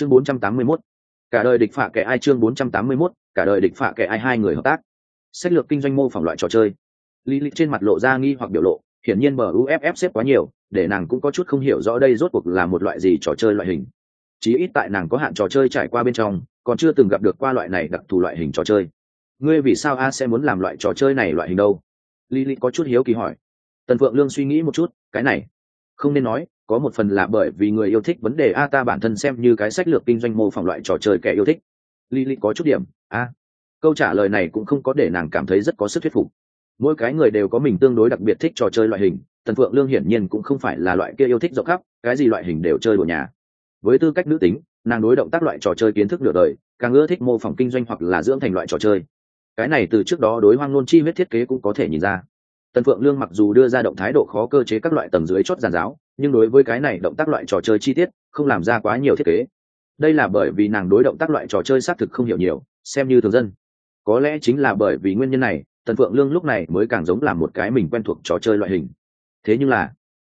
chương 481. cả đời địch phạ kẻ ai chương 481, cả đời địch phạ kẻ ai hai người hợp tác. Sách lược kinh doanh mô phỏng loại trò chơi. Lý lịch trên mặt lộ ra nghi hoặc biểu lộ hiển nhiên bờ uff xếp quá nhiều để nàng cũng có chút không hiểu rõ đây rốt cuộc là một loại gì trò chơi loại hình. Chí ít tại nàng có hạn trò chơi trải qua bên trong còn chưa từng gặp được qua loại này đặc thù loại hình trò chơi. Ngươi vì sao a sẽ muốn làm loại trò chơi này loại hình đâu? Lý lịch có chút hiếu kỳ hỏi. Tần phượng lương suy nghĩ một chút cái này không nên nói có một phần là bởi vì người yêu thích vấn đề a, ta bản thân xem như cái sách lược kinh doanh mô phỏng loại trò chơi kẻ yêu thích. Lý lịch có chút điểm, a. Câu trả lời này cũng không có để nàng cảm thấy rất có sức thuyết phục. Mỗi cái người đều có mình tương đối đặc biệt thích trò chơi loại hình, tần phượng lương hiển nhiên cũng không phải là loại kia yêu thích rộng khắp, cái gì loại hình đều chơi đùa nhà. Với tư cách nữ tính, nàng đối động tác loại trò chơi kiến thức nửa đời, càng ưa thích mô phỏng kinh doanh hoặc là dưỡng thành loại trò chơi. Cái này từ trước đó đối hoang nôn chi huyết thiết kế cũng có thể nhìn ra. Tần phượng lương mặc dù đưa ra động thái độ khó cơ chế các loại tầng dưới chót giàn giáo nhưng đối với cái này động tác loại trò chơi chi tiết, không làm ra quá nhiều thiết kế. Đây là bởi vì nàng đối động tác loại trò chơi xác thực không hiểu nhiều, xem như thường dân. Có lẽ chính là bởi vì nguyên nhân này, tần phượng lương lúc này mới càng giống là một cái mình quen thuộc trò chơi loại hình. Thế nhưng là,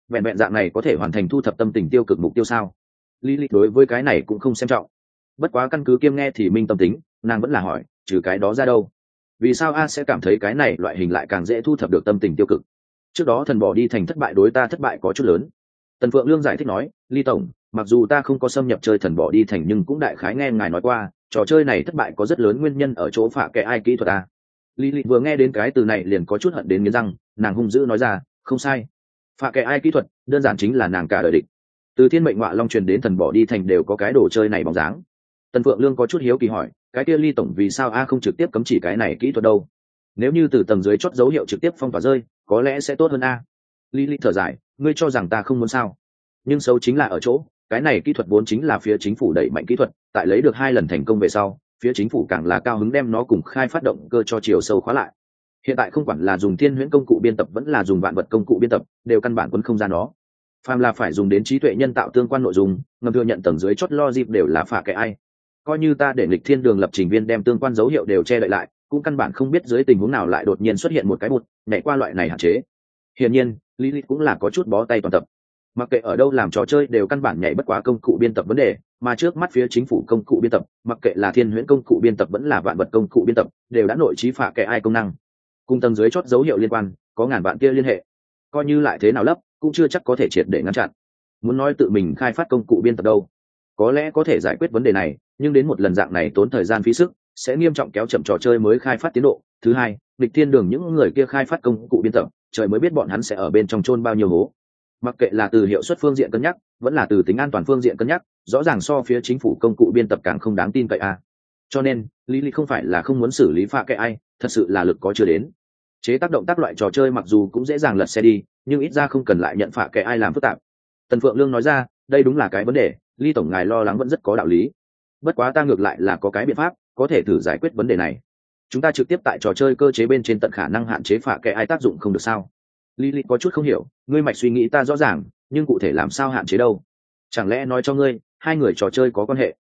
vẹn vẹn dạng này có thể hoàn thành thu thập tâm tình tiêu cực mục tiêu sao? Lý lịch đối với cái này cũng không xem trọng. Bất quá căn cứ kiêm nghe thì minh tâm tính, nàng vẫn là hỏi, trừ cái đó ra đâu? Vì sao a sẽ cảm thấy cái này loại hình lại càng dễ thu thập được tâm tình tiêu cực? Trước đó thần bỏ đi thành thất bại đối ta thất bại có chút lớn tần phượng lương giải thích nói, ly tổng, mặc dù ta không có xâm nhập chơi thần bỏ đi thành nhưng cũng đại khái nghe ngài nói qua, trò chơi này thất bại có rất lớn nguyên nhân ở chỗ phạ kệ ai kỹ thuật ta. Lý lịch vừa nghe đến cái từ này liền có chút hận đến nghiến răng, nàng hung dữ nói ra, không sai. Phạ kệ ai kỹ thuật, đơn giản chính là nàng cả đời địch. Từ thiên mệnh ngoại long truyền đến thần bỏ đi thành đều có cái đồ chơi này bóng dáng. Tần phượng lương có chút hiếu kỳ hỏi, cái kia ly tổng vì sao a không trực tiếp cấm chỉ cái này kỹ thuật đâu? Nếu như từ tầng dưới chót dấu hiệu trực tiếp phong tỏa rơi, có lẽ sẽ tốt hơn a. Lý ly thở dài ngươi cho rằng ta không muốn sao? Nhưng xấu chính là ở chỗ, cái này kỹ thuật vốn chính là phía chính phủ đẩy mạnh kỹ thuật, tại lấy được hai lần thành công về sau, phía chính phủ càng là cao hứng đem nó cùng khai phát động cơ cho chiều sâu khóa lại. Hiện tại không quản là dùng thiên huyễn công cụ biên tập vẫn là dùng vạn vật công cụ biên tập, đều căn bản quân không ra nó. Phàm là phải dùng đến trí tuệ nhân tạo tương quan nội dung, ngầm thừa nhận tầng dưới chót lo dịp đều là phả kệ ai. Coi như ta để lịch thiên đường lập trình viên đem tương quan dấu hiệu đều che đậy lại, cũng căn bản không biết dưới tình huống nào lại đột nhiên xuất hiện một cái bụt, nhảy qua loại này hạn chế. Hiển nhiên lý lịch cũng là có chút bó tay toàn tập. Mặc kệ ở đâu làm trò chơi đều căn bản nhảy bất quá công cụ biên tập vấn đề, mà trước mắt phía chính phủ công cụ biên tập, mặc kệ là thiên huyễn công cụ biên tập vẫn là vạn vật công cụ biên tập, đều đã nội trí phạ kệ ai công năng. Cùng tầng dưới chót dấu hiệu liên quan, có ngàn vạn kia liên hệ. Coi như lại thế nào lấp, cũng chưa chắc có thể triệt để ngăn chặn. Muốn nói tự mình khai phát công cụ biên tập đâu? Có lẽ có thể giải quyết vấn đề này, nhưng đến một lần dạng này tốn thời gian phí sức, sẽ nghiêm trọng kéo chậm trò chơi mới khai phát tiến độ. Thứ hai địch thiên đường những người kia khai phát công cụ biên tập trời mới biết bọn hắn sẽ ở bên trong chôn bao nhiêu hố. Mặc kệ là từ hiệu suất phương diện cân nhắc, vẫn là từ tính an toàn phương diện cân nhắc, rõ ràng so phía chính phủ công cụ biên tập càng không đáng tin cậy a. Cho nên, lý lý không phải là không muốn xử lý pha kệ ai, thật sự là lực có chưa đến. Chế tác động tác loại trò chơi mặc dù cũng dễ dàng lật xe đi, nhưng ít ra không cần lại nhận phạ kệ ai làm phức tạp. Tần phượng lương nói ra, đây đúng là cái vấn đề ly tổng ngài lo lắng vẫn rất có đạo lý. Bất quá ta ngược lại là có cái biện pháp, có thể thử giải quyết vấn đề này chúng ta trực tiếp tại trò chơi cơ chế bên trên tận khả năng hạn chế phạ kệ ai tác dụng không được sao? Lý lịch có chút không hiểu, ngươi mạch suy nghĩ ta rõ ràng, nhưng cụ thể làm sao hạn chế đâu? Chẳng lẽ nói cho ngươi, hai người trò chơi có quan hệ?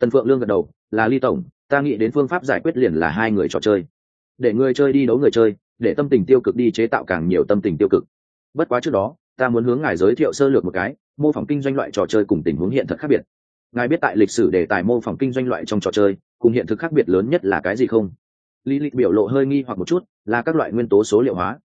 Tần phượng lương gật đầu, là ly tổng, ta nghĩ đến phương pháp giải quyết liền là hai người trò chơi. Để người chơi đi đấu người chơi, để tâm tình tiêu cực đi chế tạo càng nhiều tâm tình tiêu cực. Bất quá trước đó, ta muốn hướng ngài giới thiệu sơ lược một cái, mô phỏng kinh doanh loại trò chơi cùng tình huống hiện thực khác biệt. Ngài biết tại lịch sử đề tài mô phỏng kinh doanh loại trong trò chơi, cùng hiện thực khác biệt lớn nhất là cái gì không? Lý lịch biểu lộ hơi nghi hoặc một chút, là các loại nguyên tố số liệu hóa.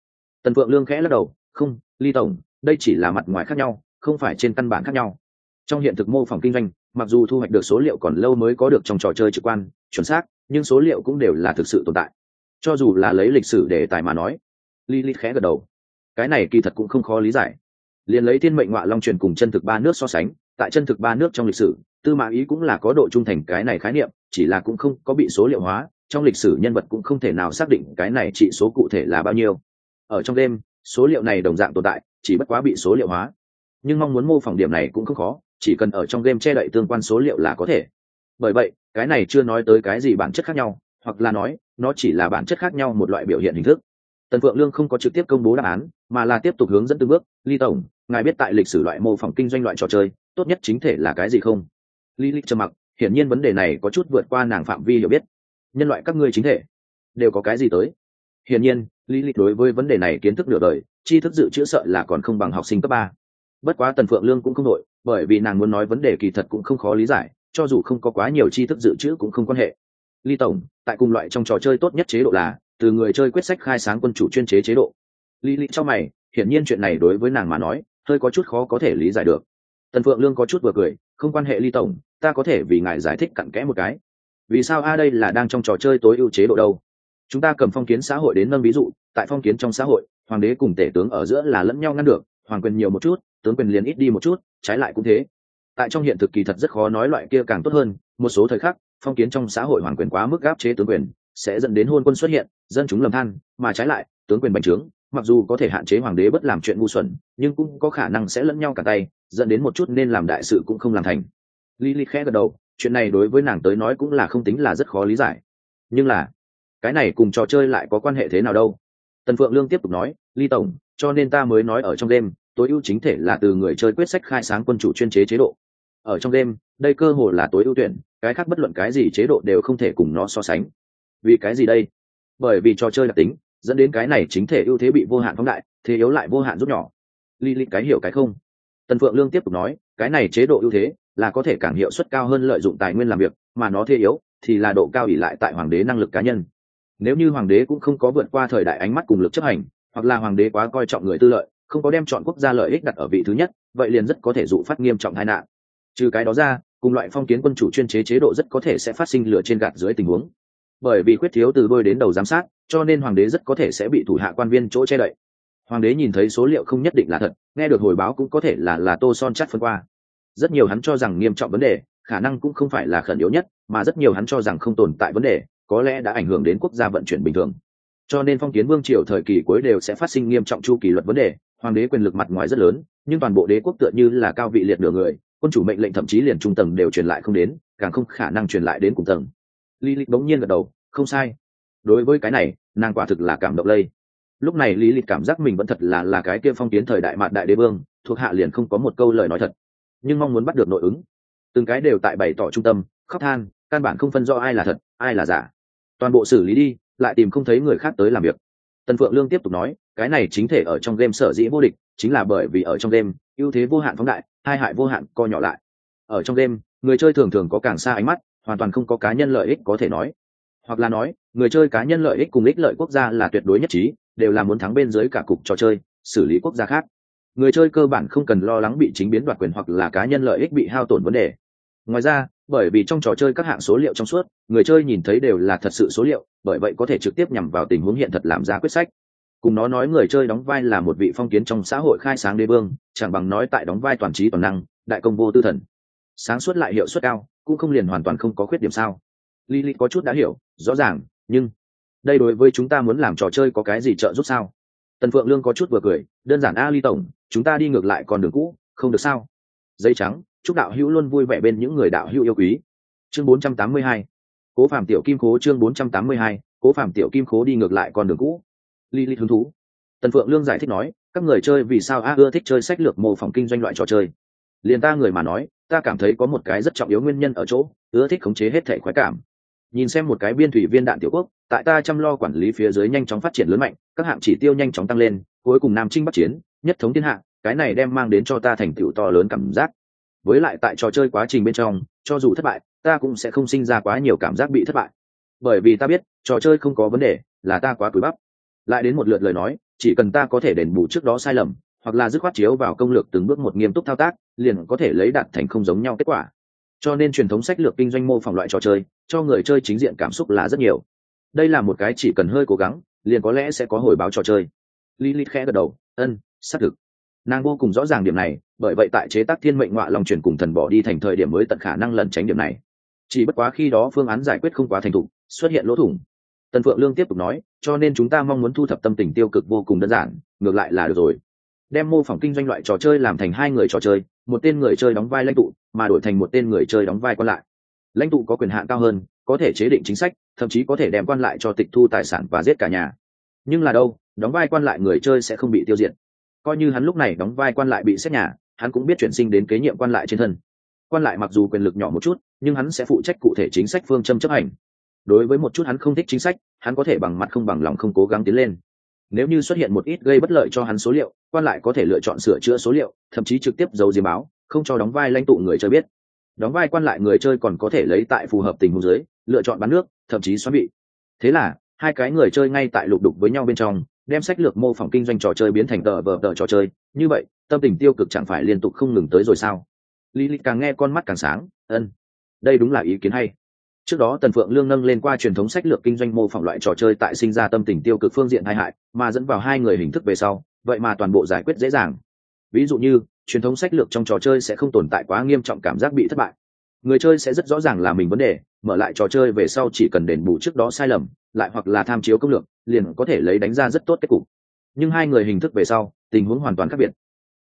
Tần phượng lương khẽ lắc đầu, không ly tổng, đây chỉ là mặt ngoài khác nhau, không phải trên căn bản khác nhau. Trong hiện thực mô phỏng kinh doanh, mặc dù thu hoạch được số liệu còn lâu mới có được trong trò chơi trực quan, chuẩn xác, nhưng số liệu cũng đều là thực sự tồn tại. Cho dù là lấy lịch sử để tài mà nói. Li li khẽ gật đầu. Cái này kỳ thật cũng không khó lý giải. Liền lấy thiên mệnh ngoại long truyền cùng chân thực ba nước so sánh, tại chân thực ba nước trong lịch sử, tư mã ý cũng là có độ trung thành cái này khái niệm, chỉ là cũng không có bị số liệu hóa trong lịch sử nhân vật cũng không thể nào xác định cái này trị số cụ thể là bao nhiêu. Ở trong đêm, số liệu này đồng dạng tồn tại, chỉ bất quá bị số liệu hóa. Nhưng mong muốn mô phỏng điểm này cũng không khó, chỉ cần ở trong game che đậy tương quan số liệu là có thể. Bởi vậy, cái này chưa nói tới cái gì bản chất khác nhau, hoặc là nói, nó chỉ là bản chất khác nhau một loại biểu hiện hình thức. Tần phượng lương không có trực tiếp công bố đáp án, mà là tiếp tục hướng dẫn từng bước. Ly tổng, ngài biết tại lịch sử loại mô phỏng kinh doanh loại trò chơi, tốt nhất chính thể là cái gì không? Lý lịch trầm mặc, hiển nhiên vấn đề này có chút vượt qua nàng phạm vi hiểu biết nhân loại các ngươi chính thể, đều có cái gì tới? Hiển nhiên, lý lịch đối với vấn đề này kiến thức nửa đời, tri thức dự trữ sợ là còn không bằng học sinh cấp ba. Bất quá tần phượng lương cũng không đội bởi vì nàng muốn nói vấn đề kỳ thật cũng không khó lý giải, cho dù không có quá nhiều tri thức dự trữ cũng không quan hệ. Ly tổng, tại cùng loại trong trò chơi tốt nhất chế độ là, từ người chơi quyết sách khai sáng quân chủ chuyên chế chế độ. Ly ly cho mày, hiển nhiên chuyện này đối với nàng mà nói, hơi có chút khó có thể lý giải được. Tần phượng lương có chút vừa cười, không quan hệ ly tổng, ta có thể vì ngài giải thích cặn kẽ một cái vì sao a đây là đang trong trò chơi tối ưu chế độ đâu? Chúng ta cầm phong kiến xã hội đến nâng ví dụ tại phong kiến trong xã hội hoàng đế cùng tể tướng ở giữa là lẫn nhau ngăn được hoàng quyền nhiều một chút tướng quyền liền ít đi một chút trái lại cũng thế. Tại trong hiện thực kỳ thật rất khó nói loại kia càng tốt hơn một số thời khắc phong kiến trong xã hội hoàng quyền quá mức gáp chế tướng quyền sẽ dẫn đến hôn quân xuất hiện dân chúng lầm than mà trái lại tướng quyền bành trướng mặc dù có thể hạn chế hoàng đế bất làm chuyện ngu xuẩn nhưng cũng có khả năng sẽ lẫn nhau cả tay dẫn đến một chút nên làm đại sự cũng không làm thành. Lý Lý khẽ gật đầu, chuyện này đối với nàng tới nói cũng là không tính là rất khó lý giải. Nhưng là, cái này cùng trò chơi lại có quan hệ thế nào đâu? Tần Phượng Lương tiếp tục nói, Lý tổng, cho nên ta mới nói ở trong đêm, tối ưu chính thể là từ người chơi quyết sách khai sáng quân chủ chuyên chế chế độ. Ở trong đêm, đây cơ hồ là tối ưu tuyển, cái khác bất luận cái gì chế độ đều không thể cùng nó so sánh. Vì cái gì đây? Bởi vì trò chơi đặc tính, dẫn đến cái này chính thể ưu thế bị vô hạn phóng đại, thế yếu lại vô hạn rút nhỏ. Lý ly cái hiểu cái không. Tần Phượng Lương tiếp tục nói, cái này chế độ ưu thế là có thể càng hiệu suất cao hơn lợi dụng tài nguyên làm việc, mà nó thế yếu thì là độ cao ỉ lại tại hoàng đế năng lực cá nhân. Nếu như hoàng đế cũng không có vượt qua thời đại ánh mắt cùng lực chấp hành, hoặc là hoàng đế quá coi trọng người tư lợi, không có đem chọn quốc gia lợi ích đặt ở vị thứ nhất, vậy liền rất có thể dụ phát nghiêm trọng tai nạn. Trừ cái đó ra, cùng loại phong kiến quân chủ chuyên chế chế độ rất có thể sẽ phát sinh lửa trên gạt dưới tình huống. Bởi vì khuyết thiếu từ đôi đến đầu giám sát, cho nên hoàng đế rất có thể sẽ bị thủ hạ quan viên chỗ che đậy. Hoàng đế nhìn thấy số liệu không nhất định là thật, nghe được hồi báo cũng có thể là là tô son chắc phân qua rất nhiều hắn cho rằng nghiêm trọng vấn đề, khả năng cũng không phải là khẩn yếu nhất, mà rất nhiều hắn cho rằng không tồn tại vấn đề, có lẽ đã ảnh hưởng đến quốc gia vận chuyển bình thường. Cho nên phong kiến vương triều thời kỳ cuối đều sẽ phát sinh nghiêm trọng chu kỳ luật vấn đề, hoàng đế quyền lực mặt ngoài rất lớn, nhưng toàn bộ đế quốc tựa như là cao vị liệt nửa người, quân chủ mệnh lệnh thậm chí liền trung tầng đều truyền lại không đến, càng không khả năng truyền lại đến cùng tầng. Lý lịch bỗng nhiên gật đầu, không sai. Đối với cái này, nàng quả thực là cảm động lây. Lúc này lý lịch cảm giác mình vẫn thật là là cái kia phong kiến thời đại mạn đại đế vương, thuộc hạ liền không có một câu lời nói thật nhưng mong muốn bắt được nội ứng. Từng cái đều tại bày tỏ trung tâm, khóc than, căn bản không phân do ai là thật, ai là giả. Toàn bộ xử lý đi, lại tìm không thấy người khác tới làm việc. Tần phượng lương tiếp tục nói, cái này chính thể ở trong game sở dĩ vô địch, chính là bởi vì ở trong game, ưu thế vô hạn phóng đại, hai hại vô hạn co nhỏ lại. Ở trong game, người chơi thường thường có càng xa ánh mắt, hoàn toàn không có cá nhân lợi ích có thể nói. Hoặc là nói, người chơi cá nhân lợi ích cùng ích lợi quốc gia là tuyệt đối nhất trí, đều là muốn thắng bên dưới cả cục trò chơi, xử lý quốc gia khác người chơi cơ bản không cần lo lắng bị chính biến đoạt quyền hoặc là cá nhân lợi ích bị hao tổn vấn đề. Ngoài ra, bởi vì trong trò chơi các hạng số liệu trong suốt, người chơi nhìn thấy đều là thật sự số liệu, bởi vậy có thể trực tiếp nhằm vào tình huống hiện thật làm ra quyết sách. Cùng nó nói người chơi đóng vai là một vị phong kiến trong xã hội khai sáng đế vương, chẳng bằng nói tại đóng vai toàn trí toàn năng, đại công vô tư thần. Sáng suốt lại hiệu suất cao, cũng không liền hoàn toàn không có khuyết điểm sao. Lily có chút đã hiểu, rõ ràng, nhưng đây đối với chúng ta muốn làm trò chơi có cái gì trợ giúp sao? Tần phượng lương có chút vừa cười, đơn giản a ly tổng chúng ta đi ngược lại con đường cũ, không được sao? Dây trắng, chúc đạo hữu luôn vui vẻ bên những người đạo hữu yêu quý. Chương 482 cố phạm tiểu kim khố, chương 482 cố phạm tiểu kim khố đi ngược lại con đường cũ. Ly ly hứng thú. Tần phượng lương giải thích nói, các người chơi vì sao a ưa thích chơi sách lược mô phỏng kinh doanh loại trò chơi? Liền ta người mà nói, ta cảm thấy có một cái rất trọng yếu nguyên nhân ở chỗ, ưa thích khống chế hết thể khoái cảm. Nhìn xem một cái biên thủy viên đạn tiểu quốc, tại ta chăm lo quản lý phía dưới nhanh chóng phát triển lớn mạnh, các hạng chỉ tiêu nhanh chóng tăng lên, cuối cùng nam trinh bắc chiến nhất thống thiên hạ, cái này đem mang đến cho ta thành tựu to lớn cảm giác. Với lại tại trò chơi quá trình bên trong, cho dù thất bại, ta cũng sẽ không sinh ra quá nhiều cảm giác bị thất bại. Bởi vì ta biết, trò chơi không có vấn đề, là ta quá cúi bắp. Lại đến một lượt lời nói, chỉ cần ta có thể đền bù trước đó sai lầm, hoặc là dứt khoát chiếu vào công lược từng bước một nghiêm túc thao tác, liền có thể lấy đạt thành không giống nhau kết quả. Cho nên truyền thống sách lược kinh doanh mô phỏng loại trò chơi, cho người chơi chính diện cảm xúc là rất nhiều. Đây là một cái chỉ cần hơi cố gắng, liền có lẽ sẽ có hồi báo trò chơi. Lilith khẽ gật đầu, ân xác thực. Nàng vô cùng rõ ràng điểm này, bởi vậy tại chế tác thiên mệnh ngoại lòng truyền cùng thần bỏ đi thành thời điểm mới tận khả năng lẩn tránh điểm này. Chỉ bất quá khi đó phương án giải quyết không quá thành thục, xuất hiện lỗ thủng. Tần phượng lương tiếp tục nói, cho nên chúng ta mong muốn thu thập tâm tình tiêu cực vô cùng đơn giản, ngược lại là được rồi. Đem mô phỏng kinh doanh loại trò chơi làm thành hai người trò chơi, một tên người chơi đóng vai lãnh tụ, mà đổi thành một tên người chơi đóng vai quan lại. Lãnh tụ có quyền hạn cao hơn, có thể chế định chính sách, thậm chí có thể đem quan lại cho tịch thu tài sản và giết cả nhà. Nhưng là đâu, đóng vai quan lại người chơi sẽ không bị tiêu diệt coi như hắn lúc này đóng vai quan lại bị xét nhà, hắn cũng biết chuyển sinh đến kế nhiệm quan lại trên thân. Quan lại mặc dù quyền lực nhỏ một chút, nhưng hắn sẽ phụ trách cụ thể chính sách phương châm chấp hành. Đối với một chút hắn không thích chính sách, hắn có thể bằng mặt không bằng lòng không cố gắng tiến lên. Nếu như xuất hiện một ít gây bất lợi cho hắn số liệu, quan lại có thể lựa chọn sửa chữa số liệu, thậm chí trực tiếp giấu diếm báo, không cho đóng vai lãnh tụ người chơi biết. Đóng vai quan lại người chơi còn có thể lấy tại phù hợp tình huống dưới, lựa chọn bán nước, thậm chí xoắn bị. Thế là, hai cái người chơi ngay tại lục đục với nhau bên trong đem sách lược mô phỏng kinh doanh trò chơi biến thành tờ vờ tờ trò chơi. Như vậy, tâm tình tiêu cực chẳng phải liên tục không ngừng tới rồi sao? Lý lịch càng nghe con mắt càng sáng, ân, đây đúng là ý kiến hay. Trước đó tần phượng lương nâng lên qua truyền thống sách lược kinh doanh mô phỏng loại trò chơi tại sinh ra tâm tình tiêu cực phương diện tai hại, mà dẫn vào hai người hình thức về sau, vậy mà toàn bộ giải quyết dễ dàng. Ví dụ như, truyền thống sách lược trong trò chơi sẽ không tồn tại quá nghiêm trọng cảm giác bị thất bại. Người chơi sẽ rất rõ ràng là mình vấn đề mở lại trò chơi về sau chỉ cần đền bù trước đó sai lầm, lại hoặc là tham chiếu công lược, liền có thể lấy đánh ra rất tốt kết cục. Nhưng hai người hình thức về sau, tình huống hoàn toàn khác biệt.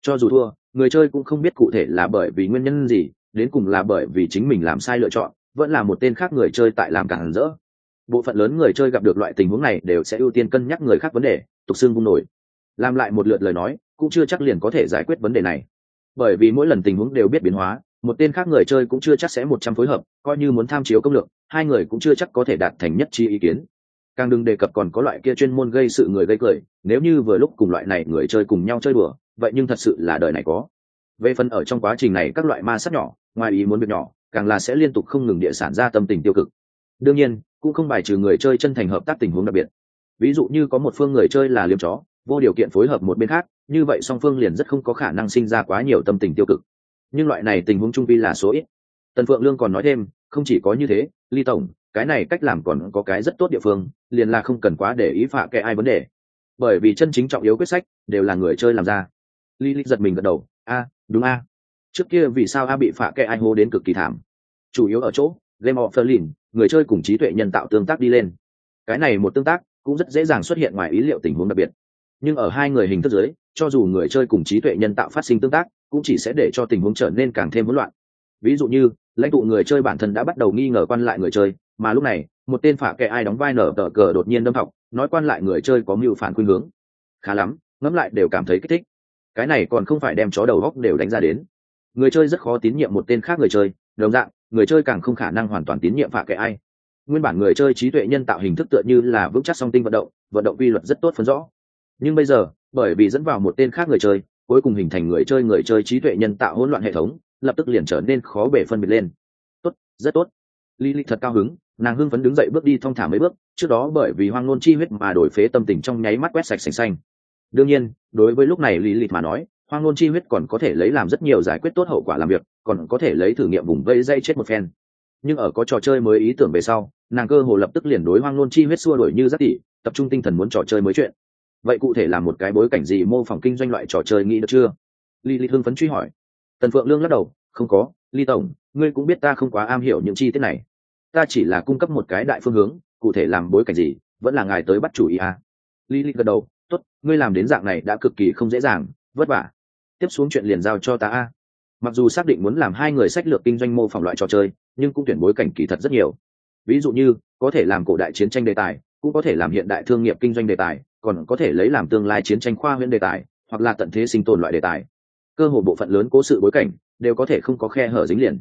Cho dù thua, người chơi cũng không biết cụ thể là bởi vì nguyên nhân gì, đến cùng là bởi vì chính mình làm sai lựa chọn, vẫn là một tên khác người chơi tại làm càng rỡ. Bộ phận lớn người chơi gặp được loại tình huống này đều sẽ ưu tiên cân nhắc người khác vấn đề, tục xương vung nổi. Làm lại một lượt lời nói, cũng chưa chắc liền có thể giải quyết vấn đề này. Bởi vì mỗi lần tình huống đều biết biến hóa một tên khác người chơi cũng chưa chắc sẽ một trăm phối hợp, coi như muốn tham chiếu công lượng hai người cũng chưa chắc có thể đạt thành nhất chi ý kiến. Càng đừng đề cập còn có loại kia chuyên môn gây sự người gây cười, nếu như vừa lúc cùng loại này người chơi cùng nhau chơi đùa, vậy nhưng thật sự là đời này có. Về phần ở trong quá trình này các loại ma sát nhỏ, ngoài ý muốn việc nhỏ, càng là sẽ liên tục không ngừng địa sản ra tâm tình tiêu cực. Đương nhiên, cũng không bài trừ người chơi chân thành hợp tác tình huống đặc biệt. Ví dụ như có một phương người chơi là liêm chó, vô điều kiện phối hợp một bên khác, như vậy song phương liền rất không có khả năng sinh ra quá nhiều tâm tình tiêu cực nhưng loại này tình huống trung vi là số ít. Tần phượng lương còn nói thêm không chỉ có như thế ly tổng cái này cách làm còn có cái rất tốt địa phương liền là không cần quá để ý phạ kệ ai vấn đề. Bởi vì chân chính trọng yếu quyết sách đều là người chơi làm ra. Ly ly giật mình gật đầu a đúng a. Trước kia vì sao a bị phạ kệ ai hô đến cực kỳ thảm? Chủ yếu ở chỗ game of Berlin, người chơi cùng trí tuệ nhân tạo tương tác đi lên. Cái này một tương tác cũng rất dễ dàng xuất hiện ngoài ý liệu tình huống đặc biệt. Nhưng ở hai người hình thức giới cho dù người chơi cùng trí tuệ nhân tạo phát sinh tương tác cũng chỉ sẽ để cho tình huống trở nên càng thêm hỗn loạn. Ví dụ như, lãnh tụ người chơi bản thân đã bắt đầu nghi ngờ quan lại người chơi, mà lúc này, một tên phả kệ ai đóng vai nở tờ cờ đột nhiên đâm học nói quan lại người chơi có mưu phản khuynh hướng. Khá lắm, ngẫm lại đều cảm thấy kích thích. Cái này còn không phải đem chó đầu góc đều đánh ra đến. Người chơi rất khó tín nhiệm một tên khác người chơi, đồng dạng, người chơi càng không khả năng hoàn toàn tín nhiệm phả kệ ai. Nguyên bản người chơi trí tuệ nhân tạo hình thức tựa như là vững chắc song tinh vận động vận động quy luật rất tốt phân rõ. Nhưng bây giờ, bởi vì dẫn vào một tên khác người chơi cuối cùng hình thành người chơi người chơi trí tuệ nhân tạo hỗn loạn hệ thống, lập tức liền trở nên khó bể phân biệt lên. Tốt, rất tốt. Lý lịch thật cao hứng, nàng hưng phấn đứng dậy bước đi thong thả mấy bước, trước đó bởi vì hoang ngôn chi huyết mà đổi phế tâm tình trong nháy mắt quét sạch sành xanh. Đương nhiên, đối với lúc này lý lịch mà nói, hoang ngôn chi huyết còn có thể lấy làm rất nhiều giải quyết tốt hậu quả làm việc, còn có thể lấy thử nghiệm vùng vây dây chết một phen. Nhưng ở có trò chơi mới ý tưởng về sau, nàng cơ hồ lập tức liền đối hoang ngôn chi huyết xua đổi như rất tỉ, tập trung tinh thần muốn trò chơi mới chuyện vậy cụ thể là một cái bối cảnh gì mô phỏng kinh doanh loại trò chơi nghĩ được chưa? Ly ly hưng phấn truy hỏi. Tần phượng lương lắc đầu, không có ly tổng, ngươi cũng biết ta không quá am hiểu những chi tiết này. Ta chỉ là cung cấp một cái đại phương hướng, cụ thể làm bối cảnh gì, vẫn là ngài tới bắt chủ ý à. ly ly gật đầu, tốt, ngươi làm đến dạng này đã cực kỳ không dễ dàng, vất vả. Tiếp xuống chuyện liền giao cho ta a. Mặc dù xác định muốn làm hai người sách lược kinh doanh mô phỏng loại trò chơi, nhưng cũng tuyển bối cảnh kỳ thật rất nhiều. Ví dụ như, có thể làm cổ đại chiến tranh đề tài, cũng có thể làm hiện đại thương nghiệp kinh doanh đề tài còn có thể lấy làm tương lai chiến tranh khoa huyễn đề tài, hoặc là tận thế sinh tồn loại đề tài. Cơ hồ bộ phận lớn cố sự bối cảnh, đều có thể không có khe hở dính liền.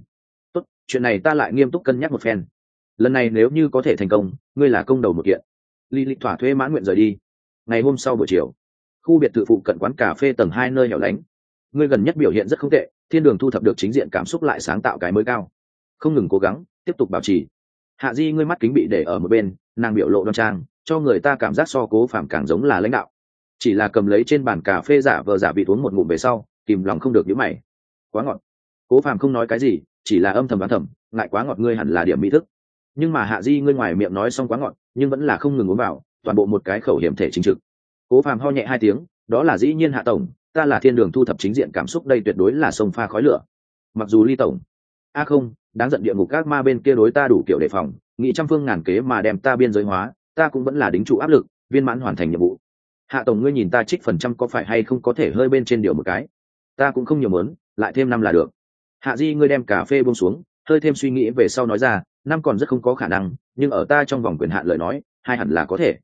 Tốt, chuyện này ta lại nghiêm túc cân nhắc một phen. Lần này nếu như có thể thành công, ngươi là công đầu một kiện. Ly lịch thỏa thuê mãn nguyện rời đi. Ngày hôm sau buổi chiều, khu biệt thự phụ cận quán cà phê tầng hai nơi hẻo lánh. Ngươi gần nhất biểu hiện rất không tệ, thiên đường thu thập được chính diện cảm xúc lại sáng tạo cái mới cao. Không ngừng cố gắng, tiếp tục bảo trì. Hạ di ngươi mắt kính bị để ở một bên, nàng biểu lộ đoan trang cho người ta cảm giác so cố phàm càng giống là lãnh đạo. Chỉ là cầm lấy trên bàn cà phê giả vờ giả bị uống một ngụm về sau, kìm lòng không được nhữ mày. Quá ngọt. Cố phàm không nói cái gì, chỉ là âm thầm đoán thầm, ngại quá ngọt ngươi hẳn là điểm mỹ thức. Nhưng mà hạ di ngươi ngoài miệng nói xong quá ngọt, nhưng vẫn là không ngừng uống vào, toàn bộ một cái khẩu hiểm thể chính trực. Cố phàm ho nhẹ hai tiếng, đó là dĩ nhiên hạ tổng, ta là thiên đường thu thập chính diện cảm xúc đây tuyệt đối là sông pha khói lửa. Mặc dù ly tổng. A không, đáng giận địa ngục các ma bên kia đối ta đủ kiểu đề phòng nghị trăm phương ngàn kế mà đem ta biên giới hóa ta cũng vẫn là đính trụ áp lực, viên mãn hoàn thành nhiệm vụ. Hạ tổng ngươi nhìn ta trích phần trăm có phải hay không có thể hơi bên trên điều một cái? Ta cũng không nhiều mớn lại thêm năm là được. Hạ di ngươi đem cà phê buông xuống, hơi thêm suy nghĩ về sau nói ra, năm còn rất không có khả năng, nhưng ở ta trong vòng quyền hạn lời nói, hai hẳn là có thể.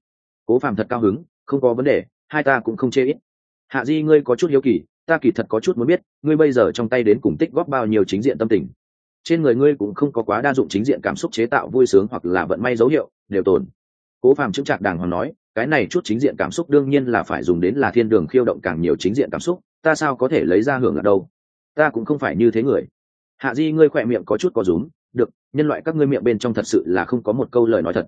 Cố phàm thật cao hứng, không có vấn đề, hai ta cũng không chê ít. Hạ di ngươi có chút hiếu kỳ, ta kỳ thật có chút muốn biết, ngươi bây giờ trong tay đến cùng tích góp bao nhiêu chính diện tâm tình. Trên người ngươi cũng không có quá đa dụng chính diện cảm xúc chế tạo vui sướng hoặc là vận may dấu hiệu, đều tồn cố phàm chững chạc đàng hoàng nói, cái này chút chính diện cảm xúc đương nhiên là phải dùng đến là thiên đường khiêu động càng nhiều chính diện cảm xúc, ta sao có thể lấy ra hưởng ở đâu? Ta cũng không phải như thế người. Hạ di, ngươi khỏe miệng có chút có rúm, được, nhân loại các ngươi miệng bên trong thật sự là không có một câu lời nói thật.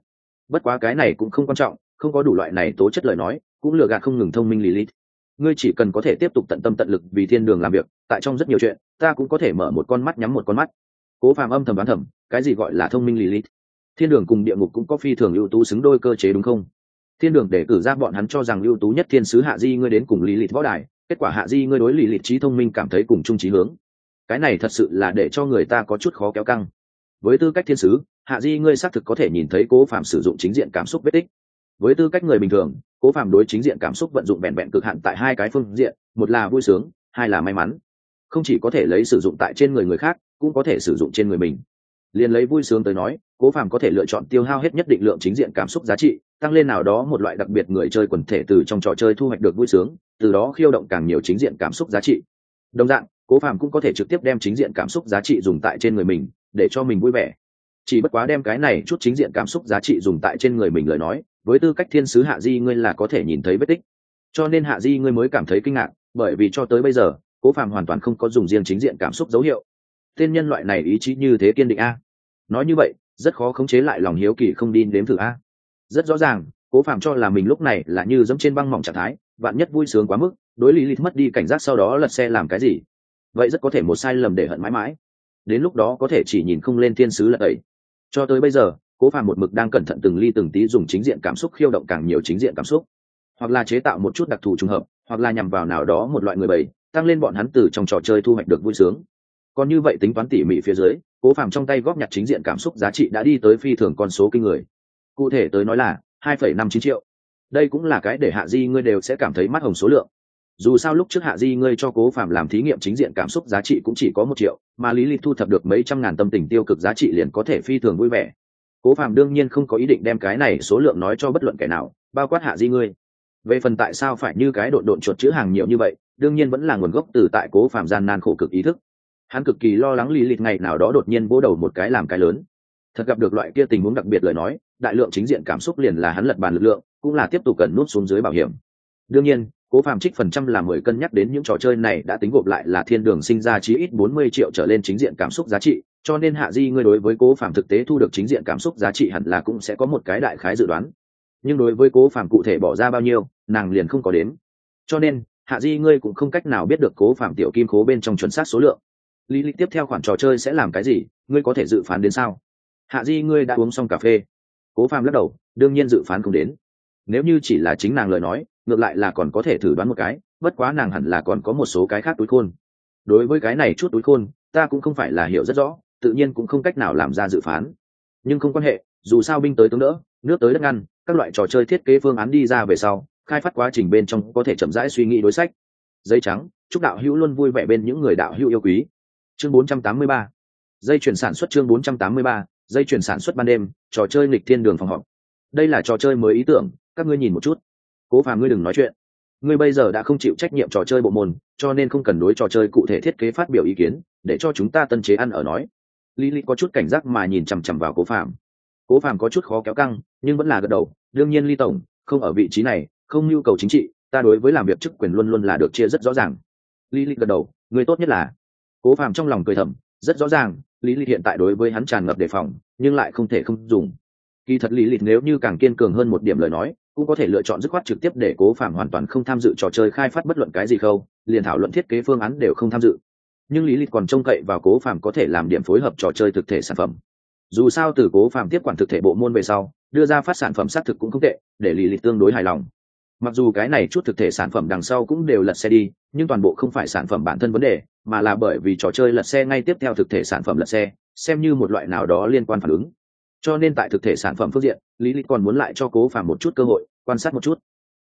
Bất quá cái này cũng không quan trọng, không có đủ loại này tố chất lời nói, cũng lừa gạt không ngừng thông minh lilith. Ngươi chỉ cần có thể tiếp tục tận tâm tận lực vì thiên đường làm việc, tại trong rất nhiều chuyện, ta cũng có thể mở một con mắt nhắm một con mắt. Cố phàm âm thầm đoán thầm, cái gì gọi là thông minh lilith? Thiên đường cùng địa ngục cũng có phi thường ưu tú xứng đôi cơ chế đúng không? Thiên đường để cử ra bọn hắn cho rằng ưu tú nhất thiên sứ hạ di ngươi đến cùng lilith võ đài, kết quả hạ di ngươi đối lilith trí thông minh cảm thấy cùng chung trí hướng. Cái này thật sự là để cho người ta có chút khó kéo căng. Với tư cách thiên sứ, hạ di ngươi xác thực có thể nhìn thấy cố phạm sử dụng chính diện cảm xúc vết tích. Với tư cách người bình thường, cố phạm đối chính diện cảm xúc vận dụng vẹn vẹn cực hạn tại hai cái phương diện, một là vui sướng, hai là may mắn. Không chỉ có thể lấy sử dụng tại trên người người khác, cũng có thể sử dụng trên người mình liền lấy vui sướng tới nói, cố phàm có thể lựa chọn tiêu hao hết nhất định lượng chính diện cảm xúc giá trị, tăng lên nào đó một loại đặc biệt người chơi quần thể từ trong trò chơi thu hoạch được vui sướng, từ đó khiêu động càng nhiều chính diện cảm xúc giá trị. Đồng dạng, cố phàm cũng có thể trực tiếp đem chính diện cảm xúc giá trị dùng tại trên người mình, để cho mình vui vẻ. Chỉ bất quá đem cái này chút chính diện cảm xúc giá trị dùng tại trên người mình lời nói, với tư cách thiên sứ hạ di ngươi là có thể nhìn thấy vết tích. Cho nên hạ di ngươi mới cảm thấy kinh ngạc, bởi vì cho tới bây giờ, cố phàm hoàn toàn không có dùng riêng chính diện cảm xúc dấu hiệu. Tên nhân loại này ý chí như thế kiên định a nói như vậy, rất khó khống chế lại lòng hiếu kỳ không đi đếm thử a. Rất rõ ràng, cố phàm cho là mình lúc này là như dẫm trên băng mỏng trạng thái, vạn nhất vui sướng quá mức, đối lý lịch mất đi cảnh giác sau đó lật xe làm cái gì? Vậy rất có thể một sai lầm để hận mãi mãi. Đến lúc đó có thể chỉ nhìn không lên thiên sứ lật ấy cho tới bây giờ, cố phàm một mực đang cẩn thận từng ly từng tí dùng chính diện cảm xúc khiêu động càng nhiều chính diện cảm xúc. Hoặc là chế tạo một chút đặc thù trùng hợp, hoặc là nhằm vào nào đó một loại người bầy, tăng lên bọn hắn từ trong trò chơi thu hoạch được vui sướng còn như vậy tính toán tỉ mỉ phía dưới, cố phàm trong tay góp nhặt chính diện cảm xúc giá trị đã đi tới phi thường con số kinh người. Cụ thể tới nói là hai phẩy năm chín triệu. Đây cũng là cái để hạ di ngươi đều sẽ cảm thấy mắt hồng số lượng. Dù sao lúc trước hạ di ngươi cho cố phạm làm thí nghiệm chính diện cảm xúc giá trị cũng chỉ có một triệu, mà lý lịch thu thập được mấy trăm ngàn tâm tình tiêu cực giá trị liền có thể phi thường vui vẻ. Cố phạm đương nhiên không có ý định đem cái này số lượng nói cho bất luận kẻ nào, bao quát hạ di ngươi. Về phần tại sao phải như cái độn độn chuột chữ hàng nhiều như vậy, đương nhiên vẫn là nguồn gốc từ tại cố phạm gian nan khổ cực ý thức hắn cực kỳ lo lắng lý lịt ngày nào đó đột nhiên vỗ đầu một cái làm cái lớn. Thật gặp được loại kia tình huống đặc biệt lời nói, đại lượng chính diện cảm xúc liền là hắn lật bàn lực lượng, cũng là tiếp tục cần nút xuống dưới bảo hiểm. Đương nhiên, cố phạm trích phần trăm là mười cân nhắc đến những trò chơi này đã tính gộp lại là thiên đường sinh ra chí ít bốn mươi triệu trở lên chính diện cảm xúc giá trị, cho nên hạ di ngươi đối với cố phạm thực tế thu được chính diện cảm xúc giá trị hẳn là cũng sẽ có một cái đại khái dự đoán. Nhưng đối với cố phạm cụ thể bỏ ra bao nhiêu, nàng liền không có đến cho nên, hạ di ngươi cũng không cách nào biết được cố phạm tiểu kim cố bên trong chuẩn xác số lượng lý lịch tiếp theo khoản trò chơi sẽ làm cái gì? Ngươi có thể dự phán đến sao? Hạ di, ngươi đã uống xong cà phê. Cố Phàm lắc đầu, đương nhiên dự phán không đến. Nếu như chỉ là chính nàng lời nói, ngược lại là còn có thể thử đoán một cái, bất quá nàng hẳn là còn có một số cái khác túi khôn. Đối với cái này chút túi khôn, ta cũng không phải là hiểu rất rõ, tự nhiên cũng không cách nào làm ra dự phán. Nhưng không quan hệ, dù sao binh tới tướng đỡ, nước tới đất ngăn, các loại trò chơi thiết kế phương án đi ra về sau, khai phát quá trình bên trong có thể chậm rãi suy nghĩ đối sách. Dây trắng, chúc đạo hữu luôn vui vẻ bên những người đạo hữu yêu quý chương 483 dây chuyển sản xuất chương 483 dây chuyển sản xuất ban đêm, trò chơi nghịch thiên đường phòng họp. Đây là trò chơi mới ý tưởng, các ngươi nhìn một chút. Cố phàm ngươi đừng nói chuyện. Ngươi bây giờ đã không chịu trách nhiệm trò chơi bộ môn, cho nên không cần đối trò chơi cụ thể thiết kế phát biểu ý kiến, để cho chúng ta tân chế ăn ở nói. Lý lý có chút cảnh giác mà nhìn chằm chằm vào cố phàm. Cố phàm có chút khó kéo căng, nhưng vẫn là gật đầu. Đương nhiên ly tổng, không ở vị trí này, không nhu cầu chính trị, ta đối với làm việc chức quyền luôn luôn là được chia rất rõ ràng. Lý lý gật đầu, người tốt nhất là cố phàm trong lòng cười thầm, rất rõ ràng, lý lịch hiện tại đối với hắn tràn ngập đề phòng, nhưng lại không thể không dùng. Kỳ thật lý lịch nếu như càng kiên cường hơn một điểm lời nói, cũng có thể lựa chọn dứt khoát trực tiếp để cố phạm hoàn toàn không tham dự trò chơi khai phát bất luận cái gì khâu, liền thảo luận thiết kế phương án đều không tham dự. Nhưng lý lịch còn trông cậy vào cố phạm có thể làm điểm phối hợp trò chơi thực thể sản phẩm. Dù sao từ cố phạm tiếp quản thực thể bộ môn về sau, đưa ra phát sản phẩm xác thực cũng không tệ, để lý lịch tương đối hài lòng. Mặc dù cái này chút thực thể sản phẩm đằng sau cũng đều lật xe đi, nhưng toàn bộ không phải sản phẩm bản thân vấn đề mà là bởi vì trò chơi lật xe ngay tiếp theo thực thể sản phẩm lật xe, xem như một loại nào đó liên quan phản ứng. Cho nên tại thực thể sản phẩm phương diện, lý lịch còn muốn lại cho cố phạm một chút cơ hội, quan sát một chút.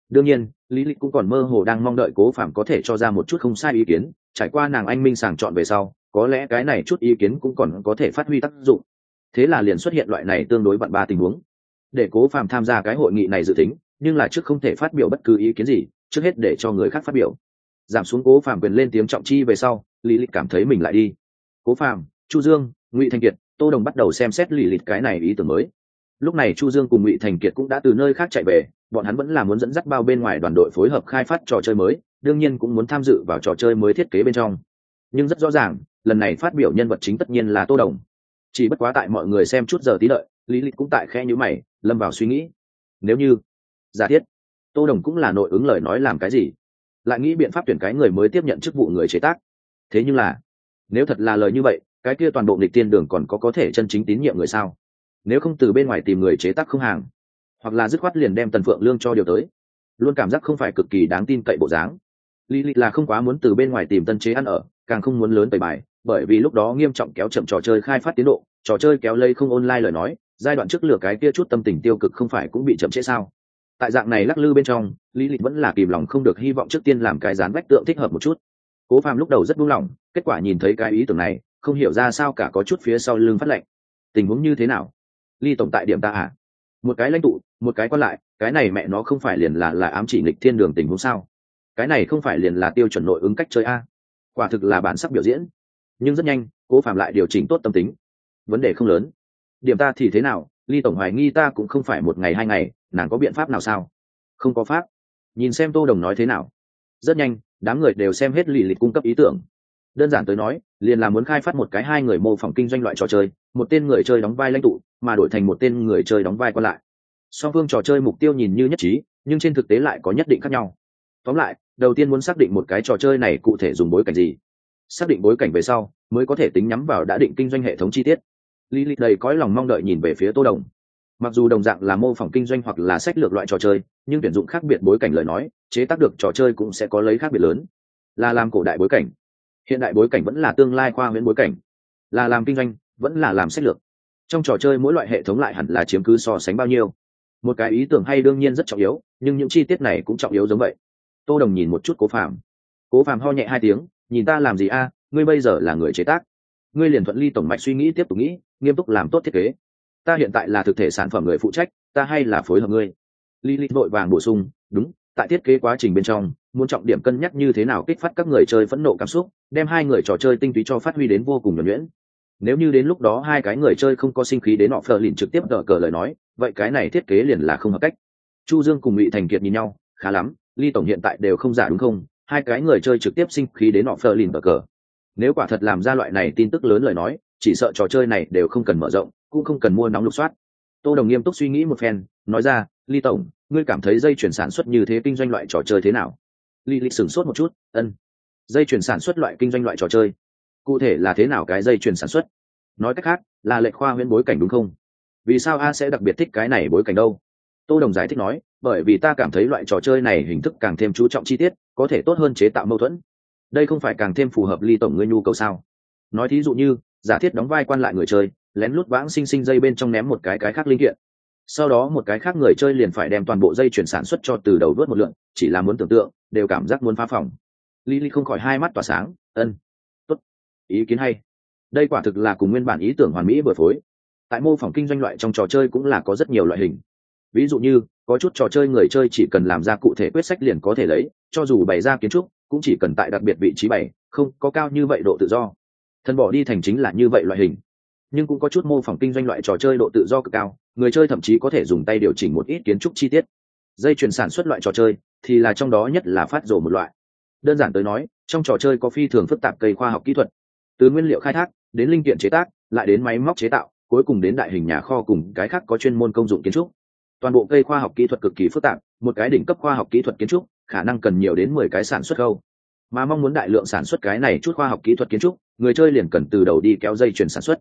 Đương nhiên, lý lịch cũng còn mơ hồ đang mong đợi cố phạm có thể cho ra một chút không sai ý kiến, trải qua nàng anh minh sàng chọn về sau, có lẽ cái này chút ý kiến cũng còn có thể phát huy tác dụng. Thế là liền xuất hiện loại này tương đối vặn ba tình huống. Để cố phạm tham gia cái hội nghị này dự tính, nhưng là trước không thể phát biểu bất cứ ý kiến gì, trước hết để cho người khác phát biểu. Giảm xuống cố phạm quyền lên tiếng trọng chi về sau lý lịch cảm thấy mình lại đi. Cố Phàm, chu dương ngụy thanh kiệt tô đồng bắt đầu xem xét lì lịt cái này ý tưởng mới. Lúc này chu dương cùng ngụy thành kiệt cũng đã từ nơi khác chạy về bọn hắn vẫn là muốn dẫn dắt bao bên ngoài đoàn đội phối hợp khai phát trò chơi mới đương nhiên cũng muốn tham dự vào trò chơi mới thiết kế bên trong. Nhưng rất rõ ràng lần này phát biểu nhân vật chính tất nhiên là tô đồng. Chỉ bất quá tại mọi người xem chút giờ tí đợi lý lịch cũng tại khe nhữ mày lâm vào suy nghĩ. Nếu như giả thiết tô đồng cũng là nội ứng lời nói làm cái gì? Lại nghĩ biện pháp tuyển cái người mới tiếp nhận chức vụ người chế tác thế nhưng là, nếu thật là lời như vậy, cái kia toàn bộ nghịch tiên đường còn có có thể chân chính tín nhiệm người sao? Nếu không từ bên ngoài tìm người chế tác không hàng, hoặc là dứt khoát liền đem tần phượng lương cho điều tới, luôn cảm giác không phải cực kỳ đáng tin cậy bộ dáng. Lý lịch là không quá muốn từ bên ngoài tìm tân chế ăn ở, càng không muốn lớn tẩy bài, bởi vì lúc đó nghiêm trọng kéo chậm trò chơi khai phát tiến độ, trò chơi kéo lây không online lời nói, giai đoạn trước lửa cái kia chút tâm tình tiêu cực không phải cũng bị chậm trễ sao? Tại dạng này lắc lư bên trong, lý lịch vẫn là kìm lòng không được hy vọng trước tiên làm cái dán vách tượng thích hợp một chút cố phàm lúc đầu rất buông lỏng, kết quả nhìn thấy cái ý tưởng này, không hiểu ra sao cả có chút phía sau lưng phát lệnh. Tình huống như thế nào? Ly tổng tại điểm ta à? Một cái lãnh tụ, một cái còn lại, cái này mẹ nó không phải liền là là ám chỉ nghịch thiên đường tình huống sao? Cái này không phải liền là tiêu chuẩn nội ứng cách chơi a? Quả thực là bản sắc biểu diễn. Nhưng rất nhanh, cố phạm lại điều chỉnh tốt tâm tính. Vấn đề không lớn. Điểm ta thì thế nào? Ly tổng hoài nghi ta cũng không phải một ngày hai ngày, nàng có biện pháp nào sao? Không có pháp. Nhìn xem tô đồng nói thế nào. Rất nhanh đám người đều xem hết lì lịch cung cấp ý tưởng. Đơn giản tới nói, liền là muốn khai phát một cái hai người mô phỏng kinh doanh loại trò chơi, một tên người chơi đóng vai lãnh tụ, mà đổi thành một tên người chơi đóng vai còn lại. Song phương trò chơi mục tiêu nhìn như nhất trí, nhưng trên thực tế lại có nhất định khác nhau. Tóm lại, đầu tiên muốn xác định một cái trò chơi này cụ thể dùng bối cảnh gì. Xác định bối cảnh về sau, mới có thể tính nhắm vào đã định kinh doanh hệ thống chi tiết. Lý lịch đầy cõi lòng mong đợi nhìn về phía tô đồng mặc dù đồng dạng là mô phỏng kinh doanh hoặc là sách lược loại trò chơi, nhưng tuyển dụng khác biệt bối cảnh lời nói, chế tác được trò chơi cũng sẽ có lấy khác biệt lớn. Là làm cổ đại bối cảnh. Hiện đại bối cảnh vẫn là tương lai khoa huyễn bối cảnh. Là làm kinh doanh, vẫn là làm sách lược. Trong trò chơi mỗi loại hệ thống lại hẳn là chiếm cứ so sánh bao nhiêu. Một cái ý tưởng hay đương nhiên rất trọng yếu, nhưng những chi tiết này cũng trọng yếu giống vậy. Tô đồng nhìn một chút cố phạm cố phạm ho nhẹ hai tiếng, nhìn ta làm gì a? Ngươi bây giờ là người chế tác. Ngươi liền thuận ly tổng mạch suy nghĩ tiếp tục nghĩ, nghiêm túc làm tốt thiết kế ta hiện tại là thực thể sản phẩm người phụ trách ta hay là phối hợp ngươi lilith vội vàng bổ sung, đúng, tại thiết kế quá trình bên trong, muốn trọng điểm cân nhắc như thế nào kích phát các người chơi phẫn nộ cảm xúc, đem hai người trò chơi tinh túy cho phát huy đến vô cùng nhuẩn nhuyễn. Nếu như đến lúc đó hai cái người chơi không có sinh khí đến họ phờ lìn trực tiếp đỡ cờ lời nói, vậy cái này thiết kế liền là không hợp cách. Chu Dương cùng Ngụy Thành Kiệt nhìn nhau, khá lắm, Ly tổng hiện tại đều không giả đúng không? Hai cái người chơi trực tiếp sinh khí đến họ phờ lìn đỡ cờ. Nếu quả thật làm ra loại này tin tức lớn lời nói, chỉ sợ trò chơi này đều không cần mở rộng, cũng không cần mua nóng lục soát. Tô Đồng nghiêm túc suy nghĩ một phen, nói ra, Ly tổng, ngươi cảm thấy dây chuyển sản xuất như thế kinh doanh loại trò chơi thế nào? Lý lịch sửng sốt một chút ân dây chuyển sản xuất loại kinh doanh loại trò chơi cụ thể là thế nào cái dây chuyển sản xuất? Nói cách khác là lệ khoa huyễn bối cảnh đúng không? Vì sao a sẽ đặc biệt thích cái này bối cảnh đâu? Tô đồng giải thích nói bởi vì ta cảm thấy loại trò chơi này hình thức càng thêm chú trọng chi tiết có thể tốt hơn chế tạo mâu thuẫn. Đây không phải càng thêm phù hợp ly tổng ngươi nhu cầu sao? Nói thí dụ như giả thiết đóng vai quan lại người chơi lén lút vãng sinh sinh dây bên trong ném một cái cái khác linh kiện. Sau đó một cái khác người chơi liền phải đem toàn bộ dây chuyển sản xuất cho từ đầu vớt một lượng, chỉ là muốn tưởng tượng, đều cảm giác muốn phá phòng. Lily không khỏi hai mắt tỏa sáng, ân, tốt, ý kiến hay. Đây quả thực là cùng nguyên bản ý tưởng hoàn mỹ vừa phối. Tại mô phỏng kinh doanh loại trong trò chơi cũng là có rất nhiều loại hình. Ví dụ như, có chút trò chơi người chơi chỉ cần làm ra cụ thể quyết sách liền có thể lấy, cho dù bày ra kiến trúc, cũng chỉ cần tại đặc biệt vị trí bày, không có cao như vậy độ tự do. Thân bỏ đi thành chính là như vậy loại hình nhưng cũng có chút mô phỏng kinh doanh loại trò chơi độ tự do cực cao, người chơi thậm chí có thể dùng tay điều chỉnh một ít kiến trúc chi tiết. Dây chuyển sản xuất loại trò chơi thì là trong đó nhất là phát rổ một loại. Đơn giản tới nói, trong trò chơi có phi thường phức tạp cây khoa học kỹ thuật. Từ nguyên liệu khai thác, đến linh kiện chế tác, lại đến máy móc chế tạo, cuối cùng đến đại hình nhà kho cùng cái khác có chuyên môn công dụng kiến trúc. Toàn bộ cây khoa học kỹ thuật cực kỳ phức tạp, một cái đỉnh cấp khoa học kỹ thuật kiến trúc, khả năng cần nhiều đến mười cái sản xuất khâu. Mà mong muốn đại lượng sản xuất cái này chút khoa học kỹ thuật kiến trúc, người chơi liền cần từ đầu đi kéo dây chuyển sản xuất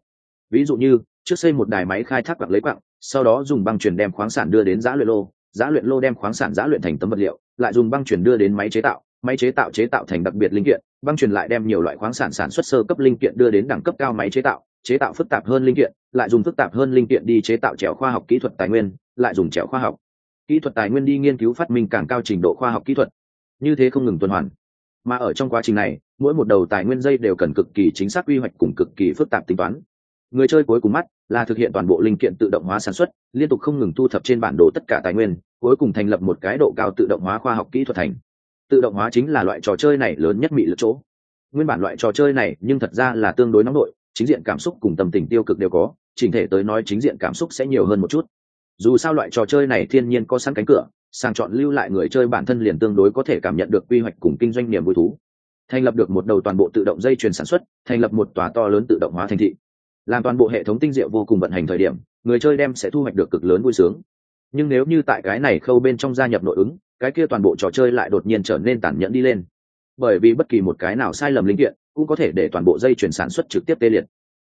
ví dụ như, trước xây một đài máy khai thác quặng lấy quặng, sau đó dùng băng chuyển đem khoáng sản đưa đến giã luyện lô. Giã luyện lô đem khoáng sản giã luyện thành tấm vật liệu, lại dùng băng chuyển đưa đến máy chế tạo. Máy chế tạo chế tạo thành đặc biệt linh kiện, băng chuyển lại đem nhiều loại khoáng sản sản xuất sơ cấp linh kiện đưa đến đẳng cấp cao máy chế tạo. Chế tạo phức tạp hơn linh kiện, lại dùng phức tạp hơn linh kiện đi chế tạo trèo khoa học kỹ thuật tài nguyên, lại dùng trèo khoa học. Kỹ thuật tài nguyên đi nghiên cứu phát minh càng cao trình độ khoa học kỹ thuật. Như thế không ngừng tuần hoàn. Mà ở trong quá trình này, mỗi một đầu tài nguyên dây đều cần cực kỳ chính xác quy hoạch cùng cực kỳ phức tạp tính toán người chơi cuối cùng mắt là thực hiện toàn bộ linh kiện tự động hóa sản xuất, liên tục không ngừng thu thập trên bản đồ tất cả tài nguyên, cuối cùng thành lập một cái độ cao tự động hóa khoa học kỹ thuật thành. Tự động hóa chính là loại trò chơi này lớn nhất bị lực chỗ. Nguyên bản loại trò chơi này nhưng thật ra là tương đối nóng nội, chính diện cảm xúc cùng tâm tình tiêu cực đều có, chỉnh thể tới nói chính diện cảm xúc sẽ nhiều hơn một chút. Dù sao loại trò chơi này thiên nhiên có sẵn cánh cửa sang chọn lưu lại người chơi bản thân liền tương đối có thể cảm nhận được quy hoạch cùng kinh doanh niềm vui thú. Thành lập được một đầu toàn bộ tự động dây chuyền sản xuất, thành lập một tòa to lớn tự động hóa thành thị làm toàn bộ hệ thống tinh diệu vô cùng vận hành thời điểm, người chơi đem sẽ thu hoạch được cực lớn vui sướng. Nhưng nếu như tại cái này khâu bên trong gia nhập nội ứng, cái kia toàn bộ trò chơi lại đột nhiên trở nên tàn nhẫn đi lên. Bởi vì bất kỳ một cái nào sai lầm linh kiện, cũng có thể để toàn bộ dây chuyển sản xuất trực tiếp tê liệt.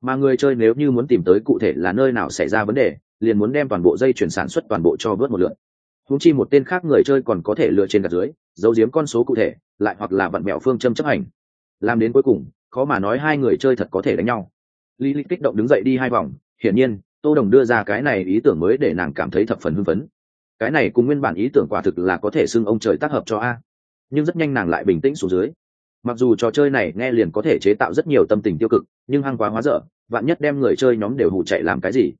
Mà người chơi nếu như muốn tìm tới cụ thể là nơi nào xảy ra vấn đề, liền muốn đem toàn bộ dây chuyển sản xuất toàn bộ cho vớt một lượt. Húng chi một tên khác người chơi còn có thể lựa trên gạt dưới, giấu giếm con số cụ thể, lại hoặc là vận mẹo phương châm chấp hành. Làm đến cuối cùng, khó mà nói hai người chơi thật có thể đánh nhau lý lịch kích động đứng dậy đi hai vòng, hiển nhiên, tô đồng đưa ra cái này ý tưởng mới để nàng cảm thấy thập phần hưng phấn. Cái này cùng nguyên bản ý tưởng quả thực là có thể xưng ông trời tác hợp cho a. Nhưng rất nhanh nàng lại bình tĩnh xuống dưới. Mặc dù trò chơi này nghe liền có thể chế tạo rất nhiều tâm tình tiêu cực, nhưng hăng quá hóa dở, vạn nhất đem người chơi nhóm đều hụ chạy làm cái gì?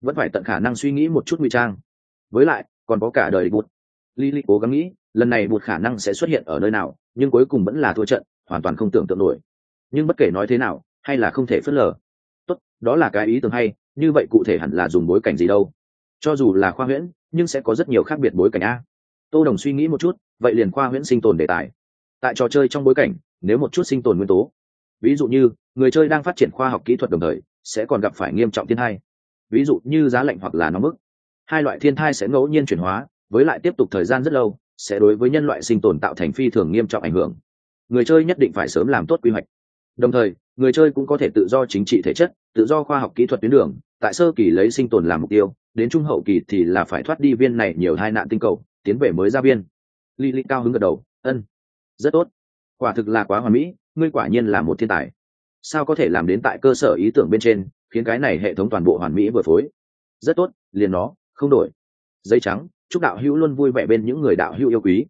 Vẫn phải tận khả năng suy nghĩ một chút nguy trang. Với lại, còn có cả đời bụt. Lily cố gắng nghĩ, lần này bụt khả năng sẽ xuất hiện ở nơi nào, nhưng cuối cùng vẫn là thua trận, hoàn toàn không tưởng tượng nổi. Nhưng bất kể nói thế nào, hay là không thể phớt lờ tốt, đó là cái ý tưởng hay, như vậy cụ thể hẳn là dùng bối cảnh gì đâu. Cho dù là khoa huyễn, nhưng sẽ có rất nhiều khác biệt bối cảnh a. Tô đồng suy nghĩ một chút, vậy liền khoa huyễn sinh tồn đề tài. Tại trò chơi trong bối cảnh, nếu một chút sinh tồn nguyên tố, ví dụ như người chơi đang phát triển khoa học kỹ thuật đồng thời, sẽ còn gặp phải nghiêm trọng thiên thai ví dụ như giá lạnh hoặc là nóng bức. Hai loại thiên thai sẽ ngẫu nhiên chuyển hóa, với lại tiếp tục thời gian rất lâu, sẽ đối với nhân loại sinh tồn tạo thành phi thường nghiêm trọng ảnh hưởng. Người chơi nhất định phải sớm làm tốt quy hoạch đồng thời, người chơi cũng có thể tự do chính trị thể chất, tự do khoa học kỹ thuật tuyến đường, tại sơ kỳ lấy sinh tồn làm mục tiêu, đến trung hậu kỳ thì là phải thoát đi viên này nhiều hai nạn tinh cầu, tiến về mới ra viên. Li li cao hứng gật đầu, ân, rất tốt. Quả thực là quá hoàn mỹ, ngươi quả nhiên là một thiên tài. Sao có thể làm đến tại cơ sở ý tưởng bên trên, khiến cái này hệ thống toàn bộ hoàn mỹ vừa phối? Rất tốt, liền nó, không đổi. Dây trắng, chúc đạo hữu luôn vui vẻ bên những người đạo hữu yêu quý.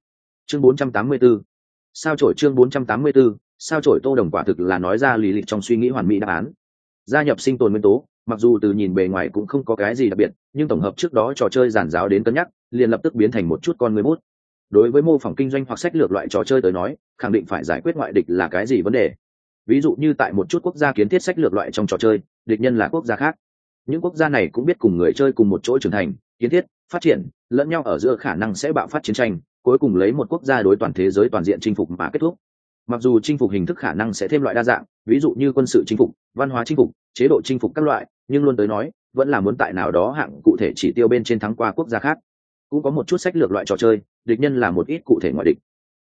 Chương 484 sao trổi chương 484 sao trổi tô đồng quả thực là nói ra lý lịch trong suy nghĩ hoàn mỹ đáp án. Gia nhập sinh tồn nguyên tố, mặc dù từ nhìn bề ngoài cũng không có cái gì đặc biệt, nhưng tổng hợp trước đó trò chơi giản giáo đến cân nhắc, liền lập tức biến thành một chút con người bút. Đối với mô phỏng kinh doanh hoặc sách lược loại trò chơi tới nói, khẳng định phải giải quyết ngoại địch là cái gì vấn đề. Ví dụ như tại một chút quốc gia kiến thiết sách lược loại trong trò chơi, địch nhân là quốc gia khác. Những quốc gia này cũng biết cùng người chơi cùng một chỗ trưởng thành, kiến thiết, phát triển, lẫn nhau ở giữa khả năng sẽ bạo phát chiến tranh, cuối cùng lấy một quốc gia đối toàn thế giới toàn diện chinh phục mà kết thúc mặc dù chinh phục hình thức khả năng sẽ thêm loại đa dạng, ví dụ như quân sự chinh phục, văn hóa chinh phục, chế độ chinh phục các loại, nhưng luôn tới nói, vẫn là muốn tại nào đó hạng cụ thể chỉ tiêu bên trên thắng qua quốc gia khác. Cũng có một chút sách lược loại trò chơi, địch nhân là một ít cụ thể ngoại địch.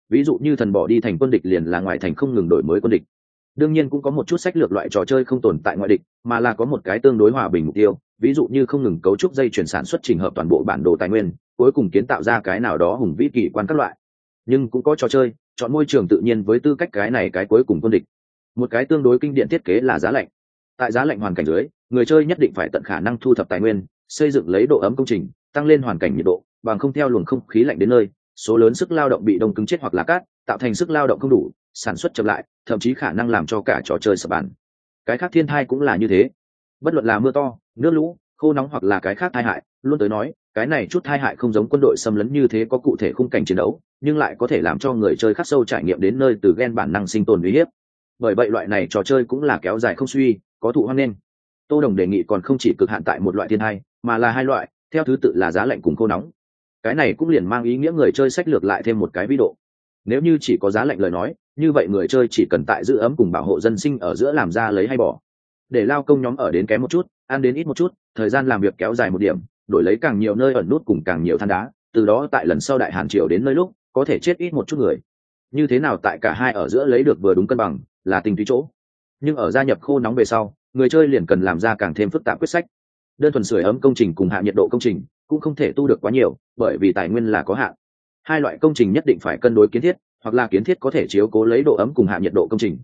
Ví dụ như thần bỏ đi thành quân địch liền là ngoại thành không ngừng đổi mới quân địch. Đương nhiên cũng có một chút sách lược loại trò chơi không tồn tại ngoại địch, mà là có một cái tương đối hòa bình mục tiêu, ví dụ như không ngừng cấu trúc dây chuyển sản xuất trình hợp toàn bộ bản đồ tài nguyên, cuối cùng kiến tạo ra cái nào đó hùng vĩ kỳ quan các loại. Nhưng cũng có trò chơi chọn môi trường tự nhiên với tư cách cái này cái cuối cùng quân địch. Một cái tương đối kinh điển thiết kế là giá lạnh. Tại giá lạnh hoàn cảnh dưới, người chơi nhất định phải tận khả năng thu thập tài nguyên, xây dựng lấy độ ấm công trình, tăng lên hoàn cảnh nhiệt độ, bằng không theo luồng không khí lạnh đến nơi, số lớn sức lao động bị đông cứng chết hoặc là cát, tạo thành sức lao động không đủ, sản xuất chậm lại, thậm chí khả năng làm cho cả trò chơi sập bàn cái khác thiên thai cũng là như thế. Bất luận là mưa to, nước lũ, khô nóng hoặc là cái khác tai hại, luôn tới nói cái này chút tai hại không giống quân đội xâm lấn như thế có cụ thể khung cảnh chiến đấu, nhưng lại có thể làm cho người chơi khắc sâu trải nghiệm đến nơi từ ghen bản năng sinh tồn uy hiếp. Bởi vậy loại này trò chơi cũng là kéo dài không suy, có thụ hoan nên tô đồng đề nghị còn không chỉ cực hạn tại một loại thiên hai, mà là hai loại, theo thứ tự là giá lạnh cùng khô nóng. Cái này cũng liền mang ý nghĩa người chơi sách lược lại thêm một cái ví độ. Nếu như chỉ có giá lạnh lời nói, như vậy người chơi chỉ cần tại giữ ấm cùng bảo hộ dân sinh ở giữa làm ra lấy hay bỏ. Để lao công nhóm ở đến kém một chút, ăn đến ít một chút, thời gian làm việc kéo dài một điểm đổi lấy càng nhiều nơi ẩn nút cùng càng nhiều than đá, từ đó tại lần sau đại hàn triều đến nơi lúc, có thể chết ít một chút người. Như thế nào tại cả hai ở giữa lấy được vừa đúng cân bằng, là tình tùy chỗ. Nhưng ở gia nhập khô nóng về sau, người chơi liền cần làm ra càng thêm phức tạp quyết sách. Đơn thuần sửa ấm công trình cùng hạ nhiệt độ công trình cũng không thể tu được quá nhiều, bởi vì tài nguyên là có hạn. Hai loại công trình nhất định phải cân đối kiến thiết, hoặc là kiến thiết có thể chiếu cố lấy độ ấm cùng hạ nhiệt độ công trình.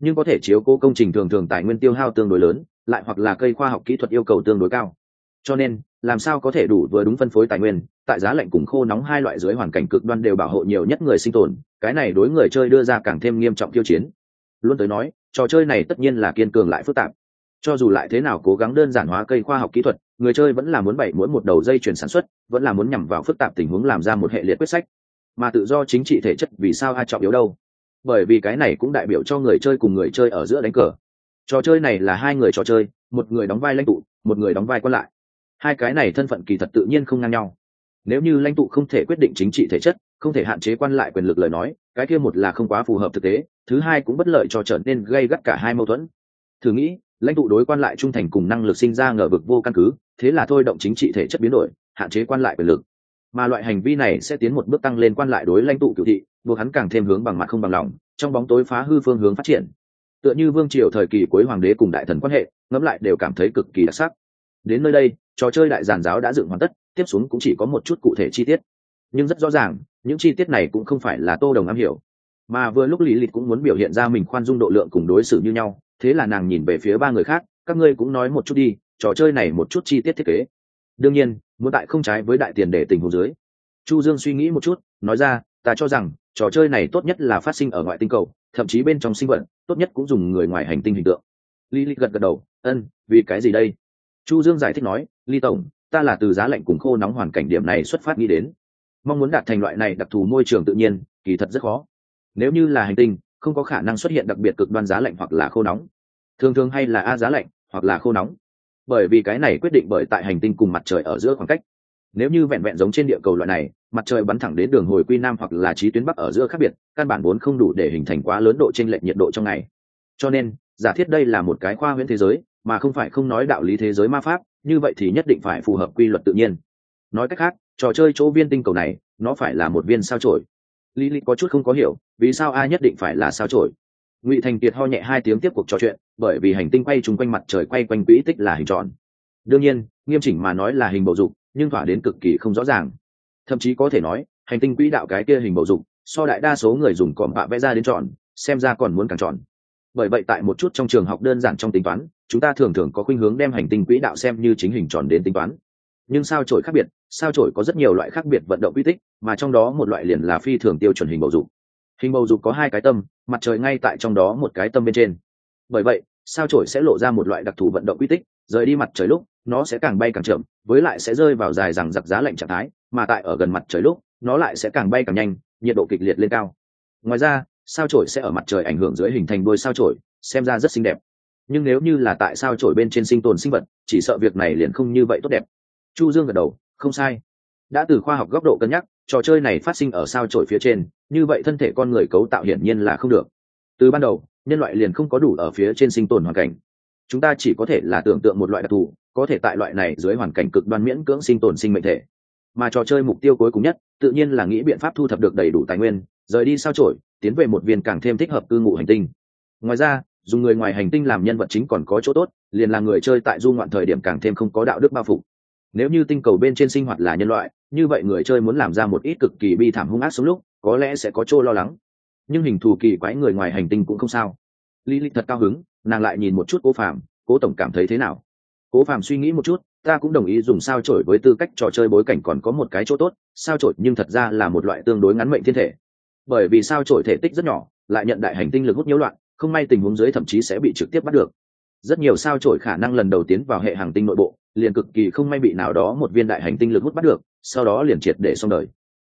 Nhưng có thể chiếu cố công trình thường thường tài nguyên tiêu hao tương đối lớn, lại hoặc là cây khoa học kỹ thuật yêu cầu tương đối cao cho nên, làm sao có thể đủ vừa đúng phân phối tài nguyên, tại giá lạnh cùng khô nóng hai loại dưới hoàn cảnh cực đoan đều bảo hộ nhiều nhất người sinh tồn, cái này đối người chơi đưa ra càng thêm nghiêm trọng tiêu chiến. Luôn tới nói, trò chơi này tất nhiên là kiên cường lại phức tạp. Cho dù lại thế nào cố gắng đơn giản hóa cây khoa học kỹ thuật, người chơi vẫn là muốn bày mỗi một đầu dây chuyển sản xuất, vẫn là muốn nhằm vào phức tạp tình huống làm ra một hệ liệt quyết sách. Mà tự do chính trị thể chất vì sao ai trọng yếu đâu? Bởi vì cái này cũng đại biểu cho người chơi cùng người chơi ở giữa đánh cờ. Trò chơi này là hai người trò chơi, một người đóng vai lãnh tụ, một người đóng vai quan lại hai cái này thân phận kỳ thật tự nhiên không ngang nhau. Nếu như lãnh tụ không thể quyết định chính trị thể chất, không thể hạn chế quan lại quyền lực lời nói, cái kia một là không quá phù hợp thực tế, thứ hai cũng bất lợi cho trở nên gây gắt cả hai mâu thuẫn. Thử nghĩ, lãnh tụ đối quan lại trung thành cùng năng lực sinh ra ngờ vực vô căn cứ, thế là thôi động chính trị thể chất biến đổi, hạn chế quan lại quyền lực. Mà loại hành vi này sẽ tiến một bước tăng lên quan lại đối lãnh tụ cựu thị, buộc hắn càng thêm hướng bằng mặt không bằng lòng, trong bóng tối phá hư phương hướng phát triển. Tựa như vương triều thời kỳ cuối hoàng đế cùng đại thần quan hệ, ngẫm lại đều cảm thấy cực kỳ đặc sắc đến nơi đây, trò chơi đại giàn giáo đã dựng hoàn tất, tiếp xuống cũng chỉ có một chút cụ thể chi tiết. Nhưng rất rõ ràng, những chi tiết này cũng không phải là tô đồng am hiểu. Mà vừa lúc lý lịch cũng muốn biểu hiện ra mình khoan dung độ lượng cùng đối xử như nhau, thế là nàng nhìn về phía ba người khác, các ngươi cũng nói một chút đi, trò chơi này một chút chi tiết thiết kế. Đương nhiên, muốn tại không trái với đại tiền để tình hồ dưới. Chu dương suy nghĩ một chút, nói ra, ta cho rằng, trò chơi này tốt nhất là phát sinh ở ngoại tinh cầu, thậm chí bên trong sinh vật, tốt nhất cũng dùng người ngoài hành tinh hình tượng. Lý lịch gật gật đầu, ân, vì cái gì đây? Chu dương giải thích nói, ly tổng, ta là từ giá lạnh cùng khô nóng hoàn cảnh điểm này xuất phát nghĩ đến. Mong muốn đạt thành loại này đặc thù môi trường tự nhiên, kỳ thật rất khó. Nếu như là hành tinh, không có khả năng xuất hiện đặc biệt cực đoan giá lạnh hoặc là khô nóng. Thường thường hay là a giá lạnh hoặc là khô nóng. Bởi vì cái này quyết định bởi tại hành tinh cùng mặt trời ở giữa khoảng cách. Nếu như vẹn vẹn giống trên địa cầu loại này, mặt trời bắn thẳng đến đường hồi quy nam hoặc là trí tuyến bắc ở giữa khác biệt, căn bản vốn không đủ để hình thành quá lớn độ t r ê n lệch nhiệt độ trong ngày. Cho nên, giả thiết đây là một cái khoa huyễn thế giới mà không phải không nói đạo lý thế giới ma pháp, như vậy thì nhất định phải phù hợp quy luật tự nhiên. Nói cách khác, trò chơi chỗ viên tinh cầu này, nó phải là một viên sao trổi lý lý có chút không có hiểu, vì sao ai nhất định phải là sao trổi ngụy thành kiệt ho nhẹ hai tiếng tiếp cuộc trò chuyện, bởi vì hành tinh quay chung quanh mặt trời quay quanh quỹ tích là hình tròn. Đương nhiên, nghiêm chỉnh mà nói là hình bầu dục, nhưng thỏa đến cực kỳ không rõ ràng. Thậm chí có thể nói, hành tinh quỹ đạo cái kia hình bầu dục, so đại đa số người dùng cọm bạ vẽ ra đến tròn, xem ra còn muốn càng tròn. Bởi vậy tại một chút trong trường học đơn giản trong tính toán chúng ta thường thường có khuynh hướng đem hành tinh quỹ đạo xem như chính hình tròn đến tính toán. Nhưng sao trổi khác biệt, sao trổi có rất nhiều loại khác biệt vận động quy tích, mà trong đó một loại liền là phi thường tiêu chuẩn hình bầu dục. Hình bầu dục có hai cái tâm, mặt trời ngay tại trong đó một cái tâm bên trên. Bởi vậy, sao trổi sẽ lộ ra một loại đặc thù vận động quy tích, rời đi mặt trời lúc, nó sẽ càng bay càng chậm, với lại sẽ rơi vào dài rằng giặc giá lạnh trạng thái, mà tại ở gần mặt trời lúc, nó lại sẽ càng bay càng nhanh, nhiệt độ kịch liệt lên cao. Ngoài ra, sao trổi sẽ ở mặt trời ảnh hưởng dưới hình thành đôi sao trổi xem ra rất xinh đẹp nhưng nếu như là tại sao trổi bên trên sinh tồn sinh vật, chỉ sợ việc này liền không như vậy tốt đẹp. Chu dương gật đầu, không sai. Đã từ khoa học góc độ cân nhắc, trò chơi này phát sinh ở sao trổi phía trên, như vậy thân thể con người cấu tạo hiển nhiên là không được. Từ ban đầu, nhân loại liền không có đủ ở phía trên sinh tồn hoàn cảnh. Chúng ta chỉ có thể là tưởng tượng một loại đặc thù, có thể tại loại này dưới hoàn cảnh cực đoan miễn cưỡng sinh tồn sinh mệnh thể. Mà trò chơi mục tiêu cuối cùng nhất, tự nhiên là nghĩ biện pháp thu thập được đầy đủ tài nguyên, rời đi sao trổi, tiến về một viên càng thêm thích hợp cư ngụ hành tinh. Ngoài ra dùng người ngoài hành tinh làm nhân vật chính còn có chỗ tốt liền là người chơi tại du ngoạn thời điểm càng thêm không có đạo đức bao phủ. nếu như tinh cầu bên trên sinh hoạt là nhân loại như vậy người chơi muốn làm ra một ít cực kỳ bi thảm hung ác sống lúc có lẽ sẽ có chỗ lo lắng. Nhưng hình thù kỳ quái người ngoài hành tinh cũng không sao. Lý lịch thật cao hứng nàng lại nhìn một chút cố phàm, cố tổng cảm thấy thế nào? Cố phàm suy nghĩ một chút ta cũng đồng ý dùng sao trổi với tư cách trò chơi bối cảnh còn có một cái chỗ tốt sao trổi nhưng thật ra là một loại tương đối ngắn mệnh thiên thể. Bởi vì sao trổi thể tích rất nhỏ lại nhận đại hành tinh lực hút nhiễu loạn không may tình huống dưới thậm chí sẽ bị trực tiếp bắt được. Rất nhiều sao trổi khả năng lần đầu tiến vào hệ hành tinh nội bộ, liền cực kỳ không may bị nào đó một viên đại hành tinh lực hút bắt được, sau đó liền triệt để xong đời.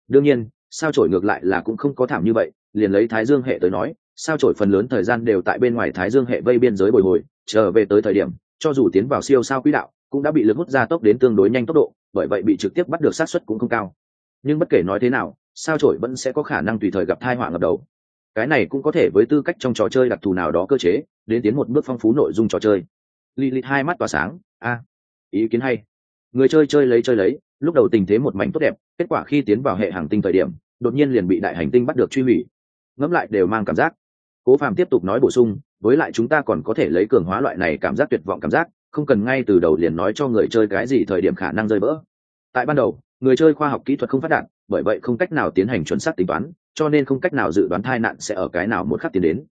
Đương nhiên, sao trổi ngược lại là cũng không có thảm như vậy, liền lấy thái dương hệ tới nói, sao trổi phần lớn thời gian đều tại bên ngoài thái dương hệ vây biên giới bồi hồi trở về tới thời điểm, cho dù tiến vào siêu sao quỹ đạo, cũng đã bị lực hút ra tốc đến tương đối nhanh tốc độ, bởi vậy bị trực tiếp bắt được sát xuất cũng không cao. Nhưng bất kể nói thế nào, sao trổi vẫn sẽ có khả năng tùy thời gặp thai họa ngập đầu cái này cũng có thể với tư cách trong trò chơi đặc thù nào đó cơ chế, đến tiến một bước phong phú nội dung trò chơi. Li li hai mắt tỏa sáng, a, ý kiến hay. Người chơi chơi lấy chơi lấy, lúc đầu tình thế một mảnh tốt đẹp, kết quả khi tiến vào hệ hàng tinh thời điểm, đột nhiên liền bị đại hành tinh bắt được truy hủy. Ngẫm lại đều mang cảm giác. Cố phàm tiếp tục nói bổ sung, với lại chúng ta còn có thể lấy cường hóa loại này cảm giác tuyệt vọng cảm giác, không cần ngay từ đầu liền nói cho người chơi cái gì thời điểm khả năng rơi vỡ. Tại ban đầu, người chơi khoa học kỹ thuật không phát đạt, bởi vậy không cách nào tiến hành chuẩn xác tính toán cho nên không cách nào dự đoán tai nạn sẽ ở cái nào một khắc tiến đến.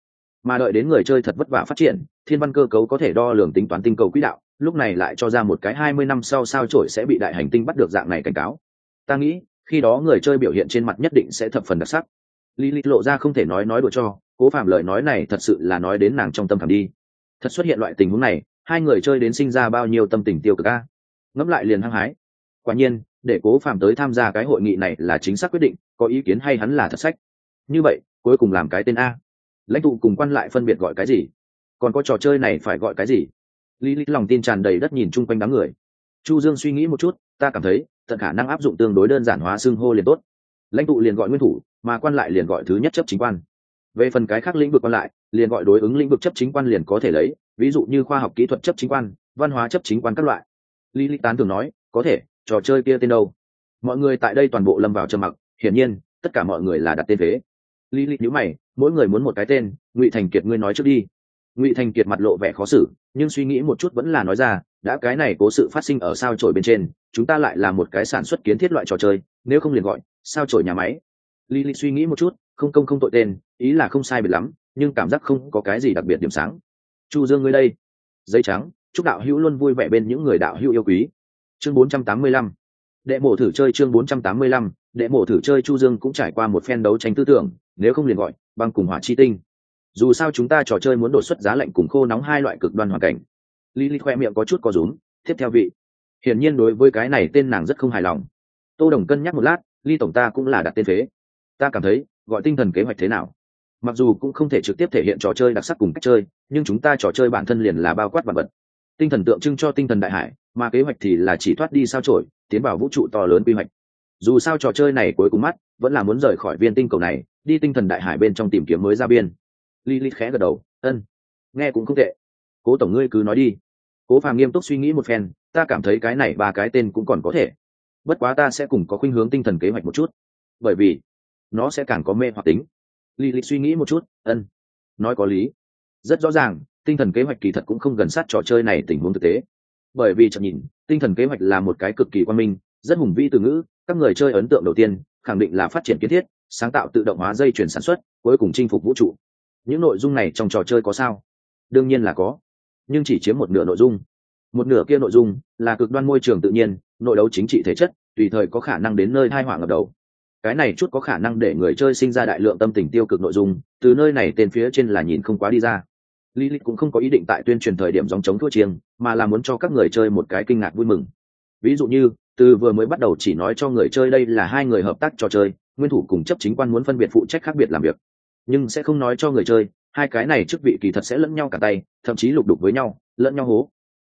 Mà đợi đến người chơi thật vất vả phát triển, thiên văn cơ cấu có thể đo lường tính toán tinh cầu quỹ đạo, lúc này lại cho ra một cái hai mươi năm sau sao trổi sẽ bị đại hành tinh bắt được dạng này cảnh cáo. Ta nghĩ, khi đó người chơi biểu hiện trên mặt nhất định sẽ thập phần đặc sắc. Lý lịch lộ ra không thể nói nói đùa cho, cố phạm lời nói này thật sự là nói đến nàng trong tâm khảm đi. Thật xuất hiện loại tình huống này, hai người chơi đến sinh ra bao nhiêu tâm tình tiêu cực a? Ngẫm lại liền hăng hái. Quả nhiên để cố phạm tới tham gia cái hội nghị này là chính xác quyết định, có ý kiến hay hắn là thật sách. Như vậy, cuối cùng làm cái tên a. Lãnh tụ cùng quan lại phân biệt gọi cái gì? Còn có trò chơi này phải gọi cái gì? Lý lý lòng tin tràn đầy đất nhìn chung quanh đám người. Chu dương suy nghĩ một chút, ta cảm thấy, tận khả năng áp dụng tương đối đơn giản hóa xưng hô liền tốt. Lãnh tụ liền gọi nguyên thủ, mà quan lại liền gọi thứ nhất chấp chính quan. Về phần cái khác lĩnh vực quan lại, liền gọi đối ứng lĩnh vực chấp chính quan liền có thể lấy, ví dụ như khoa học kỹ thuật chấp chính quan, văn hóa chấp chính quan các loại. Lý lý tán thường nói, có thể trò chơi kia tên đâu? Mọi người tại đây toàn bộ lâm vào trầm mặc, hiển nhiên, tất cả mọi người là đặt tên thế lý lịch nhữ mày, mỗi người muốn một cái tên, ngụy thành kiệt ngươi nói trước đi. Ngụy thành kiệt mặt lộ vẻ khó xử, nhưng suy nghĩ một chút vẫn là nói ra, đã cái này cố sự phát sinh ở sao trổi bên trên, chúng ta lại là một cái sản xuất kiến thiết loại trò chơi, nếu không liền gọi, sao trổi nhà máy. Lý lịch suy nghĩ một chút, không công không tội tên, ý là không sai biệt lắm, nhưng cảm giác không có cái gì đặc biệt điểm sáng. Chu dương ngươi đây. Giấy trắng, chúc đạo hữu luôn vui vẻ bên những người đạo hữu yêu quý chương 485 đệ mổ thử chơi chương 485 đệ mổ thử chơi chu dương cũng trải qua một phen đấu tranh tư tưởng, nếu không liền gọi, băng cùng hỏa chi tinh. Dù sao chúng ta trò chơi muốn đột xuất giá lạnh cùng khô nóng hai loại cực đoan hoàn cảnh. Lily khoe miệng có chút có rúm, tiếp theo vị. Hiển nhiên đối với cái này tên nàng rất không hài lòng. Tô đồng cân nhắc một lát, ly tổng ta cũng là đặt tên phế. Ta cảm thấy, gọi tinh thần kế hoạch thế nào? Mặc dù cũng không thể trực tiếp thể hiện trò chơi đặc sắc cùng cách chơi, nhưng chúng ta trò chơi bản thân liền là bao quát vật vật tinh thần tượng trưng cho tinh thần đại hải mà kế hoạch thì là chỉ thoát đi sao trổi tiến vào vũ trụ to lớn quy hoạch dù sao trò chơi này cuối cùng mắt vẫn là muốn rời khỏi viên tinh cầu này đi tinh thần đại hải bên trong tìm kiếm mới ra biên Lilith khẽ gật đầu, "Ân, nghe cũng không tệ. Cố tổng ngươi cứ nói đi." Cố Phàm nghiêm túc suy nghĩ một phen, "Ta cảm thấy cái này ba cái tên cũng còn có thể. Bất quá ta sẽ cùng có khuynh hướng tinh thần kế hoạch một chút, bởi vì nó sẽ càng có mê hoặc tính." Lilith suy nghĩ một chút, "Ân, nói có lý. Rất rõ ràng, tinh thần kế hoạch kỳ thật cũng không gần sát trò chơi này tình huống thực tế. Bởi vì chậm nhìn, tinh thần kế hoạch là một cái cực kỳ quan minh, rất hùng vĩ từ ngữ, các người chơi ấn tượng đầu tiên khẳng định là phát triển kiến thiết, sáng tạo tự động hóa dây chuyển sản xuất, cuối cùng chinh phục vũ trụ. Những nội dung này trong trò chơi có sao? Đương nhiên là có nhưng chỉ chiếm một nửa nội dung. Một nửa kia nội dung là cực đoan môi trường tự nhiên nội đấu chính trị thể chất tùy thời có khả năng đến nơi hai hỏa ngập đầu. Cái này chút có khả năng để người chơi sinh ra đại lượng tâm tình tiêu cực nội dung từ nơi này tên phía trên là nhìn không quá đi ra lý lịch cũng không có ý định tại tuyên truyền thời điểm dòng chống thua chiêng, mà là muốn cho các người chơi một cái kinh ngạc vui mừng. Ví dụ như, từ vừa mới bắt đầu chỉ nói cho người chơi đây là hai người hợp tác trò chơi, nguyên thủ cùng chấp chính quan muốn phân biệt phụ trách khác biệt làm việc. Nhưng sẽ không nói cho người chơi hai cái này chức vị kỳ thật sẽ lẫn nhau cả tay thậm chí lục đục với nhau lẫn nhau hố.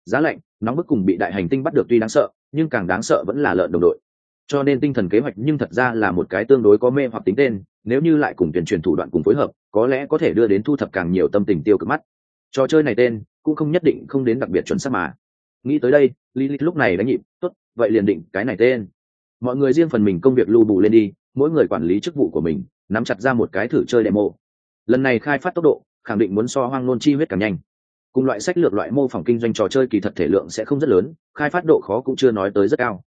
Giá lạnh nóng bức cùng bị đại hành tinh bắt được tuy đáng sợ nhưng càng đáng sợ vẫn là lợn đồng đội. Cho nên tinh thần kế hoạch nhưng thật ra là một cái tương đối có mê hoặc tính tên nếu như lại cùng tuyển truyền thủ đoạn cùng phối hợp có lẽ có thể đưa đến thu thập càng nhiều tâm tình tiêu cực mắt trò chơi này tên cũng không nhất định không đến đặc biệt chuẩn xác mà. Nghĩ tới đây, lilith lúc này đã nhịp, tốt, vậy liền định cái này tên. Mọi người riêng phần mình công việc lưu bù lên đi, mỗi người quản lý chức vụ của mình, nắm chặt ra một cái thử chơi demo. Lần này khai phát tốc độ, khẳng định muốn so hoang nôn chi huyết càng nhanh. Cùng loại sách lược loại mô phỏng kinh doanh trò chơi kỳ thật thể lượng sẽ không rất lớn, khai phát độ khó cũng chưa nói tới rất cao.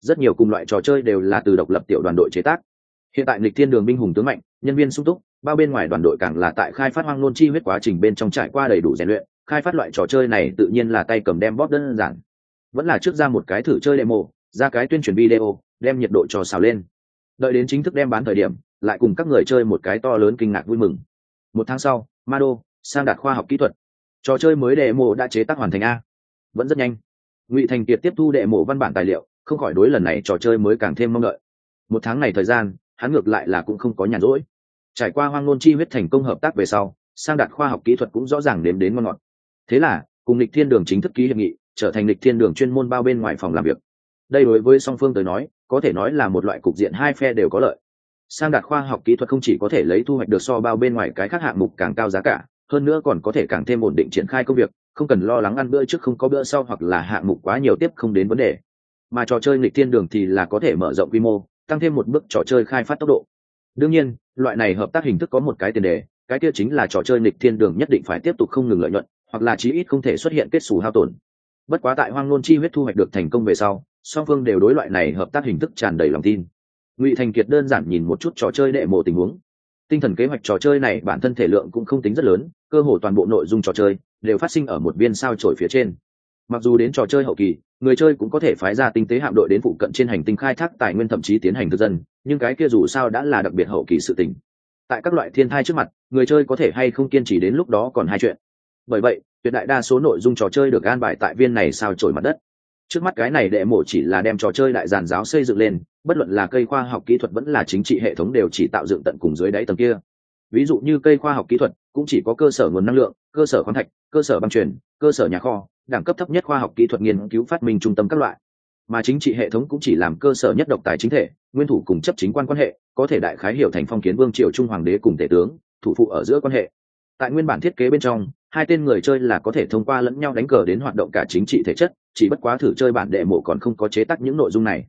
Rất nhiều cùng loại trò chơi đều là từ độc lập tiểu đoàn đội chế tác hiện tại lịch thiên đường binh hùng tướng mạnh, nhân viên sung túc, bao bên ngoài đoàn đội càng là tại khai phát hoang nôn chi huyết quá trình bên trong trải qua đầy đủ rèn luyện, khai phát loại trò chơi này tự nhiên là tay cầm đem bóp đơn giản. Vẫn là trước ra một cái thử chơi demo, ra cái tuyên truyền video, đem nhiệt độ trò xào lên. Đợi đến chính thức đem bán thời điểm, lại cùng các người chơi một cái to lớn kinh ngạc vui mừng. Một tháng sau, Mado, sang đạt khoa học kỹ thuật. Trò chơi mới đệ mộ đã chế tác hoàn thành a. Vẫn rất nhanh. Ngụy thành kiệt tiếp thu đệ mộ văn bản tài liệu, không khỏi đối lần này trò chơi mới càng thêm mong đợi. Một tháng này thời gian hắn ngược lại là cũng không có nhàn rỗi. Trải qua hoang nôn chi huyết thành công hợp tác về sau, sang đạt khoa học kỹ thuật cũng rõ ràng nếm đến ngon ngọt. Thế là, cùng lịch thiên đường chính thức ký hiệp nghị, trở thành lịch thiên đường chuyên môn bao bên ngoài phòng làm việc. Đây đối với song phương tới nói, có thể nói là một loại cục diện hai phe đều có lợi. Sang đạt khoa học kỹ thuật không chỉ có thể lấy thu hoạch được so bao bên ngoài cái khác hạng mục càng cao giá cả, hơn nữa còn có thể càng thêm ổn định triển khai công việc, không cần lo lắng ăn bữa trước không có bữa sau hoặc là hạng mục quá nhiều tiếp không đến vấn đề. Mà trò chơi nghịch thiên đường thì là có thể mở rộng quy mô tăng thêm một bước trò chơi khai phát tốc độ. Đương nhiên, loại này hợp tác hình thức có một cái tiền đề, cái kia chính là trò chơi nghịch thiên đường nhất định phải tiếp tục không ngừng lợi nhuận, hoặc là chí ít không thể xuất hiện kết xù hao tổn. Bất quá tại hoang nôn chi huyết thu hoạch được thành công về sau, song phương đều đối loại này hợp tác hình thức tràn đầy lòng tin. Ngụy thành kiệt đơn giản nhìn một chút trò chơi đệ mộ tình huống. Tinh thần kế hoạch trò chơi này bản thân thể lượng cũng không tính rất lớn, cơ hồ toàn bộ nội dung trò chơi đều phát sinh ở một viên sao trổi phía trên. Mặc dù đến trò chơi hậu kỳ người chơi cũng có thể phái ra tinh tế hạm đội đến phụ cận trên hành tinh khai thác tài nguyên thậm chí tiến hành thực dân, nhưng cái kia dù sao đã là đặc biệt hậu kỳ sự tình. Tại các loại thiên thai trước mặt, người chơi có thể hay không kiên trì đến lúc đó còn hai chuyện. Bởi vậy, tuyệt đại đa số nội dung trò chơi được an bài tại viên này sao trổi mặt đất. Trước mắt cái này đệ mổ chỉ là đem trò chơi đại giàn giáo xây dựng lên, bất luận là cây khoa học kỹ thuật vẫn là chính trị hệ thống đều chỉ tạo dựng tận cùng dưới đáy tầng kia. Ví dụ như cây khoa học kỹ thuật cũng chỉ có cơ sở nguồn năng lượng, cơ sở khoáng thạch, cơ sở băng truyền, cơ sở nhà kho đẳng cấp thấp nhất khoa học kỹ thuật nghiên cứu phát minh trung tâm các loại. Mà chính trị hệ thống cũng chỉ làm cơ sở nhất độc tài chính thể, nguyên thủ cùng chấp chính quan quan hệ, có thể đại khái hiểu thành phong kiến vương triều trung hoàng đế cùng tể tướng, thủ phụ ở giữa quan hệ. Tại nguyên bản thiết kế bên trong, hai tên người chơi là có thể thông qua lẫn nhau đánh cờ đến hoạt động cả chính trị thể chất, chỉ bất quá thử chơi bản đệ mộ còn không có chế tác những nội dung này.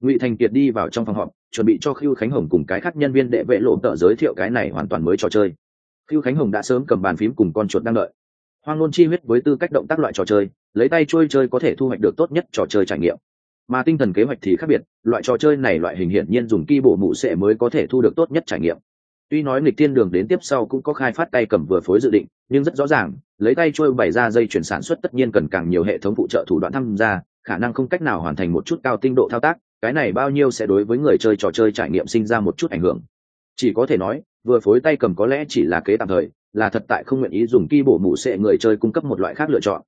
Ngụy thành kiệt đi vào trong phòng họp, chuẩn bị cho khiêu khánh hồng cùng cái khác nhân viên đệ vệ lộ tợ giới thiệu cái này hoàn toàn mới trò chơi. Khiêu khánh hồng đã sớm cầm bàn phím cùng con chuột đang đợi hoang nôn chi huyết với tư cách động tác loại trò chơi, lấy tay trôi chơi có thể thu hoạch được tốt nhất trò chơi trải nghiệm. Mà tinh thần kế hoạch thì khác biệt, loại trò chơi này loại hình hiển nhiên dùng ki bộ mụ sệ mới có thể thu được tốt nhất trải nghiệm. Tuy nói nghịch thiên đường đến tiếp sau cũng có khai phát tay cầm vừa phối dự định, nhưng rất rõ ràng, lấy tay trôi bày ra dây chuyển sản xuất tất nhiên cần càng nhiều hệ thống phụ trợ thủ đoạn tham gia, khả năng không cách nào hoàn thành một chút cao tinh độ thao tác, cái này bao nhiêu sẽ đối với người chơi trò chơi trải nghiệm sinh ra một chút ảnh hưởng. Chỉ có thể nói, vừa phối tay cầm có lẽ chỉ là kế tạm thời là thật tại không nguyện ý dùng ki bổ mụ sệ người chơi cung cấp một loại khác lựa chọn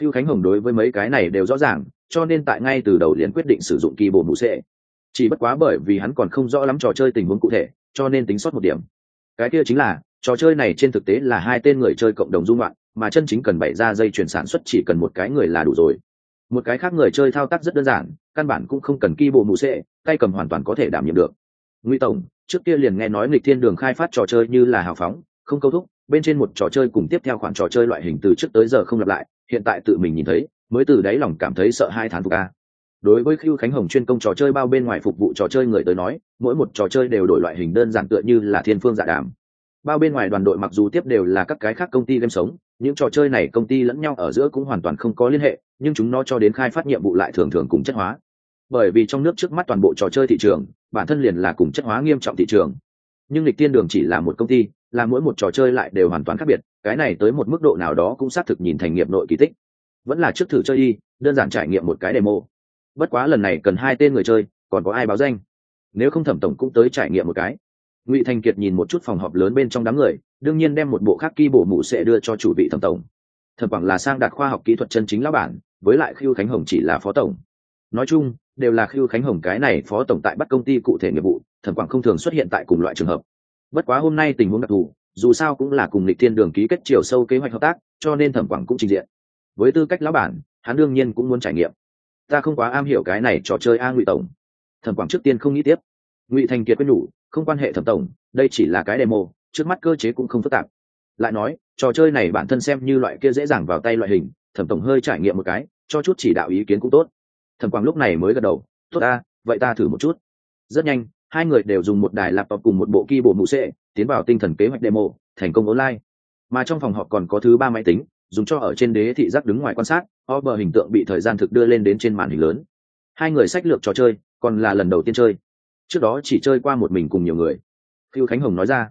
Phiêu Khánh Hồng đối với mấy cái này đều rõ ràng, cho nên tại ngay từ đầu liền quyết định sử dụng kỳ bộ mũ sệ. Chỉ bất quá bởi vì hắn còn không rõ lắm trò chơi tình huống cụ thể, cho nên tính sót một điểm. Cái kia chính là, trò chơi này trên thực tế là hai tên người chơi cộng đồng dung loạn, mà chân chính cần bày ra dây chuyển sản xuất chỉ cần một cái người là đủ rồi. Một cái khác người chơi thao tác rất đơn giản, căn bản cũng không cần kỳ bộ mũ sệ, tay cầm hoàn toàn có thể đảm nhiệm được. Ngụy tổng, trước kia liền nghe nói nghịch thiên đường khai phát trò chơi như là hào phóng, không câu thúc, bên trên một trò chơi cùng tiếp theo khoản trò chơi loại hình từ trước tới giờ không lặp lại, hiện tại tự mình nhìn thấy mới từ đáy lòng cảm thấy sợ hai thán phục a. Đối với khiêu khánh hồng chuyên công trò chơi bao bên ngoài phục vụ trò chơi người tới nói mỗi một trò chơi đều đổi loại hình đơn giản tựa như là thiên phương dạ đàm. Bao bên ngoài đoàn đội mặc dù tiếp đều là các cái khác công ty game sống những trò chơi này công ty lẫn nhau ở giữa cũng hoàn toàn không có liên hệ nhưng chúng nó cho đến khai phát nhiệm vụ lại thường thường cùng chất hóa. Bởi vì trong nước trước mắt toàn bộ trò chơi thị trường bản thân liền là cùng chất hóa nghiêm trọng thị trường. Nhưng lịch tiên đường chỉ là một công ty là mỗi một trò chơi lại đều hoàn toàn khác biệt, cái này tới một mức độ nào đó cũng xác thực nhìn thành nghiệp nội kỳ tích. Vẫn là trước thử chơi đi, đơn giản trải nghiệm một cái demo. Bất quá lần này cần hai tên người chơi, còn có ai báo danh? Nếu không thẩm tổng cũng tới trải nghiệm một cái. Ngụy thành kiệt nhìn một chút phòng họp lớn bên trong đám người, đương nhiên đem một bộ khác ki bổ mụ sẽ đưa cho chủ vị thẩm tổng. Thẩm quảng là sang đạt khoa học kỹ thuật chân chính lão bản, với lại khiêu khánh hồng chỉ là phó tổng. Nói chung, đều là khiêu khánh hồng cái này phó tổng tại bắt công ty cụ thể nghiệp vụ, thẩm quảng không thường xuất hiện tại cùng loại trường hợp bất quá hôm nay tình huống đặc thù, dù sao cũng là cùng lịch thiên đường ký kết chiều sâu kế hoạch hợp tác, cho nên thẩm quảng cũng trình diện. Với tư cách lão bản, hắn đương nhiên cũng muốn trải nghiệm. Ta không quá am hiểu cái này trò chơi a ngụy tổng. Thẩm quảng trước tiên không nghĩ tiếp. Ngụy thành kiệt quyết nhủ, không quan hệ thẩm tổng, đây chỉ là cái demo, trước mắt cơ chế cũng không phức tạp. Lại nói, trò chơi này bản thân xem như loại kia dễ dàng vào tay loại hình, thẩm tổng hơi trải nghiệm một cái, cho chút chỉ đạo ý kiến cũng tốt. Thẩm quảng lúc này mới gật đầu, tốt ta, vậy ta thử một chút. Rất nhanh hai người đều dùng một đài laptop cùng một bộ keyboard mũ xệ tiến vào tinh thần kế hoạch demo, thành công online. Mà trong phòng họp còn có thứ ba máy tính, dùng cho ở trên đế thị giác đứng ngoài quan sát o bờ hình tượng bị thời gian thực đưa lên đến trên màn hình lớn. Hai người sách lược trò chơi, còn là lần đầu tiên chơi. Trước đó chỉ chơi qua một mình cùng nhiều người. Khiêu khánh hồng nói ra,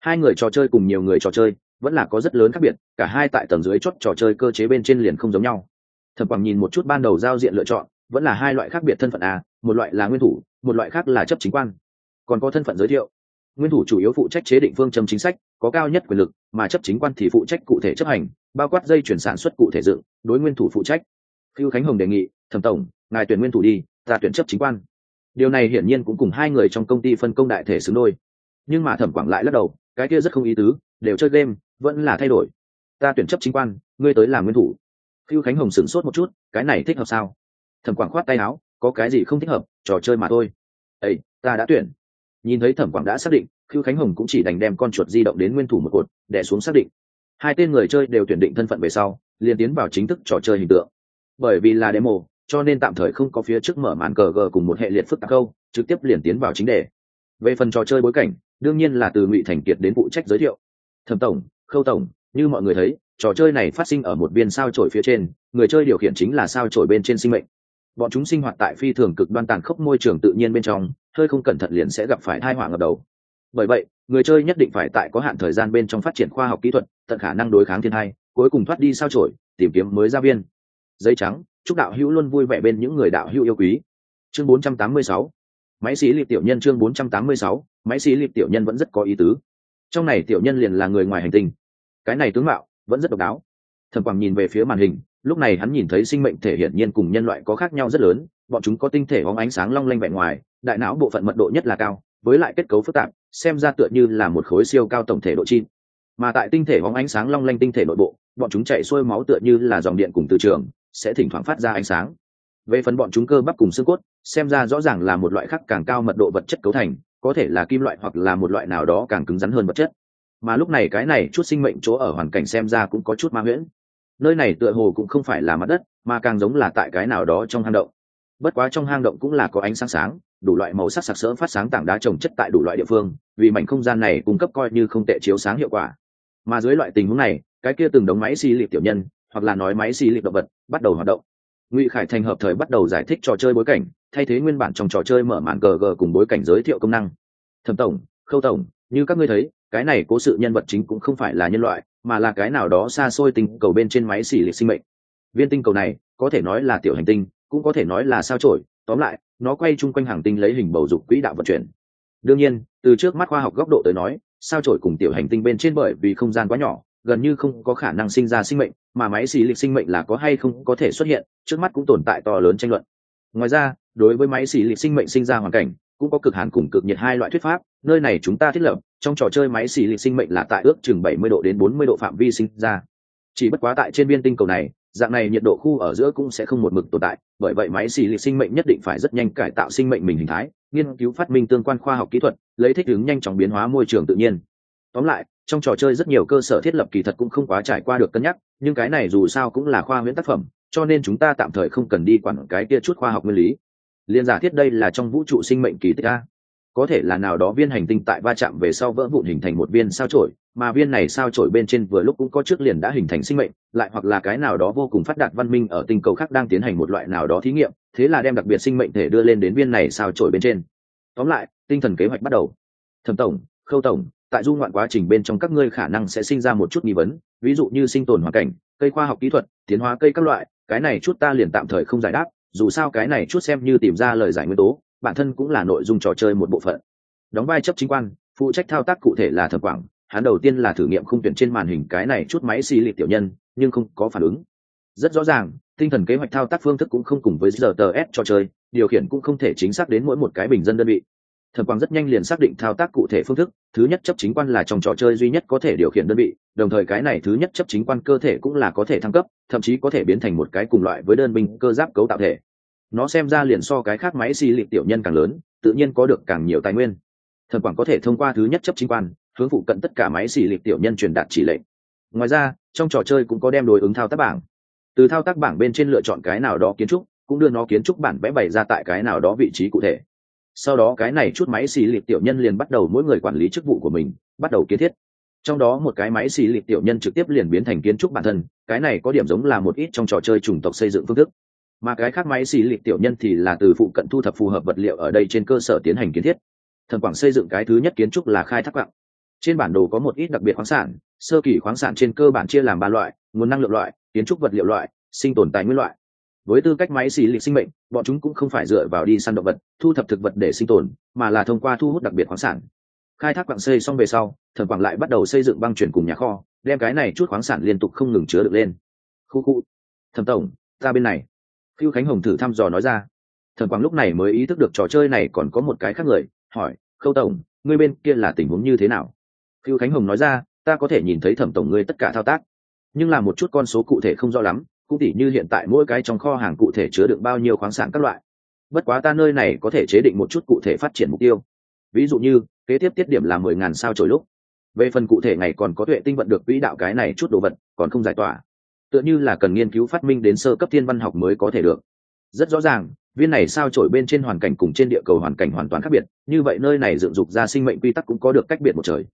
hai người trò chơi cùng nhiều người trò chơi, vẫn là có rất lớn khác biệt, cả hai tại tầng dưới chốt trò chơi cơ chế bên trên liền không giống nhau. Thẩm quảng nhìn một chút ban đầu giao diện lựa chọn, vẫn là hai loại khác biệt thân phận a một loại là nguyên thủ, một loại khác là chấp chính quan còn có thân phận giới thiệu. Nguyên thủ chủ yếu phụ trách chế định phương châm chính sách, có cao nhất quyền lực, mà chấp chính quan thì phụ trách cụ thể chấp hành, bao quát dây chuyển sản xuất cụ thể dựng, đối nguyên thủ phụ trách. Khiêu khánh hồng đề nghị, thẩm tổng, ngài tuyển nguyên thủ đi, ta tuyển chấp chính quan. Điều này hiển nhiên cũng cùng hai người trong công ty phân công đại thể xứng đôi. Nhưng mà thẩm quảng lại lắc đầu, cái kia rất không ý tứ, đều chơi game, vẫn là thay đổi. Ta tuyển chấp chính quan, ngươi tới làm nguyên thủ. Khiêu khánh hồng sửng sốt một chút, cái này thích hợp sao? Thẩm quảng khoát tay áo, có cái gì không thích hợp, trò chơi mà thôi. Ây ta đã tuyển nhìn thấy thẩm quảng đã xác định, khưu khánh hồng cũng chỉ đành đem con chuột di động đến nguyên thủ một cột đẻ xuống xác định. Hai tên người chơi đều tuyển định thân phận về sau, liền tiến vào chính thức trò chơi hình tượng. Bởi vì là demo, cho nên tạm thời không có phía trước mở màn cờ gờ cùng một hệ liệt phức tạp câu, trực tiếp liền tiến vào chính đề. Về phần trò chơi bối cảnh, đương nhiên là từ ngụy thành kiệt đến phụ trách giới thiệu. Thẩm tổng, khâu tổng, như mọi người thấy, trò chơi này phát sinh ở một viên sao trổi phía trên, người chơi điều khiển chính là sao trổi bên trên sinh mệnh bọn chúng sinh hoạt tại phi thường cực đoan tàn khốc môi trường tự nhiên bên trong, hơi không cẩn thận liền sẽ gặp phải thai họa ngập đầu. Bởi vậy, người chơi nhất định phải tại có hạn thời gian bên trong phát triển khoa học kỹ thuật, tận khả năng đối kháng thiên hai cuối cùng thoát đi sao trổi tìm kiếm mới gia viên. Giấy trắng, chúc đạo hữu luôn vui vẻ bên những người đạo hữu yêu quý. Chương 486 máy xí liệp tiểu nhân chương 486 máy xí liệp tiểu nhân vẫn rất có ý tứ. Trong này tiểu nhân liền là người ngoài hành tinh. Cái này tướng mạo vẫn rất độc đáo. Thẩm quảng nhìn về phía màn hình lúc này hắn nhìn thấy sinh mệnh thể hiển nhiên cùng nhân loại có khác nhau rất lớn, bọn chúng có tinh thể hóng ánh sáng long lanh vẹn ngoài, đại não bộ phận mật độ nhất là cao, với lại kết cấu phức tạp, xem ra tựa như là một khối siêu cao tổng thể độ chim. Mà tại tinh thể hóng ánh sáng long lanh tinh thể nội bộ, bọn chúng chạy xuôi máu tựa như là dòng điện cùng từ trường, sẽ thỉnh thoảng phát ra ánh sáng. Về phần bọn chúng cơ bắp cùng xương cốt, xem ra rõ ràng là một loại khác càng cao mật độ vật chất cấu thành, có thể là kim loại hoặc là một loại nào đó càng cứng rắn hơn vật chất. Mà lúc này cái này chút sinh mệnh chỗ ở hoàn cảnh xem ra cũng có chút ma huyễn nơi này tựa hồ cũng không phải là mặt đất, mà càng giống là tại cái nào đó trong hang động. Bất quá trong hang động cũng là có ánh sáng sáng, đủ loại màu sắc sặc sỡ phát sáng tảng đá trồng chất tại đủ loại địa phương, vì mảnh không gian này cung cấp coi như không tệ chiếu sáng hiệu quả. Mà dưới loại tình huống này, cái kia từng đống máy xi lịp tiểu nhân, hoặc là nói máy xi lịp động vật, bắt đầu hoạt động. Ngụy khải thành hợp thời bắt đầu giải thích trò chơi bối cảnh, thay thế nguyên bản trong trò chơi mở màn gg cùng bối cảnh giới thiệu công năng. Thẩm tổng, khâu tổng, như các ngươi thấy, cái này cố sự nhân vật chính cũng không phải là nhân loại mà là cái nào đó xa xôi tinh cầu bên trên máy xỉ lịch sinh mệnh. Viên tinh cầu này, có thể nói là tiểu hành tinh, cũng có thể nói là sao trổi tóm lại, nó quay chung quanh hàng tinh lấy hình bầu dục quỹ đạo vận chuyển. Đương nhiên, từ trước mắt khoa học góc độ tới nói, sao trổi cùng tiểu hành tinh bên trên bởi vì không gian quá nhỏ, gần như không có khả năng sinh ra sinh mệnh, mà máy xì lịch sinh mệnh là có hay không có thể xuất hiện, trước mắt cũng tồn tại to lớn tranh luận. Ngoài ra, đối với máy xì lịch sinh mệnh sinh ra hoàn cảnh, cũng có cực hàn cùng cực nhiệt hai loại thuyết pháp, nơi này chúng ta thiết lập trong trò chơi máy xì lịch sinh mệnh là tại ước chừng 70 độ đến 40 độ phạm vi sinh ra. Chỉ bất quá tại trên biên tinh cầu này, dạng này nhiệt độ khu ở giữa cũng sẽ không một mực tồn tại, bởi vậy máy xì lịch sinh mệnh nhất định phải rất nhanh cải tạo sinh mệnh mình hình thái, nghiên cứu phát minh tương quan khoa học kỹ thuật, lấy thích ứng nhanh chóng biến hóa môi trường tự nhiên. Tóm lại, trong trò chơi rất nhiều cơ sở thiết lập kỳ thật cũng không quá trải qua được cân nhắc, nhưng cái này dù sao cũng là khoa huyễn tác phẩm, cho nên chúng ta tạm thời không cần đi quản cái kia chút khoa học nguyên lý. Liên giả thiết đây là trong vũ trụ sinh mệnh kỳ tích a có thể là nào đó viên hành tinh tại va chạm về sau vỡ vụn hình thành một viên sao chổi, mà viên này sao chổi bên trên vừa lúc cũng có trước liền đã hình thành sinh mệnh, lại hoặc là cái nào đó vô cùng phát đạt văn minh ở tinh cầu khác đang tiến hành một loại nào đó thí nghiệm, thế là đem đặc biệt sinh mệnh thể đưa lên đến viên này sao chổi bên trên. Tóm lại, tinh thần kế hoạch bắt đầu. Thẩm tổng, khâu tổng, tại du ngoạn quá trình bên trong các ngươi khả năng sẽ sinh ra một chút nghi vấn, ví dụ như sinh tồn hoàn cảnh, cây khoa học kỹ thuật, tiến hóa cây các loại, cái này chút ta liền tạm thời không giải đáp, dù sao cái này chút xem như tìm ra lời giải nguyên tố bản thân cũng là nội dung trò chơi một bộ phận. Đóng vai chấp chính quan, phụ trách thao tác cụ thể là thẩm quảng, hắn đầu tiên là thử nghiệm không tuyển trên màn hình cái này chút máy xì lịp tiểu nhân, nhưng không có phản ứng. Rất rõ ràng, tinh thần kế hoạch thao tác phương thức cũng không cùng với giờ tờ s trò chơi, điều khiển cũng không thể chính xác đến mỗi một cái bình dân đơn vị. Thẩm quang rất nhanh liền xác định thao tác cụ thể phương thức, thứ nhất chấp chính quan là trong trò chơi duy nhất có thể điều khiển đơn vị, đồng thời cái này thứ nhất chấp chính quan cơ thể cũng là có thể thăng cấp, thậm chí có thể biến thành một cái cùng loại với đơn binh cơ giáp cấu tạo thể nó xem ra liền so cái khác máy xì lịp tiểu nhân càng lớn, tự nhiên có được càng nhiều tài nguyên. Thần quảng có thể thông qua thứ nhất chấp chính quan, hướng phụ cận tất cả máy xì lịp tiểu nhân truyền đạt chỉ lệnh. Ngoài ra, trong trò chơi cũng có đem đối ứng thao tác bảng. Từ thao tác bảng bên trên lựa chọn cái nào đó kiến trúc, cũng đưa nó kiến trúc bản vẽ bày ra tại cái nào đó vị trí cụ thể. Sau đó cái này chút máy xì lịp tiểu nhân liền bắt đầu mỗi người quản lý chức vụ của mình, bắt đầu kiến thiết. Trong đó một cái máy xì lịp tiểu nhân trực tiếp liền biến thành kiến trúc bản thân, cái này có điểm giống là một ít trong trò chơi chủng tộc xây dựng phương thức mà cái khác máy xì lịch tiểu nhân thì là từ phụ cận thu thập phù hợp vật liệu ở đây trên cơ sở tiến hành kiến thiết. Thần quảng xây dựng cái thứ nhất kiến trúc là khai thác quặng. Trên bản đồ có một ít đặc biệt khoáng sản, sơ kỳ khoáng sản trên cơ bản chia làm ba loại, nguồn năng lượng loại, kiến trúc vật liệu loại, sinh tồn tài nguyên loại. Với tư cách máy xì lịch sinh mệnh, bọn chúng cũng không phải dựa vào đi săn động vật, thu thập thực vật để sinh tồn, mà là thông qua thu hút đặc biệt khoáng sản. Khai thác quặng xây xong về sau, thần quảng lại bắt đầu xây dựng băng chuyển cùng nhà kho, đem cái này chút khoáng sản liên tục không ngừng chứa được lên. Khu khu. Thẩm tổng ta bên này khiêu khánh hồng thử thăm dò nói ra. Thần Quang lúc này mới ý thức được trò chơi này còn có một cái khác người, hỏi, khâu tổng, ngươi bên kia là tình huống như thế nào? Khiêu khánh hồng nói ra, ta có thể nhìn thấy thẩm tổng ngươi tất cả thao tác, nhưng là một chút con số cụ thể không rõ lắm, cũng tỉ như hiện tại mỗi cái trong kho hàng cụ thể chứa đựng bao nhiêu khoáng sản các loại. Bất quá ta nơi này có thể chế định một chút cụ thể phát triển mục tiêu. Ví dụ như, kế tiếp tiết điểm là mười ngàn sao trồi lúc. Về phần cụ thể này còn có tuệ tinh vận được quỹ đạo cái này chút đồ vật, còn không giải tỏa tựa như là cần nghiên cứu phát minh đến sơ cấp thiên văn học mới có thể được. Rất rõ ràng, viên này sao trổi bên trên hoàn cảnh cùng trên địa cầu hoàn cảnh hoàn toàn khác biệt, như vậy nơi này dựng dục ra sinh mệnh quy tắc cũng có được cách biệt một trời.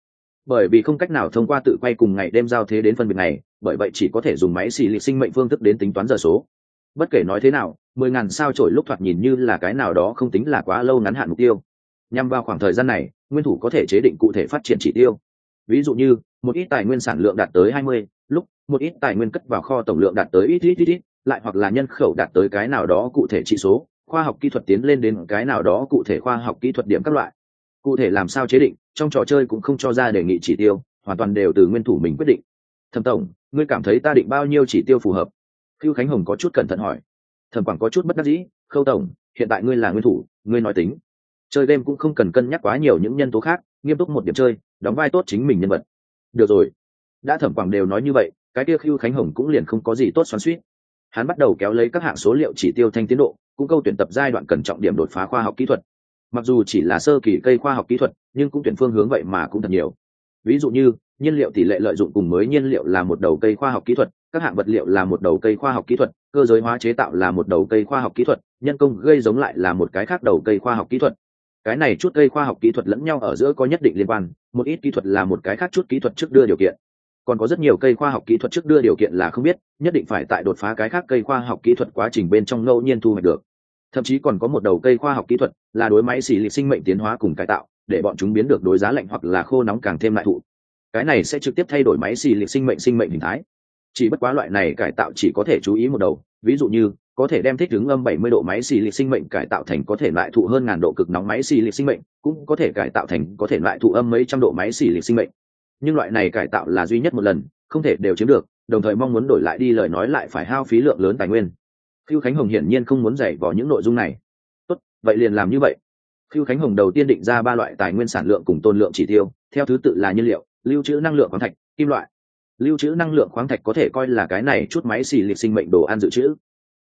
Bởi vì không cách nào thông qua tự quay cùng ngày đêm giao thế đến phân biệt này, bởi vậy chỉ có thể dùng máy xì lịch sinh mệnh phương thức đến tính toán giờ số. Bất kể nói thế nào, mười ngàn sao trổi lúc thoạt nhìn như là cái nào đó không tính là quá lâu ngắn hạn mục tiêu. Nhằm vào khoảng thời gian này, nguyên thủ có thể chế định cụ thể phát triển chỉ tiêu ví dụ như, một ít tài nguyên sản lượng đạt tới hai mươi, lúc, một ít tài nguyên cất vào kho tổng lượng đạt tới ít ít ít ít, lại hoặc là nhân khẩu đạt tới cái nào đó cụ thể trị số, khoa học kỹ thuật tiến lên đến cái nào đó cụ thể khoa học kỹ thuật điểm các loại. Cụ thể làm sao chế định, trong trò chơi cũng không cho ra đề nghị chỉ tiêu, hoàn toàn đều từ nguyên thủ mình quyết định. Thẩm tổng, ngươi cảm thấy ta định bao nhiêu chỉ tiêu phù hợp? Khiêu khánh hồng có chút cẩn thận hỏi. Thẩm quảng có chút bất đắc dĩ, khâu tổng, hiện tại ngươi là nguyên thủ, ngươi nói tính. Chơi game cũng không cần cân nhắc quá nhiều những nhân tố khác, nghiêm túc một điểm chơi đóng vai tốt chính mình nhân vật. Được rồi. Đã thẩm quảng đều nói như vậy, cái kia khiêu khánh hồng cũng liền không có gì tốt xoắn suýt hắn bắt đầu kéo lấy các hạng số liệu chỉ tiêu thanh tiến độ, cũng câu tuyển tập giai đoạn cần trọng điểm đột phá khoa học kỹ thuật. Mặc dù chỉ là sơ kỳ cây khoa học kỹ thuật, nhưng cũng tuyển phương hướng vậy mà cũng thật nhiều. Ví dụ như, nhiên liệu tỷ lệ lợi dụng cùng mới nhiên liệu là một đầu cây khoa học kỹ thuật, các hạng vật liệu là một đầu cây khoa học kỹ thuật, cơ giới hóa chế tạo là một đầu cây khoa học kỹ thuật, nhân công gây giống lại là một cái khác đầu cây khoa học kỹ thuật cái này chút cây khoa học kỹ thuật lẫn nhau ở giữa có nhất định liên quan, một ít kỹ thuật là một cái khác chút kỹ thuật trước đưa điều kiện. Còn có rất nhiều cây khoa học kỹ thuật trước đưa điều kiện là không biết, nhất định phải tại đột phá cái khác cây khoa học kỹ thuật quá trình bên trong ngẫu nhiên thu hoạch được. Thậm chí còn có một đầu cây khoa học kỹ thuật là đối máy xỉ lịch sinh mệnh tiến hóa cùng cải tạo, để bọn chúng biến được đối giá lạnh hoặc là khô nóng càng thêm lại thụ. Cái này sẽ trực tiếp thay đổi máy xì lịch sinh mệnh sinh mệnh hình thái. Chỉ bất quá loại này cải tạo chỉ có thể chú ý một đầu, ví dụ như có thể đem thích ứng âm 70 độ máy xì lịch sinh mệnh cải tạo thành có thể lại thụ hơn ngàn độ cực nóng máy xì lịch sinh mệnh, cũng có thể cải tạo thành có thể lại thụ âm mấy trăm độ máy xì lịch sinh mệnh. Nhưng loại này cải tạo là duy nhất một lần, không thể đều chiếm được, đồng thời mong muốn đổi lại đi lời nói lại phải hao phí lượng lớn tài nguyên. khưu Khánh Hồng hiển nhiên không muốn dạy vào những nội dung này. Tốt, vậy liền làm như vậy. khưu Khánh Hồng đầu tiên định ra ba loại tài nguyên sản lượng cùng tôn lượng chỉ tiêu, theo thứ tự là nhiên liệu, lưu trữ năng lượng khoáng thạch, kim loại. Lưu trữ năng lượng khoáng thạch có thể coi là cái này chút máy xì lịch sinh mệnh đồ ăn dự trữ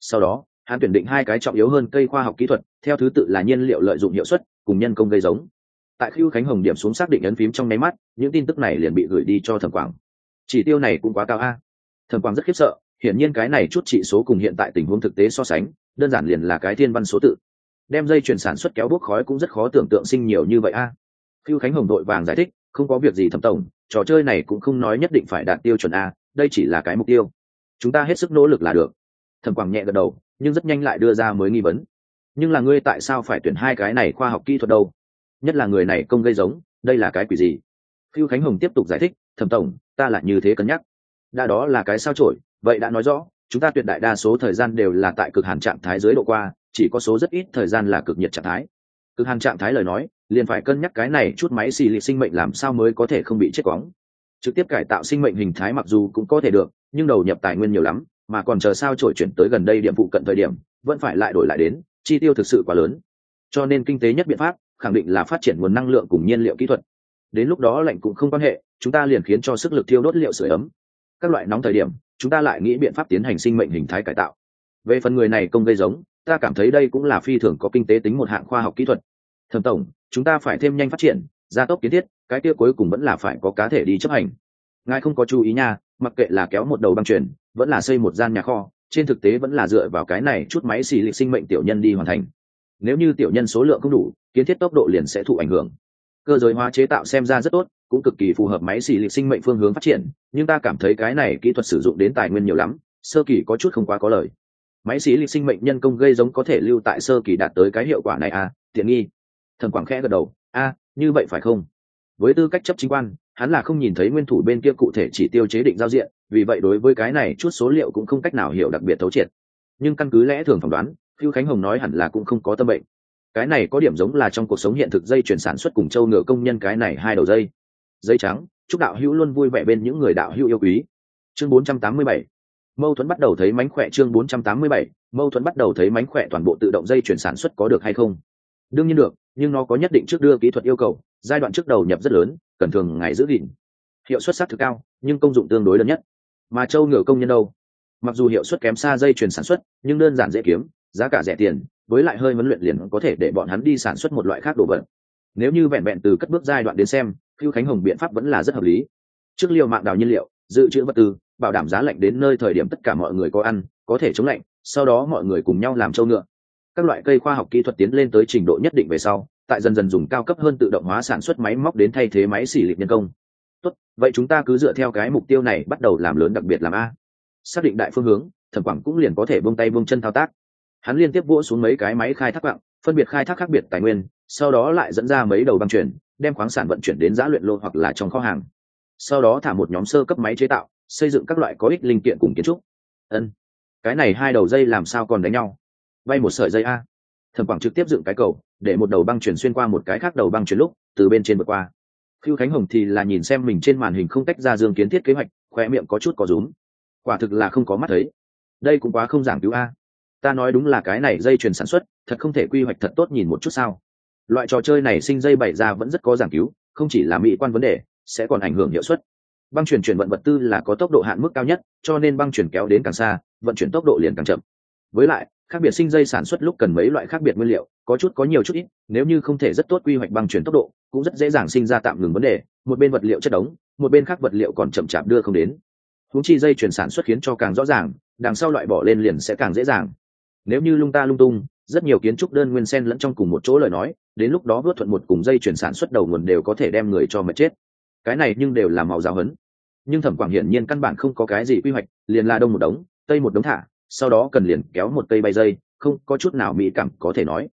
sau đó, hắn tuyển định hai cái trọng yếu hơn cây khoa học kỹ thuật, theo thứ tự là nhiên liệu lợi dụng hiệu suất, cùng nhân công gây giống. Tại khi khánh hồng điểm xuống xác định ấn phím trong nháy mắt, những tin tức này liền bị gửi đi cho thẩm quảng. Chỉ tiêu này cũng quá cao a. Thẩm quảng rất khiếp sợ, hiển nhiên cái này chút trị số cùng hiện tại tình huống thực tế so sánh, đơn giản liền là cái thiên văn số tự. Đem dây chuyển sản xuất kéo bốc khói cũng rất khó tưởng tượng sinh nhiều như vậy a. À. khiêu khánh hồng đội vàng giải thích, không có việc gì thẩm tổng, trò chơi này cũng không nói nhất định phải đạt tiêu chuẩn a, đây chỉ là cái mục tiêu. Chúng ta hết sức nỗ lực là được thẩm quảng nhẹ gật đầu, nhưng rất nhanh lại đưa ra mới nghi vấn. Nhưng là ngươi tại sao phải tuyển hai cái này khoa học kỹ thuật đâu? Nhất là người này công gây giống, đây là cái quỷ gì? Phiêu khánh hồng tiếp tục giải thích, thẩm tổng, ta lại như thế cân nhắc. Đã đó là cái sao trổi, vậy đã nói rõ, chúng ta tuyệt đại đa số thời gian đều là tại cực hàn trạng thái dưới độ qua, chỉ có số rất ít thời gian là cực nhiệt trạng thái. Cực hàn trạng thái lời nói, liền phải cân nhắc cái này chút máy xì liệt sinh mệnh làm sao mới có thể không bị chết quóng. Trực tiếp cải tạo sinh mệnh hình thái mặc dù cũng có thể được, nhưng đầu nhập tài nguyên nhiều lắm mà còn chờ sao trổi chuyển tới gần đây điểm phụ cận thời điểm, vẫn phải lại đổi lại đến, chi tiêu thực sự quá lớn. Cho nên kinh tế nhất biện pháp, khẳng định là phát triển nguồn năng lượng cùng nhiên liệu kỹ thuật. Đến lúc đó lạnh cũng không quan hệ, chúng ta liền khiến cho sức lực thiêu đốt liệu sửa ấm. Các loại nóng thời điểm, chúng ta lại nghĩ biện pháp tiến hành sinh mệnh hình thái cải tạo. Về phần người này công gây giống, ta cảm thấy đây cũng là phi thường có kinh tế tính một hạng khoa học kỹ thuật. Thẩm tổng, chúng ta phải thêm nhanh phát triển, gia tốc kiến thiết, cái kia cuối cùng vẫn là phải có cá thể đi chấp hành ngài không có chú ý nha, mặc kệ là kéo một đầu băng truyền vẫn là xây một gian nhà kho, trên thực tế vẫn là dựa vào cái này chút máy xì lịch sinh mệnh tiểu nhân đi hoàn thành. Nếu như tiểu nhân số lượng không đủ, kiến thiết tốc độ liền sẽ thụ ảnh hưởng. Cơ giới hóa chế tạo xem ra rất tốt, cũng cực kỳ phù hợp máy xì lịch sinh mệnh phương hướng phát triển, nhưng ta cảm thấy cái này kỹ thuật sử dụng đến tài nguyên nhiều lắm, sơ kỳ có chút không quá có lời. Máy xì lịch sinh mệnh nhân công gây giống có thể lưu tại sơ kỳ đạt tới cái hiệu quả này à tiện nghi. Thần quảng khẽ gật đầu, a, như vậy phải không? Với tư cách chấp chính quan hắn là không nhìn thấy nguyên thủ bên kia cụ thể chỉ tiêu chế định giao diện, vì vậy đối với cái này chút số liệu cũng không cách nào hiểu đặc biệt thấu triệt. Nhưng căn cứ lẽ thường phỏng đoán phiêu khánh hồng nói hẳn là cũng không có tâm bệnh. Cái này có điểm giống là trong cuộc sống hiện thực dây chuyển sản xuất cùng châu ngựa công nhân cái này hai đầu dây. Dây trắng, chúc đạo hữu luôn vui vẻ bên những người đạo hữu yêu quý. Chương 487 mâu thuẫn bắt đầu thấy mánh khỏe chương 487 mâu thuẫn bắt đầu thấy mánh khỏe toàn bộ tự động dây chuyển sản xuất có được hay không? Đương nhiên được, nhưng nó có nhất định trước đưa kỹ thuật yêu cầu. Giai đoạn trước đầu nhập rất lớn cần thường ngày giữ gìn. Hiệu suất sắc thực cao, nhưng công dụng tương đối lớn nhất. Mà châu ngựa công nhân đâu? Mặc dù hiệu suất kém xa dây chuyền sản xuất, nhưng đơn giản dễ kiếm, giá cả rẻ tiền, với lại hơi huấn luyện liền có thể để bọn hắn đi sản xuất một loại khác đồ vật. Nếu như vẹn vẹn từ cất bước giai đoạn đến xem phiêu khánh hồng biện pháp vẫn là rất hợp lý. Trước liều mạng đào nhiên liệu, dự trữ vật tư, bảo đảm giá lạnh đến nơi thời điểm tất cả mọi người có ăn, có thể chống lạnh, sau đó mọi người cùng nhau làm châu ngựa. Các loại cây khoa học kỹ thuật tiến lên tới trình độ nhất định về sau tại dần dần dùng cao cấp hơn tự động hóa sản xuất máy móc đến thay thế máy xỉ lịch nhân công. Tốt, vậy chúng ta cứ dựa theo cái mục tiêu này bắt đầu làm lớn đặc biệt làm a. Xác định đại phương hướng, thẩm quảng cũng liền có thể buông tay buông chân thao tác. Hắn liên tiếp vỗ xuống mấy cái máy khai thác quặng, phân biệt khai thác khác biệt tài nguyên, sau đó lại dẫn ra mấy đầu băng chuyển, đem khoáng sản vận chuyển đến giá luyện lô hoặc là trong kho hàng. Sau đó thả một nhóm sơ cấp máy chế tạo, xây dựng các loại có ích linh kiện cùng kiến trúc. Ân, cái này hai đầu dây làm sao còn đánh nhau? Vay một sợi dây a thẩm quảng trực tiếp dựng cái cầu để một đầu băng chuyển xuyên qua một cái khác đầu băng chuyển lúc từ bên trên vượt qua Khưu Khánh Hồng thì là nhìn xem mình trên màn hình không tách ra Dương Kiến Thiết kế hoạch, khoe miệng có chút có rúm. Quả thực là không có mắt thấy. Đây cũng quá không giảng cứu a. Ta nói đúng là cái này dây chuyền sản xuất, thật không thể quy hoạch thật tốt nhìn một chút sao? Loại trò chơi này sinh dây bày ra vẫn rất có giảng cứu, không chỉ là mỹ quan vấn đề, sẽ còn ảnh hưởng hiệu suất. Băng chuyển chuyển vận vật tư là có tốc độ hạn mức cao nhất, cho nên băng chuyển kéo đến càng xa, vận chuyển tốc độ liền càng chậm với lại khác biệt sinh dây sản xuất lúc cần mấy loại khác biệt nguyên liệu, có chút có nhiều chút ít, nếu như không thể rất tốt quy hoạch băng chuyển tốc độ, cũng rất dễ dàng sinh ra tạm ngừng vấn đề, một bên vật liệu chất đống, một bên khác vật liệu còn chậm chạp đưa không đến. Húng chi dây chuyển sản xuất khiến cho càng rõ ràng, đằng sau loại bỏ lên liền sẽ càng dễ dàng. Nếu như lung ta lung tung, rất nhiều kiến trúc đơn nguyên sen lẫn trong cùng một chỗ lời nói, đến lúc đó vớt thuận một cùng dây chuyển sản xuất đầu nguồn đều có thể đem người cho mệt chết. Cái này nhưng đều là màu giáo hấn nhưng thẩm quảng hiển nhiên căn bản không có cái gì quy hoạch, liền là đông một đống, tây một đống thả sau đó cần liền kéo một cây bay dây, không, có chút nào mỹ cảm có thể nói.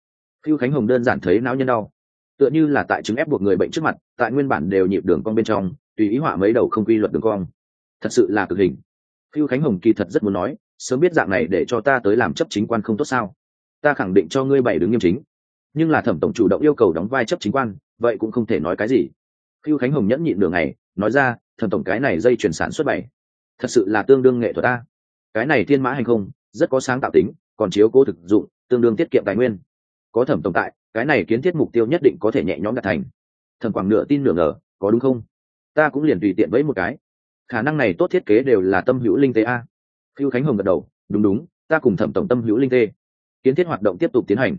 Phiêu khánh hồng đơn giản thấy não nhân đau. Tựa như là tại chứng ép buộc người bệnh trước mặt, tại nguyên bản đều nhịp đường cong bên trong, tùy ý họa mấy đầu không quy luật đường cong. Thật sự là cực hình. Phiêu khánh hồng kỳ thật rất muốn nói, sớm biết dạng này để cho ta tới làm chấp chính quan không tốt sao? Ta khẳng định cho ngươi bảy đứng nghiêm chính. Nhưng là thẩm tổng chủ động yêu cầu đóng vai chấp chính quan, vậy cũng không thể nói cái gì. Phiêu khánh hồng nhẫn nhịn đường này, nói ra, thẩm tổng cái này dây chuyển sản xuất bảy. Thật sự là tương đương nghệ thuật ta cái này thiên mã hành không, rất có sáng tạo tính, còn chiếu cố thực dụng, tương đương tiết kiệm tài nguyên. Có thẩm tồn tại, cái này kiến thiết mục tiêu nhất định có thể nhẹ nhõm đạt thành. Thẩm quảng nửa tin nửa ngờ, có đúng không? Ta cũng liền tùy tiện với một cái. Khả năng này tốt thiết kế đều là tâm hữu linh tế a. Phiêu khánh hồng gật đầu, đúng đúng, ta cùng thẩm tổng tâm hữu linh tê. Kiến thiết hoạt động tiếp tục tiến hành.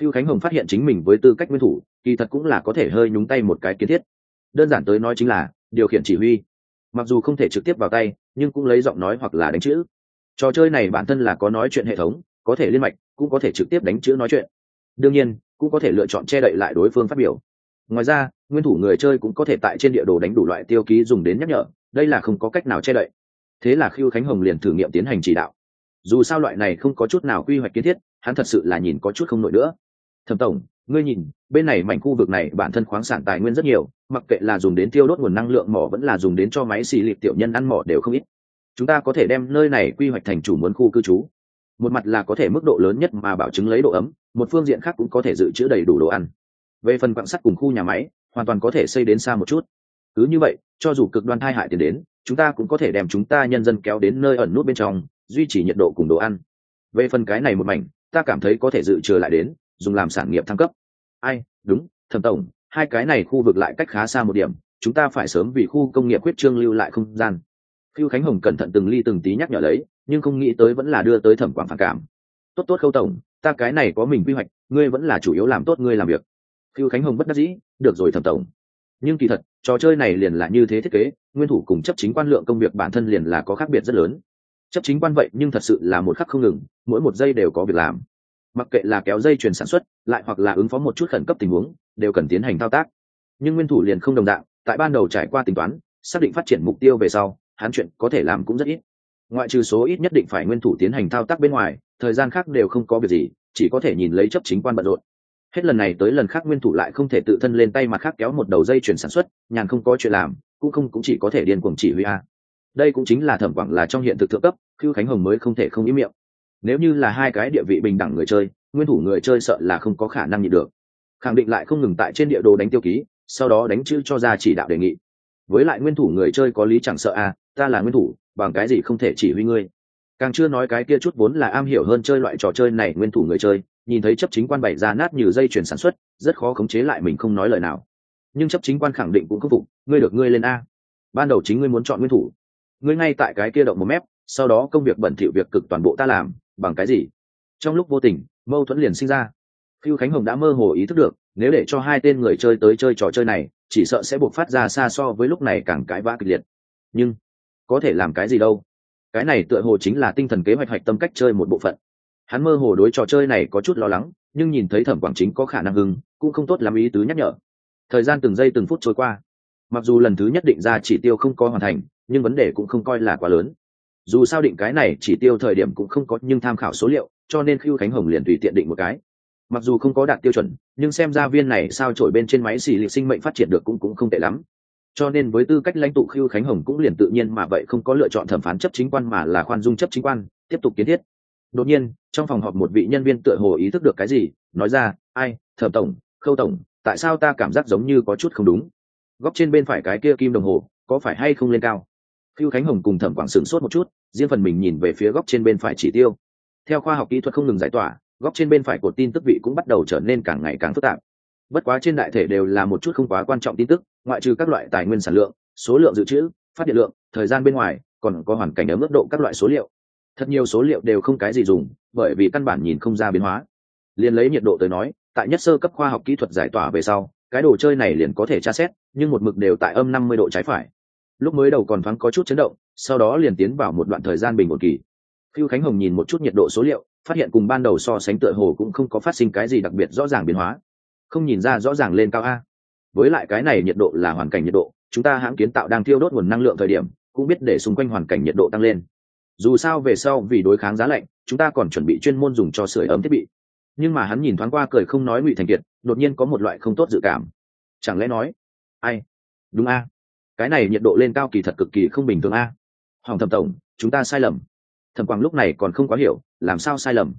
Phiêu khánh hồng phát hiện chính mình với tư cách nguyên thủ, kỳ thật cũng là có thể hơi nhúng tay một cái kiến thiết. Đơn giản tới nói chính là, điều khiển chỉ huy. Mặc dù không thể trực tiếp vào tay, nhưng cũng lấy giọng nói hoặc là đánh chữ trò chơi này bản thân là có nói chuyện hệ thống, có thể liên mạch, cũng có thể trực tiếp đánh chữ nói chuyện. Đương nhiên, cũng có thể lựa chọn che đậy lại đối phương phát biểu. Ngoài ra, nguyên thủ người chơi cũng có thể tại trên địa đồ đánh đủ loại tiêu ký dùng đến nhắc nhở, đây là không có cách nào che đậy. Thế là khiêu khánh hồng liền thử nghiệm tiến hành chỉ đạo. Dù sao loại này không có chút nào quy hoạch kiến thiết, hắn thật sự là nhìn có chút không nổi nữa. Thẩm tổng, ngươi nhìn, bên này mảnh khu vực này bản thân khoáng sản tài nguyên rất nhiều, mặc kệ là dùng đến tiêu đốt nguồn năng lượng mỏ vẫn là dùng đến cho máy xì lịp tiểu nhân ăn mỏ đều không ít chúng ta có thể đem nơi này quy hoạch thành chủ muốn khu cư trú. Một mặt là có thể mức độ lớn nhất mà bảo chứng lấy độ ấm, một phương diện khác cũng có thể dự trữ đầy đủ đồ ăn. Về phần quạng sắt cùng khu nhà máy, hoàn toàn có thể xây đến xa một chút. Cứ như vậy, cho dù cực đoan thai hại tiền đến, chúng ta cũng có thể đem chúng ta nhân dân kéo đến nơi ẩn nút bên trong, duy trì nhiệt độ cùng đồ ăn. Về phần cái này một mảnh, ta cảm thấy có thể dự trừ lại đến, dùng làm sản nghiệp thăng cấp. Ai, đúng, thẩm tổng, hai cái này khu vực lại cách khá xa một điểm, chúng ta phải sớm vì khu công nghiệp quyết trương lưu lại không gian. Cưu khánh hồng cẩn thận từng ly từng tí nhắc nhở lấy, nhưng không nghĩ tới vẫn là đưa tới thẩm quảng phản cảm. Tốt tốt khâu tổng, ta cái này có mình quy hoạch, ngươi vẫn là chủ yếu làm tốt ngươi làm việc. Cưu khánh hồng bất đắc dĩ, được rồi thẩm tổng. Nhưng kỳ thật, trò chơi này liền là như thế thiết kế, nguyên thủ cùng chấp chính quan lượng công việc bản thân liền là có khác biệt rất lớn. Chấp chính quan vậy nhưng thật sự là một khắc không ngừng, mỗi một giây đều có việc làm. Mặc kệ là kéo dây chuyền sản xuất, lại hoặc là ứng phó một chút khẩn cấp tình huống, đều cần tiến hành thao tác. Nhưng nguyên thủ liền không đồng đạo tại ban đầu trải qua tính toán, xác định phát triển mục tiêu về sau hắn chuyện có thể làm cũng rất ít. Ngoại trừ số ít nhất định phải nguyên thủ tiến hành thao tác bên ngoài, thời gian khác đều không có việc gì, chỉ có thể nhìn lấy chấp chính quan bận rộn. Hết lần này tới lần khác nguyên thủ lại không thể tự thân lên tay mà khác kéo một đầu dây chuyển sản xuất, nhàn không có chuyện làm, cũng không cũng chỉ có thể điên cuồng chỉ huy a. Đây cũng chính là thẩm quảng là trong hiện thực thượng cấp, khưu khánh hồng mới không thể không ý miệng. Nếu như là hai cái địa vị bình đẳng người chơi, nguyên thủ người chơi sợ là không có khả năng nhịn được. Khẳng định lại không ngừng tại trên địa đồ đánh tiêu ký, sau đó đánh chữ cho ra chỉ đạo đề nghị. Với lại nguyên thủ người chơi có lý chẳng sợ à ta là nguyên thủ, bằng cái gì không thể chỉ huy ngươi? Càng chưa nói cái kia chút vốn là am hiểu hơn chơi loại trò chơi này nguyên thủ người chơi, nhìn thấy chấp chính quan bày ra nát như dây chuyển sản xuất, rất khó khống chế lại mình không nói lời nào. Nhưng chấp chính quan khẳng định cũng khắc phục, ngươi được ngươi lên a. Ban đầu chính ngươi muốn chọn nguyên thủ. Ngươi ngay tại cái kia động một mép, sau đó công việc bẩn thỉu việc cực toàn bộ ta làm, bằng cái gì? Trong lúc vô tình, mâu thuẫn liền sinh ra. Phiêu khánh hồng đã mơ hồ ý thức được, nếu để cho hai tên người chơi tới chơi trò chơi này, chỉ sợ sẽ buộc phát ra xa so với lúc này càng cãi vã kịch liệt. Nhưng có thể làm cái gì đâu. Cái này tựa hồ chính là tinh thần kế hoạch hoạch tâm cách chơi một bộ phận. Hắn mơ hồ đối trò chơi này có chút lo lắng, nhưng nhìn thấy thẩm quảng chính có khả năng hưng, cũng không tốt làm ý tứ nhắc nhở. Thời gian từng giây từng phút trôi qua. Mặc dù lần thứ nhất định ra chỉ tiêu không có hoàn thành, nhưng vấn đề cũng không coi là quá lớn. Dù sao định cái này chỉ tiêu thời điểm cũng không có, nhưng tham khảo số liệu, cho nên khiêu khánh hồng liền tùy tiện định một cái. Mặc dù không có đạt tiêu chuẩn, nhưng xem ra viên này sao trổi bên trên máy xì lịch sinh mệnh phát triển được cũng cũng không tệ lắm cho nên với tư cách lãnh tụ khiêu khánh hồng cũng liền tự nhiên mà vậy không có lựa chọn thẩm phán chấp chính quan mà là khoan dung chấp chính quan, tiếp tục kiến thiết. Đột nhiên, trong phòng họp một vị nhân viên tựa hồ ý thức được cái gì, nói ra, ai, thẩm tổng, khâu tổng, tại sao ta cảm giác giống như có chút không đúng? Góc trên bên phải cái kia kim đồng hồ, có phải hay không lên cao? Khiêu khánh hồng cùng thẩm quảng sửng sốt một chút, riêng phần mình nhìn về phía góc trên bên phải chỉ tiêu. Theo khoa học kỹ thuật không ngừng giải tỏa, góc trên bên phải của tin tức vị cũng bắt đầu trở nên càng ngày càng phức tạp bất quá trên đại thể đều là một chút không quá quan trọng tin tức, ngoại trừ các loại tài nguyên sản lượng, số lượng dự trữ, phát điện lượng, thời gian bên ngoài, còn có hoàn cảnh ở mức độ các loại số liệu. Thật nhiều số liệu đều không cái gì dùng, bởi vì căn bản nhìn không ra biến hóa. Liền lấy nhiệt độ tới nói, tại nhất sơ cấp khoa học kỹ thuật giải tỏa về sau, cái đồ chơi này liền có thể tra xét, nhưng một mực đều tại âm năm mươi độ trái phải. Lúc mới đầu còn thoáng có chút chấn động, sau đó liền tiến vào một đoạn thời gian bình ổn kỳ. Phiêu khánh hồng nhìn một chút nhiệt độ số liệu, phát hiện cùng ban đầu so sánh tựa hồ cũng không có phát sinh cái gì đặc biệt rõ ràng biến hóa không nhìn ra rõ ràng lên cao a. Với lại cái này nhiệt độ là hoàn cảnh nhiệt độ, chúng ta hãng kiến tạo đang thiêu đốt nguồn năng lượng thời điểm, cũng biết để xung quanh hoàn cảnh nhiệt độ tăng lên. Dù sao về sau vì đối kháng giá lạnh, chúng ta còn chuẩn bị chuyên môn dùng cho sưởi ấm thiết bị. Nhưng mà hắn nhìn thoáng qua cười không nói ngụy thành kiệt, đột nhiên có một loại không tốt dự cảm. Chẳng lẽ nói, ai? Đúng a. Cái này nhiệt độ lên cao kỳ thật cực kỳ không bình thường a. Hoàng thẩm tổng, chúng ta sai lầm. Thẩm quang lúc này còn không quá hiểu, làm sao sai lầm?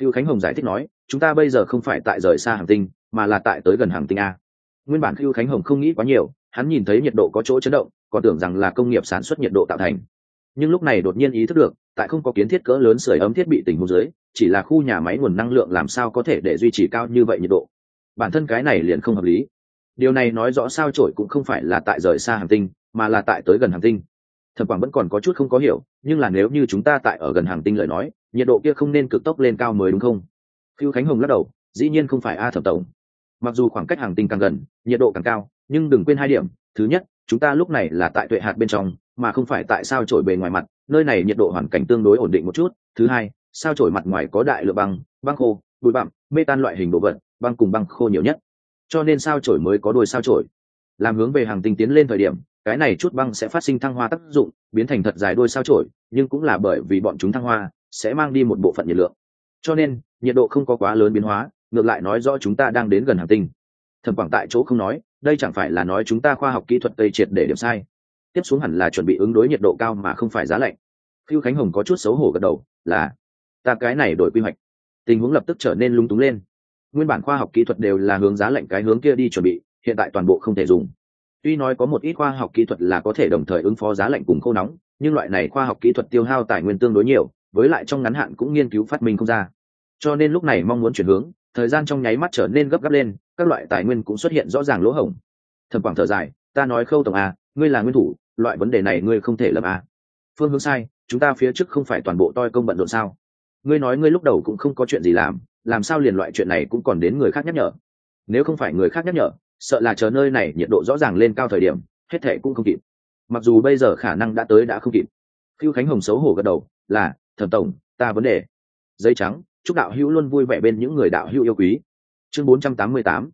Khiêu khánh hồng giải thích nói, chúng ta bây giờ không phải tại rời xa hàng tinh mà là tại tới gần hàng tinh a. Nguyên bản khiêu khánh hồng không nghĩ quá nhiều, hắn nhìn thấy nhiệt độ có chỗ chấn động, còn tưởng rằng là công nghiệp sản xuất nhiệt độ tạo thành. Nhưng lúc này đột nhiên ý thức được, tại không có kiến thiết cỡ lớn sưởi ấm thiết bị tình huống dưới, chỉ là khu nhà máy nguồn năng lượng làm sao có thể để duy trì cao như vậy nhiệt độ. Bản thân cái này liền không hợp lý. Điều này nói rõ sao trổi cũng không phải là tại rời xa hành tinh, mà là tại tới gần hành tinh. Thẩm quảng vẫn còn có chút không có hiểu, nhưng là nếu như chúng ta tại ở gần hành tinh lời nói, nhiệt độ kia không nên cực tốc lên cao mới đúng không? Phiêu khánh hồng lắc đầu, dĩ nhiên không phải a thẩm tổng mặc dù khoảng cách hàng tinh càng gần, nhiệt độ càng cao, nhưng đừng quên hai điểm. Thứ nhất, chúng ta lúc này là tại tuệ hạt bên trong, mà không phải tại sao trổi bề ngoài mặt, nơi này nhiệt độ hoàn cảnh tương đối ổn định một chút. Thứ hai, sao trổi mặt ngoài có đại lượng băng băng khô, bụi bặm mê tan loại hình đồ vật, băng cùng băng khô nhiều nhất. Cho nên sao trổi mới có đôi sao trổi làm hướng về hàng tinh tiến lên thời điểm, cái này chút băng sẽ phát sinh thăng hoa tác dụng, biến thành thật dài đôi sao trổi nhưng cũng là bởi vì bọn chúng thăng hoa, sẽ mang đi một bộ phận nhiệt lượng. Cho nên, nhiệt độ không có quá lớn biến hóa ngược lại nói rõ chúng ta đang đến gần hành tinh. Thẩm quảng tại chỗ không nói, đây chẳng phải là nói chúng ta khoa học kỹ thuật tây triệt để điểm sai. Tiếp xuống hẳn là chuẩn bị ứng đối nhiệt độ cao mà không phải giá lạnh. Phiêu khánh hồng có chút xấu hổ gật đầu, là, ta cái này đổi quy hoạch. Tình huống lập tức trở nên lung túng lên. Nguyên bản khoa học kỹ thuật đều là hướng giá lạnh cái hướng kia đi chuẩn bị, hiện tại toàn bộ không thể dùng. Tuy nói có một ít khoa học kỹ thuật là có thể đồng thời ứng phó giá lạnh cùng khô nóng, nhưng loại này khoa học kỹ thuật tiêu hao tài nguyên tương đối nhiều, với lại trong ngắn hạn cũng nghiên cứu phát minh không ra. Cho nên lúc này mong muốn chuyển hướng thời gian trong nháy mắt trở nên gấp gáp lên, các loại tài nguyên cũng xuất hiện rõ ràng lỗ hổng. Thẩm quảng thở dài, ta nói khâu tổng a ngươi là nguyên thủ, loại vấn đề này ngươi không thể lầm a phương hướng sai, chúng ta phía trước không phải toàn bộ toi công bận rộn sao? Ngươi nói ngươi lúc đầu cũng không có chuyện gì làm làm sao liền loại chuyện này cũng còn đến người khác nhắc nhở? Nếu không phải người khác nhắc nhở, sợ là chờ nơi này nhiệt độ rõ ràng lên cao thời điểm, hết thệ cũng không kịp. Mặc dù bây giờ khả năng đã tới đã không kịp. Khiêu khánh hồng xấu hổ gật đầu, là, thẩm tổng, ta vấn đề. Giấy trắng chúc đạo hữu luôn vui vẻ bên những người đạo hữu yêu quý. Chương 488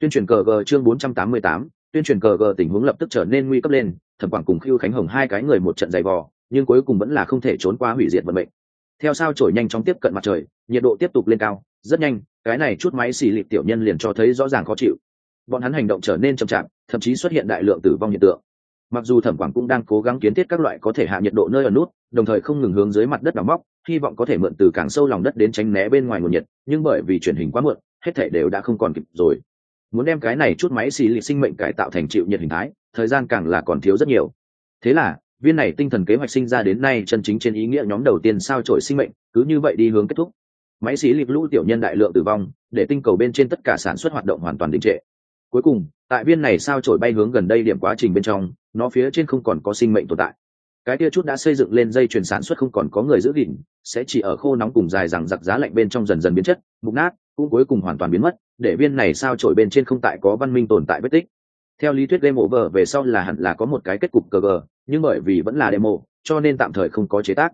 tuyên truyền cờ g chương 488 tuyên truyền cờ g tình huống lập tức trở nên nguy cấp lên, thẩm quảng cùng khiêu khánh hồng hai cái người một trận dày vò, nhưng cuối cùng vẫn là không thể trốn qua hủy diệt vận mệnh. Theo sao trổi nhanh chóng tiếp cận mặt trời, nhiệt độ tiếp tục lên cao, rất nhanh, cái này chút máy xì lịp tiểu nhân liền cho thấy rõ ràng khó chịu. Bọn hắn hành động trở nên chậm chạp, thậm chí xuất hiện đại lượng tử vong hiện tượng. Mặc dù thẩm quảng cũng đang cố gắng kiến thiết các loại có thể hạ nhiệt độ nơi ở nút, đồng thời không ngừng hướng dưới mặt đất đào móc hy vọng có thể mượn từ càng sâu lòng đất đến tránh né bên ngoài nguồn nhiệt, nhưng bởi vì truyền hình quá muộn, hết thể đều đã không còn kịp rồi. Muốn đem cái này chút máy xì lì sinh mệnh cải tạo thành chịu nhiệt hình thái, thời gian càng là còn thiếu rất nhiều. Thế là, viên này tinh thần kế hoạch sinh ra đến nay chân chính trên ý nghĩa nhóm đầu tiên sao trổi sinh mệnh, cứ như vậy đi hướng kết thúc. Máy xí lịp lũ tiểu nhân đại lượng tử vong, để tinh cầu bên trên tất cả sản xuất hoạt động hoàn toàn đình trệ. Cuối cùng, tại viên này sao trổi bay hướng gần đây điểm quá trình bên trong, nó phía trên không còn có sinh mệnh tồn tại. Cái kia chút đã xây dựng lên dây chuyền sản xuất không còn có người giữ gìn sẽ chỉ ở khô nóng cùng dài rằng giặc giá lạnh bên trong dần dần biến chất, mục nát, cũng cuối cùng hoàn toàn biến mất, để viên này sao trổi bên trên không tại có văn minh tồn tại vết tích. Theo lý thuyết game over về sau là hẳn là có một cái kết cục cờ gờ, nhưng bởi vì vẫn là demo, cho nên tạm thời không có chế tác.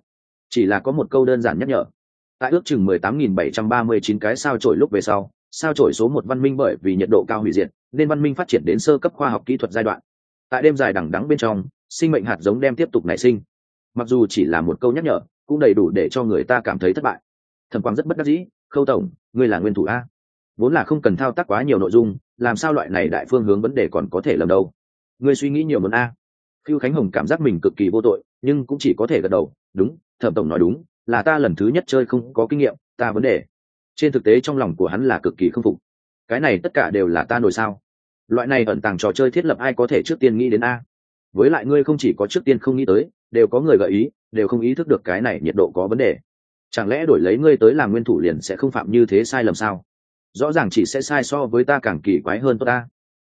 Chỉ là có một câu đơn giản nhắc nhở. Tại ước chừng 18.739 cái sao trổi lúc về sau, sao trổi số một văn minh bởi vì nhiệt độ cao hủy diệt, nên văn minh phát triển đến sơ cấp khoa học kỹ thuật giai đoạn. Tại đêm dài đằng đắng bên trong, sinh mệnh hạt giống đem tiếp tục nảy sinh. Mặc dù chỉ là một câu nhắc nhở cũng đầy đủ để cho người ta cảm thấy thất bại. Thẩm quang rất bất đắc dĩ, khâu tổng, ngươi là nguyên thủ a. Vốn là không cần thao tác quá nhiều nội dung, làm sao loại này đại phương hướng vấn đề còn có thể lầm đâu? Ngươi suy nghĩ nhiều muốn a. Khiêu khánh hồng cảm giác mình cực kỳ vô tội, nhưng cũng chỉ có thể gật đầu, đúng, thẩm tổng nói đúng, là ta lần thứ nhất chơi không có kinh nghiệm, ta vấn đề. Trên thực tế trong lòng của hắn là cực kỳ k phục. Cái này tất cả đều là ta nổi sao? Loại này ẩn tàng trò chơi thiết lập ai có thể trước tiên nghĩ đến a? Với lại ngươi không chỉ có trước tiên không nghĩ tới, đều có người gợi ý đều không ý thức được cái này nhiệt độ có vấn đề. Chẳng lẽ đổi lấy ngươi tới làm nguyên thủ liền sẽ không phạm như thế sai lầm sao? Rõ ràng chỉ sẽ sai so với ta càng kỳ quái hơn tốt ta.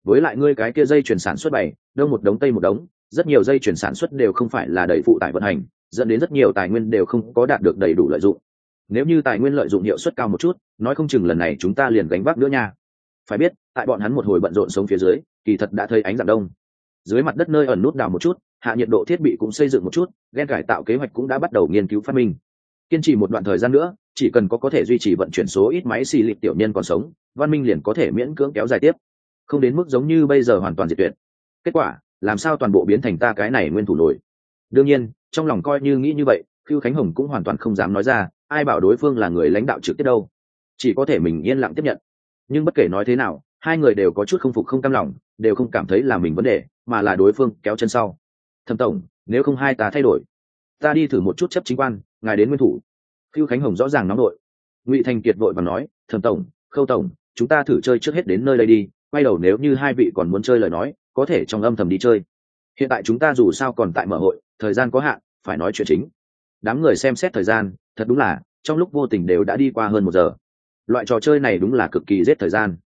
Với lại ngươi cái kia dây chuyển sản xuất bày, đông một đống tây một đống, rất nhiều dây chuyển sản xuất đều không phải là đầy phụ tải vận hành, dẫn đến rất nhiều tài nguyên đều không có đạt được đầy đủ lợi dụng. Nếu như tài nguyên lợi dụng hiệu suất cao một chút, nói không chừng lần này chúng ta liền gánh vác nữa nha. Phải biết, tại bọn hắn một hồi bận rộn sống phía dưới, kỳ thật đã thấy ánh dạng đông. Dưới mặt đất nơi ẩn nút đào một chút hạ nhiệt độ thiết bị cũng xây dựng một chút ghen cải tạo kế hoạch cũng đã bắt đầu nghiên cứu phát minh kiên trì một đoạn thời gian nữa chỉ cần có có thể duy trì vận chuyển số ít máy xì lịp tiểu nhân còn sống văn minh liền có thể miễn cưỡng kéo dài tiếp không đến mức giống như bây giờ hoàn toàn diệt tuyệt kết quả làm sao toàn bộ biến thành ta cái này nguyên thủ nổi đương nhiên trong lòng coi như nghĩ như vậy Khưu Khánh Hồng cũng hoàn toàn không dám nói ra, ai bảo đối phương là người lãnh đạo trực tiếp đâu. Chỉ có thể mình yên lặng tiếp nhận. Nhưng bất kể nói thế nào, hai người đều có chút không phục không cam lòng, đều không cảm thấy là mình vấn đề, mà là đối phương kéo chân sau. Thẩm tổng, nếu không hai ta thay đổi, ta đi thử một chút chấp chính quan, ngài đến nguyên thủ. khiêu Khánh Hồng rõ ràng nóng nội. Ngụy Thành Kiệt vội và nói, "Thẩm tổng, Khâu tổng, chúng ta thử chơi trước hết đến nơi đây đi, quay đầu nếu như hai vị còn muốn chơi lời nói, có thể trong âm thầm đi chơi. Hiện tại chúng ta dù sao còn tại mở hội, thời gian có hạn, phải nói chuyện chính." đám người xem xét thời gian thật đúng là trong lúc vô tình đều đã đi qua hơn một giờ loại trò chơi này đúng là cực kỳ giết thời gian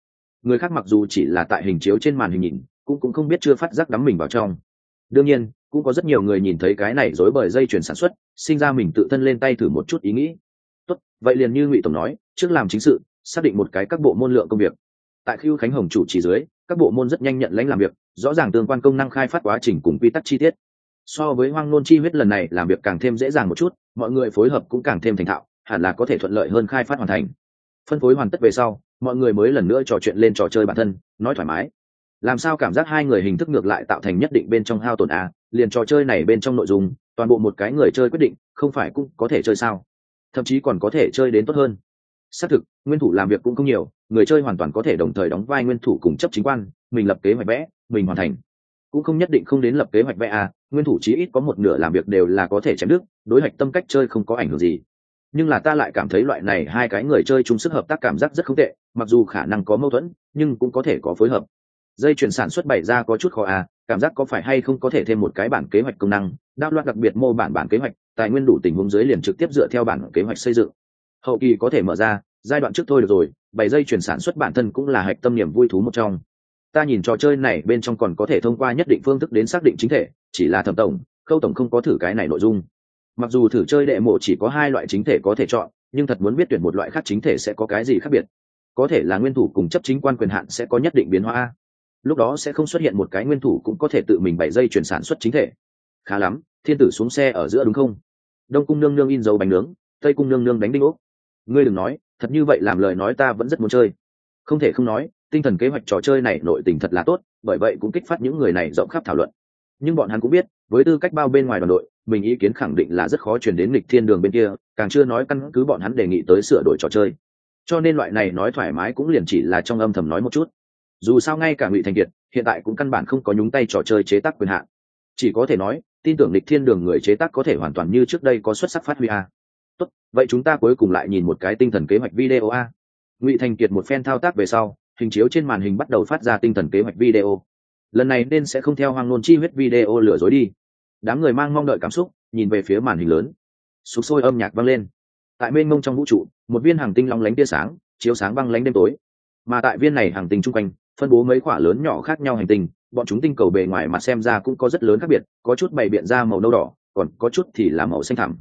người khác mặc dù chỉ là tại hình chiếu trên màn hình nhìn cũng cũng không biết chưa phát giác đắm mình vào trong đương nhiên, cũng có rất nhiều người nhìn thấy cái này dối bởi dây chuyển sản xuất, sinh ra mình tự thân lên tay thử một chút ý nghĩ. Tốt, vậy liền như ngụy tổng nói, trước làm chính sự, xác định một cái các bộ môn lượng công việc. Tại khiêu khánh hồng chủ trì dưới, các bộ môn rất nhanh nhận lãnh làm việc, rõ ràng tương quan công năng khai phát quá trình cùng quy tắc chi tiết. So với hoang nôn chi huyết lần này làm việc càng thêm dễ dàng một chút, mọi người phối hợp cũng càng thêm thành thạo, hẳn là có thể thuận lợi hơn khai phát hoàn thành. Phân phối hoàn tất về sau, mọi người mới lần nữa trò chuyện lên trò chơi bản thân, nói thoải mái làm sao cảm giác hai người hình thức ngược lại tạo thành nhất định bên trong hao tổn a, liền trò chơi này bên trong nội dung, toàn bộ một cái người chơi quyết định, không phải cũng có thể chơi sao? Thậm chí còn có thể chơi đến tốt hơn. Xác thực, nguyên thủ làm việc cũng không nhiều, người chơi hoàn toàn có thể đồng thời đóng vai nguyên thủ cùng chấp chính quan, mình lập kế hoạch vẽ, mình hoàn thành. Cũng không nhất định không đến lập kế hoạch vẽ à nguyên thủ chí ít có một nửa làm việc đều là có thể chém đứt, đối hạch tâm cách chơi không có ảnh hưởng gì. Nhưng là ta lại cảm thấy loại này hai cái người chơi chung sức hợp tác cảm giác rất không tệ, mặc dù khả năng có mâu thuẫn, nhưng cũng có thể có phối hợp dây chuyển sản xuất bày ra có chút khó à cảm giác có phải hay không có thể thêm một cái bản kế hoạch công năng, đáp loạt đặc biệt mô bản bản kế hoạch, tài nguyên đủ tình huống dưới liền trực tiếp dựa theo bản kế hoạch xây dựng. Hậu kỳ có thể mở ra, giai đoạn trước thôi được rồi bảy dây chuyển sản xuất bản thân cũng là hạch tâm niềm vui thú một trong. Ta nhìn trò chơi này bên trong còn có thể thông qua nhất định phương thức đến xác định chính thể, chỉ là thẩm tổng, khâu tổng không có thử cái này nội dung. Mặc dù thử chơi đệ mộ chỉ có hai loại chính thể có thể chọn, nhưng thật muốn biết tuyển một loại khác chính thể sẽ có cái gì khác biệt. Có thể là nguyên thủ cùng chấp chính quan quyền hạn sẽ có nhất định biến hóa lúc đó sẽ không xuất hiện một cái nguyên thủ cũng có thể tự mình bảy dây chuyển sản xuất chính thể. Khá lắm, thiên tử xuống xe ở giữa đúng không? Đông cung nương nương in dấu bánh nướng, tây cung nương nương đánh đinh ốc. Ngươi đừng nói, thật như vậy làm lời nói ta vẫn rất muốn chơi. Không thể không nói, tinh thần kế hoạch trò chơi này nội tình thật là tốt, bởi vậy cũng kích phát những người này rộng khắp thảo luận. Nhưng bọn hắn cũng biết, với tư cách bao bên ngoài đoàn đội, mình ý kiến khẳng định là rất khó chuyển đến lịch thiên đường bên kia, càng chưa nói căn cứ bọn hắn đề nghị tới sửa đổi trò chơi. Cho nên loại này nói thoải mái cũng liền chỉ là trong âm thầm nói một chút dù sao ngay cả ngụy thành kiệt hiện tại cũng căn bản không có nhúng tay trò chơi chế tác quyền hạn. Chỉ có thể nói, tin tưởng lịch thiên đường người chế tác có thể hoàn toàn như trước đây có xuất sắc phát huy a. Tốt, vậy chúng ta cuối cùng lại nhìn một cái tinh thần kế hoạch video a. Ngụy thành kiệt một phen thao tác về sau, hình chiếu trên màn hình bắt đầu phát ra tinh thần kế hoạch video. Lần này nên sẽ không theo hoang nôn chi huyết video lừa dối đi. Đám người mang mong đợi cảm xúc, nhìn về phía màn hình lớn. Sụp sôi âm nhạc vang lên. Tại mênh mông trong vũ trụ, một viên hàng tinh long lánh tia sáng, chiếu sáng băng lánh đêm tối. Mà tại viên này hàng tinh chung quanh phân bố mấy quả lớn nhỏ khác nhau hành tinh, bọn chúng tinh cầu bề ngoài mà xem ra cũng có rất lớn khác biệt, có chút bày biện ra màu nâu đỏ, còn có chút thì là màu xanh thẳm.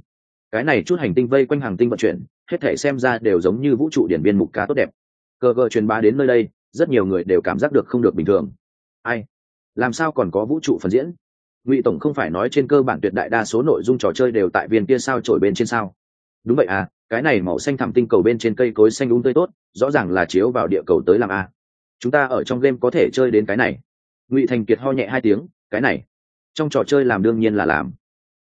Cái này chút hành tinh vây quanh hàng tinh vận chuyển, hết thể xem ra đều giống như vũ trụ điển biên mục ca tốt đẹp. Cờ cờ truyền bá đến nơi đây, rất nhiều người đều cảm giác được không được bình thường. Ai? Làm sao còn có vũ trụ phần diễn? Ngụy tổng không phải nói trên cơ bản tuyệt đại đa số nội dung trò chơi đều tại viên kia sao trổi bên trên sao? Đúng vậy à cái này màu xanh thẳm tinh cầu bên trên cây cối xanh đúng tươi tốt, rõ ràng là chiếu vào địa cầu tới làm a. à chúng ta ở trong game có thể chơi đến cái này. Ngụy thành kiệt ho nhẹ hai tiếng, cái này, trong trò chơi làm đương nhiên là làm.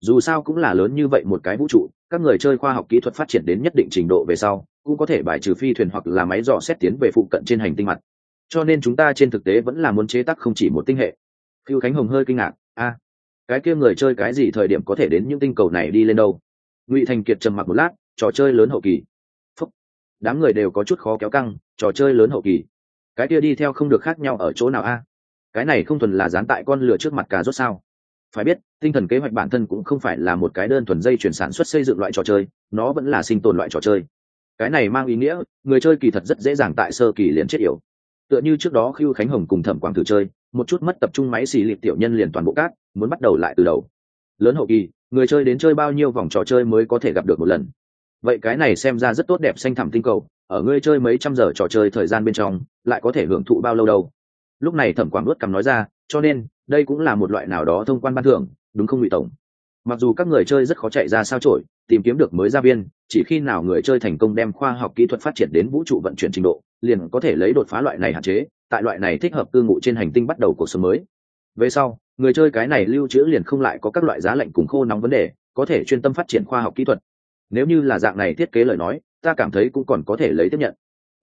Dù sao cũng là lớn như vậy một cái vũ trụ, các người chơi khoa học kỹ thuật phát triển đến nhất định trình độ về sau, cũng có thể bài trừ phi thuyền hoặc là máy dò xét tiến về phụ cận trên hành tinh mặt. Cho nên chúng ta trên thực tế vẫn là muốn chế tác không chỉ một tinh hệ. Cựu khánh hồng hơi kinh ngạc, a, cái kia người chơi cái gì thời điểm có thể đến những tinh cầu này đi lên đâu? Ngụy thành kiệt trầm mặc một lát, trò chơi lớn hậu kỳ. Phúc. đám người đều có chút khó kéo căng, trò chơi lớn hậu kỳ cái kia đi theo không được khác nhau ở chỗ nào a? Cái này không thuần là dán tại con lửa trước mặt cà rốt sao? Phải biết, tinh thần kế hoạch bản thân cũng không phải là một cái đơn thuần dây chuyển sản xuất xây dựng loại trò chơi, nó vẫn là sinh tồn loại trò chơi. Cái này mang ý nghĩa, người chơi kỳ thật rất dễ dàng tại sơ kỳ liền chết yểu. Tựa như trước đó khiêu khánh hồng cùng thẩm quảng thử chơi, một chút mất tập trung máy xì lịp tiểu nhân liền toàn bộ cát, muốn bắt đầu lại từ đầu. Lớn hậu kỳ, người chơi đến chơi bao nhiêu vòng trò chơi mới có thể gặp được một lần? Vậy cái này xem ra rất tốt đẹp xanh thẳm tinh cầu ở ngươi chơi mấy trăm giờ trò chơi thời gian bên trong, lại có thể hưởng thụ bao lâu đâu? Lúc này thẩm quảng luất cầm nói ra, cho nên, đây cũng là một loại nào đó thông quan ban thưởng, đúng không ngụy tổng? Mặc dù các người chơi rất khó chạy ra sao trổi tìm kiếm được mới gia viên, chỉ khi nào người chơi thành công đem khoa học kỹ thuật phát triển đến vũ trụ vận chuyển trình độ, liền có thể lấy đột phá loại này hạn chế, tại loại này thích hợp cư ngụ trên hành tinh bắt đầu cuộc sống mới. Về sau, người chơi cái này lưu trữ liền không lại có các loại giá lạnh cùng khô nóng vấn đề, có thể chuyên tâm phát triển khoa học kỹ thuật. Nếu như là dạng này thiết kế lời nói ta cảm thấy cũng còn có thể lấy tiếp nhận.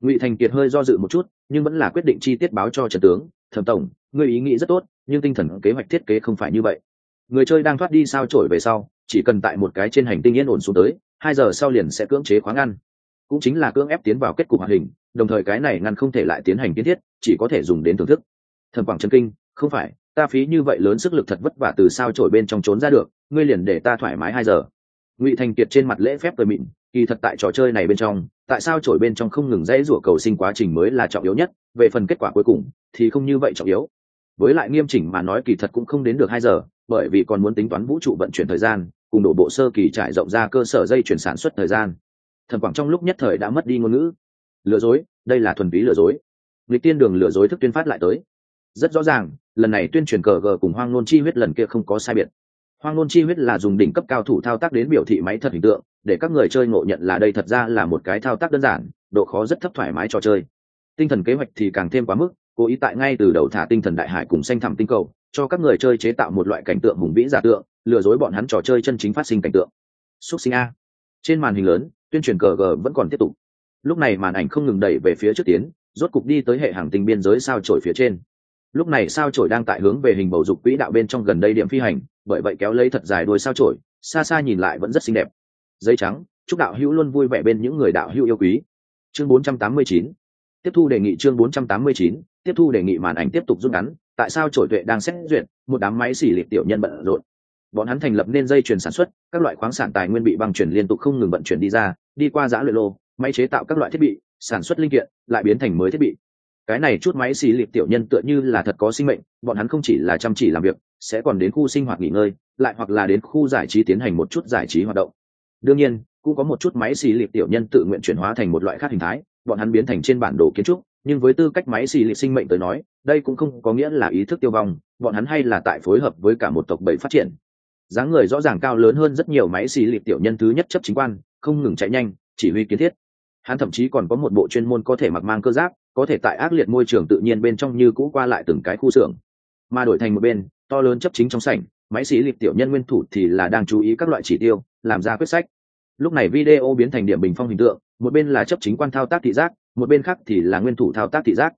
Ngụy thành kiệt hơi do dự một chút, nhưng vẫn là quyết định chi tiết báo cho trần tướng, thẩm tổng người ý nghĩ rất tốt, nhưng tinh thần kế hoạch thiết kế không phải như vậy. Người chơi đang thoát đi sao trổi về sau, chỉ cần tại một cái trên hành tinh yên ổn xuống tới, hai giờ sau liền sẽ cưỡng chế khoáng ngăn cũng chính là cưỡng ép tiến vào kết cục hoạt hình, đồng thời cái này ngăn không thể lại tiến hành kiến thiết, chỉ có thể dùng đến thưởng thức. Thần quảng trần kinh, không phải, ta phí như vậy lớn sức lực thật vất vả từ sao trổi bên trong trốn ra được, ngươi liền để ta thoải mái hai giờ ngụy thành kiệt trên mặt lễ phép cười mịn kỳ thật tại trò chơi này bên trong tại sao trổi bên trong không ngừng dãy rủa cầu sinh quá trình mới là trọng yếu nhất về phần kết quả cuối cùng thì không như vậy trọng yếu với lại nghiêm chỉnh mà nói kỳ thật cũng không đến được hai giờ bởi vì còn muốn tính toán vũ trụ vận chuyển thời gian cùng đổ bộ sơ kỳ trải rộng ra cơ sở dây chuyển sản xuất thời gian thần quảng trong lúc nhất thời đã mất đi ngôn ngữ lừa dối đây là thuần phí lừa dối lịch tiên đường lừa dối thức tuyên phát lại tới rất rõ ràng lần này tuyên truyền cờ gờ cùng hoang nôn chi huyết lần kia không có sai biệt hoang nôn chi huyết là dùng đỉnh cấp cao thủ thao tác đến biểu thị máy thật hình tượng, để các người chơi ngộ nhận là đây thật ra là một cái thao tác đơn giản, độ khó rất thấp thoải mái trò chơi. Tinh thần kế hoạch thì càng thêm quá mức, cố ý tại ngay từ đầu thả tinh thần đại hải cùng xanh thẳm tinh cầu, cho các người chơi chế tạo một loại cảnh tượng hùng vĩ giả tượng, lừa dối bọn hắn trò chơi chân chính phát sinh cảnh tượng. Xúc sinh a. Trên màn hình lớn, tuyên truyền cờ g vẫn còn tiếp tục. Lúc này màn ảnh không ngừng đẩy về phía trước tiến, rốt cục đi tới hệ hàng tinh biên giới sao trổi phía trên lúc này sao trổi đang tại hướng về hình bầu dục quỹ đạo bên trong gần đây điểm phi hành, bởi vậy kéo lấy thật dài đuôi sao trổi xa xa nhìn lại vẫn rất xinh đẹp. Giấy trắng, chúc đạo hữu luôn vui vẻ bên những người đạo hữu yêu quý. Chương 489 tiếp thu đề nghị chương 489 tiếp thu đề nghị màn ảnh tiếp tục rút ngắn, tại sao trổi tuệ đang xét duyệt, một đám máy xỉ liệt tiểu nhân bận rộn. Bọn hắn thành lập nên dây chuyền sản xuất, các loại khoáng sản tài nguyên bị băng chuyển liên tục không ngừng vận chuyển đi ra, đi qua giã luyện lô, máy chế tạo các loại thiết bị, sản xuất linh kiện, lại biến thành mới thiết bị cái này chút máy xì lịp tiểu nhân tựa như là thật có sinh mệnh, bọn hắn không chỉ là chăm chỉ làm việc, sẽ còn đến khu sinh hoạt nghỉ ngơi, lại hoặc là đến khu giải trí tiến hành một chút giải trí hoạt động. Đương nhiên, cũng có một chút máy xì lịp tiểu nhân tự nguyện chuyển hóa thành một loại khác hình thái, bọn hắn biến thành trên bản đồ kiến trúc, nhưng với tư cách máy xì lịp sinh mệnh tới nói, đây cũng không có nghĩa là ý thức tiêu vong, bọn hắn hay là tại phối hợp với cả một tộc bầy phát triển. Dáng người rõ ràng cao lớn hơn rất nhiều máy xì lịp tiểu nhân thứ nhất chấp chính quan, không ngừng chạy nhanh, chỉ huy kiến thiết hắn thậm chí còn có một bộ chuyên môn có thể mặc mang cơ giáp, có thể tại ác liệt môi trường tự nhiên bên trong như cũ qua lại từng cái khu xưởng. Mà đổi thành một bên, to lớn chấp chính trong sảnh, máy xí liệp tiểu nhân nguyên thủ thì là đang chú ý các loại chỉ tiêu, làm ra quyết sách. Lúc này video biến thành điểm bình phong hình tượng, một bên là chấp chính quan thao tác thị giác, một bên khác thì là nguyên thủ thao tác thị giác.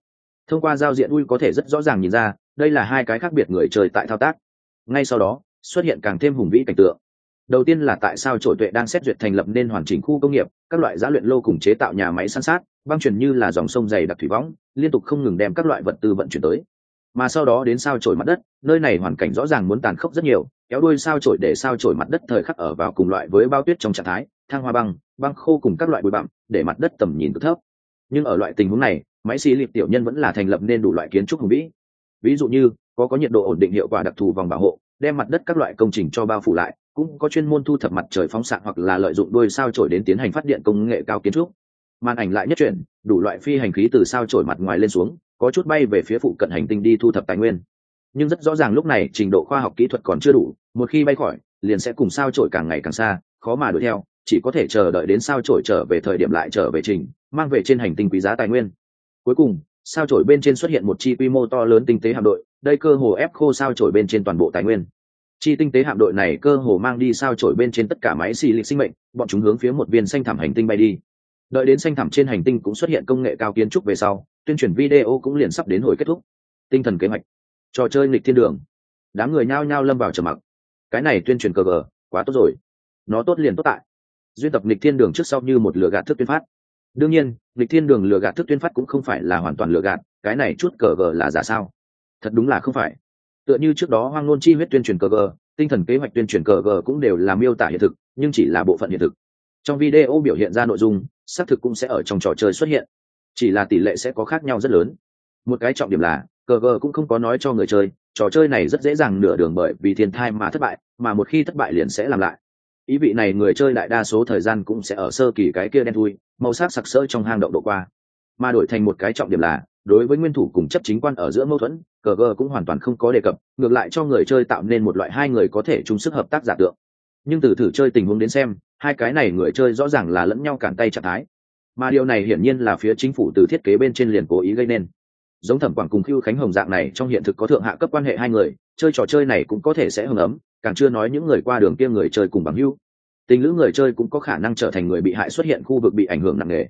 Thông qua giao diện ui có thể rất rõ ràng nhìn ra, đây là hai cái khác biệt người chơi tại thao tác. Ngay sau đó, xuất hiện càng thêm hùng vĩ cảnh tượng đầu tiên là tại sao trội tuệ đang xét duyệt thành lập nên hoàn chỉnh khu công nghiệp, các loại giá luyện lô cùng chế tạo nhà máy san sát, băng chuyển như là dòng sông dày đặc thủy võng, liên tục không ngừng đem các loại vật tư vận chuyển tới. Mà sau đó đến sao trổi mặt đất, nơi này hoàn cảnh rõ ràng muốn tàn khốc rất nhiều, kéo đuôi sao trổi để sao trổi mặt đất thời khắc ở vào cùng loại với bao tuyết trong trạng thái, thang hoa băng băng khô cùng các loại bụi bặm, để mặt đất tầm nhìn cực thấp. Nhưng ở loại tình huống này, máy xì lịp tiểu nhân vẫn là thành lập nên đủ loại kiến trúc hùng vĩ. Ví dụ như, có có nhiệt độ ổn định hiệu quả đặc thù vòng bảo hộ, đem mặt đất các loại công trình cho bao phủ lại cũng có chuyên môn thu thập mặt trời phóng xạ hoặc là lợi dụng đôi sao trổi đến tiến hành phát điện công nghệ cao kiến trúc. Màn ảnh lại nhất chuyển, đủ loại phi hành khí từ sao trổi mặt ngoài lên xuống, có chút bay về phía phụ cận hành tinh đi thu thập tài nguyên. Nhưng rất rõ ràng lúc này trình độ khoa học kỹ thuật còn chưa đủ, một khi bay khỏi, liền sẽ cùng sao trổi càng ngày càng xa, khó mà đuổi theo, chỉ có thể chờ đợi đến sao trổi trở về thời điểm lại trở về trình, mang về trên hành tinh quý giá tài nguyên. Cuối cùng, sao trổi bên trên xuất hiện một chi quy mô to lớn tinh tế hạm đội, đây cơ hồ ép khô sao trổi bên trên toàn bộ tài nguyên chi tinh tế hạm đội này cơ hồ mang đi sao trổi bên trên tất cả máy xì lịch sinh mệnh, bọn chúng hướng phía một viên xanh thảm hành tinh bay đi. Đợi đến xanh thảm trên hành tinh cũng xuất hiện công nghệ cao kiến trúc về sau, tuyên truyền video cũng liền sắp đến hồi kết thúc. Tinh thần kế hoạch. Trò chơi nghịch thiên đường. Đám người nhao nhao lâm vào trầm mặc. Cái này tuyên truyền cờ gờ, quá tốt rồi. Nó tốt liền tốt tại. Duyên tập nghịch thiên đường trước sau như một lừa gạt thức tuyên phát. Đương nhiên, nghịch thiên đường lừa gạt thức tuyên phát cũng không phải là hoàn toàn lừa gạt, cái này chút cờ gờ là giả sao? Thật đúng là không phải tựa như trước đó hoang nôn chi huyết tuyên truyền cờ gờ, tinh thần kế hoạch tuyên truyền cờ gờ cũng đều là miêu tả hiện thực, nhưng chỉ là bộ phận hiện thực. Trong video biểu hiện ra nội dung, xác thực cũng sẽ ở trong trò chơi xuất hiện. Chỉ là tỷ lệ sẽ có khác nhau rất lớn. Một cái trọng điểm là, cờ gờ cũng không có nói cho người chơi, trò chơi này rất dễ dàng nửa đường bởi vì thiên thai mà thất bại, mà một khi thất bại liền sẽ làm lại. Ý vị này người chơi đại đa số thời gian cũng sẽ ở sơ kỳ cái kia đen thui, màu sắc sặc sỡ trong hang động độ qua. Mà đổi thành một cái trọng điểm là đối với nguyên thủ cùng chấp chính quan ở giữa mâu thuẫn cờ gờ cũng hoàn toàn không có đề cập ngược lại cho người chơi tạo nên một loại hai người có thể chung sức hợp tác giả tượng nhưng từ thử chơi tình huống đến xem hai cái này người chơi rõ ràng là lẫn nhau cản tay trạng thái mà điều này hiển nhiên là phía chính phủ từ thiết kế bên trên liền cố ý gây nên giống thẩm quảng cùng Khưu Khánh Hồng dạng này trong hiện thực có thượng hạ cấp quan hệ hai người, chơi trò chơi này cũng có thể sẽ hưng ấm, càng chưa nói những người qua đường kia người chơi cùng bằng hưu. Tình lữ người chơi cũng có khả năng trở thành người bị hại xuất hiện khu vực bị ảnh hưởng nặng nề.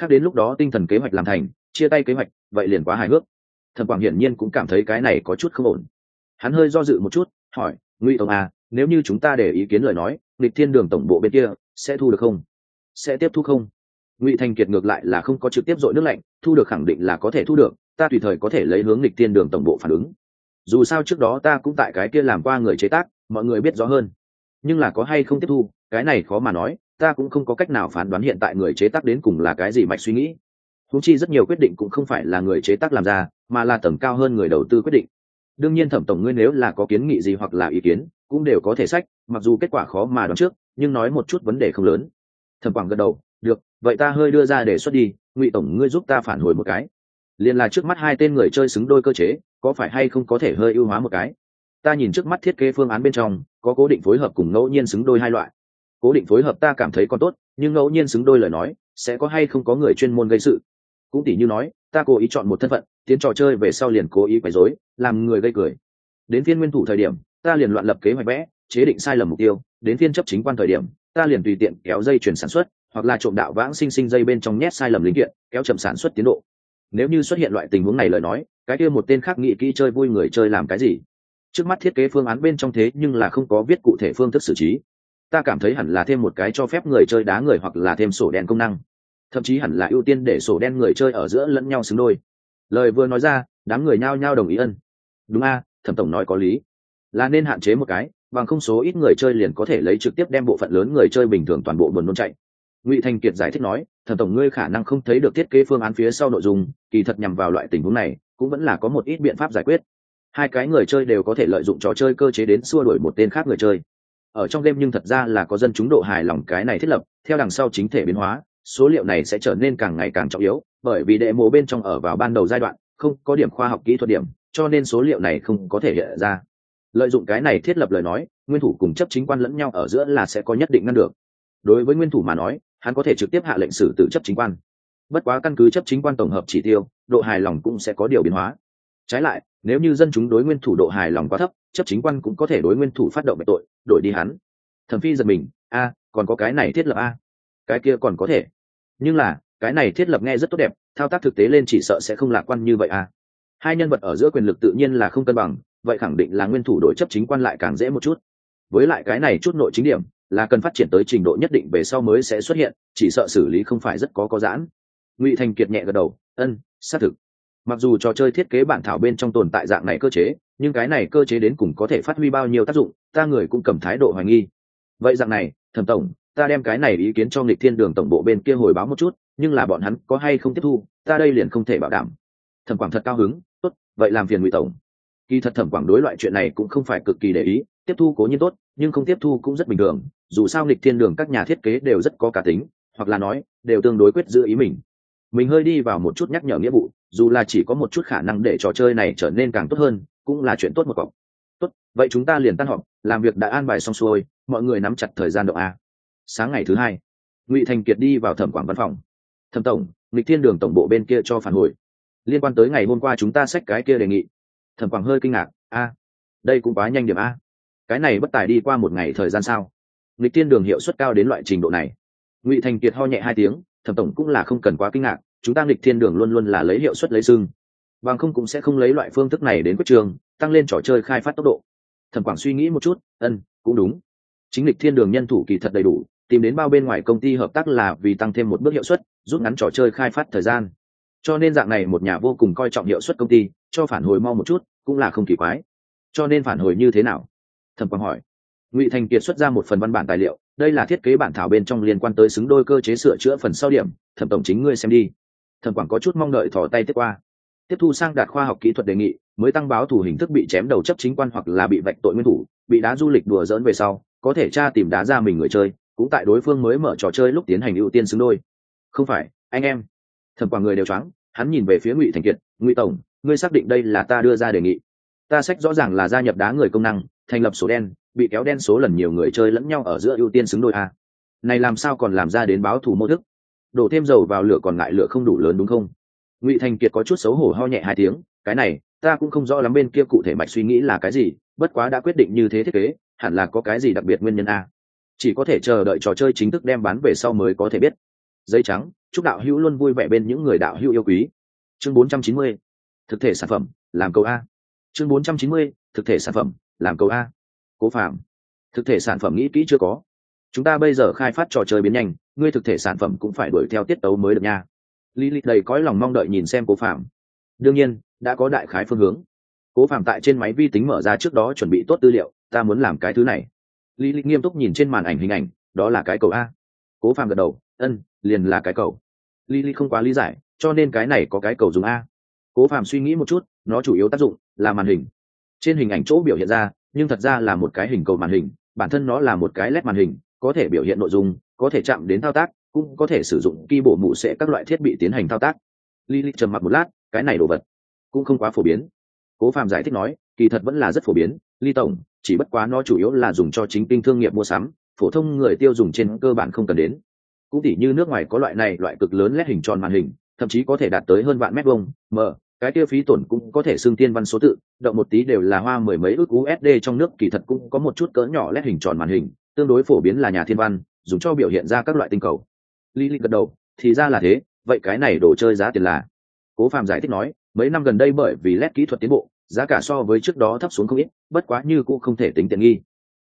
Khác đến lúc đó tinh thần kế hoạch làm thành, chia tay kế hoạch, vậy liền quá hài hước. Thẩm Quảng hiển nhiên cũng cảm thấy cái này có chút không ổn. Hắn hơi do dự một chút, hỏi, "Ngụy tổng à, nếu như chúng ta để ý kiến lời nói, Lịch Thiên Đường tổng bộ bên kia sẽ thu được không? Sẽ tiếp thu không?" Ngụy Thành Kiệt ngược lại là không có trực tiếp dội nước lạnh, thu được khẳng định là có thể thu được, ta tùy thời có thể lấy hướng lịch thiên đường tổng bộ phản ứng dù sao trước đó ta cũng tại cái kia làm qua người chế tác mọi người biết rõ hơn nhưng là có hay không tiếp thu cái này khó mà nói ta cũng không có cách nào phán đoán hiện tại người chế tác đến cùng là cái gì mạch suy nghĩ húng chi rất nhiều quyết định cũng không phải là người chế tác làm ra, mà là tầm cao hơn người đầu tư quyết định. Đương nhiên thẩm tổng ngươi nếu là có kiến nghị gì hoặc là ý kiến, cũng đều có thể sách, mặc dù kết quả khó mà đoán trước, nhưng nói một chút vấn đề không lớn. Thẩm quảng gật đầu, được, vậy ta hơi đưa ra đề xuất đi, ngụy tổng ngươi giúp ta phản hồi một cái. Liền là trước mắt hai tên người chơi xứng đôi cơ chế, có phải hay không có thể hơi ưu hóa một cái? Ta nhìn trước mắt thiết kế phương án bên trong, có cố định phối hợp cùng ngẫu nhiên xứng đôi hai loại. Cố định phối hợp ta cảm thấy còn tốt, nhưng ngẫu nhiên xứng đôi lời nói, sẽ có hay không có người chuyên môn gây sự? Cũng tỉ như nói, ta cố ý chọn một thân phận, tiến trò chơi về sau liền cố ý quấy rối, làm người gây cười. Đến phiên nguyên thủ thời điểm, ta liền loạn lập kế hoạch vẽ, chế định sai lầm mục tiêu. Đến phiên chấp chính quan thời điểm, ta liền tùy tiện kéo dây chuyển sản xuất, hoặc là trộm đạo vãng sinh sinh dây bên trong nhét sai lầm linh kiện, kéo chậm sản xuất tiến độ. Nếu như xuất hiện loại tình huống này lời nói, cái kia một tên khác nghĩ kỹ chơi vui người chơi làm cái gì? Trước mắt thiết kế phương án bên trong thế nhưng là không có viết cụ thể phương thức xử trí. Ta cảm thấy hẳn là thêm một cái cho phép người chơi đá người hoặc là thêm sổ đen công năng thậm chí hẳn là ưu tiên để sổ đen người chơi ở giữa lẫn nhau xứng đôi. Lời vừa nói ra, đám người nhao nhao đồng ý ân. Đúng a, thẩm tổng nói có lý. Là nên hạn chế một cái, bằng không số ít người chơi liền có thể lấy trực tiếp đem bộ phận lớn người chơi bình thường toàn bộ buồn nôn chạy. Ngụy thành kiệt giải thích nói, thẩm tổng ngươi khả năng không thấy được thiết kế phương án phía sau nội dung, kỳ thật nhằm vào loại tình huống này, cũng vẫn là có một ít biện pháp giải quyết. Hai cái người chơi đều có thể lợi dụng trò chơi cơ chế đến xua đuổi một tên khác người chơi. Ở trong game nhưng thật ra là có dân chúng độ hài lòng cái này thiết lập, theo đằng sau chính thể biến hóa số liệu này sẽ trở nên càng ngày càng trọng yếu, bởi vì đệ mộ bên trong ở vào ban đầu giai đoạn, không có điểm khoa học kỹ thuật điểm, cho nên số liệu này không có thể hiện ra. Lợi dụng cái này thiết lập lời nói, nguyên thủ cùng chấp chính quan lẫn nhau ở giữa là sẽ có nhất định ngăn được. Đối với nguyên thủ mà nói, hắn có thể trực tiếp hạ lệnh xử từ chấp chính quan. Bất quá căn cứ chấp chính quan tổng hợp chỉ tiêu, độ hài lòng cũng sẽ có điều biến hóa. Trái lại, nếu như dân chúng đối nguyên thủ độ hài lòng quá thấp, chấp chính quan cũng có thể đối nguyên thủ phát động bệnh tội, đổi đi hắn. Thẩm phi giật mình, a, còn có cái này thiết lập a? Cái kia còn có thể nhưng là, cái này thiết lập nghe rất tốt đẹp, thao tác thực tế lên chỉ sợ sẽ không lạc quan như vậy à? hai nhân vật ở giữa quyền lực tự nhiên là không cân bằng, vậy khẳng định là nguyên thủ đội chấp chính quan lại càng dễ một chút. Với lại cái này chút nội chính điểm, là cần phát triển tới trình độ nhất định về sau mới sẽ xuất hiện, chỉ sợ xử lý không phải rất có có giãn. Ngụy thành kiệt nhẹ gật đầu, ân, xác thực. Mặc dù trò chơi thiết kế bản thảo bên trong tồn tại dạng này cơ chế, nhưng cái này cơ chế đến cùng có thể phát huy bao nhiêu tác dụng, ta người cũng cầm thái độ hoài nghi. Vậy dạng này, thẩm tổng ta đem cái này ý kiến cho nghịch thiên đường tổng bộ bên kia hồi báo một chút, nhưng là bọn hắn có hay không tiếp thu, ta đây liền không thể bảo đảm. Thẩm quảng thật cao hứng, tốt, vậy làm phiền ngụy tổng. Kỳ thật thẩm quảng đối loại chuyện này cũng không phải cực kỳ để ý, tiếp thu cố nhiên tốt, nhưng không tiếp thu cũng rất bình thường, dù sao nghịch thiên đường các nhà thiết kế đều rất có cả tính, hoặc là nói, đều tương đối quyết giữ ý mình. Mình hơi đi vào một chút nhắc nhở nghĩa vụ, dù là chỉ có một chút khả năng để trò chơi này trở nên càng tốt hơn, cũng là chuyện tốt một cọc. Tốt, vậy chúng ta liền tan họp, làm việc đã an bài xong xuôi, mọi người nắm chặt thời gian độ a sáng ngày thứ hai, ngụy thành kiệt đi vào thẩm quản văn phòng. Thẩm tổng, nghịch thiên đường tổng bộ bên kia cho phản hồi. Liên quan tới ngày hôm qua chúng ta xách cái kia đề nghị. Thẩm quảng hơi kinh ngạc. A, đây cũng quá nhanh điểm a. Cái này bất tài đi qua một ngày thời gian sao? Nghịch thiên đường hiệu suất cao đến loại trình độ này. Ngụy thành kiệt ho nhẹ hai tiếng. Thẩm tổng cũng là không cần quá kinh ngạc, chúng ta nghịch thiên đường luôn luôn là lấy hiệu suất lấy xưng. Bằng không cũng sẽ không lấy loại phương thức này đến quyết trường, tăng lên trò chơi khai phát tốc độ. Thẩm quảng suy nghĩ một chút. Ân cũng đúng. Chính lịch thiên đường nhân thủ kỳ thật đầy đủ tìm đến bao bên ngoài công ty hợp tác là vì tăng thêm một bước hiệu suất, rút ngắn trò chơi khai phát thời gian. Cho nên dạng này một nhà vô cùng coi trọng hiệu suất công ty, cho phản hồi mau một chút, cũng là không kỳ quái. Cho nên phản hồi như thế nào? Thẩm quang hỏi. Ngụy thành kiệt xuất ra một phần văn bản tài liệu, đây là thiết kế bản thảo bên trong liên quan tới xứng đôi cơ chế sửa chữa phần sau điểm, thẩm tổng chính ngươi xem đi. Thẩm quảng có chút mong đợi thỏ tay tiếp qua. Tiếp thu sang đạt khoa học kỹ thuật đề nghị, mới tăng báo thủ hình thức bị chém đầu chấp chính quan hoặc là bị vạch tội nguyên thủ, bị đá du lịch đùa dỡn về sau, có thể tra tìm đá ra mình người chơi cũng tại đối phương mới mở trò chơi lúc tiến hành ưu tiên xứng đôi. Không phải, anh em. Thẩm quả người đều choáng, hắn nhìn về phía ngụy thành kiệt, ngụy tổng, ngươi xác định đây là ta đưa ra đề nghị. Ta sách rõ ràng là gia nhập đá người công năng, thành lập số đen, bị kéo đen số lần nhiều người chơi lẫn nhau ở giữa ưu tiên xứng đôi a. Này làm sao còn làm ra đến báo thủ mô thức? Đổ thêm dầu vào lửa còn ngại lửa không đủ lớn đúng không? Ngụy thành kiệt có chút xấu hổ ho nhẹ hai tiếng, cái này, ta cũng không rõ lắm bên kia cụ thể mạch suy nghĩ là cái gì, bất quá đã quyết định như thế thiết kế, hẳn là có cái gì đặc biệt nguyên nhân a chỉ có thể chờ đợi trò chơi chính thức đem bán về sau mới có thể biết. Giấy trắng chúc đạo hữu luôn vui vẻ bên những người đạo hữu yêu quý. Chương 490, thực thể sản phẩm làm cầu a. Chương 490, thực thể sản phẩm làm cầu a. Cố phạm thực thể sản phẩm nghĩ kỹ chưa có. Chúng ta bây giờ khai phát trò chơi biến nhanh ngươi thực thể sản phẩm cũng phải đuổi theo tiết tấu mới được nha. Lý lịch đầy cõi lòng mong đợi nhìn xem cố phạm đương nhiên đã có đại khái phương hướng. Cố phạm tại trên máy vi tính mở ra trước đó chuẩn bị tốt tư liệu ta muốn làm cái thứ này lý lịch nghiêm túc nhìn trên màn ảnh hình ảnh, đó là cái cầu a. Cố Phàm gật đầu, ân, liền là cái cầu. Lý lịch không quá lý giải, cho nên cái này có cái cầu dùng a. Cố Phàm suy nghĩ một chút, nó chủ yếu tác dụng là màn hình. Trên hình ảnh chỗ biểu hiện ra, nhưng thật ra là một cái hình cầu màn hình, bản thân nó là một cái led màn hình, có thể biểu hiện nội dung, có thể chạm đến thao tác, cũng có thể sử dụng ki bộ mụ sẽ các loại thiết bị tiến hành thao tác. Lily trầm mặc một lát, cái này đồ vật cũng không quá phổ biến. Cố Phàm giải thích nói, kỳ thật vẫn là rất phổ biến, ly tổng chỉ bất quá nó chủ yếu là dùng cho chính kinh thương nghiệp mua sắm, phổ thông người tiêu dùng trên cơ bản không cần đến. Cũng tỉ như nước ngoài có loại này loại cực lớn lét hình tròn màn hình, thậm chí có thể đạt tới hơn vạn mét vuông mờ cái tiêu phí tổn cũng có thể xưng tiên văn số tự, động một tí đều là hoa mười mấy ước usd trong nước, kỳ thật cũng có một chút cỡ nhỏ lét hình tròn màn hình, tương đối phổ biến là nhà thiên văn, dùng cho biểu hiện ra các loại tinh cầu. Lý lịch gật đầu, thì ra là thế, vậy cái này đồ chơi giá tiền là. Cố phạm giải thích nói, mấy năm gần đây bởi vì led kỹ thuật tiến bộ giá cả so với trước đó thấp xuống không ít, bất quá như cũng không thể tính tiện nghi.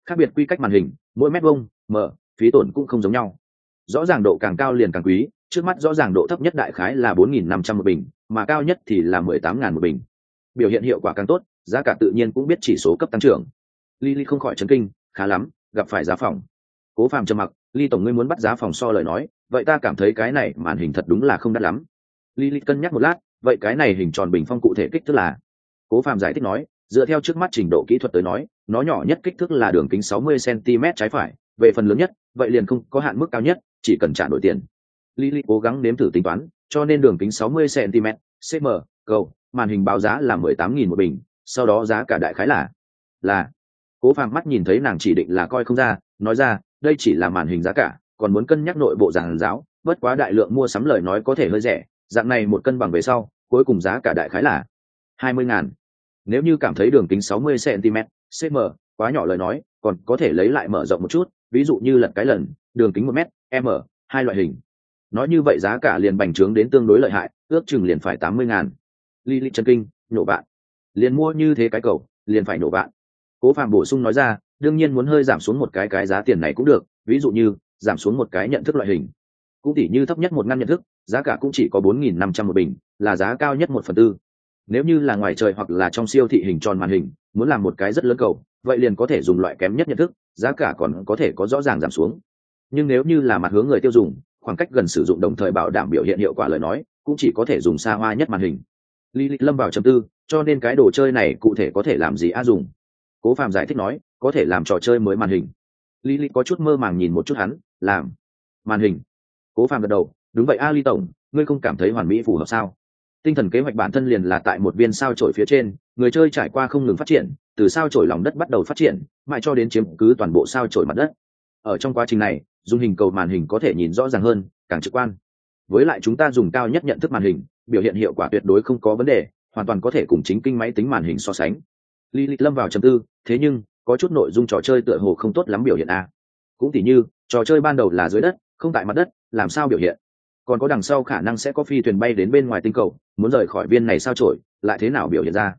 Khác biệt quy cách màn hình, mỗi mét vuông mở phí tổn cũng không giống nhau. Rõ ràng độ càng cao liền càng quý, trước mắt rõ ràng độ thấp nhất đại khái là bốn nghìn năm trăm một bình, mà cao nhất thì là mười tám ngàn một bình. Biểu hiện hiệu quả càng tốt, giá cả tự nhiên cũng biết chỉ số cấp tăng trưởng. Lily không khỏi chấn kinh, khá lắm, gặp phải giá phòng. Cố phàm trầm mặc, ly tổng ngươi muốn bắt giá phòng so lời nói, vậy ta cảm thấy cái này màn hình thật đúng là không đắt lắm. Lily cân nhắc một lát, vậy cái này hình tròn bình phong cụ thể kích thước là cố Phạm giải thích nói, dựa theo trước mắt trình độ kỹ thuật tới nói, nó nhỏ nhất kích thước là đường kính 60 cm trái phải, về phần lớn nhất, vậy liền không có hạn mức cao nhất, chỉ cần trả đổi tiền. Lily cố gắng nếm thử tính toán, cho nên đường kính 60 cm cm cầu màn hình báo giá là 18.000 một bình, sau đó giá cả đại khái là là, cố phàm mắt nhìn thấy nàng chỉ định là coi không ra, nói ra, đây chỉ là màn hình giá cả, còn muốn cân nhắc nội bộ giảng giáo, bất quá đại lượng mua sắm lời nói có thể hơi rẻ, dạng này một cân bằng về sau, cuối cùng giá cả đại khái là hai mươi ngàn nếu như cảm thấy đường kính sáu mươi cm cm quá nhỏ lời nói, còn có thể lấy lại mở rộng một chút, ví dụ như lật cái lần, đường kính một m m, hai loại hình. Nói như vậy giá cả liền bành trướng đến tương đối lợi hại, ước chừng liền phải tám mươi ngàn. Li li chân kinh nhổ bạn liền mua như thế cái cầu, liền phải nổ bạn cố phạm bổ sung nói ra, đương nhiên muốn hơi giảm xuống một cái cái giá tiền này cũng được, ví dụ như, giảm xuống một cái nhận thức loại hình. Cũng tỉ như thấp nhất một ngăn nhận thức, giá cả cũng chỉ có bốn nghìn năm trăm một bình, là giá cao nhất một phần tư nếu như là ngoài trời hoặc là trong siêu thị hình tròn màn hình muốn làm một cái rất lớn cầu vậy liền có thể dùng loại kém nhất nhận thức giá cả còn có thể có rõ ràng giảm xuống nhưng nếu như là mặt hướng người tiêu dùng khoảng cách gần sử dụng đồng thời bảo đảm biểu hiện hiệu quả lời nói cũng chỉ có thể dùng xa hoa nhất màn hình Lý Lịch lâm vào trầm tư, cho nên cái đồ chơi này cụ thể có thể làm gì a dùng. Cố Phạm giải thích nói, có thể làm trò chơi mới màn hình. Lý Lịch có chút mơ màng nhìn một chút hắn, làm màn hình. Cố Phạm gật đầu, đúng vậy a Lý tổng, ngươi không cảm thấy hoàn mỹ phù hợp sao? Tinh thần kế hoạch bản thân liền là tại một viên sao chổi phía trên, người chơi trải qua không ngừng phát triển, từ sao chổi lòng đất bắt đầu phát triển, mãi cho đến chiếm cứ toàn bộ sao chổi mặt đất. Ở trong quá trình này, dùng hình cầu màn hình có thể nhìn rõ ràng hơn, càng trực quan. Với lại chúng ta dùng cao nhất nhận thức màn hình, biểu hiện hiệu quả tuyệt đối không có vấn đề hoàn toàn có thể cùng chính kinh máy tính màn hình so sánh li lịch lâm vào trầm tư thế nhưng có chút nội dung trò chơi tựa hồ không tốt lắm biểu hiện a cũng tỉ như trò chơi ban đầu là dưới đất không tại mặt đất làm sao biểu hiện còn có đằng sau khả năng sẽ có phi thuyền bay đến bên ngoài tinh cầu, muốn rời khỏi viên này sao trổi lại thế nào biểu hiện ra?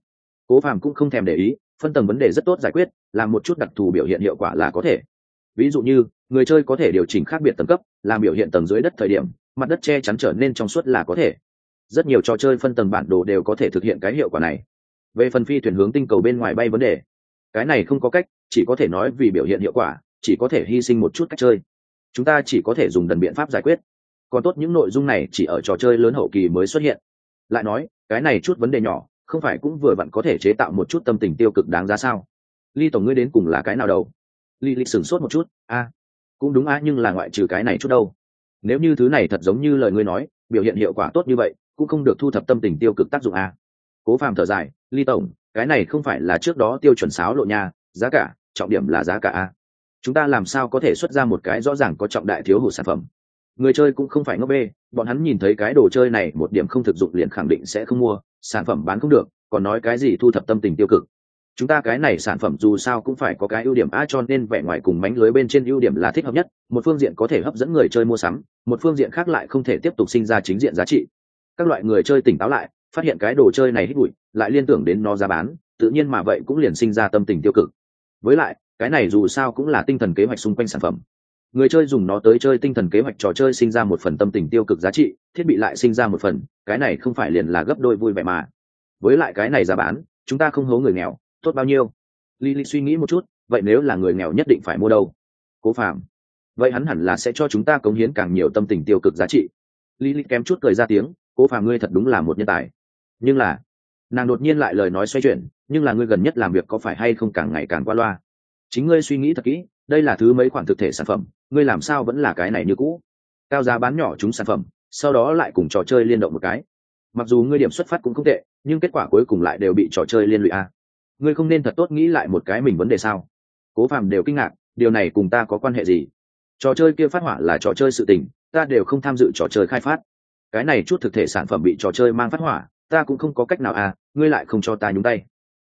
Cố phàm cũng không thèm để ý, phân tầng vấn đề rất tốt giải quyết, làm một chút đặc thù biểu hiện hiệu quả là có thể. Ví dụ như, người chơi có thể điều chỉnh khác biệt tầng cấp, làm biểu hiện tầng dưới đất thời điểm, mặt đất che chắn trở nên trong suốt là có thể. Rất nhiều trò chơi phân tầng bản đồ đều có thể thực hiện cái hiệu quả này. Về phần phi thuyền hướng tinh cầu bên ngoài bay vấn đề, cái này không có cách, chỉ có thể nói vì biểu hiện hiệu quả, chỉ có thể hy sinh một chút cách chơi. Chúng ta chỉ có thể dùng đần biện pháp giải quyết còn tốt những nội dung này chỉ ở trò chơi lớn hậu kỳ mới xuất hiện. Lại nói, cái này chút vấn đề nhỏ, không phải cũng vừa vặn có thể chế tạo một chút tâm tình tiêu cực đáng giá sao? Ly tổng ngươi đến cùng là cái nào đâu ly lịch sửng sốt một chút, a, cũng đúng a, nhưng là ngoại trừ cái này chút đâu. Nếu như thứ này thật giống như lời ngươi nói, biểu hiện hiệu quả tốt như vậy, cũng không được thu thập tâm tình tiêu cực tác dụng a. Cố phàm thở dài, ly tổng, cái này không phải là trước đó tiêu chuẩn sáo lộ nha, giá cả, trọng điểm là giá cả a. Chúng ta làm sao có thể xuất ra một cái rõ ràng có trọng đại thiếu hụt sản phẩm? Người chơi cũng không phải ngốc bê, bọn hắn nhìn thấy cái đồ chơi này, một điểm không thực dụng liền khẳng định sẽ không mua, sản phẩm bán không được, còn nói cái gì thu thập tâm tình tiêu cực. Chúng ta cái này sản phẩm dù sao cũng phải có cái ưu điểm a cho nên vẻ ngoài cùng mánh lưới bên trên ưu điểm là thích hợp nhất, một phương diện có thể hấp dẫn người chơi mua sắm, một phương diện khác lại không thể tiếp tục sinh ra chính diện giá trị. Các loại người chơi tỉnh táo lại, phát hiện cái đồ chơi này hít bụi, lại liên tưởng đến nó giá bán, tự nhiên mà vậy cũng liền sinh ra tâm tình tiêu cực. Với lại, cái này dù sao cũng là tinh thần kế hoạch xung quanh sản phẩm người chơi dùng nó tới chơi tinh thần kế hoạch trò chơi sinh ra một phần tâm tình tiêu cực giá trị, thiết bị lại sinh ra một phần, cái này không phải liền là gấp đôi vui vẻ mà. Với lại cái này giá bán, chúng ta không hố người nghèo, tốt bao nhiêu? Lily suy nghĩ một chút, vậy nếu là người nghèo nhất định phải mua đâu? Cố phạm vậy hắn hẳn là sẽ cho chúng ta cống hiến càng nhiều tâm tình tiêu cực giá trị. Lily kém chút cười ra tiếng, cố phạm ngươi thật đúng là một nhân tài. Nhưng là, nàng đột nhiên lại lời nói xoay chuyển, nhưng là ngươi gần nhất làm việc có phải hay không càng ngày càng qua loa? Chính ngươi suy nghĩ thật kỹ, đây là thứ mấy khoản thực thể sản phẩm, ngươi làm sao vẫn là cái này như cũ? Cao giá bán nhỏ chúng sản phẩm, sau đó lại cùng trò chơi liên động một cái. Mặc dù ngươi điểm xuất phát cũng không tệ, nhưng kết quả cuối cùng lại đều bị trò chơi liên lụy a. Ngươi không nên thật tốt nghĩ lại một cái mình vấn đề sao? Cố phàm đều kinh ngạc, điều này cùng ta có quan hệ gì? Trò chơi kia phát hỏa là trò chơi sự tình, ta đều không tham dự trò chơi khai phát. Cái này chút thực thể sản phẩm bị trò chơi mang phát hỏa, ta cũng không có cách nào à ngươi lại không cho ta nhúng tay.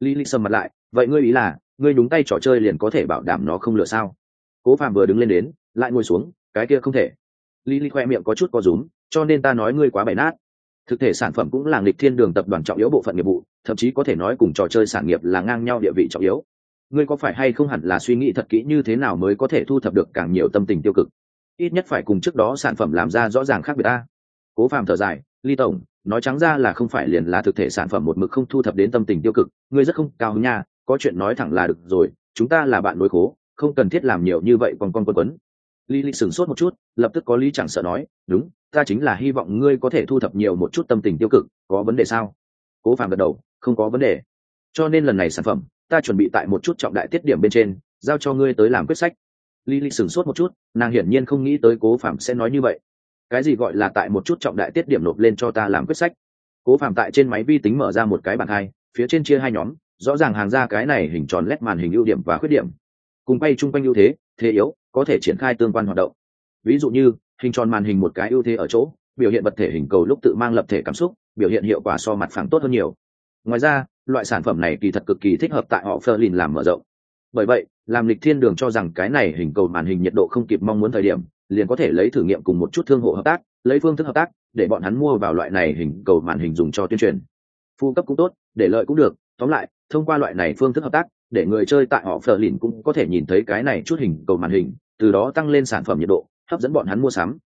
Lý lý sầm mặt lại, vậy ngươi ý là ngươi đúng tay trò chơi liền có thể bảo đảm nó không lựa sao? Cố phạm vừa đứng lên đến, lại ngồi xuống, cái kia không thể. Lý lý khoe miệng có chút có rúm, cho nên ta nói ngươi quá bày nát. Thực thể sản phẩm cũng là nghịch thiên đường tập đoàn trọng yếu bộ phận nghiệp vụ, thậm chí có thể nói cùng trò chơi sản nghiệp là ngang nhau địa vị trọng yếu. Ngươi có phải hay không hẳn là suy nghĩ thật kỹ như thế nào mới có thể thu thập được càng nhiều tâm tình tiêu cực? Ít nhất phải cùng trước đó sản phẩm làm ra rõ ràng khác biệt ta. Cố phàm thở dài ly tổng, nói trắng ra là không phải liền là thực thể sản phẩm một mực không thu thập đến tâm tình tiêu cực, ngươi rất không cao hứng nha có chuyện nói thẳng là được rồi chúng ta là bạn đối khố không cần thiết làm nhiều như vậy còn con quân quấn Lý Lý sửng sốt một chút, lập tức có lý chẳng sợ nói, đúng, ta chính là hy vọng ngươi có thể thu thập nhiều một chút tâm tình tiêu cực, có vấn đề sao? Cố Phàm gật đầu, không có vấn đề. Cho nên lần này sản phẩm, ta chuẩn bị tại một chút trọng đại tiết điểm bên trên, giao cho ngươi tới làm quyết sách. Lý Lý sửng sốt một chút, nàng hiển nhiên không nghĩ tới Cố Phàm sẽ nói như vậy. Cái gì gọi là tại một chút trọng đại tiết điểm nộp lên cho ta làm quyết sách? Cố Phàm tại trên máy vi tính mở ra một cái bảng hai, phía trên chia hai nhóm, rõ ràng hàng ra cái này hình tròn lét màn hình ưu điểm và khuyết điểm. Cùng bay chung quanh ưu thế, thế yếu, có thể triển khai tương quan hoạt động. Ví dụ như hình tròn màn hình một cái ưu thế ở chỗ biểu hiện vật thể hình cầu lúc tự mang lập thể cảm xúc biểu hiện hiệu quả so mặt phẳng tốt hơn nhiều. Ngoài ra loại sản phẩm này kỳ thật cực kỳ thích hợp tại họ Ferlin làm mở rộng. Bởi vậy làm lịch thiên đường cho rằng cái này hình cầu màn hình nhiệt độ không kịp mong muốn thời điểm liền có thể lấy thử nghiệm cùng một chút thương hộ hợp tác lấy phương thức hợp tác để bọn hắn mua vào loại này hình cầu màn hình dùng cho tuyên truyền. Phu cấp cũng tốt để lợi cũng được tóm lại, thông qua loại này phương thức hợp tác, để người chơi tại họ phờ lìn cũng có thể nhìn thấy cái này chút hình cầu màn hình, từ đó tăng lên sản phẩm nhiệt độ, hấp dẫn bọn hắn mua sắm.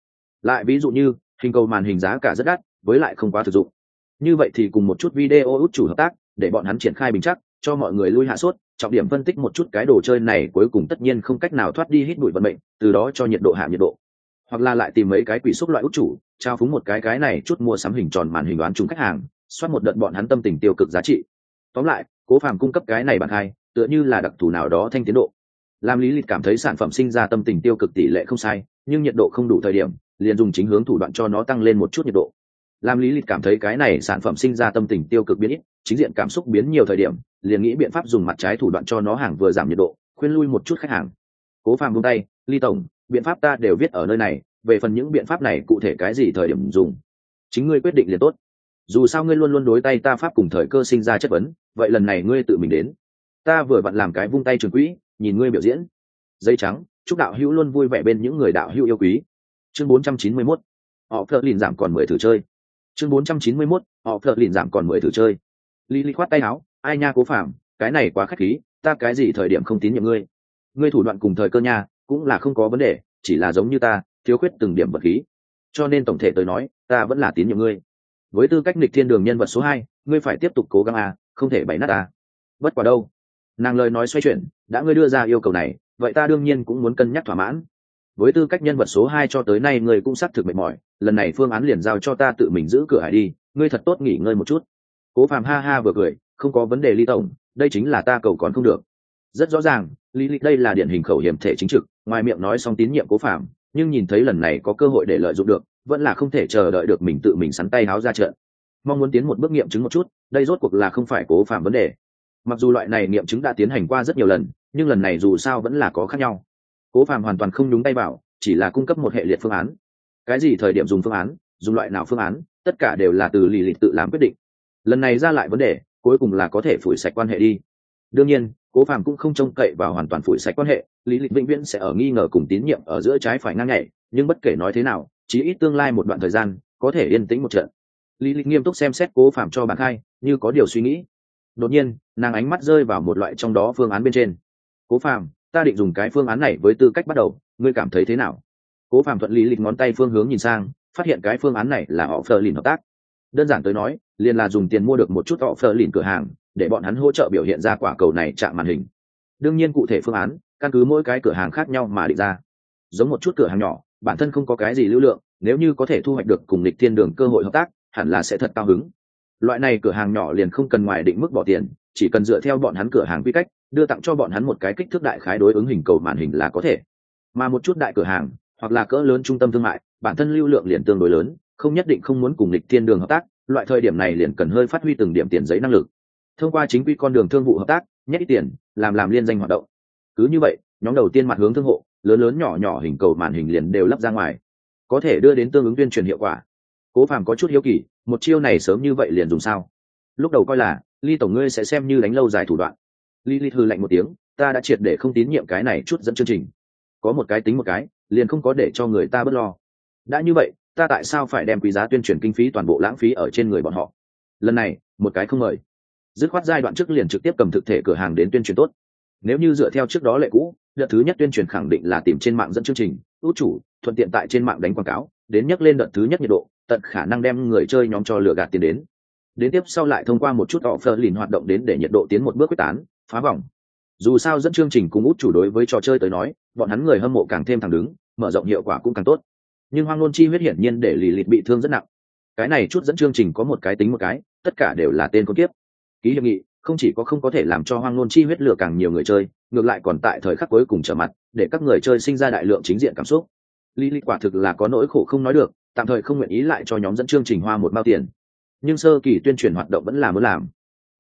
Lại ví dụ như, hình cầu màn hình giá cả rất đắt, với lại không quá thực dụng. Như vậy thì cùng một chút video út chủ hợp tác, để bọn hắn triển khai bình chắc, cho mọi người lui hạ sốt, trọng điểm phân tích một chút cái đồ chơi này cuối cùng tất nhiên không cách nào thoát đi hít bụi vận mệnh, từ đó cho nhiệt độ hạ nhiệt độ. Hoặc là lại tìm mấy cái quỷ xúc loại út chủ, trao phúng một cái cái này chút mua sắm hình tròn màn hình đoán trúng khách hàng, soát một đợt bọn hắn tâm tình tiêu cực giá trị tóm lại, cố phàm cung cấp cái này bạn hai, tựa như là đặc thù nào đó thanh tiến độ. Làm lý lịch cảm thấy sản phẩm sinh ra tâm tình tiêu cực tỷ lệ không sai, nhưng nhiệt độ không đủ thời điểm, liền dùng chính hướng thủ đoạn cho nó tăng lên một chút nhiệt độ. Làm lý lịch cảm thấy cái này sản phẩm sinh ra tâm tình tiêu cực biến ít, chính diện cảm xúc biến nhiều thời điểm, liền nghĩ biện pháp dùng mặt trái thủ đoạn cho nó hàng vừa giảm nhiệt độ, khuyên lui một chút khách hàng. Cố phàm vung tay, ly tổng, biện pháp ta đều viết ở nơi này, về phần những biện pháp này cụ thể cái gì thời điểm dùng? Chính ngươi quyết định liền tốt dù sao ngươi luôn luôn đối tay ta pháp cùng thời cơ sinh ra chất vấn, vậy lần này ngươi tự mình đến. Ta vừa vặn làm cái vung tay trường quỹ, nhìn ngươi biểu diễn. Dây trắng, chúc đạo hữu luôn vui vẻ bên những người đạo hữu yêu quý. Chương 491 họ phật lìn giảm còn mười thử chơi. Chương 491 họ phật lìn giảm còn mười thử chơi. Lý lý khoát tay áo, ai nha cố phạm cái này quá khách khí, ta cái gì thời điểm không tín nhiệm ngươi? Ngươi thủ đoạn cùng thời cơ nha, cũng là không có vấn đề, chỉ là giống như ta, thiếu khuyết từng điểm vật khí. Cho nên tổng thể tôi nói, ta vẫn là tín nhiệm ngươi với tư cách nịch thiên đường nhân vật số hai, ngươi phải tiếp tục cố gắng à không thể bày nát à? bất quả đâu? Nàng lời nói xoay chuyển, đã ngươi đưa ra yêu cầu này, vậy ta đương nhiên cũng muốn cân nhắc thỏa mãn. Với tư cách nhân vật số hai cho tới nay ngươi cũng xác thực mệt mỏi, lần này phương án liền giao cho ta tự mình giữ cửa hải đi, ngươi thật tốt nghỉ ngơi một chút. Cố phàm ha ha vừa cười, không có vấn đề ly tổng, đây chính là ta cầu còn không được. Rất rõ ràng, lý lịch đây là điển hình khẩu hiểm thể chính trực, ngoài miệng nói xong tín nhiệm cố phàm, nhưng nhìn thấy lần này có cơ hội để lợi dụng được vẫn là không thể chờ đợi được mình tự mình sắn tay háo ra trận. Mong muốn tiến một bước nghiệm chứng một chút, đây rốt cuộc là không phải cố phạm vấn đề. Mặc dù loại này nghiệm chứng đã tiến hành qua rất nhiều lần, nhưng lần này dù sao vẫn là có khác nhau. Cố phạm hoàn toàn không nhúng tay vào chỉ là cung cấp một hệ liệt phương án. Cái gì thời điểm dùng phương án, dùng loại nào phương án, tất cả đều là từ lì lịch tự làm quyết định. Lần này ra lại vấn đề, cuối cùng là có thể phủi sạch quan hệ đi. Đương nhiên, cố phạm cũng không trông cậy vào hoàn toàn phủi sạch quan hệ lý lịch vĩnh viễn sẽ ở nghi ngờ cùng tín nhiệm ở giữa trái phải ngang nhảy, nhưng bất kể nói thế nào chí ít tương lai một đoạn thời gian có thể yên tĩnh một trận. Lý lịch nghiêm túc xem xét cố phạm cho bạn hai, như có điều suy nghĩ. Đột nhiên nàng ánh mắt rơi vào một loại trong đó phương án bên trên. Cố phạm ta định dùng cái phương án này với tư cách bắt đầu ngươi cảm thấy thế nào? Cố phạm thuận lý lịch ngón tay phương hướng nhìn sang phát hiện cái phương án này là họ phờ lìn hợp tác. Đơn giản tới nói liền là dùng tiền mua được một chút họ phờ lìn cửa hàng để bọn hắn hỗ trợ biểu hiện ra quả cầu này chạm màn hình. Đương nhiên cụ thể phương án căn cứ mỗi cái cửa hàng khác nhau mà định ra. Giống một chút cửa hàng nhỏ bản thân không có cái gì lưu lượng, nếu như có thể thu hoạch được cùng lịch thiên đường cơ hội hợp tác, hẳn là sẽ thật cao hứng. Loại này cửa hàng nhỏ liền không cần ngoài định mức bỏ tiền, chỉ cần dựa theo bọn hắn cửa hàng quy cách, đưa tặng cho bọn hắn một cái kích thước đại khái đối ứng hình cầu màn hình là có thể. Mà một chút đại cửa hàng, hoặc là cỡ lớn trung tâm thương mại, bản thân lưu lượng liền tương đối lớn, không nhất định không muốn cùng lịch thiên đường hợp tác, loại thời điểm này liền cần hơi phát huy từng điểm tiền giấy năng lực. Thông qua chính quy con đường thương vụ hợp tác, nhét ít tiền, làm làm liên danh hoạt động. Cứ như vậy, nhóm đầu tiên mặt hướng thương hộ lớn lớn nhỏ nhỏ hình cầu màn hình liền đều lắp ra ngoài, có thể đưa đến tương ứng tuyên truyền hiệu quả. Cố phàm có chút hiếu kỳ, một chiêu này sớm như vậy liền dùng sao? Lúc đầu coi là, ly tổng ngươi sẽ xem như đánh lâu dài thủ đoạn. Ly ly thư lạnh một tiếng, ta đã triệt để không tín nhiệm cái này chút dẫn chương trình. Có một cái tính một cái, liền không có để cho người ta bớt lo. Đã như vậy, ta tại sao phải đem quý giá tuyên truyền kinh phí toàn bộ lãng phí ở trên người bọn họ? Lần này, một cái không mời. Dứt khoát giai đoạn trước liền trực tiếp cầm thực thể cửa hàng đến tuyên truyền tốt. Nếu như dựa theo trước đó lệ cũ đợt thứ nhất tuyên truyền khẳng định là tìm trên mạng dẫn chương trình, ưu chủ, thuận tiện tại trên mạng đánh quảng cáo, đến nhắc lên đợt thứ nhất nhiệt độ, tận khả năng đem người chơi nhóm cho lừa gạt tiền đến. Đến tiếp sau lại thông qua một chút họ phơ lìn hoạt động đến để nhiệt độ tiến một bước quyết tán, phá vòng. Dù sao dẫn chương trình cùng út chủ đối với trò chơi tới nói, bọn hắn người hâm mộ càng thêm thẳng đứng, mở rộng hiệu quả cũng càng tốt. Nhưng hoang nôn chi huyết hiển nhiên để lì lịt bị thương rất nặng. Cái này chút dẫn chương trình có một cái tính một cái, tất cả đều là tên con kiếp. Ký hiệp nghị không chỉ có không có thể làm cho hoang nôn chi huyết lửa càng nhiều người chơi, ngược lại còn tại thời khắc cuối cùng trở mặt, để các người chơi sinh ra đại lượng chính diện cảm xúc. Lý lịch quả thực là có nỗi khổ không nói được, tạm thời không nguyện ý lại cho nhóm dẫn chương trình hoa một bao tiền. Nhưng sơ kỳ tuyên truyền hoạt động vẫn là muốn làm.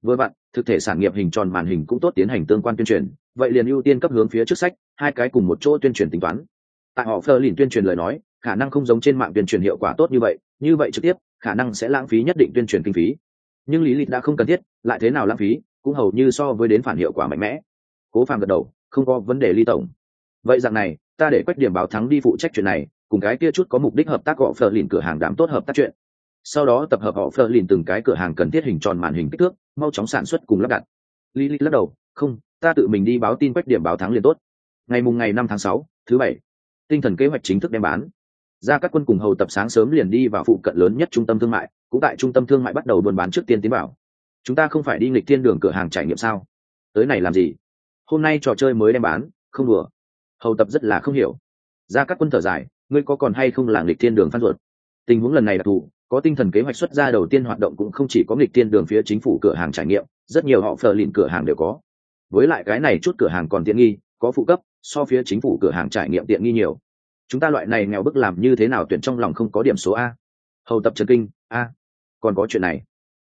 Với bạn thực thể sản nghiệp hình tròn màn hình cũng tốt tiến hành tương quan tuyên truyền, vậy liền ưu tiên cấp hướng phía trước sách, hai cái cùng một chỗ tuyên truyền tính toán. Tại họ phơ lìn tuyên truyền lời nói, khả năng không giống trên mạng tuyên truyền hiệu quả tốt như vậy như vậy trực tiếp, khả năng sẽ lãng phí nhất định tuyên truyền kinh phí nhưng lý lịch đã không cần thiết, lại thế nào lãng phí, cũng hầu như so với đến phản hiệu quả mạnh mẽ. Cố phàm gật đầu, không có vấn đề ly tổng. Vậy rằng này, ta để quách điểm báo thắng đi phụ trách chuyện này, cùng cái kia chút có mục đích hợp tác họ phờ lìn cửa hàng đám tốt hợp tác chuyện. Sau đó tập hợp họ phờ lìn từng cái cửa hàng cần thiết hình tròn màn hình kích thước, mau chóng sản xuất cùng lắp đặt. Lý lịch lắc đầu, không, ta tự mình đi báo tin quách điểm báo thắng liền tốt. Ngày mùng ngày năm tháng sáu, thứ bảy, tinh thần kế hoạch chính thức đem bán ra các quân cùng hầu tập sáng sớm liền đi vào phụ cận lớn nhất trung tâm thương mại, cũng tại trung tâm thương mại bắt đầu buôn bán trước tiên tiến bảo chúng ta không phải đi nghịch thiên đường cửa hàng trải nghiệm sao? Tới này làm gì? Hôm nay trò chơi mới đem bán, không đùa. Hầu tập rất là không hiểu. Ra các quân thở dài, ngươi có còn hay không là nghịch thiên đường phan ruột? Tình huống lần này đặc thù có tinh thần kế hoạch xuất ra đầu tiên hoạt động cũng không chỉ có nghịch thiên đường phía chính phủ cửa hàng trải nghiệm, rất nhiều họ phờ lìn cửa hàng đều có. Với lại cái này chút cửa hàng còn tiện nghi, có phụ cấp, so phía chính phủ cửa hàng trải nghiệm tiện nghi nhiều chúng ta loại này nghèo bức làm như thế nào tuyển trong lòng không có điểm số a? Hầu tập trần kinh, a, còn có chuyện này.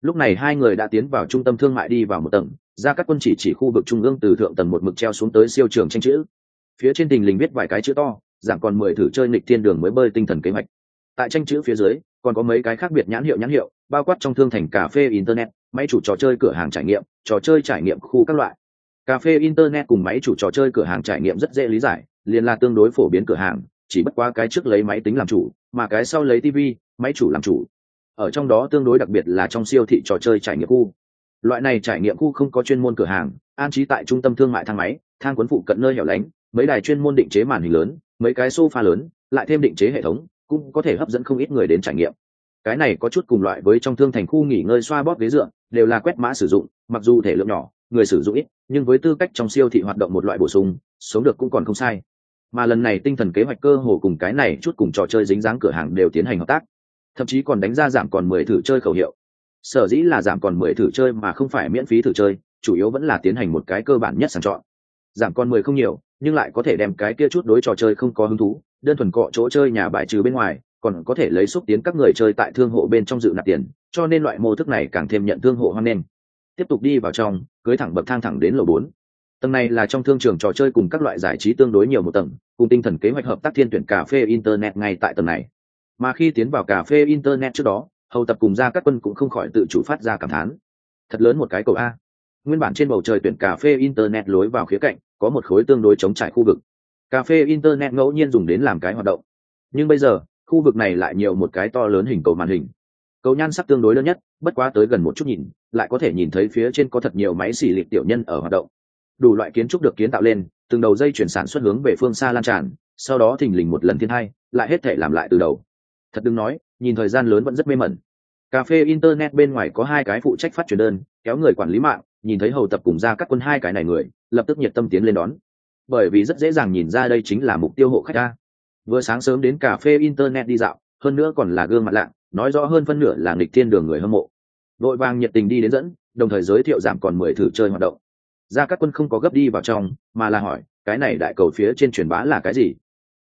Lúc này hai người đã tiến vào trung tâm thương mại đi vào một tầng, ra các quân chỉ chỉ khu vực trung ương từ thượng tầng một mực treo xuống tới siêu trường tranh chữ. Phía trên tình lình viết vài cái chữ to giảm còn mười thử chơi nghịch thiên đường mới bơi tinh thần kế hoạch. Tại tranh chữ phía dưới, còn có mấy cái khác biệt nhãn hiệu nhãn hiệu, bao quát trong thương thành cà phê internet, máy chủ trò chơi cửa hàng trải nghiệm, trò chơi trải nghiệm khu các loại. Cà phê internet cùng máy chủ trò chơi cửa hàng trải nghiệm rất dễ lý giải, liền là tương đối phổ biến cửa hàng chỉ bất quá cái trước lấy máy tính làm chủ, mà cái sau lấy tv máy chủ làm chủ. Ở trong đó tương đối đặc biệt là trong siêu thị trò chơi trải nghiệm khu. Loại này trải nghiệm khu không có chuyên môn cửa hàng, an trí tại trung tâm thương mại thang máy, thang quấn phụ cận nơi hẻo lánh, mấy đài chuyên môn định chế màn hình lớn, mấy cái sofa lớn, lại thêm định chế hệ thống, cũng có thể hấp dẫn không ít người đến trải nghiệm. Cái này có chút cùng loại với trong thương thành khu nghỉ ngơi xoa bóp ghế dựa, đều là quét mã sử dụng, mặc dù thể lượng nhỏ, người sử dụng ít, nhưng với tư cách trong siêu thị hoạt động một loại bổ sung, sống được cũng còn không sai mà lần này tinh thần kế hoạch cơ hồ cùng cái này chút cùng trò chơi dính dáng cửa hàng đều tiến hành hợp tác. Thậm chí còn đánh ra giảm còn mười thử chơi khẩu hiệu. Sở dĩ là giảm còn mười thử chơi mà không phải miễn phí thử chơi, chủ yếu vẫn là tiến hành một cái cơ bản nhất sàng chọn. Giảm còn mười không nhiều, nhưng lại có thể đem cái kia chút đối trò chơi không có hứng thú, đơn thuần cọ chỗ chơi nhà bài trừ bên ngoài, còn có thể lấy xúc tiến các người chơi tại thương hộ bên trong dự nạp tiền, cho nên loại mô thức này càng thêm nhận thương hộ hoan nghênh. Tiếp tục đi vào trong, cưới thẳng bậc thang thẳng đến lầu bốn tầng này là trong thương trường trò chơi cùng các loại giải trí tương đối nhiều một tầng, cùng tinh thần kế hoạch hợp tác thiên tuyển cà phê internet ngay tại tầng này. Mà khi tiến vào cà phê internet trước đó, hầu tập cùng ra các quân cũng không khỏi tự chủ phát ra cảm thán. Thật lớn một cái cầu a. Nguyên bản trên bầu trời tuyển cà phê internet lối vào khía cạnh, có một khối tương đối chống trải khu vực. Cà phê internet ngẫu nhiên dùng đến làm cái hoạt động. Nhưng bây giờ, khu vực này lại nhiều một cái to lớn hình cầu màn hình. Cầu nhan sắc tương đối lớn nhất, bất quá tới gần một chút nhìn, lại có thể nhìn thấy phía trên có thật nhiều máy xỉ liệt tiểu nhân ở hoạt động đủ loại kiến trúc được kiến tạo lên, từng đầu dây chuyển sản xuất hướng về phương xa lan tràn, sau đó thình lình một lần thiên hai lại hết thể làm lại từ đầu. Thật đừng nói, nhìn thời gian lớn vẫn rất mê mẩn. Cà phê internet bên ngoài có hai cái phụ trách phát truyền đơn, kéo người quản lý mạng, nhìn thấy hầu tập cùng ra các quân hai cái này người, lập tức nhiệt tâm tiến lên đón. Bởi vì rất dễ dàng nhìn ra đây chính là mục tiêu hộ khách ta. Vừa sáng sớm đến cà phê internet đi dạo, hơn nữa còn là gương mặt lạ, nói rõ hơn phân nửa là nghịch thiên đường người hâm mộ. Vội vàng nhiệt tình đi đến dẫn, đồng thời giới thiệu giảm còn mười thử chơi hoạt động ra các quân không có gấp đi vào trong, mà là hỏi, cái này đại cầu phía trên truyền bá là cái gì?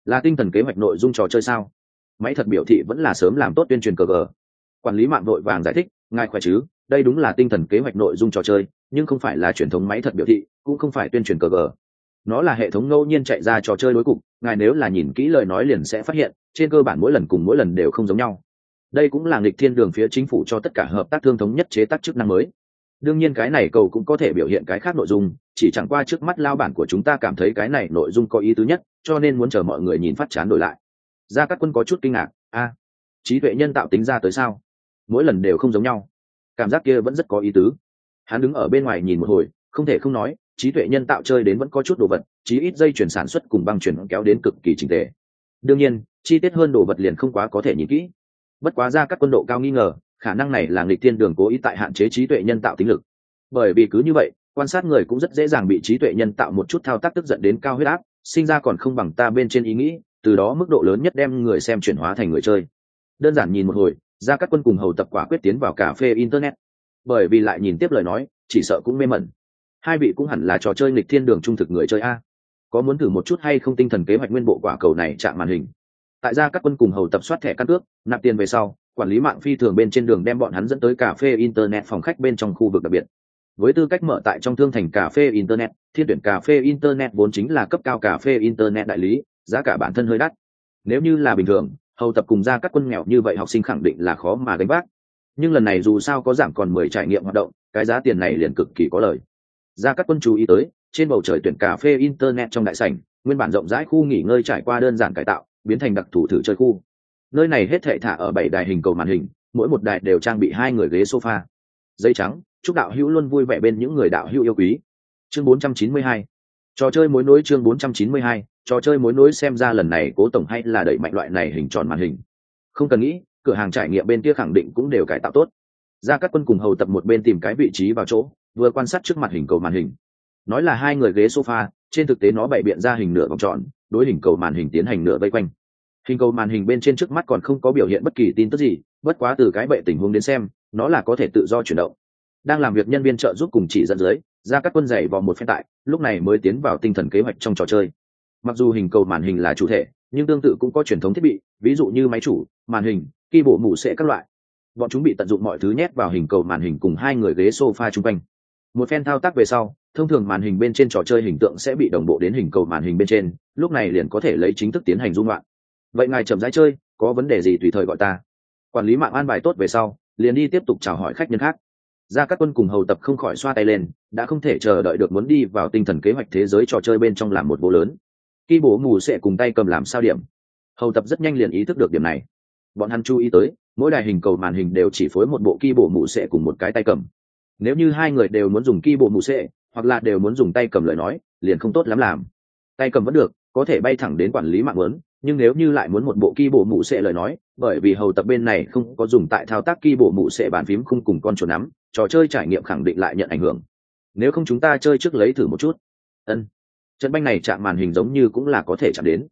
Là tinh thần kế hoạch nội dung trò chơi sao? Máy thật biểu thị vẫn là sớm làm tốt tuyên truyền cờ gờ. Quản lý mạng vội vàng giải thích, ngài khỏe chứ? Đây đúng là tinh thần kế hoạch nội dung trò chơi, nhưng không phải là truyền thống máy thật biểu thị, cũng không phải tuyên truyền cờ gờ. Nó là hệ thống ngẫu nhiên chạy ra trò chơi đối cục, ngài nếu là nhìn kỹ lời nói liền sẽ phát hiện, trên cơ bản mỗi lần cùng mỗi lần đều không giống nhau. Đây cũng là nghịch thiên đường phía chính phủ cho tất cả hợp tác thương thống nhất chế tác chức năng mới đương nhiên cái này cầu cũng có thể biểu hiện cái khác nội dung, chỉ chẳng qua trước mắt lao bản của chúng ta cảm thấy cái này nội dung có ý tứ nhất, cho nên muốn chờ mọi người nhìn phát chán đổi lại. Ra các quân có chút kinh ngạc, a, trí tuệ nhân tạo tính ra tới sao? Mỗi lần đều không giống nhau. Cảm giác kia vẫn rất có ý tứ. Hắn đứng ở bên ngoài nhìn một hồi, không thể không nói, trí tuệ nhân tạo chơi đến vẫn có chút đồ vật, chí ít dây chuyển sản xuất cùng băng chuyển kéo đến cực kỳ trình tề. Đương nhiên, chi tiết hơn đồ vật liền không quá có thể nhìn kỹ. Bất quá ra các quân độ cao nghi ngờ khả năng này là nghịch thiên đường cố ý tại hạn chế trí tuệ nhân tạo tính lực. Bởi vì cứ như vậy, quan sát người cũng rất dễ dàng bị trí tuệ nhân tạo một chút thao tác tức giận đến cao huyết áp, sinh ra còn không bằng ta bên trên ý nghĩ, từ đó mức độ lớn nhất đem người xem chuyển hóa thành người chơi. Đơn giản nhìn một hồi ra các quân cùng hầu tập quả quyết tiến vào cà phê internet. Bởi vì lại nhìn tiếp lời nói, chỉ sợ cũng mê mẩn. Hai vị cũng hẳn là trò chơi nghịch thiên đường trung thực người chơi a. Có muốn thử một chút hay không tinh thần kế hoạch nguyên bộ quả cầu này chạm màn hình. Tại ra các quân cùng hầu tập soát thẻ căn cước, nạp tiền về sau quản lý mạng phi thường bên trên đường đem bọn hắn dẫn tới cà phê internet phòng khách bên trong khu vực đặc biệt. Với tư cách mở tại trong thương thành cà phê internet, thiên tuyển cà phê internet vốn chính là cấp cao cà phê internet đại lý, giá cả bản thân hơi đắt. Nếu như là bình thường, hầu tập cùng ra các quân nghèo như vậy học sinh khẳng định là khó mà gánh vác. Nhưng lần này dù sao có giảm còn mười trải nghiệm hoạt động, cái giá tiền này liền cực kỳ có lời. Ra các quân chú ý tới, trên bầu trời tuyển cà phê internet trong đại sảnh, nguyên bản rộng rãi khu nghỉ ngơi trải qua đơn giản cải tạo, biến thành đặc thủ thử chơi khu nơi này hết thệ thả ở bảy đài hình cầu màn hình, mỗi một đài đều trang bị hai người ghế sofa. Dây trắng, chúc đạo hữu luôn vui vẻ bên những người đạo hữu yêu quý. Chương 492 trò chơi mối nối chương 492 trò chơi mối nối xem ra lần này cố tổng hay là đẩy mạnh loại này hình tròn màn hình. Không cần nghĩ, cửa hàng trải nghiệm bên kia khẳng định cũng đều cải tạo tốt. Ra các quân cùng hầu tập một bên tìm cái vị trí vào chỗ, vừa quan sát trước mặt hình cầu màn hình. Nói là hai người ghế sofa, trên thực tế nó bày biện ra hình nửa vòng tròn, đối hình cầu màn hình tiến hành nửa vây quanh hình cầu màn hình bên trên trước mắt còn không có biểu hiện bất kỳ tin tức gì, bất quá từ cái bệ tình huống đến xem, nó là có thể tự do chuyển động. Đang làm việc nhân viên trợ giúp cùng chỉ dẫn dưới ra các quân giày vào một phen tại, lúc này mới tiến vào tinh thần kế hoạch trong trò chơi. Mặc dù hình cầu màn hình là chủ thể, nhưng tương tự cũng có truyền thống thiết bị, ví dụ như máy chủ, màn hình khi bộ mủ sẽ các loại. Bọn chúng bị tận dụng mọi thứ nhét vào hình cầu màn hình cùng hai người ghế sofa chung quanh. Một phen thao tác về sau, thông thường màn hình bên trên trò chơi hình tượng sẽ bị đồng bộ đến hình cầu màn hình bên trên, lúc này liền có thể lấy chính thức tiến hành dung loạn vậy ngài chậm rãi chơi, có vấn đề gì tùy thời gọi ta. Quản lý mạng an bài tốt về sau, liền đi tiếp tục chào hỏi khách nhân khác. Ra các quân cùng hầu tập không khỏi xoa tay lên, đã không thể chờ đợi được muốn đi vào tinh thần kế hoạch thế giới trò chơi bên trong làm một bộ lớn. Khi bố mù sẽ cùng tay cầm làm sao điểm. Hầu tập rất nhanh liền ý thức được điểm này. Bọn hắn chú ý tới, mỗi đài hình cầu màn hình đều chỉ phối một bộ ki bộ mù sẽ cùng một cái tay cầm. Nếu như hai người đều muốn dùng ki bộ mù sẽ, hoặc là đều muốn dùng tay cầm lời nói, liền không tốt lắm làm. Tay cầm vẫn được, có thể bay thẳng đến quản lý mạng lớn nhưng nếu như lại muốn một bộ ki bộ mụ sẽ lời nói, bởi vì hầu tập bên này không có dùng tại thao tác ki bộ mụ sẽ bàn phím không cùng con chuột nắm, trò chơi trải nghiệm khẳng định lại nhận ảnh hưởng. Nếu không chúng ta chơi trước lấy thử một chút. Ân. Trận banh này chạm màn hình giống như cũng là có thể chạm đến.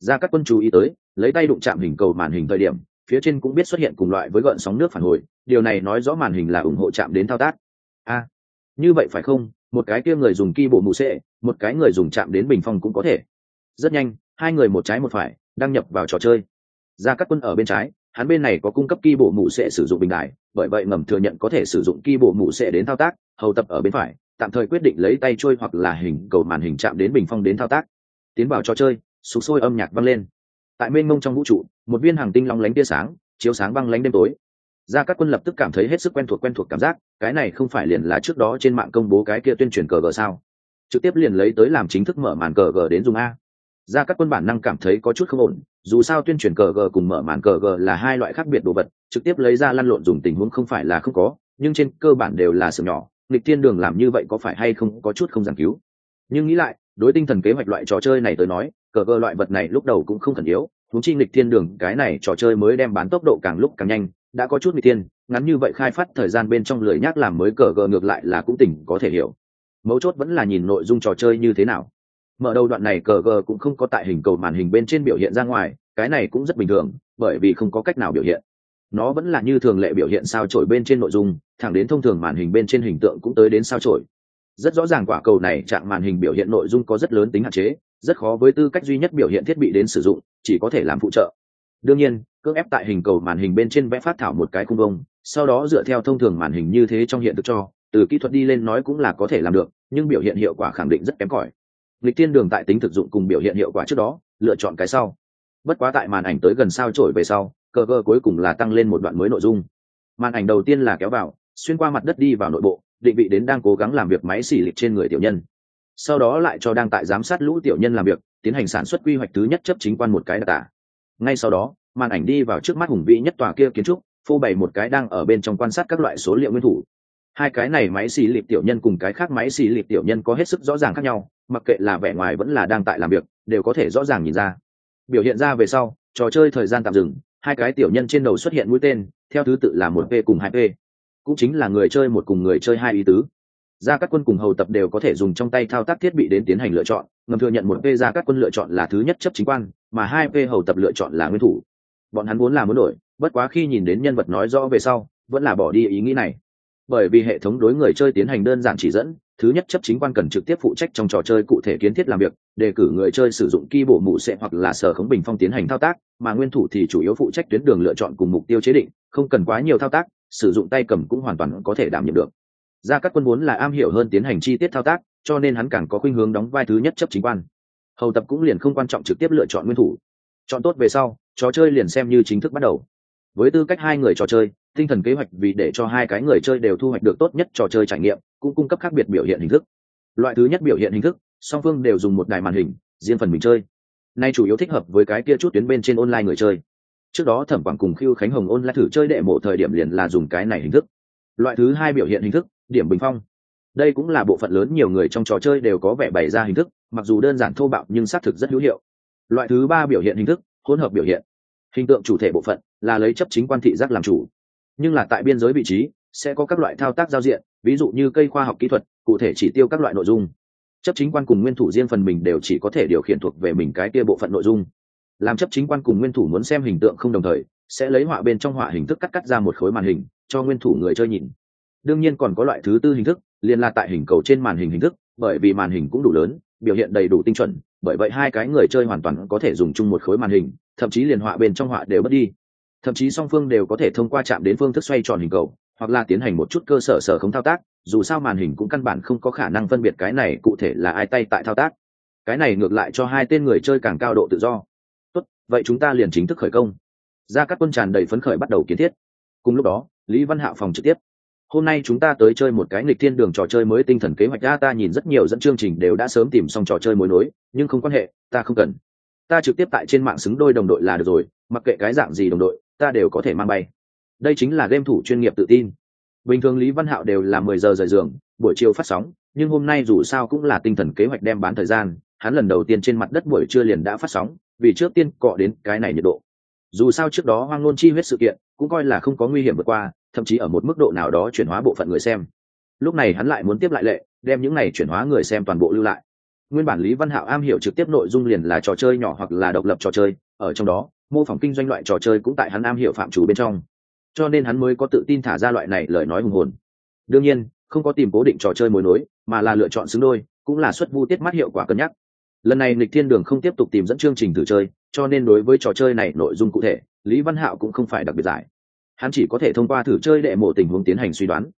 Ra các quân chú ý tới, lấy tay đụng chạm hình cầu màn hình thời điểm, phía trên cũng biết xuất hiện cùng loại với gợn sóng nước phản hồi, điều này nói rõ màn hình là ủng hộ chạm đến thao tác. A. Như vậy phải không? Một cái kia người dùng ki bộ mụ sệ, một cái người dùng chạm đến bình phong cũng có thể. Rất nhanh hai người một trái một phải, đăng nhập vào trò chơi. Ra các quân ở bên trái, hắn bên này có cung cấp ki bộ mù sẽ sử dụng bình đại bởi vậy ngầm thừa nhận có thể sử dụng ki bộ mù sẽ đến thao tác, hầu tập ở bên phải, tạm thời quyết định lấy tay trôi hoặc là hình cầu màn hình chạm đến bình phong đến thao tác. Tiến vào trò chơi sụp sôi âm nhạc vang lên. Tại mênh mông trong vũ trụ, một viên hàng tinh long lánh tia sáng, chiếu sáng băng lánh đêm tối. Ra các quân lập tức cảm thấy hết sức quen thuộc quen thuộc cảm giác, cái này không phải liền là trước đó trên mạng công bố cái kia tuyên truyền cờ gờ sao? Trực tiếp liền lấy tới làm chính thức mở màn cờ gờ đến dùng a ra các quân bản năng cảm thấy có chút không ổn, dù sao tuyên truyền cờ gờ cùng mở màn cờ gờ là hai loại khác biệt đồ vật, trực tiếp lấy ra lăn lộn dùng tình huống không phải là không có, nhưng trên cơ bản đều là sự nhỏ, nghịch thiên đường làm như vậy có phải hay không có chút không giảng cứu. Nhưng nghĩ lại, đối tinh thần kế hoạch loại trò chơi này tới nói, cờ gờ loại vật này lúc đầu cũng không thần yếu thúng chi nghịch thiên đường, cái này trò chơi mới đem bán tốc độ càng lúc càng nhanh, đã có chút nghịch thiên, ngắn như vậy khai phát thời gian bên trong lười nhác làm mới cờ gờ ngược lại là cũng tỉnh có thể hiểu. Mấu chốt vẫn là nhìn nội dung trò chơi như thế nào mở đầu đoạn này cờ gờ cũng không có tại hình cầu màn hình bên trên biểu hiện ra ngoài, cái này cũng rất bình thường, bởi vì không có cách nào biểu hiện. Nó vẫn là như thường lệ biểu hiện sao trổi bên trên nội dung, thẳng đến thông thường màn hình bên trên hình tượng cũng tới đến sao trổi rất rõ ràng quả cầu này chạm màn hình biểu hiện nội dung có rất lớn tính hạn chế, rất khó với tư cách duy nhất biểu hiện thiết bị đến sử dụng, chỉ có thể làm phụ trợ. Đương nhiên cưỡng ép tại hình cầu màn hình bên trên vẽ phát thảo một cái khung vông, sau đó dựa theo thông thường màn hình như thế trong hiện thực cho, từ kỹ thuật đi lên nói cũng là có thể làm được, nhưng biểu hiện hiệu quả khẳng định rất kém cỏi lịch tiên đường tại tính thực dụng cùng biểu hiện hiệu quả trước đó, lựa chọn cái sau. Bất quá tại màn ảnh tới gần sao trổi về sau cờ cờ cuối cùng là tăng lên một đoạn mới nội dung. Màn ảnh đầu tiên là kéo vào, xuyên qua mặt đất đi vào nội bộ, định vị đến đang cố gắng làm việc máy xỉ lịch trên người tiểu nhân. Sau đó lại cho đang tại giám sát lũ tiểu nhân làm việc, tiến hành sản xuất quy hoạch thứ nhất chấp chính quan một cái đặc tả. Ngay sau đó, màn ảnh đi vào trước mắt hùng vĩ nhất tòa kia kiến trúc, phô bày một cái đang ở bên trong quan sát các loại số liệu nguyên thủ hai cái này máy xì lịp tiểu nhân cùng cái khác máy xì lịp tiểu nhân có hết sức rõ ràng khác nhau, mặc kệ là vẻ ngoài vẫn là đang tại làm việc, đều có thể rõ ràng nhìn ra. Biểu hiện ra về sau, trò chơi thời gian tạm dừng, hai cái tiểu nhân trên đầu xuất hiện mũi tên, theo thứ tự là một p cùng hai p cũng chính là người chơi một cùng người chơi hai ý tứ. Ra các quân cùng hầu tập đều có thể dùng trong tay thao tác thiết bị đến tiến hành lựa chọn, ngầm thừa nhận một p ra các quân lựa chọn là thứ nhất chấp chính quan, mà hai p hầu tập lựa chọn là nguyên thủ. Bọn hắn muốn làm muốn đổi, bất quá khi nhìn đến nhân vật nói rõ về sau, vẫn là bỏ đi ý nghĩ này bởi vì hệ thống đối người chơi tiến hành đơn giản chỉ dẫn, thứ nhất chấp chính quan cần trực tiếp phụ trách trong trò chơi cụ thể kiến thiết làm việc, đề cử người chơi sử dụng ki bổ mụ sẽ hoặc là sở khống bình phong tiến hành thao tác, mà nguyên thủ thì chủ yếu phụ trách tuyến đường lựa chọn cùng mục tiêu chế định, không cần quá nhiều thao tác, sử dụng tay cầm cũng hoàn toàn có thể đảm nhiệm được. Ra các quân muốn là am hiểu hơn tiến hành chi tiết thao tác, cho nên hắn càng có khuynh hướng đóng vai thứ nhất chấp chính quan. Hầu tập cũng liền không quan trọng trực tiếp lựa chọn nguyên thủ. Chọn tốt về sau, trò chơi liền xem như chính thức bắt đầu. Với tư cách hai người trò chơi tinh thần kế hoạch vì để cho hai cái người chơi đều thu hoạch được tốt nhất trò chơi trải nghiệm, cũng cung cấp khác biệt biểu hiện hình thức. Loại thứ nhất biểu hiện hình thức, song phương đều dùng một đài màn hình, riêng phần mình chơi. Nay chủ yếu thích hợp với cái kia chút tuyến bên trên online người chơi. Trước đó thẩm quảng cùng khiêu khánh hồng ôn lại thử chơi đệ mộ thời điểm liền là dùng cái này hình thức. Loại thứ hai biểu hiện hình thức, điểm bình phong. Đây cũng là bộ phận lớn nhiều người trong trò chơi đều có vẻ bày ra hình thức, mặc dù đơn giản thô bạo nhưng xác thực rất hữu hiệu. Loại thứ ba biểu hiện hình thức, hỗn hợp biểu hiện. Hình tượng chủ thể bộ phận là lấy chấp chính quan thị giác làm chủ nhưng là tại biên giới vị trí, sẽ có các loại thao tác giao diện, ví dụ như cây khoa học kỹ thuật, cụ thể chỉ tiêu các loại nội dung. Chấp chính quan cùng nguyên thủ riêng phần mình đều chỉ có thể điều khiển thuộc về mình cái kia bộ phận nội dung. Làm chấp chính quan cùng nguyên thủ muốn xem hình tượng không đồng thời, sẽ lấy họa bên trong họa hình thức cắt cắt ra một khối màn hình, cho nguyên thủ người chơi nhìn. Đương nhiên còn có loại thứ tư hình thức liên là tại hình cầu trên màn hình hình thức, bởi vì màn hình cũng đủ lớn, biểu hiện đầy đủ tinh chuẩn, bởi vậy hai cái người chơi hoàn toàn có thể dùng chung một khối màn hình, thậm chí liền họa bên trong họa đều mất đi thậm chí song phương đều có thể thông qua chạm đến phương thức xoay tròn hình cầu, hoặc là tiến hành một chút cơ sở sở không thao tác, dù sao màn hình cũng căn bản không có khả năng phân biệt cái này cụ thể là ai tay tại thao tác. Cái này ngược lại cho hai tên người chơi càng cao độ tự do. Tốt, vậy chúng ta liền chính thức khởi công. Ra các quân tràn đầy phấn khởi bắt đầu kiến thiết. Cùng lúc đó, lý văn hạo phòng trực tiếp. Hôm nay chúng ta tới chơi một cái nghịch thiên đường trò chơi mới tinh thần kế hoạch ra ta nhìn rất nhiều dẫn chương trình đều đã sớm tìm xong trò chơi mối nối, nhưng không quan hệ, ta không cần. Ta trực tiếp tại trên mạng xứng đôi đồng đội là được rồi, mặc kệ cái dạng gì đồng đội ta đều có thể mang bay. Đây chính là game thủ chuyên nghiệp tự tin. Bình thường lý văn hạo đều là mười giờ rời giường, buổi chiều phát sóng, nhưng hôm nay dù sao cũng là tinh thần kế hoạch đem bán thời gian, hắn lần đầu tiên trên mặt đất buổi trưa liền đã phát sóng, vì trước tiên cọ đến cái này nhiệt độ. Dù sao trước đó hoang ngôn chi huyết sự kiện, cũng coi là không có nguy hiểm vượt qua, thậm chí ở một mức độ nào đó chuyển hóa bộ phận người xem. Lúc này hắn lại muốn tiếp lại lệ, đem những này chuyển hóa người xem toàn bộ lưu lại. Nguyên bản lý văn hạo am hiểu trực tiếp nội dung liền là trò chơi nhỏ hoặc là độc lập trò chơi, ở trong đó mô phỏng kinh doanh loại trò chơi cũng tại hắn am hiểu phạm chủ bên trong. Cho nên hắn mới có tự tin thả ra loại này lời nói hùng hồn. Đương nhiên, không có tìm cố định trò chơi mối nối, mà là lựa chọn xứng đôi, cũng là xuất vu tiết mắt hiệu quả cân nhắc. Lần này lịch thiên đường không tiếp tục tìm dẫn chương trình thử chơi, cho nên đối với trò chơi này nội dung cụ thể, lý văn hạo cũng không phải đặc biệt giải. Hắn chỉ có thể thông qua thử chơi đệ mộ tình huống tiến hành suy đoán.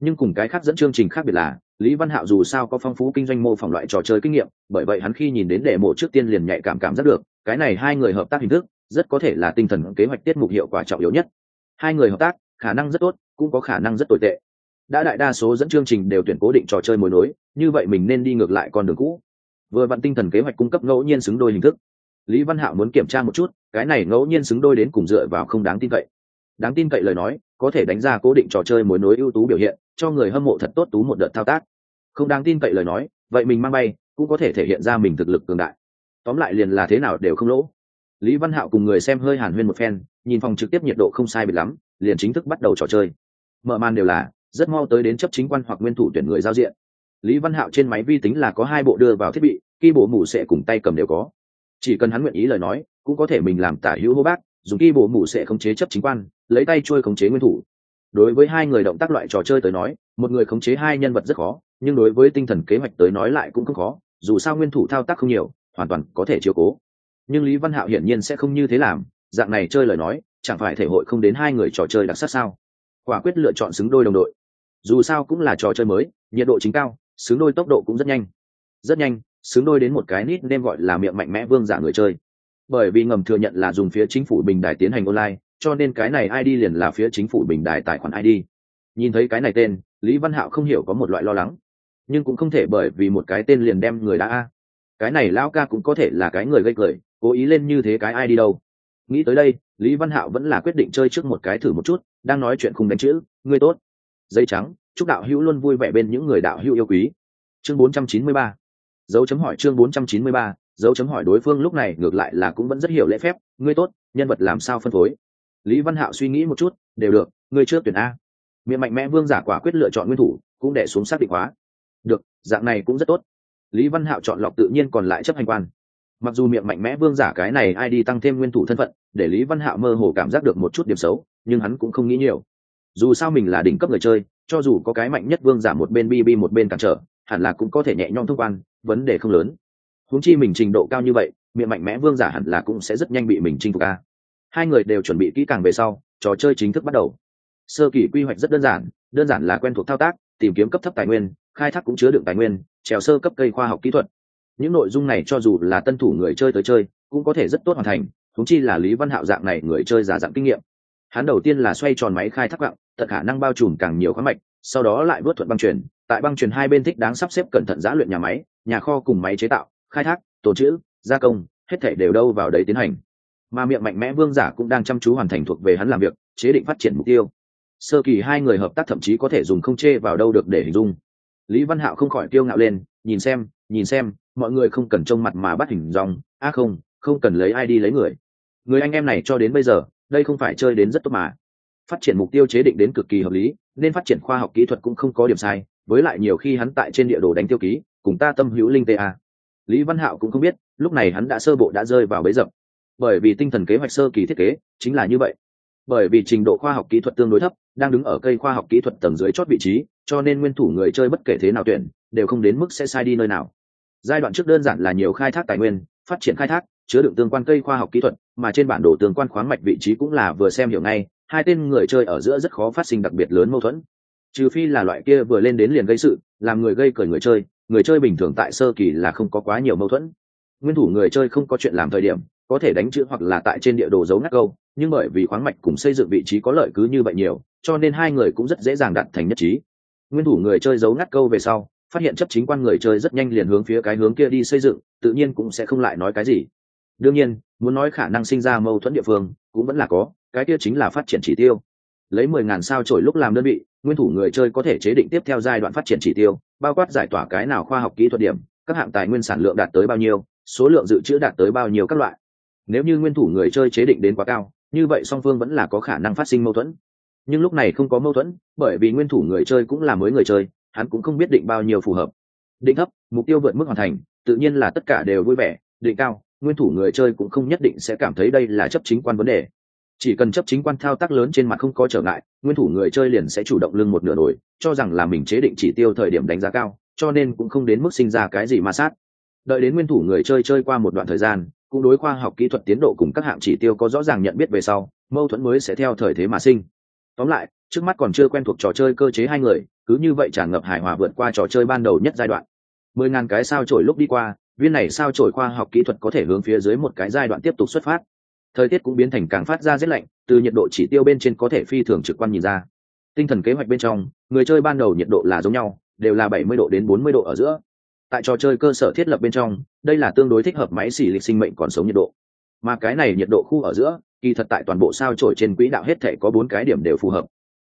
Nhưng cùng cái khác dẫn chương trình khác biệt là, lý văn hạo dù sao có phong phú kinh doanh mô phỏng loại trò chơi kinh nghiệm, bởi vậy hắn khi nhìn đến đệ mộ trước tiên liền nhạy cảm cảm giác được, cái này hai người hợp tác hình thức rất có thể là tinh thần kế hoạch tiết mục hiệu quả trọng yếu nhất. Hai người hợp tác, khả năng rất tốt, cũng có khả năng rất tồi tệ. Đã đại đa số dẫn chương trình đều tuyển cố định trò chơi mối nối, như vậy mình nên đi ngược lại con đường cũ. Vừa vặn tinh thần kế hoạch cung cấp ngẫu nhiên xứng đôi hình thức. Lý văn hạo muốn kiểm tra một chút, cái này ngẫu nhiên xứng đôi đến cùng dựa vào không đáng tin cậy. Đáng tin cậy lời nói, có thể đánh ra cố định trò chơi mối nối ưu tú biểu hiện, cho người hâm mộ thật tốt tú một đợt thao tác. Không đáng tin cậy lời nói, vậy mình mang bay, cũng có thể thể hiện ra mình thực lực cường đại. Tóm lại liền là thế nào đều không lỗ lý văn hạo cùng người xem hơi hàn huyên một phen, nhìn phòng trực tiếp nhiệt độ không sai biệt lắm, liền chính thức bắt đầu trò chơi. Mở màn đều là, rất mau tới đến chấp chính quan hoặc nguyên thủ tuyển người giao diện. Lý văn hạo trên máy vi tính là có hai bộ đưa vào thiết bị, khi bộ mủ sẽ cùng tay cầm đều có. Chỉ cần hắn nguyện ý lời nói, cũng có thể mình làm tả hữu hô bác, dùng khi bộ mủ sẽ khống chế chấp chính quan, lấy tay trôi khống chế nguyên thủ. Đối với hai người động tác loại trò chơi tới nói, một người khống chế hai nhân vật rất khó, nhưng đối với tinh thần kế hoạch tới nói lại cũng không khó, dù sao nguyên thủ thao tác không nhiều, hoàn toàn có thể chiếu cố nhưng lý văn hạo hiển nhiên sẽ không như thế làm dạng này chơi lời nói chẳng phải thể hội không đến hai người trò chơi đặc sắc sao quả quyết lựa chọn xứng đôi đồng đội dù sao cũng là trò chơi mới nhiệt độ chính cao xứng đôi tốc độ cũng rất nhanh rất nhanh xứng đôi đến một cái nít nên gọi là miệng mạnh mẽ vương giả người chơi bởi vì ngầm thừa nhận là dùng phía chính phủ bình đài tiến hành online cho nên cái này id liền là phía chính phủ bình đài tài khoản id nhìn thấy cái này tên lý văn hạo không hiểu có một loại lo lắng nhưng cũng không thể bởi vì một cái tên liền đem người đã a cái này lão ca cũng có thể là cái người gây cười cố ý lên như thế cái ai đi đâu. Nghĩ tới đây, lý văn hạo vẫn là quyết định chơi trước một cái thử một chút, đang nói chuyện không đánh chữ, ngươi tốt. Dây trắng, chúc đạo hữu luôn vui vẻ bên những người đạo hữu yêu quý. Chương 493 dấu chấm hỏi chương 493 dấu chấm hỏi đối phương lúc này ngược lại là cũng vẫn rất hiểu lễ phép, ngươi tốt, nhân vật làm sao phân phối? Lý văn hạo suy nghĩ một chút, đều được, ngươi chưa tuyển a. Miệng mạnh mẽ vương giả quả quyết lựa chọn nguyên thủ, cũng để xuống xác định hóa. Được, dạng này cũng rất tốt. Lý văn hạo chọn lọc tự nhiên còn lại chấp hành quan mặc dù miệng mạnh mẽ vương giả cái này ai đi tăng thêm nguyên thủ thân phận, để lý văn hạo mơ hồ cảm giác được một chút điểm xấu, nhưng hắn cũng không nghĩ nhiều. Dù sao mình là đỉnh cấp người chơi, cho dù có cái mạnh nhất vương giả một bên bb một bên cản trở, hẳn là cũng có thể nhẹ nhõm thông quan, vấn đề không lớn. Huống chi mình trình độ cao như vậy, miệng mạnh mẽ vương giả hẳn là cũng sẽ rất nhanh bị mình chinh phục a. Hai người đều chuẩn bị kỹ càng về sau, trò chơi chính thức bắt đầu. Sơ kỳ quy hoạch rất đơn giản đơn giản là quen thuộc thao tác, tìm kiếm cấp thấp tài nguyên, khai thác cũng chứa đựng tài nguyên, trèo sơ cấp cây khoa học kỹ thuật những nội dung này cho dù là tân thủ người chơi tới chơi, cũng có thể rất tốt hoàn thành thúng chi là lý văn hạo dạng này người chơi giả dạng kinh nghiệm. Hắn đầu tiên là xoay tròn máy khai thác gạo, tận khả năng bao trùm càng nhiều khoáng mạch, sau đó lại vớt thuận băng truyền. Tại băng truyền hai bên thích đáng sắp xếp cẩn thận giã luyện nhà máy, nhà kho cùng máy chế tạo, khai thác, tổ chữ, gia công, hết thể đều đâu vào đấy tiến hành. Mà miệng mạnh mẽ vương giả cũng đang chăm chú hoàn thành thuộc về hắn làm việc, chế định phát triển mục tiêu. Sơ kỳ hai người hợp tác thậm chí có thể dùng không chê vào đâu được để hình dung. Lý văn hạo không khỏi kiêu ngạo lên, nhìn xem nhìn xem mọi người không cần trông mặt mà bắt hình dòng a à không không cần lấy ai đi lấy người. Người anh em này cho đến bây giờ, đây không phải chơi đến rất tốt mà. Phát triển mục tiêu chế định đến cực kỳ hợp lý, nên phát triển khoa học kỹ thuật cũng không có điểm sai, với lại nhiều khi hắn tại trên địa đồ đánh tiêu ký, cùng ta tâm hữu linh ta lý văn hạo cũng không biết, lúc này hắn đã sơ bộ đã rơi vào bấy dập. Bởi vì tinh thần kế hoạch sơ kỳ thiết kế, chính là như vậy. Bởi vì trình độ khoa học kỹ thuật tương đối thấp, đang đứng ở cây khoa học kỹ thuật tầng dưới chót vị trí, cho nên nguyên thủ người chơi bất kể thế nào tuyển, đều không đến mức sẽ sai đi nơi nào giai đoạn trước đơn giản là nhiều khai thác tài nguyên, phát triển khai thác, chứa đựng tương quan cây khoa học kỹ thuật, mà trên bản đồ tương quan khoáng mạch vị trí cũng là vừa xem hiểu ngay, hai tên người chơi ở giữa rất khó phát sinh đặc biệt lớn mâu thuẫn. Trừ phi là loại kia vừa lên đến liền gây sự, làm người gây cởi người chơi người chơi bình thường tại sơ kỳ là không có quá nhiều mâu thuẫn. Nguyên thủ người chơi không có chuyện làm thời điểm, có thể đánh chữ hoặc là tại trên địa đồ giấu ngắt câu, nhưng bởi vì khoáng mạch cùng xây dựng vị trí có lợi cứ như vậy nhiều, cho nên hai người cũng rất dễ dàng đạt thành nhất trí. Nguyên thủ người chơi giấu ngắt câu về sau phát hiện chấp chính quan người chơi rất nhanh liền hướng phía cái hướng kia đi xây dựng, tự nhiên cũng sẽ không lại nói cái gì. Đương nhiên, muốn nói khả năng sinh ra mâu thuẫn địa phương, cũng vẫn là có, cái kia chính là phát triển chỉ tiêu. Lấy mười ngàn sao trổi lúc làm đơn vị, nguyên thủ người chơi có thể chế định tiếp theo giai đoạn phát triển chỉ tiêu, bao quát giải tỏa cái nào khoa học kỹ thuật điểm, các hạng tài nguyên sản lượng đạt tới bao nhiêu, số lượng dự trữ đạt tới bao nhiêu các loại. Nếu như nguyên thủ người chơi chế định đến quá cao, như vậy song phương vẫn là có khả năng phát sinh mâu thuẫn. Nhưng lúc này không có mâu thuẫn, bởi vì nguyên thủ người chơi cũng là mới người chơi hắn cũng không biết định bao nhiêu phù hợp. Định thấp, mục tiêu vượt mức hoàn thành, tự nhiên là tất cả đều vui vẻ, định cao, nguyên thủ người chơi cũng không nhất định sẽ cảm thấy đây là chấp chính quan vấn đề. Chỉ cần chấp chính quan thao tác lớn trên mặt không có trở ngại, nguyên thủ người chơi liền sẽ chủ động lưng một nửa nổi cho rằng là mình chế định chỉ tiêu thời điểm đánh giá cao, cho nên cũng không đến mức sinh ra cái gì ma sát. Đợi đến nguyên thủ người chơi chơi qua một đoạn thời gian, cũng đối khoa học kỹ thuật tiến độ cùng các hạng chỉ tiêu có rõ ràng nhận biết về sau, mâu thuẫn mới sẽ theo thời thế mà sinh. Tóm lại trước mắt còn chưa quen thuộc trò chơi cơ chế hai người, cứ như vậy tràn ngập hài hòa vượt qua trò chơi ban đầu nhất giai đoạn. Mười ngàn cái sao trổi lúc đi qua, viên này sao trổi khoa học kỹ thuật có thể hướng phía dưới một cái giai đoạn tiếp tục xuất phát. Thời tiết cũng biến thành càng phát ra rét lạnh, từ nhiệt độ chỉ tiêu bên trên có thể phi thường trực quan nhìn ra. Tinh thần kế hoạch bên trong, người chơi ban đầu nhiệt độ là giống nhau, đều là bảy mươi độ đến bốn mươi độ ở giữa. Tại trò chơi cơ sở thiết lập bên trong, đây là tương đối thích hợp máy xỉ lịch sinh mệnh còn sống nhiệt độ. Mà cái này nhiệt độ khu ở giữa, kỳ thật tại toàn bộ sao trổi trên quỹ đạo hết thể có bốn cái điểm đều phù hợp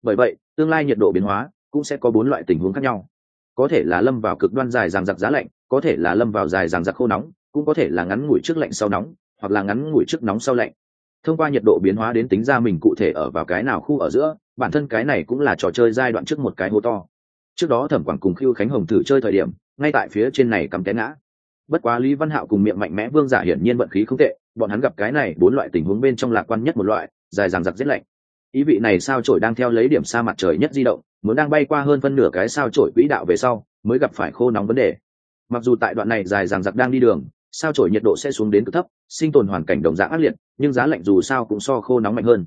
bởi vậy, tương lai nhiệt độ biến hóa cũng sẽ có bốn loại tình huống khác nhau. Có thể là lâm vào cực đoan dài ràng giặc giá lạnh, có thể là lâm vào dài ràng giặc khô nóng, cũng có thể là ngắn ngủi trước lạnh sau nóng, hoặc là ngắn ngủi trước nóng sau lạnh. Thông qua nhiệt độ biến hóa đến tính ra mình cụ thể ở vào cái nào khu ở giữa, bản thân cái này cũng là trò chơi giai đoạn trước một cái hô to. Trước đó thẩm quảng cùng khiêu khánh hồng thử chơi thời điểm, ngay tại phía trên này cắm té ngã. Bất quá lý văn hạo cùng miệng mạnh mẽ vương giả hiển nhiên vận khí không tệ, bọn hắn gặp cái này bốn loại tình huống bên trong lạc quan nhất một loại, dài dằng giặc rét lạnh ý vị này sao trổi đang theo lấy điểm xa mặt trời nhất di động, muốn đang bay qua hơn phân nửa cái sao trổi quỹ đạo về sau, mới gặp phải khô nóng vấn đề. Mặc dù tại đoạn này dài dằng giặc đang đi đường, sao trổi nhiệt độ sẽ xuống đến cực thấp, sinh tồn hoàn cảnh đồng dạng ác liệt, nhưng giá lạnh dù sao cũng so khô nóng mạnh hơn.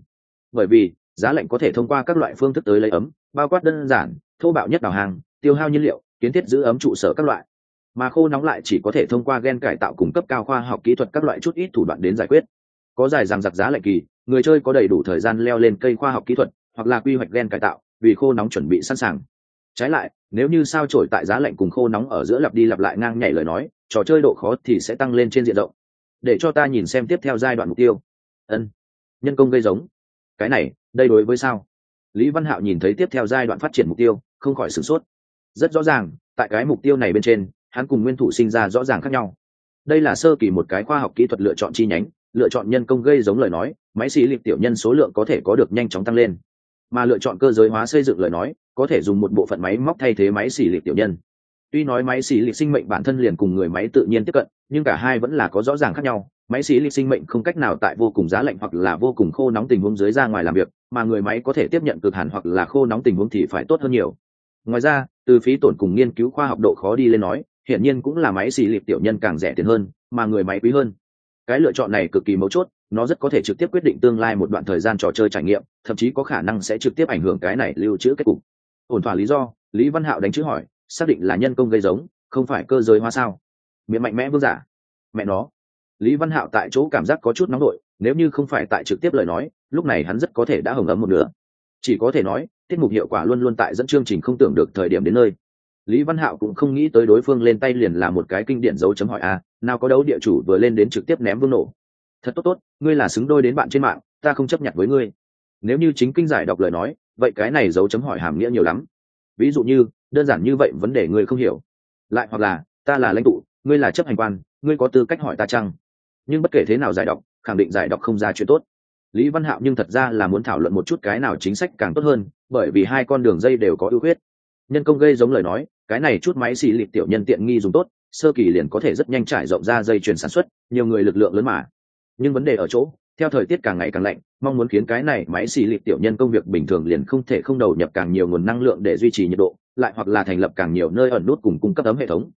Bởi vì, giá lạnh có thể thông qua các loại phương thức tới lấy ấm, bao quát đơn giản, thô bạo nhất đào hàng, tiêu hao nhiên liệu, kiến thiết giữ ấm trụ sở các loại. Mà khô nóng lại chỉ có thể thông qua gen cải tạo cung cấp cao khoa học kỹ thuật các loại chút ít thủ đoạn đến giải quyết có dài rằng giặc giá lạnh kỳ, người chơi có đầy đủ thời gian leo lên cây khoa học kỹ thuật hoặc là quy hoạch gen cải tạo vì khô nóng chuẩn bị sẵn sàng. Trái lại, nếu như sao trổi tại giá lạnh cùng khô nóng ở giữa lặp đi lặp lại ngang nhảy lời nói, trò chơi độ khó thì sẽ tăng lên trên diện rộng. Để cho ta nhìn xem tiếp theo giai đoạn mục tiêu. Ân, nhân công gây giống. Cái này, đây đối với sao? Lý văn hạo nhìn thấy tiếp theo giai đoạn phát triển mục tiêu, không khỏi sửng sốt. Rất rõ ràng, tại cái mục tiêu này bên trên, hắn cùng nguyên thủ sinh ra rõ ràng khác nhau. Đây là sơ kỳ một cái khoa học kỹ thuật lựa chọn chi nhánh lựa chọn nhân công gây giống lời nói, máy xì lịp tiểu nhân số lượng có thể có được nhanh chóng tăng lên. Mà lựa chọn cơ giới hóa xây dựng lời nói, có thể dùng một bộ phận máy móc thay thế máy xì lịp tiểu nhân. Tuy nói máy xì lịp sinh mệnh bản thân liền cùng người máy tự nhiên tiếp cận, nhưng cả hai vẫn là có rõ ràng khác nhau. Máy xì lịp sinh mệnh không cách nào tại vô cùng giá lạnh hoặc là vô cùng khô nóng tình huống dưới ra ngoài làm việc, mà người máy có thể tiếp nhận cực hẳn hoặc là khô nóng tình huống thì phải tốt hơn nhiều. Ngoài ra, từ phí tổn cùng nghiên cứu khoa học độ khó đi lên nói, hiển nhiên cũng là máy xì lịp tiểu nhân càng rẻ tiền hơn, mà người máy quý hơn cái lựa chọn này cực kỳ mấu chốt, nó rất có thể trực tiếp quyết định tương lai một đoạn thời gian trò chơi trải nghiệm, thậm chí có khả năng sẽ trực tiếp ảnh hưởng cái này lưu trữ kết cục. Ổn thỏa lý do, lý văn hạo đánh chữ hỏi, xác định là nhân công gây giống, không phải cơ giới hóa sao? Miệng mạnh mẽ vương giả. Mẹ nó. Lý văn hạo tại chỗ cảm giác có chút nóng đội nếu như không phải tại trực tiếp lời nói, lúc này hắn rất có thể đã hồng ấm một nửa. Chỉ có thể nói, tiết mục hiệu quả luôn luôn tại dẫn chương trình không tưởng được thời điểm đến nơi. Lý văn hạo cũng không nghĩ tới đối phương lên tay liền là một cái kinh điển dấu chấm hỏi a nào có đấu địa chủ vừa lên đến trực tiếp ném vương nổ. Thật tốt tốt, ngươi là xứng đôi đến bạn trên mạng, ta không chấp nhận với ngươi. Nếu như chính kinh giải đọc lời nói, vậy cái này dấu chấm hỏi hàm nghĩa nhiều lắm. Ví dụ như, đơn giản như vậy vấn đề ngươi không hiểu. Lại hoặc là, ta là lãnh tụ, ngươi là chấp hành quan, ngươi có tư cách hỏi ta chăng? Nhưng bất kể thế nào giải đọc, khẳng định giải đọc không ra chuyện tốt. Lý văn hạo nhưng thật ra là muốn thảo luận một chút cái nào chính sách càng tốt hơn, bởi vì hai con đường dây đều có ưu huyết nhân công gây giống lời nói, cái này chút máy xì lịp tiểu nhân tiện nghi dùng tốt sơ kỳ liền có thể rất nhanh trải rộng ra dây chuyền sản xuất, nhiều người lực lượng lớn mà. Nhưng vấn đề ở chỗ, theo thời tiết càng ngày càng lạnh, mong muốn khiến cái này máy xì lịp tiểu nhân công việc bình thường liền không thể không đầu nhập càng nhiều nguồn năng lượng để duy trì nhiệt độ, lại hoặc là thành lập càng nhiều nơi ẩn nút cùng cung cấp ấm hệ thống.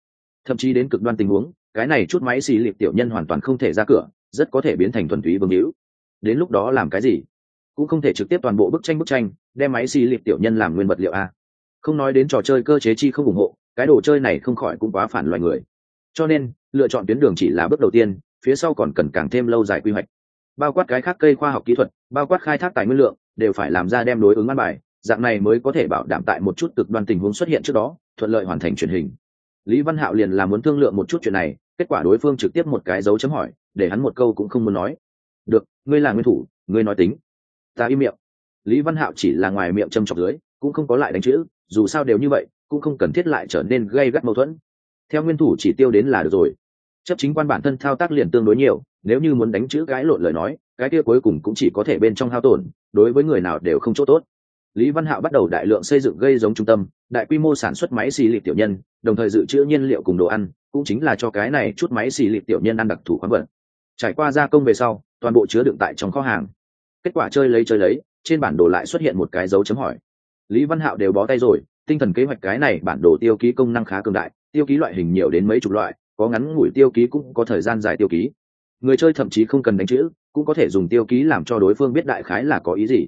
Thậm chí đến cực đoan tình huống, cái này chút máy xì lịp tiểu nhân hoàn toàn không thể ra cửa, rất có thể biến thành thuần túy vương hữu. Đến lúc đó làm cái gì? Cũng không thể trực tiếp toàn bộ bức tranh bức tranh, đem máy xì lịp tiểu nhân làm nguyên vật liệu a. Không nói đến trò chơi cơ chế chi không ủng hộ cái đồ chơi này không khỏi cũng quá phản loài người. Cho nên, lựa chọn tuyến đường chỉ là bước đầu tiên, phía sau còn cần càng thêm lâu dài quy hoạch. Bao quát cái khác cây khoa học kỹ thuật, bao quát khai thác tài nguyên lượng, đều phải làm ra đem đối ứng ăn bài, dạng này mới có thể bảo đảm tại một chút cực đoan tình huống xuất hiện trước đó, thuận lợi hoàn thành truyền hình. Lý văn hạo liền là muốn thương lượng một chút chuyện này, kết quả đối phương trực tiếp một cái dấu chấm hỏi, để hắn một câu cũng không muốn nói. Được, ngươi là nguyên thủ, ngươi nói tính. Ta im miệng. Lý văn hạo chỉ là ngoài miệng châm chọc dưới, cũng không có lại đánh chữ, dù sao đều như vậy cũng không cần thiết lại trở nên gây gắt mâu thuẫn. Theo nguyên thủ chỉ tiêu đến là được rồi. Chấp chính quan bản thân thao tác liền tương đối nhiều, nếu như muốn đánh chữ gái lộn lời nói, cái kia cuối cùng cũng chỉ có thể bên trong hao tổn, đối với người nào đều không chỗ tốt. Lý văn hạo bắt đầu đại lượng xây dựng gây giống trung tâm, đại quy mô sản xuất máy xì lịp tiểu nhân, đồng thời dự trữ nhiên liệu cùng đồ ăn, cũng chính là cho cái này chút máy xì lịp tiểu nhân ăn đặc thù khoáng vật. Trải qua gia công về sau, toàn bộ chứa đựng tại trong kho hàng. Kết quả chơi lấy chơi lấy, trên bản đồ lại xuất hiện một cái dấu chấm hỏi. Lý văn hạo đều bó tay rồi tinh thần kế hoạch cái này bản đồ tiêu ký công năng khá cường đại, tiêu ký loại hình nhiều đến mấy chục loại, có ngắn ngủi tiêu ký cũng có thời gian dài tiêu ký. Người chơi thậm chí không cần đánh chữ, cũng có thể dùng tiêu ký làm cho đối phương biết đại khái là có ý gì.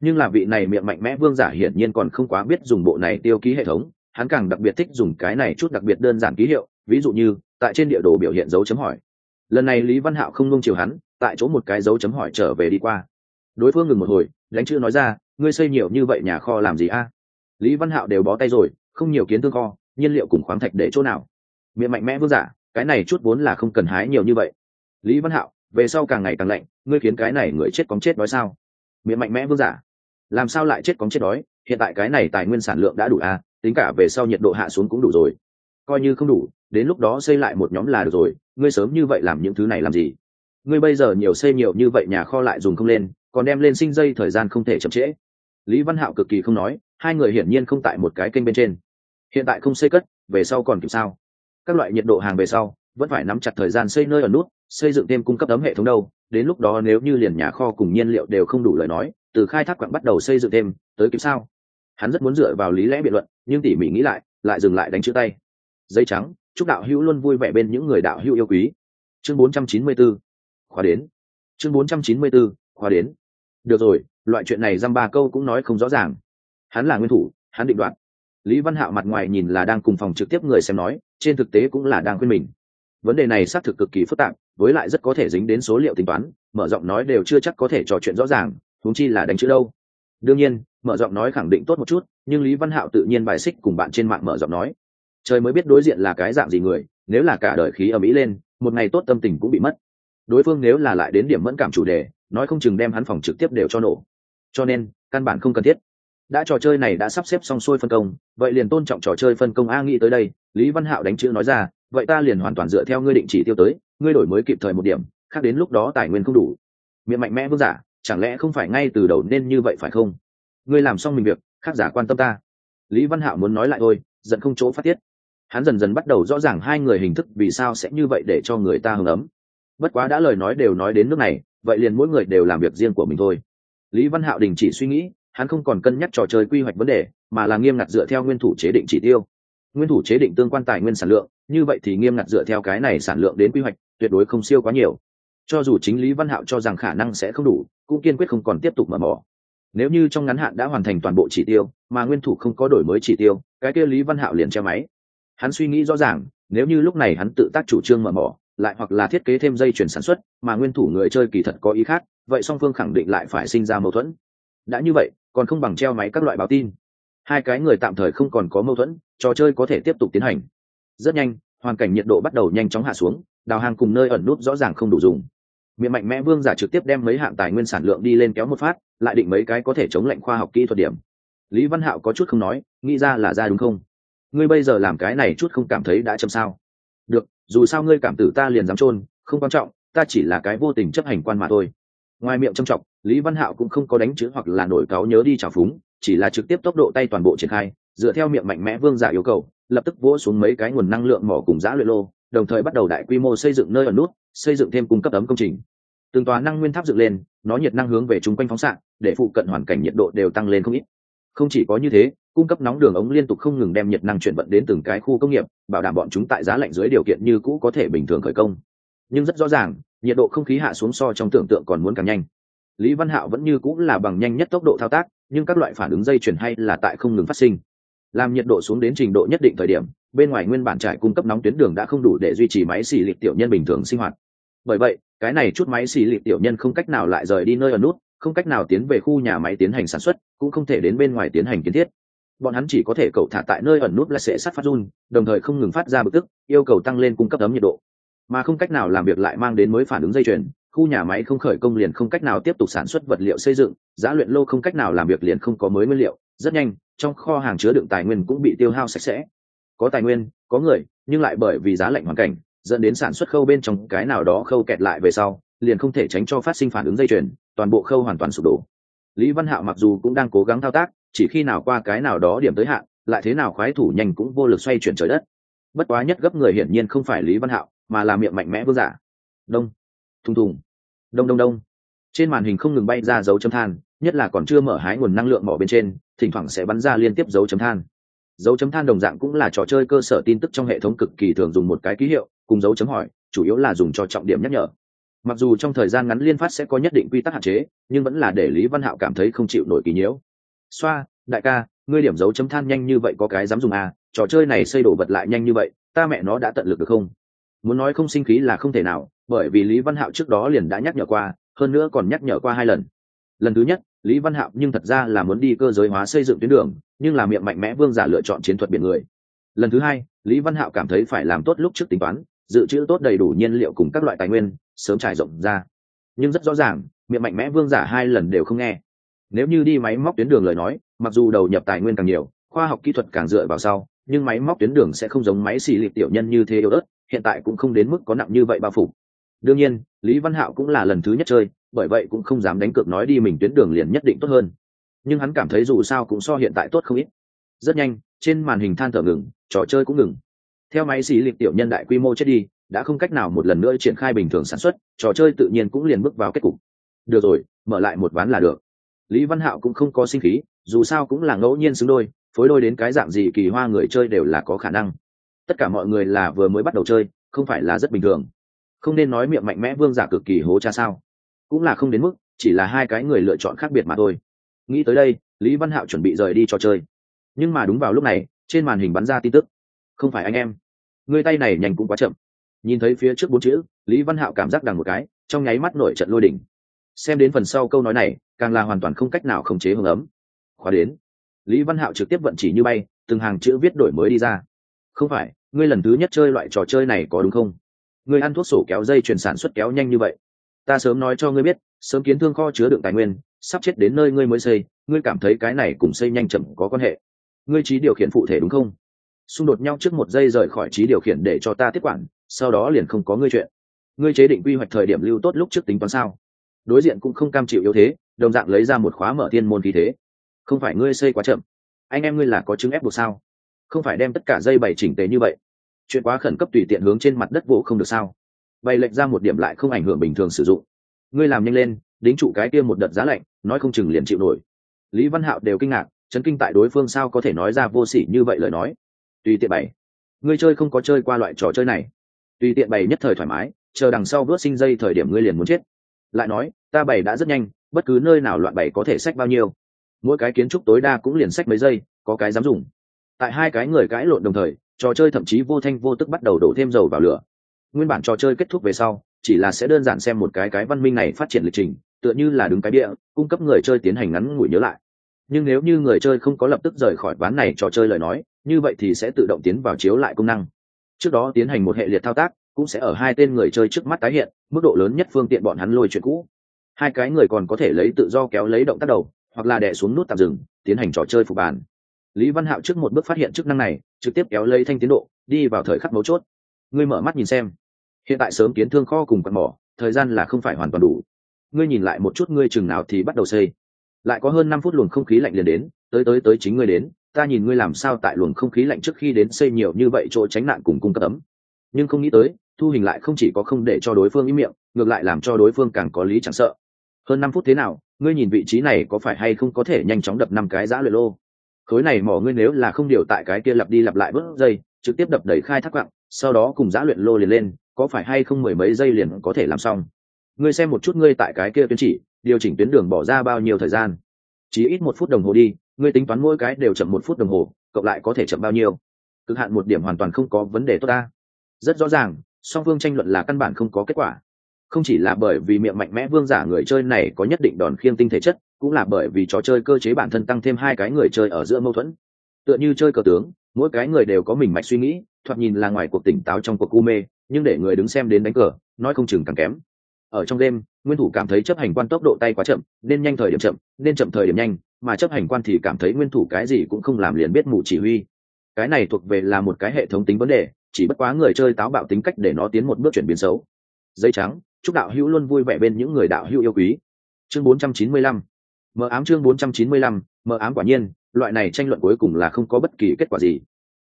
Nhưng là vị này miệng mạnh mẽ vương giả hiển nhiên còn không quá biết dùng bộ này tiêu ký hệ thống, hắn càng đặc biệt thích dùng cái này chút đặc biệt đơn giản ký hiệu, ví dụ như, tại trên địa đồ biểu hiện dấu chấm hỏi. Lần này lý văn hạo không nung chiều hắn, tại chỗ một cái dấu chấm hỏi trở về đi qua. Đối phương ngừng một hồi lãnh chữ nói ra, ngươi xây nhiều như vậy nhà kho làm gì a? Lý văn hạo đều bó tay rồi, không nhiều kiến thương kho, nhiên liệu cùng khoáng thạch để chỗ nào? Miệng mạnh mẽ vương giả, cái này chút vốn là không cần hái nhiều như vậy. Lý văn hạo, về sau càng ngày càng lạnh, ngươi khiến cái này người chết cóng chết đói sao? Miệng mạnh mẽ vương giả, làm sao lại chết cóng chết đói? Hiện tại cái này tài nguyên sản lượng đã đủ à tính cả về sau nhiệt độ hạ xuống cũng đủ rồi. Coi như không đủ, đến lúc đó xây lại một nhóm là được rồi, ngươi sớm như vậy làm những thứ này làm gì? Ngươi bây giờ nhiều xây nhiều như vậy nhà kho lại dùng không lên, còn đem lên sinh dây thời gian không thể chậm trễ. Lý văn hạo cực kỳ không nói hai người hiển nhiên không tại một cái kênh bên trên. Hiện tại không xây cất, về sau còn kịp sao? Các loại nhiệt độ hàng về sau, vẫn phải nắm chặt thời gian xây nơi ở nút, xây dựng thêm cung cấp tấm hệ thống đâu. Đến lúc đó nếu như liền nhà kho cùng nhiên liệu đều không đủ lời nói, từ khai thác quặng bắt đầu xây dựng thêm, tới kịp sao? Hắn rất muốn dựa vào lý lẽ biện luận, nhưng tỉ mỉ nghĩ lại lại dừng lại đánh chữ tay. Dây trắng, chúc đạo hữu luôn vui vẻ bên những người đạo hữu yêu quý. Chương 494 khóa đến. Chương 494 khóa đến. Được rồi, loại chuyện này dăm ba câu cũng nói không rõ ràng hắn là nguyên thủ, hắn định đoạt. Lý văn hạo mặt ngoài nhìn là đang cùng phòng trực tiếp người xem nói, trên thực tế cũng là đang khuyên mình. Vấn đề này xác thực cực kỳ phức tạp, với lại rất có thể dính đến số liệu tính toán, mở rộng nói đều chưa chắc có thể trò chuyện rõ ràng thúng chi là đánh chữ đâu. Đương nhiên, mở rộng nói khẳng định tốt một chút, nhưng lý văn hạo tự nhiên bài xích cùng bạn trên mạng mở rộng nói. Trời mới biết đối diện là cái dạng gì người, nếu là cả đời khí ở mỹ lên, một ngày tốt tâm tình cũng bị mất. Đối phương nếu là lại đến điểm mẫn cảm chủ đề, nói không chừng đem hắn phòng trực tiếp đều cho nổ. Cho nên, căn bản không cần thiết đã trò chơi này đã sắp xếp xong xuôi phân công, vậy liền tôn trọng trò chơi phân công a nghĩ tới đây, lý văn hạo đánh chữ nói ra, vậy ta liền hoàn toàn dựa theo ngươi định chỉ tiêu tới, ngươi đổi mới kịp thời một điểm, khác đến lúc đó tài nguyên không đủ. Miệng mạnh mẽ vương giả, chẳng lẽ không phải ngay từ đầu nên như vậy phải không? Ngươi làm xong mình việc, khác giả quan tâm ta. Lý văn hạo muốn nói lại thôi, giận không chỗ phát tiết. Hắn dần dần bắt đầu rõ ràng hai người hình thức vì sao sẽ như vậy để cho người ta hưng ấm. Bất quá đã lời nói đều nói đến nước này, vậy liền mỗi người đều làm việc riêng của mình thôi. Lý văn hạo đình chỉ suy nghĩ hắn không còn cân nhắc trò chơi quy hoạch vấn đề, mà là nghiêm ngặt dựa theo nguyên thủ chế định chỉ tiêu. Nguyên thủ chế định tương quan tài nguyên sản lượng, như vậy thì nghiêm ngặt dựa theo cái này sản lượng đến quy hoạch, tuyệt đối không siêu quá nhiều. Cho dù chính lý văn hạo cho rằng khả năng sẽ không đủ, cũng kiên quyết không còn tiếp tục mở mỏ. Nếu như trong ngắn hạn đã hoàn thành toàn bộ chỉ tiêu, mà nguyên thủ không có đổi mới chỉ tiêu, cái kia lý văn hạo liền treo máy. Hắn suy nghĩ rõ ràng, nếu như lúc này hắn tự tác chủ trương mở mỏ, lại hoặc là thiết kế thêm dây chuyển sản xuất, mà nguyên thủ người chơi kỳ thật có ý khác, vậy song phương khẳng định lại phải sinh ra mâu thuẫn. Đã như vậy còn không bằng treo máy các loại báo tin. Hai cái người tạm thời không còn có mâu thuẫn trò chơi có thể tiếp tục tiến hành. Rất nhanh hoàn cảnh nhiệt độ bắt đầu nhanh chóng hạ xuống đào hàng cùng nơi ẩn nút rõ ràng không đủ dùng. Miệng mạnh mẽ vương giả trực tiếp đem mấy hạng tài nguyên sản lượng đi lên kéo một phát lại định mấy cái có thể chống lạnh khoa học kỹ thuật điểm. Lý văn hạo có chút không nói nghĩ ra là ra đúng không? Ngươi bây giờ làm cái này chút không cảm thấy đã chậm sao? Được dù sao ngươi cảm tử ta liền dám chôn, không quan trọng ta chỉ là cái vô tình chấp hành quan mà thôi. Ngoài miệng trầm trọng lý văn hạo cũng không có đánh chữ hoặc là nổi cáo nhớ đi trào phúng, chỉ là trực tiếp tốc độ tay toàn bộ triển khai, dựa theo miệng mạnh mẽ vương giả yêu cầu, lập tức vỗ xuống mấy cái nguồn năng lượng mỏ cùng giã luyện lô, đồng thời bắt đầu đại quy mô xây dựng nơi ở nút, xây dựng thêm cung cấp ấm công trình. Từng tòa năng nguyên tháp dựng lên, nó nhiệt năng hướng về chung quanh phóng xạ, để phụ cận hoàn cảnh nhiệt độ đều tăng lên không ít. Không chỉ có như thế, cung cấp nóng đường ống liên tục không ngừng đem nhiệt năng chuyển vận đến từng cái khu công nghiệp, bảo đảm bọn chúng tại giá lạnh dưới điều kiện như cũ có thể bình thường khởi công. Nhưng rất rõ ràng, nhiệt độ không khí hạ xuống so trong tưởng tượng còn muốn càng nhanh lý văn hạo vẫn như cũng là bằng nhanh nhất tốc độ thao tác, nhưng các loại phản ứng dây chuyển hay là tại không ngừng phát sinh. Làm nhiệt độ xuống đến trình độ nhất định thời điểm, bên ngoài nguyên bản trải cung cấp nóng tuyến đường đã không đủ để duy trì máy xì lịp tiểu nhân bình thường sinh hoạt. Bởi vậy, cái này chút máy xì lịp tiểu nhân không cách nào lại rời đi nơi ở nút, không cách nào tiến về khu nhà máy tiến hành sản xuất, cũng không thể đến bên ngoài tiến hành kiến thiết. Bọn hắn chỉ có thể cậu thả tại nơi ẩn nút là sẽ sát phát run, đồng thời không ngừng phát ra bực tức, yêu cầu tăng lên cung cấp ấm nhiệt độ. Mà không cách nào làm việc lại mang đến mới phản ứng dây chuyền khu nhà máy không khởi công liền không cách nào tiếp tục sản xuất vật liệu xây dựng, giá luyện lô không cách nào làm việc liền không có mới nguyên liệu, rất nhanh, trong kho hàng chứa đựng tài nguyên cũng bị tiêu hao sạch sẽ. Có tài nguyên, có người, nhưng lại bởi vì giá lạnh hoàn cảnh, dẫn đến sản xuất khâu bên trong cái nào đó khâu kẹt lại về sau, liền không thể tránh cho phát sinh phản ứng dây chuyền, toàn bộ khâu hoàn toàn sụp đổ. Lý văn hạo mặc dù cũng đang cố gắng thao tác, chỉ khi nào qua cái nào đó điểm tới hạn, lại thế nào khoái thủ nhanh cũng vô lực xoay chuyển trời đất. Bất quá nhất gấp người hiển nhiên không phải lý văn hạo, mà là miệng mạnh mẽ vương giả. Đông thùng thùng. Đông đông đông. Trên màn hình không ngừng bay ra dấu chấm than, nhất là còn chưa mở hái nguồn năng lượng mỏ bên trên, thỉnh thoảng sẽ bắn ra liên tiếp dấu chấm than. Dấu chấm than đồng dạng cũng là trò chơi cơ sở tin tức trong hệ thống cực kỳ thường dùng một cái ký hiệu, cùng dấu chấm hỏi, chủ yếu là dùng cho trọng điểm nhắc nhở. Mặc dù trong thời gian ngắn liên phát sẽ có nhất định quy tắc hạn chế, nhưng vẫn là để lý văn hạo cảm thấy không chịu nổi kỳ nhiễu. Xoa, đại ca, ngươi điểm dấu chấm than nhanh như vậy có cái dám dùng à? Trò chơi này xây đổ vật lại nhanh như vậy, ta mẹ nó đã tận lực được không? Muốn nói không sinh khí là không thể nào, bởi vì lý văn hạo trước đó liền đã nhắc nhở qua, hơn nữa còn nhắc nhở qua hai lần. Lần thứ nhất, lý văn hạo nhưng thật ra là muốn đi cơ giới hóa xây dựng tuyến đường, nhưng là miệng mạnh mẽ vương giả lựa chọn chiến thuật biển người. Lần thứ hai, lý văn hạo cảm thấy phải làm tốt lúc trước tính toán, dự trữ tốt đầy đủ nhiên liệu cùng các loại tài nguyên, sớm trải rộng ra. Nhưng rất rõ ràng, miệng mạnh mẽ vương giả hai lần đều không nghe. Nếu như đi máy móc tuyến đường lời nói, mặc dù đầu nhập tài nguyên càng nhiều, khoa học kỹ thuật càng dựa vào sau, nhưng máy móc tuyến đường sẽ không giống máy xì lịp tiểu nhân như thế yếu ớt hiện tại cũng không đến mức có nặng như vậy bao phủ. Đương nhiên, lý văn hạo cũng là lần thứ nhất chơi, bởi vậy cũng không dám đánh cược nói đi mình tuyến đường liền nhất định tốt hơn. Nhưng hắn cảm thấy dù sao cũng so hiện tại tốt không ít. Rất nhanh, trên màn hình than thở ngừng, trò chơi cũng ngừng. Theo máy xì liệt tiểu nhân đại quy mô chết đi, đã không cách nào một lần nữa triển khai bình thường sản xuất, trò chơi tự nhiên cũng liền bước vào kết cục. Được rồi, mở lại một ván là được. Lý văn hạo cũng không có sinh khí, dù sao cũng là ngẫu nhiên xứng đôi, phối đôi đến cái dạng gì kỳ hoa người chơi đều là có khả năng tất cả mọi người là vừa mới bắt đầu chơi, không phải là rất bình thường. Không nên nói miệng mạnh mẽ vương giả cực kỳ hố cha sao. Cũng là không đến mức, chỉ là hai cái người lựa chọn khác biệt mà thôi. Nghĩ tới đây, lý văn hạo chuẩn bị rời đi trò chơi. Nhưng mà đúng vào lúc này, trên màn hình bắn ra tin tức. Không phải anh em. Người tay này nhanh cũng quá chậm. Nhìn thấy phía trước bốn chữ, lý văn hạo cảm giác đằng một cái, trong nháy mắt nổi trận lôi đỉnh xem đến phần sau câu nói này, càng là hoàn toàn không cách nào khống chế hưởng ấm. Khóa đến. Lý văn hạo trực tiếp vận chỉ như bay, từng hàng chữ viết đổi mới đi ra không phải, ngươi lần thứ nhất chơi loại trò chơi này có đúng không? Ngươi ăn thuốc sổ kéo dây chuyển sản xuất kéo nhanh như vậy. Ta sớm nói cho ngươi biết, sớm kiến thương kho chứa đựng tài nguyên, sắp chết đến nơi ngươi mới xây, ngươi cảm thấy cái này cùng xây nhanh chậm có quan hệ. Ngươi trí điều khiển phụ thể đúng không? Xung đột nhau trước một giây rời khỏi trí điều khiển để cho ta tiếp quản, sau đó liền không có ngươi chuyện. Ngươi chế định quy hoạch thời điểm lưu tốt lúc trước tính toán sao? Đối diện cũng không cam chịu yếu thế, đồng dạng lấy ra một khóa mở thiên môn khí thế. Không phải ngươi xây quá chậm. Anh em ngươi là có chứng ép buộc sao? Không phải đem tất cả dây bảy chỉnh tế như vậy. Chuyện quá khẩn cấp tùy tiện hướng trên mặt đất vỗ không được sao? Bày lệch ra một điểm lại không ảnh hưởng bình thường sử dụng. Ngươi làm nhanh lên, đính trụ cái kia một đợt giá lạnh, nói không chừng liền chịu nổi. Lý văn hạo đều kinh ngạc, chấn kinh tại đối phương sao có thể nói ra vô sỉ như vậy lời nói. Tùy tiện bày. Ngươi chơi không có chơi qua loại trò chơi này. Tùy tiện bày nhất thời thoải mái, chờ đằng sau vớt sinh dây thời điểm ngươi liền muốn chết. Lại nói, ta bày đã rất nhanh, bất cứ nơi nào loạn bày có thể sách bao nhiêu. Mỗi cái kiến trúc tối đa cũng liền sách mấy giây, có cái dám dùng tại hai cái người cãi lộn đồng thời, trò chơi thậm chí vô thanh vô tức bắt đầu đổ thêm dầu vào lửa. Nguyên bản trò chơi kết thúc về sau, chỉ là sẽ đơn giản xem một cái cái văn minh này phát triển lịch trình, tựa như là đứng cái địa cung cấp người chơi tiến hành ngắn ngủi nhớ lại. Nhưng nếu như người chơi không có lập tức rời khỏi ván này trò chơi lời nói, như vậy thì sẽ tự động tiến vào chiếu lại công năng. Trước đó tiến hành một hệ liệt thao tác, cũng sẽ ở hai tên người chơi trước mắt tái hiện, mức độ lớn nhất phương tiện bọn hắn lôi chuyện cũ. Hai cái người còn có thể lấy tự do kéo lấy động tác đầu, hoặc là đè xuống nút tạm dừng, tiến hành trò chơi phục bàn lý văn hạo trước một bước phát hiện chức năng này, trực tiếp kéo lấy thanh tiến độ, đi vào thời khắc mấu chốt. Ngươi mở mắt nhìn xem. Hiện tại sớm kiến thương kho cùng quạt mỏ, thời gian là không phải hoàn toàn đủ. Ngươi nhìn lại một chút ngươi chừng nào thì bắt đầu xây. Lại có hơn năm phút luồng không khí lạnh liền đến, tới tới tới chính ngươi đến, ta nhìn ngươi làm sao tại luồng không khí lạnh trước khi đến xây nhiều như vậy chỗ tránh nạn cùng cung cấp ấm. Nhưng không nghĩ tới, thu hình lại không chỉ có không để cho đối phương ý miệng, ngược lại làm cho đối phương càng có lý chẳng sợ. Hơn năm phút thế nào, ngươi nhìn vị trí này có phải hay không có thể nhanh chóng đập năm cái giã luyện lô? Khối này mỏ ngươi nếu là không điều tại cái kia lặp đi lặp lại bớt dây, trực tiếp đập đẩy khai thác quặng sau đó cùng giã luyện lô liền lên, có phải hay không mười mấy giây liền có thể làm xong? Ngươi xem một chút ngươi tại cái kia tuyến chỉ, điều chỉnh tuyến đường bỏ ra bao nhiêu thời gian? Chỉ ít một phút đồng hồ đi, ngươi tính toán mỗi cái đều chậm một phút đồng hồ, cộng lại có thể chậm bao nhiêu? Cực hạn một điểm hoàn toàn không có vấn đề tốt ta. Rất rõ ràng, song phương tranh luận là căn bản không có kết quả. Không chỉ là bởi vì miệng mạnh mẽ vương giả người chơi này có nhất định đòn khiêng tinh thể chất cũng là bởi vì trò chơi cơ chế bản thân tăng thêm hai cái người chơi ở giữa mâu thuẫn. Tựa như chơi cờ tướng, mỗi cái người đều có mình mạch suy nghĩ, thoạt nhìn là ngoài cuộc tỉnh táo trong cuộc u mê, nhưng để người đứng xem đến đánh cờ, nói không chừng càng kém. Ở trong đêm nguyên thủ cảm thấy chấp hành quan tốc độ tay quá chậm, nên nhanh thời điểm chậm, nên chậm thời điểm nhanh, mà chấp hành quan thì cảm thấy nguyên thủ cái gì cũng không làm liền biết mù chỉ huy. Cái này thuộc về là một cái hệ thống tính vấn đề, chỉ bất quá người chơi táo bạo tính cách để nó tiến một bước chuyển biến xấu. Dây trắng, chúc đạo hữu luôn vui vẻ bên những người đạo hữu yêu quý. Chương 495 mờ ám chương 495 mờ ám quả nhiên, loại này tranh luận cuối cùng là không có bất kỳ kết quả gì.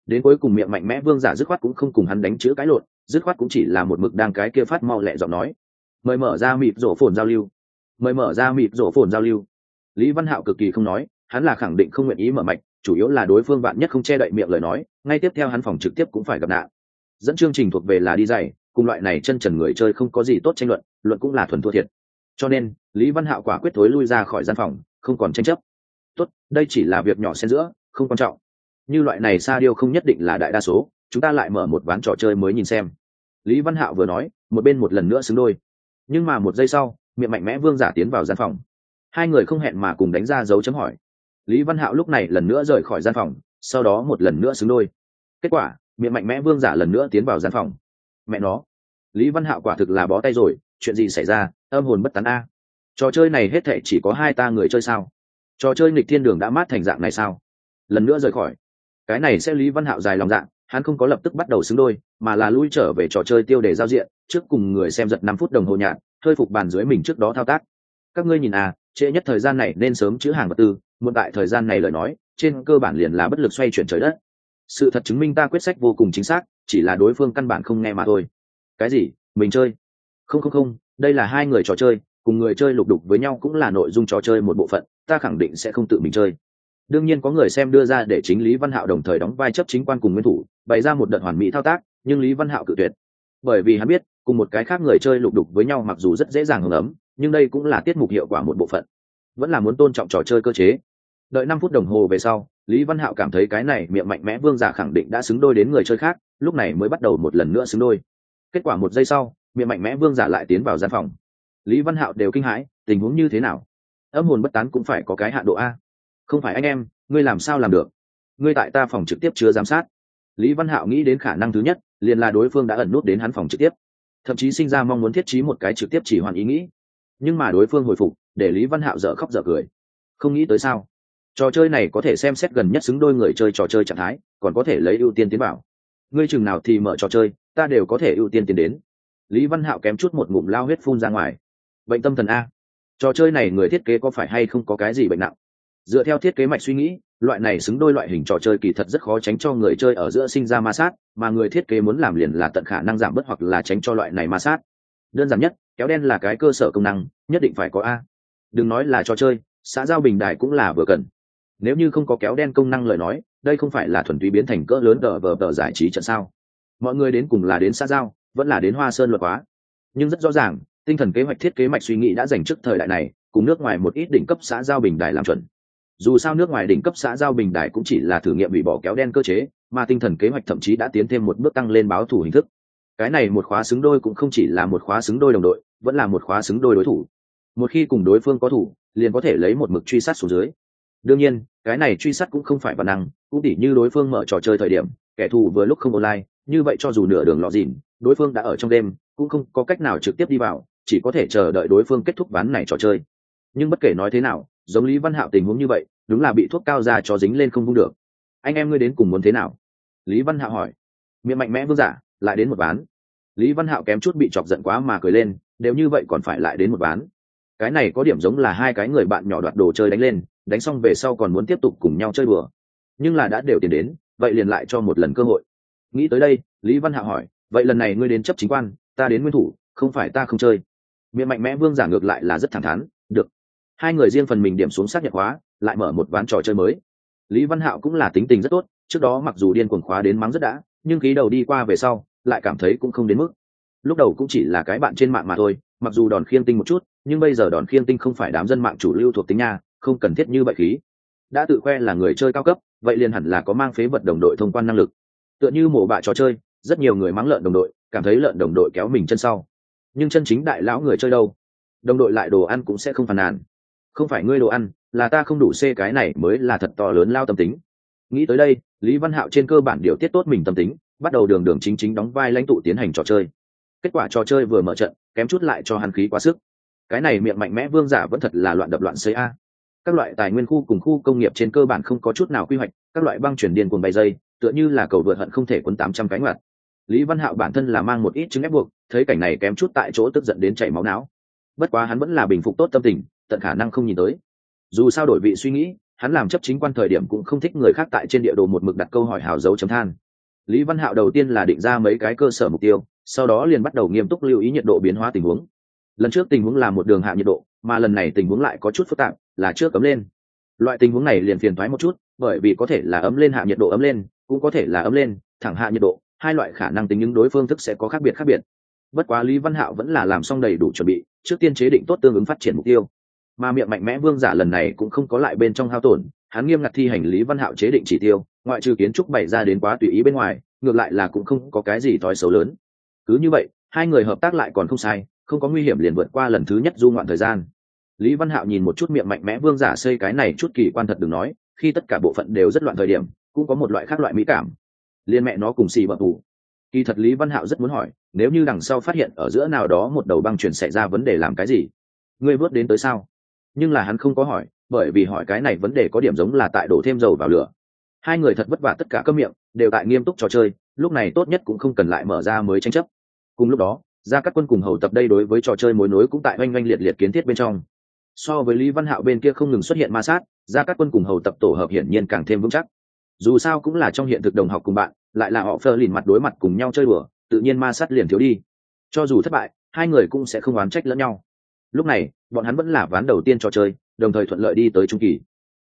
Đến cuối cùng miệng mạnh mẽ vương giả dứt khoát cũng không cùng hắn đánh chữ cái lộn, dứt khoát cũng chỉ là một mực đang cái kia phát mau lẹ giọng nói. Mời mở ra mịp rổ phồn giao lưu. Mời mở ra mịp rổ phồn giao lưu. Lý văn hạo cực kỳ không nói, hắn là khẳng định không nguyện ý mở mạch, chủ yếu là đối phương bạn nhất không che đậy miệng lời nói, ngay tiếp theo hắn phòng trực tiếp cũng phải gặp nạn. Dẫn chương trình thuộc về là đi dày cùng loại này chân trần người chơi không có gì tốt tranh luận luận cũng là thuần thua thiệt. Cho nên lý văn hạo quả quyết thối lui ra khỏi gian phòng, không còn tranh chấp. Tốt, đây chỉ là việc nhỏ xen giữa, không quan trọng. Như loại này sa điêu không nhất định là đại đa số, chúng ta lại mở một ván trò chơi mới nhìn xem. Lý văn hạo vừa nói, một bên một lần nữa xứng đôi. Nhưng mà một giây sau, miệng mạnh mẽ vương giả tiến vào gian phòng. Hai người không hẹn mà cùng đánh ra dấu chấm hỏi. Lý văn hạo lúc này lần nữa rời khỏi gian phòng, sau đó một lần nữa xứng đôi. Kết quả, miệng mạnh mẽ vương giả lần nữa tiến vào gian phòng. Mẹ nó. Lý văn hạo quả thực là bó tay rồi, chuyện gì xảy ra, âm hồn bất tán a trò chơi này hết thệ chỉ có hai ta người chơi sao? Trò chơi nghịch thiên đường đã mát thành dạng này sao? Lần nữa rời khỏi. Cái này sẽ lý văn hạo dài lòng dạng hắn không có lập tức bắt đầu xứng đôi, mà là lui trở về trò chơi tiêu đề giao diện, trước cùng người xem giật năm phút đồng hồ nhạt hơi phục bàn dưới mình trước đó thao tác. Các ngươi nhìn à trễ nhất thời gian này nên sớm chữ hàng vật tư, muộn tại thời gian này lời nói, trên cơ bản liền là bất lực xoay chuyển trời đất. Sự thật chứng minh ta quyết sách vô cùng chính xác, chỉ là đối phương căn bản không nghe mà thôi. Cái gì? Mình chơi? Không không không, đây là hai người trò chơi cùng người chơi lục đục với nhau cũng là nội dung trò chơi một bộ phận, ta khẳng định sẽ không tự mình chơi. Đương nhiên có người xem đưa ra để chính lý văn hạo đồng thời đóng vai chấp chính quan cùng nguyên thủ, bày ra một đợt hoàn mỹ thao tác, nhưng lý văn hạo cự tuyệt. Bởi vì hắn biết, cùng một cái khác người chơi lục đục với nhau mặc dù rất dễ dàng hưởng ấm, nhưng đây cũng là tiết mục hiệu quả một bộ phận. Vẫn là muốn tôn trọng trò chơi cơ chế. Đợi năm phút đồng hồ về sau, lý văn hạo cảm thấy cái này miệng mạnh mẽ vương giả khẳng định đã xứng đôi đến người chơi khác, lúc này mới bắt đầu một lần nữa xứng đôi. Kết quả một giây sau, miệng mạnh mẽ vương giả lại tiến vào gian phòng lý văn hạo đều kinh hãi, tình huống như thế nào? Âm hồn bất tán cũng phải có cái hạ độ a. Không phải anh em, ngươi làm sao làm được? Ngươi tại ta phòng trực tiếp chưa giám sát. Lý văn hạo nghĩ đến khả năng thứ nhất, liền là đối phương đã ẩn nút đến hắn phòng trực tiếp. Thậm chí sinh ra mong muốn thiết trí một cái trực tiếp chỉ hoàn ý nghĩ. Nhưng mà đối phương hồi phục, để lý văn hạo dở khóc dở cười. Không nghĩ tới sao? Trò chơi này có thể xem xét gần nhất xứng đôi người chơi trò chơi trạng thái, còn có thể lấy ưu tiên tiến bảo ngươi chừng nào thì mở trò chơi, ta đều có thể ưu tiên tiến đến. Lý văn hạo kém chút một ngụm lao huyết phun ra ngoài bệnh tâm thần a. Trò chơi này người thiết kế có phải hay không có cái gì bệnh nặng? Dựa theo thiết kế mạch suy nghĩ, loại này xứng đôi loại hình trò chơi kỳ thật rất khó tránh cho người chơi ở giữa sinh ra ma sát, mà người thiết kế muốn làm liền là tận khả năng giảm bớt hoặc là tránh cho loại này ma sát. Đơn giản nhất, kéo đen là cái cơ sở công năng, nhất định phải có a. Đừng nói là trò chơi, xã giao bình đài cũng là vừa cần. Nếu như không có kéo đen công năng lời nói, đây không phải là thuần túy biến thành cỡ lớn tờ vờ tờ giải trí trận sao? Mọi người đến cùng là đến xã giao, vẫn là đến hoa sơn luật hóa. Nhưng rất rõ ràng tinh thần kế hoạch thiết kế mạch suy nghĩ đã dành trước thời đại này, cùng nước ngoài một ít đỉnh cấp xã giao bình đài làm chuẩn. Dù sao nước ngoài đỉnh cấp xã giao bình đài cũng chỉ là thử nghiệm bị bỏ kéo đen cơ chế, mà tinh thần kế hoạch thậm chí đã tiến thêm một bước tăng lên báo thủ hình thức. Cái này một khóa xứng đôi cũng không chỉ là một khóa xứng đôi đồng đội, vẫn là một khóa xứng đôi đối thủ. Một khi cùng đối phương có thủ, liền có thể lấy một mực truy sát xuống dưới. Đương nhiên, cái này truy sát cũng không phải bản năng, cũng tỉ như đối phương mở trò chơi thời điểm, kẻ thù vừa lúc không online, như vậy cho dù nửa đường lọ dìn, đối phương đã ở trong đêm, cũng không có cách nào trực tiếp đi vào chỉ có thể chờ đợi đối phương kết thúc ván này trò chơi. Nhưng bất kể nói thế nào, giống lý văn hạo tình huống như vậy, đúng là bị thuốc cao ra cho dính lên không vung được. Anh em ngươi đến cùng muốn thế nào? Lý văn hạo hỏi. Miệng mạnh mẽ vương giả, lại đến một ván. Lý văn hạo kém chút bị chọc giận quá mà cười lên nếu như vậy còn phải lại đến một ván. Cái này có điểm giống là hai cái người bạn nhỏ đoạt đồ chơi đánh lên, đánh xong về sau còn muốn tiếp tục cùng nhau chơi bừa nhưng là đã đều tiền đến, vậy liền lại cho một lần cơ hội. Nghĩ tới đây, lý văn hạo hỏi, vậy lần này ngươi đến chấp chính quan, ta đến nguyên thủ, không phải ta không chơi miệng mạnh mẽ vương giả ngược lại là rất thẳng thắn, được. Hai người riêng phần mình điểm xuống xác nhận khóa, lại mở một ván trò chơi mới. Lý văn hạo cũng là tính tình rất tốt, trước đó mặc dù điên cuồng khóa đến mắng rất đã, nhưng khí đầu đi qua về sau, lại cảm thấy cũng không đến mức. Lúc đầu cũng chỉ là cái bạn trên mạng mà thôi, mặc dù đòn khiêng tinh một chút, nhưng bây giờ đòn khiêng tinh không phải đám dân mạng chủ lưu thuộc tính nha, không cần thiết như vậy khí. Đã tự khoe là người chơi cao cấp, vậy liền hẳn là có mang phế vật đồng đội thông quan năng lực. Tựa như mổ bạ trò chơi, rất nhiều người mắng lợn đồng đội, cảm thấy lợn đồng đội kéo mình chân sau nhưng chân chính đại lão người chơi đâu? Đồng đội lại đồ ăn cũng sẽ không phàn nàn. Không phải ngươi đồ ăn, là ta không đủ xê cái này mới là thật to lớn lao tâm tính. Nghĩ tới đây, lý văn hạo trên cơ bản điều tiết tốt mình tâm tính, bắt đầu đường đường chính chính đóng vai lãnh tụ tiến hành trò chơi. Kết quả trò chơi vừa mở trận, kém chút lại cho hàn khí quá sức. Cái này miệng mạnh mẽ vương giả vẫn thật là loạn đập loạn xây a. Các loại tài nguyên khu cùng khu công nghiệp trên cơ bản không có chút nào quy hoạch, các loại băng chuyển điên cuồng bay dây, tựa như là cầu vượt hận không thể cuốn tám trăm cánh mặt lý văn hạo bản thân là mang một ít chứng ép buộc, thấy cảnh này kém chút tại chỗ tức giận đến chảy máu não. Bất quá hắn vẫn là bình phục tốt tâm tình, tận khả năng không nhìn tới. Dù sao đổi vị suy nghĩ, hắn làm chấp chính quan thời điểm cũng không thích người khác tại trên địa đồ một mực đặt câu hỏi hào dấu chấm than. Lý văn hạo đầu tiên là định ra mấy cái cơ sở mục tiêu, sau đó liền bắt đầu nghiêm túc lưu ý nhiệt độ biến hóa tình huống. Lần trước tình huống là một đường hạ nhiệt độ, mà lần này tình huống lại có chút phức tạp, là chưa cấm lên. Loại tình huống này liền phiền thoái một chút, bởi vì có thể là ấm lên hạ nhiệt độ ấm lên, cũng có thể là ấm lên, thẳng hạ nhiệt độ hai loại khả năng tính những đối phương thức sẽ có khác biệt khác biệt. Bất quá lý văn hạo vẫn là làm xong đầy đủ chuẩn bị, trước tiên chế định tốt tương ứng phát triển mục tiêu. Mà miệng mạnh mẽ vương giả lần này cũng không có lại bên trong hao tổn, hắn nghiêm ngặt thi hành lý văn hạo chế định chỉ tiêu, ngoại trừ kiến trúc bày ra đến quá tùy ý bên ngoài, ngược lại là cũng không có cái gì thói xấu lớn. Cứ như vậy, hai người hợp tác lại còn không sai, không có nguy hiểm liền vượt qua lần thứ nhất du ngoạn thời gian. Lý văn hạo nhìn một chút miệng mạnh mẽ vương giả xây cái này chút kỳ quan thật đừng nói, khi tất cả bộ phận đều rất loạn thời điểm, cũng có một loại khác loại mỹ cảm liên mẹ nó cùng xì bậc tù. Kỳ thật lý văn hạo rất muốn hỏi, nếu như đằng sau phát hiện ở giữa nào đó một đầu băng chuyển xảy ra vấn đề làm cái gì, ngươi vớt đến tới sao? Nhưng là hắn không có hỏi, bởi vì hỏi cái này vấn đề có điểm giống là tại đổ thêm dầu vào lửa. Hai người thật vất vả tất cả các miệng, đều tại nghiêm túc trò chơi, lúc này tốt nhất cũng không cần lại mở ra mới tranh chấp. Cùng lúc đó ra các quân cùng hầu tập đây đối với trò chơi mối nối cũng tại oanh oanh liệt liệt kiến thiết bên trong. So với lý văn hạo bên kia không ngừng xuất hiện ma sát ra các quân cùng hầu tập tổ hợp hiển nhiên càng thêm vững chắc dù sao cũng là trong hiện thực đồng học cùng bạn, lại là họ phơ lìn mặt đối mặt cùng nhau chơi bừa tự nhiên ma sát liền thiếu đi. Cho dù thất bại, hai người cũng sẽ không oán trách lẫn nhau. Lúc này, bọn hắn vẫn là ván đầu tiên trò chơi, đồng thời thuận lợi đi tới trung kỳ.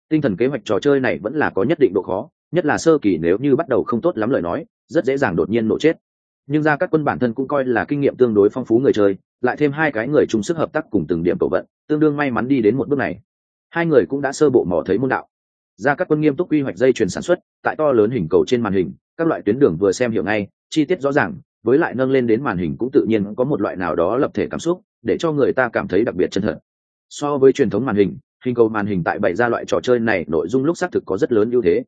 Tinh thần kế hoạch trò chơi này vẫn là có nhất định độ khó, nhất là sơ kỳ nếu như bắt đầu không tốt lắm lời nói, rất dễ dàng đột nhiên nổ chết. Nhưng ra các quân bản thân cũng coi là kinh nghiệm tương đối phong phú người chơi, lại thêm hai cái người chung sức hợp tác cùng từng điểm cầu vận, tương đương may mắn đi đến một bước này. Hai người cũng đã sơ bộ mò thấy môn đạo ra các quân nghiêm túc quy hoạch dây chuyển sản xuất, tại to lớn hình cầu trên màn hình, các loại tuyến đường vừa xem hiểu ngay, chi tiết rõ ràng, với lại nâng lên đến màn hình cũng tự nhiên có một loại nào đó lập thể cảm xúc, để cho người ta cảm thấy đặc biệt chân thật. So với truyền thống màn hình hình cầu màn hình tại bảy ra loại trò chơi này nội dung lúc xác thực có rất lớn ưu thế.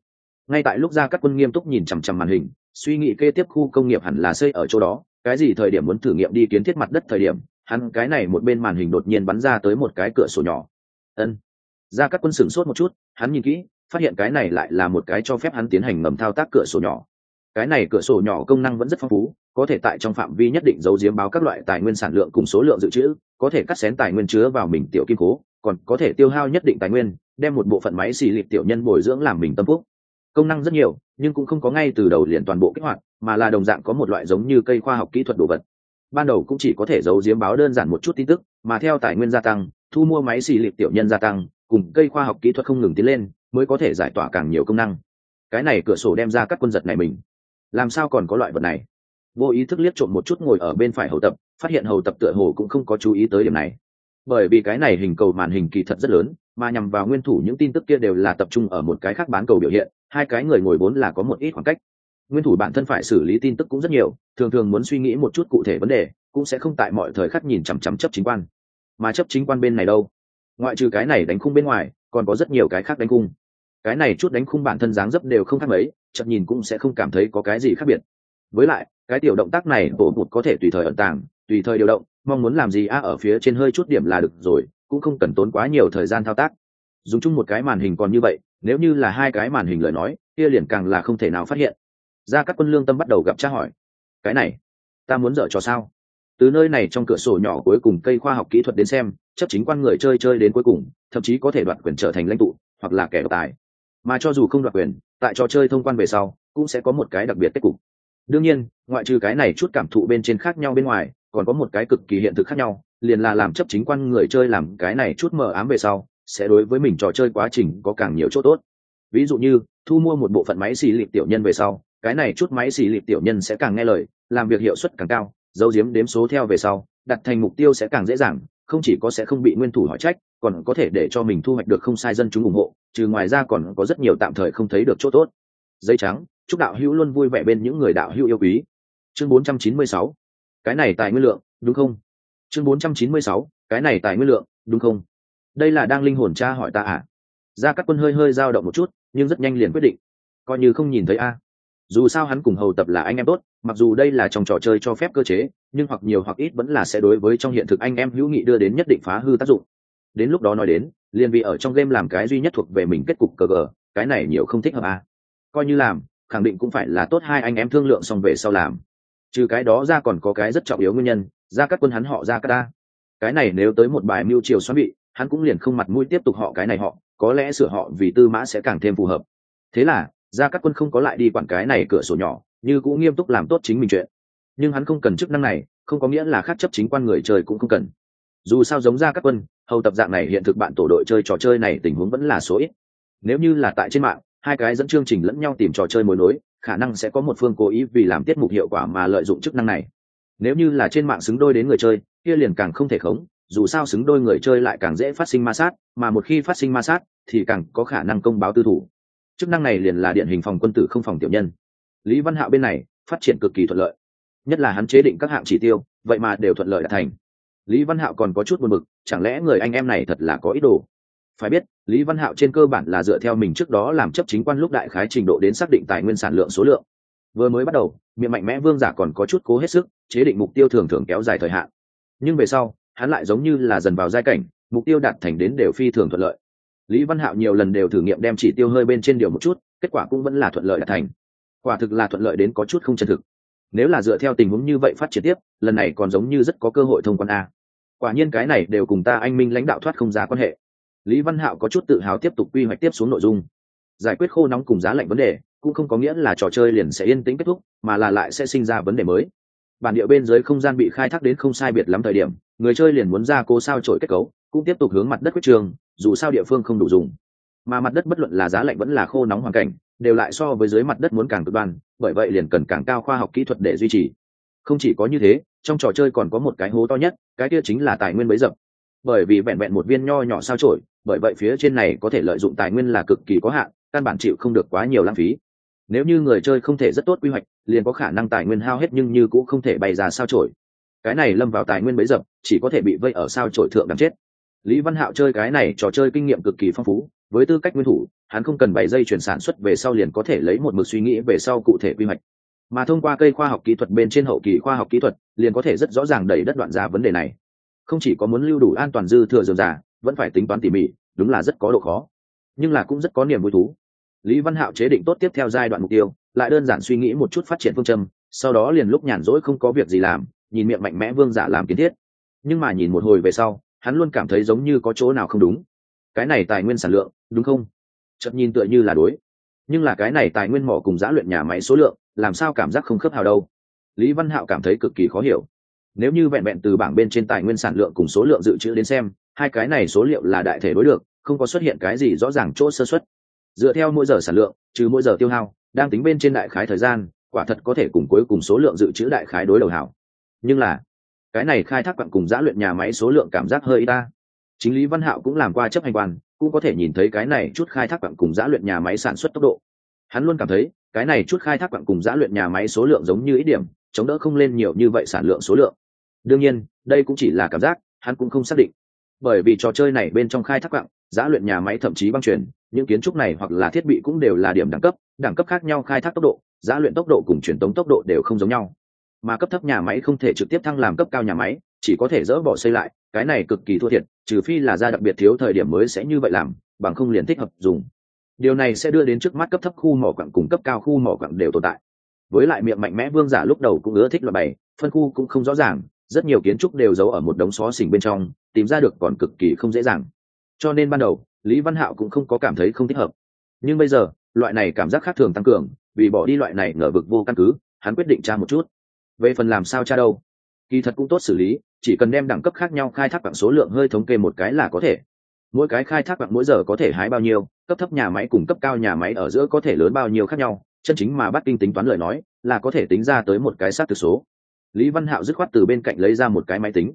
Ngay tại lúc ra các quân nghiêm túc nhìn chằm chằm màn hình, suy nghĩ kế tiếp khu công nghiệp hẳn là xây ở chỗ đó, cái gì thời điểm muốn thử nghiệm đi kiến thiết mặt đất thời điểm, hắn cái này một bên màn hình đột nhiên bắn ra tới một cái cửa sổ nhỏ. Ân. Ra các quân sửng sốt một chút, hắn nhìn kỹ phát hiện cái này lại là một cái cho phép hắn tiến hành ngầm thao tác cửa sổ nhỏ. Cái này cửa sổ nhỏ công năng vẫn rất phong phú, có thể tại trong phạm vi nhất định giấu giếm báo các loại tài nguyên sản lượng cùng số lượng dự trữ, có thể cắt xén tài nguyên chứa vào mình tiểu kim cố, còn có thể tiêu hao nhất định tài nguyên, đem một bộ phận máy xì lịp tiểu nhân bồi dưỡng làm mình tâm phúc. Công năng rất nhiều, nhưng cũng không có ngay từ đầu liền toàn bộ kích hoạt, mà là đồng dạng có một loại giống như cây khoa học kỹ thuật đồ vật. Ban đầu cũng chỉ có thể giấu giếm báo đơn giản một chút tin tức, mà theo tài nguyên gia tăng, thu mua máy xì lịp tiểu nhân gia tăng, cùng cây khoa học kỹ thuật không ngừng tiến lên mới có thể giải tỏa càng nhiều công năng. Cái này cửa sổ đem ra các quân giật này mình. Làm sao còn có loại vật này? Vô ý thức liếc trộm một chút ngồi ở bên phải hầu tập, phát hiện hầu tập tựa hồ cũng không có chú ý tới điểm này. Bởi vì cái này hình cầu màn hình kỳ thật rất lớn, mà nhằm vào nguyên thủ những tin tức kia đều là tập trung ở một cái khác bán cầu biểu hiện, hai cái người ngồi vốn là có một ít khoảng cách. Nguyên thủ bản thân phải xử lý tin tức cũng rất nhiều, thường thường muốn suy nghĩ một chút cụ thể vấn đề, cũng sẽ không tại mọi thời khắc nhìn chằm chằm chấp chính quan. Mà chấp chính quan bên này đâu? Ngoại trừ cái này đánh khung bên ngoài, còn có rất nhiều cái khác đánh khung cái này chút đánh khung bản thân dáng dấp đều không khác mấy chậm nhìn cũng sẽ không cảm thấy có cái gì khác biệt. Với lại, cái tiểu động tác này bộ bụt có thể tùy thời ẩn tàng, tùy thời điều động, mong muốn làm gì a ở phía trên hơi chút điểm là được rồi, cũng không cần tốn quá nhiều thời gian thao tác. Dùng chung một cái màn hình còn như vậy, nếu như là hai cái màn hình lời nói, kia liền càng là không thể nào phát hiện. Ra các quân lương tâm bắt đầu gặp tra hỏi. Cái này, ta muốn dở cho sao? Từ nơi này trong cửa sổ nhỏ cuối cùng cây khoa học kỹ thuật đến xem, chấp chính quan người chơi chơi đến cuối cùng, thậm chí có thể đoạt quyền trở thành lãnh tụ, hoặc là kẻ độc tài mà cho dù không đoạt quyền, tại trò chơi thông quan về sau, cũng sẽ có một cái đặc biệt kết cục. Đương nhiên, ngoại trừ cái này chút cảm thụ bên trên khác nhau bên ngoài, còn có một cái cực kỳ hiện thực khác nhau, liền là làm chấp chính quan người chơi làm cái này chút mờ ám về sau, sẽ đối với mình trò chơi quá trình có càng nhiều chỗ tốt. Ví dụ như, thu mua một bộ phận máy xì lịp tiểu nhân về sau, cái này chút máy xì lịp tiểu nhân sẽ càng nghe lời, làm việc hiệu suất càng cao dấu diếm đếm số theo về sau, đặt thành mục tiêu sẽ càng dễ dàng, không chỉ có sẽ không bị nguyên thủ hỏi trách còn có thể để cho mình thu hoạch được không sai dân chúng ủng hộ, trừ ngoài ra còn có rất nhiều tạm thời không thấy được chỗ tốt. Dây trắng, chúc đạo hữu luôn vui vẻ bên những người đạo hữu yêu quý. Chương 496 cái này tài nguyên lượng, đúng không? Chương 496 cái này tài nguyên lượng, đúng không? Đây là đang linh hồn cha hỏi ta à? Ra các quân hơi hơi dao động một chút, nhưng rất nhanh liền quyết định. Coi như không nhìn thấy a. Dù sao hắn cùng hầu tập là anh em tốt, mặc dù đây là trong trò chơi cho phép cơ chế, nhưng hoặc nhiều hoặc ít vẫn là sẽ đối với trong hiện thực anh em hữu nghị đưa đến nhất định phá hư tác dụng đến lúc đó nói đến, liền vì ở trong game làm cái duy nhất thuộc về mình kết cục cờ gờ, cái này nhiều không thích hợp à. coi như làm, khẳng định cũng phải là tốt hai anh em thương lượng xong về sau làm. Trừ cái đó ra còn có cái rất trọng yếu nguyên nhân, ra các quân hắn họ ra các ta. Cái này nếu tới một bài mưu triều xoắn bị hắn cũng liền không mặt mũi tiếp tục họ cái này họ, có lẽ sửa họ vì tư mã sẽ càng thêm phù hợp. Thế là, ra các quân không có lại đi quản cái này cửa sổ nhỏ, như cũng nghiêm túc làm tốt chính mình chuyện. Nhưng hắn không cần chức năng này, không có nghĩa là khác chấp chính quan người trời cũng không cần. Dù sao giống ra các quân hầu tập dạng này hiện thực bạn tổ đội chơi trò chơi này tình huống vẫn là số ít. Nếu như là tại trên mạng, hai cái dẫn chương trình lẫn nhau tìm trò chơi mối nối, khả năng sẽ có một phương cố ý vì làm tiết mục hiệu quả mà lợi dụng chức năng này. Nếu như là trên mạng xứng đôi đến người chơi, kia liền càng không thể khống, dù sao xứng đôi người chơi lại càng dễ phát sinh ma sát, mà một khi phát sinh ma sát, thì càng có khả năng công báo tư thủ. Chức năng này liền là điện hình phòng quân tử không phòng tiểu nhân. Lý văn hạo bên này, phát triển cực kỳ thuận lợi. Nhất là hắn chế định các hạng chỉ tiêu, vậy mà đều thuận lợi đạt thành lý văn hạo còn có chút buồn bực, chẳng lẽ người anh em này thật là có ý đồ? Phải biết, lý văn hạo trên cơ bản là dựa theo mình trước đó làm chấp chính quan lúc đại khái trình độ đến xác định tài nguyên sản lượng số lượng. Vừa mới bắt đầu, miệng mạnh mẽ vương giả còn có chút cố hết sức, chế định mục tiêu thường thường kéo dài thời hạn. Nhưng về sau, hắn lại giống như là dần vào giai cảnh, mục tiêu đạt thành đến đều phi thường thuận lợi. Lý văn hạo nhiều lần đều thử nghiệm đem chỉ tiêu hơi bên trên điều một chút, kết quả cũng vẫn là thuận lợi đạt thành. Quả thực là thuận lợi đến có chút không chân thực. Nếu là dựa theo tình huống như vậy phát triển tiếp, lần này còn giống như rất có cơ hội thông quan a quả nhiên cái này đều cùng ta anh minh lãnh đạo thoát không giá quan hệ. Lý văn hạo có chút tự hào tiếp tục quy hoạch tiếp xuống nội dung. Giải quyết khô nóng cùng giá lạnh vấn đề, cũng không có nghĩa là trò chơi liền sẽ yên tĩnh kết thúc, mà là lại sẽ sinh ra vấn đề mới. Bản địa bên dưới không gian bị khai thác đến không sai biệt lắm thời điểm, người chơi liền muốn ra cố sao trổi kết cấu, cũng tiếp tục hướng mặt đất quyết trường, dù sao địa phương không đủ dùng. Mà mặt đất bất luận là giá lạnh vẫn là khô nóng hoàn cảnh, đều lại so với dưới mặt đất muốn càng cực đoan, bởi vậy liền cần càng cao khoa học kỹ thuật để duy trì không chỉ có như thế, trong trò chơi còn có một cái hố to nhất, cái kia chính là tài nguyên bấy dập. Bởi vì vẹn vẹn một viên nho nhỏ sao trổi bởi vậy phía trên này có thể lợi dụng tài nguyên là cực kỳ có hạn, căn bản chịu không được quá nhiều lãng phí. Nếu như người chơi không thể rất tốt quy hoạch, liền có khả năng tài nguyên hao hết nhưng như cũng không thể bày ra sao trổi cái này lâm vào tài nguyên bấy dập, chỉ có thể bị vây ở sao trổi thượng đằng chết. Lý văn hạo chơi cái này trò chơi kinh nghiệm cực kỳ phong phú, với tư cách nguyên thủ, hắn không cần bày dây chuyển sản xuất về sau liền có thể lấy một mực suy nghĩ về sau cụ thể quy hoạch mà thông qua cây khoa học kỹ thuật bên trên hậu kỳ khoa học kỹ thuật, liền có thể rất rõ ràng đẩy đất đoạn ra vấn đề này. Không chỉ có muốn lưu đủ an toàn dư thừa dườm giả vẫn phải tính toán tỉ mỉ, đúng là rất có độ khó. Nhưng là cũng rất có niềm vui thú. Lý văn hạo chế định tốt tiếp theo giai đoạn mục tiêu, lại đơn giản suy nghĩ một chút phát triển phương châm, sau đó liền lúc nhàn rỗi không có việc gì làm, nhìn miệng mạnh mẽ vương giả làm kiến thiết. Nhưng mà nhìn một hồi về sau, hắn luôn cảm thấy giống như có chỗ nào không đúng. Cái này tài nguyên sản lượng, đúng không? Chậm nhìn tựa như là đối nhưng là cái này tài nguyên mỏ cùng giã luyện nhà máy số lượng, làm sao cảm giác không khớp hào đâu? Lý văn hạo cảm thấy cực kỳ khó hiểu. Nếu như vẹn vẹn từ bảng bên trên tài nguyên sản lượng cùng số lượng dự trữ đến xem, hai cái này số liệu là đại thể đối được, không có xuất hiện cái gì rõ ràng chỗ sơ xuất dựa theo mỗi giờ sản lượng, trừ mỗi giờ tiêu hao, đang tính bên trên đại khái thời gian, quả thật có thể cùng cuối cùng số lượng dự trữ đại khái đối đầu hảo. Nhưng là, cái này khai thác quặng cùng giã luyện nhà máy số lượng cảm giác hơi y ta. Chính lý văn hạo cũng làm qua chấp hành quan cũng có thể nhìn thấy cái này chút khai thác quặng cùng giã luyện nhà máy sản xuất tốc độ. Hắn luôn cảm thấy, cái này chút khai thác quặng cùng giã luyện nhà máy số lượng giống như ít điểm, chống đỡ không lên nhiều như vậy sản lượng số lượng. Đương nhiên, đây cũng chỉ là cảm giác, hắn cũng không xác định. Bởi vì trò chơi này bên trong khai thác quặng, giã luyện nhà máy thậm chí băng truyền những kiến trúc này hoặc là thiết bị cũng đều là điểm đẳng cấp đẳng cấp khác nhau khai thác tốc độ, giã luyện tốc độ cùng truyền tống tốc độ đều không giống nhau. Mà cấp thấp nhà máy không thể trực tiếp thăng làm cấp cao nhà máy, chỉ có thể dỡ bỏ xây lại, cái này cực kỳ thua thiệt trừ phi là ra đặc biệt thiếu thời điểm mới sẽ như vậy làm, bằng không liền thích hợp dùng. Điều này sẽ đưa đến trước mắt cấp thấp khu mỏ quặng cùng cấp cao khu mỏ quặng đều tồn tại. Với lại miệng mạnh mẽ vương giả lúc đầu cũng ưa thích loại bày, phân khu cũng không rõ ràng, rất nhiều kiến trúc đều giấu ở một đống xó xỉnh bên trong, tìm ra được còn cực kỳ không dễ dàng. Cho nên ban đầu, lý văn hạo cũng không có cảm thấy không thích hợp. Nhưng bây giờ, loại này cảm giác khác thường tăng cường, vì bỏ đi loại này ngờ vực vô căn cứ, hắn quyết định tra một chút. Về phần làm sao tra đâu? Kỳ thật cũng tốt xử lý chỉ cần đem đẳng cấp khác nhau khai thác bằng số lượng hơi thống kê một cái là có thể. Mỗi cái khai thác bằng mỗi giờ có thể hái bao nhiêu, cấp thấp nhà máy cùng cấp cao nhà máy ở giữa có thể lớn bao nhiêu khác nhau, chân chính mà bắt kinh tính toán lời nói, là có thể tính ra tới một cái xác thực số. Lý văn hạo dứt khoát từ bên cạnh lấy ra một cái máy tính.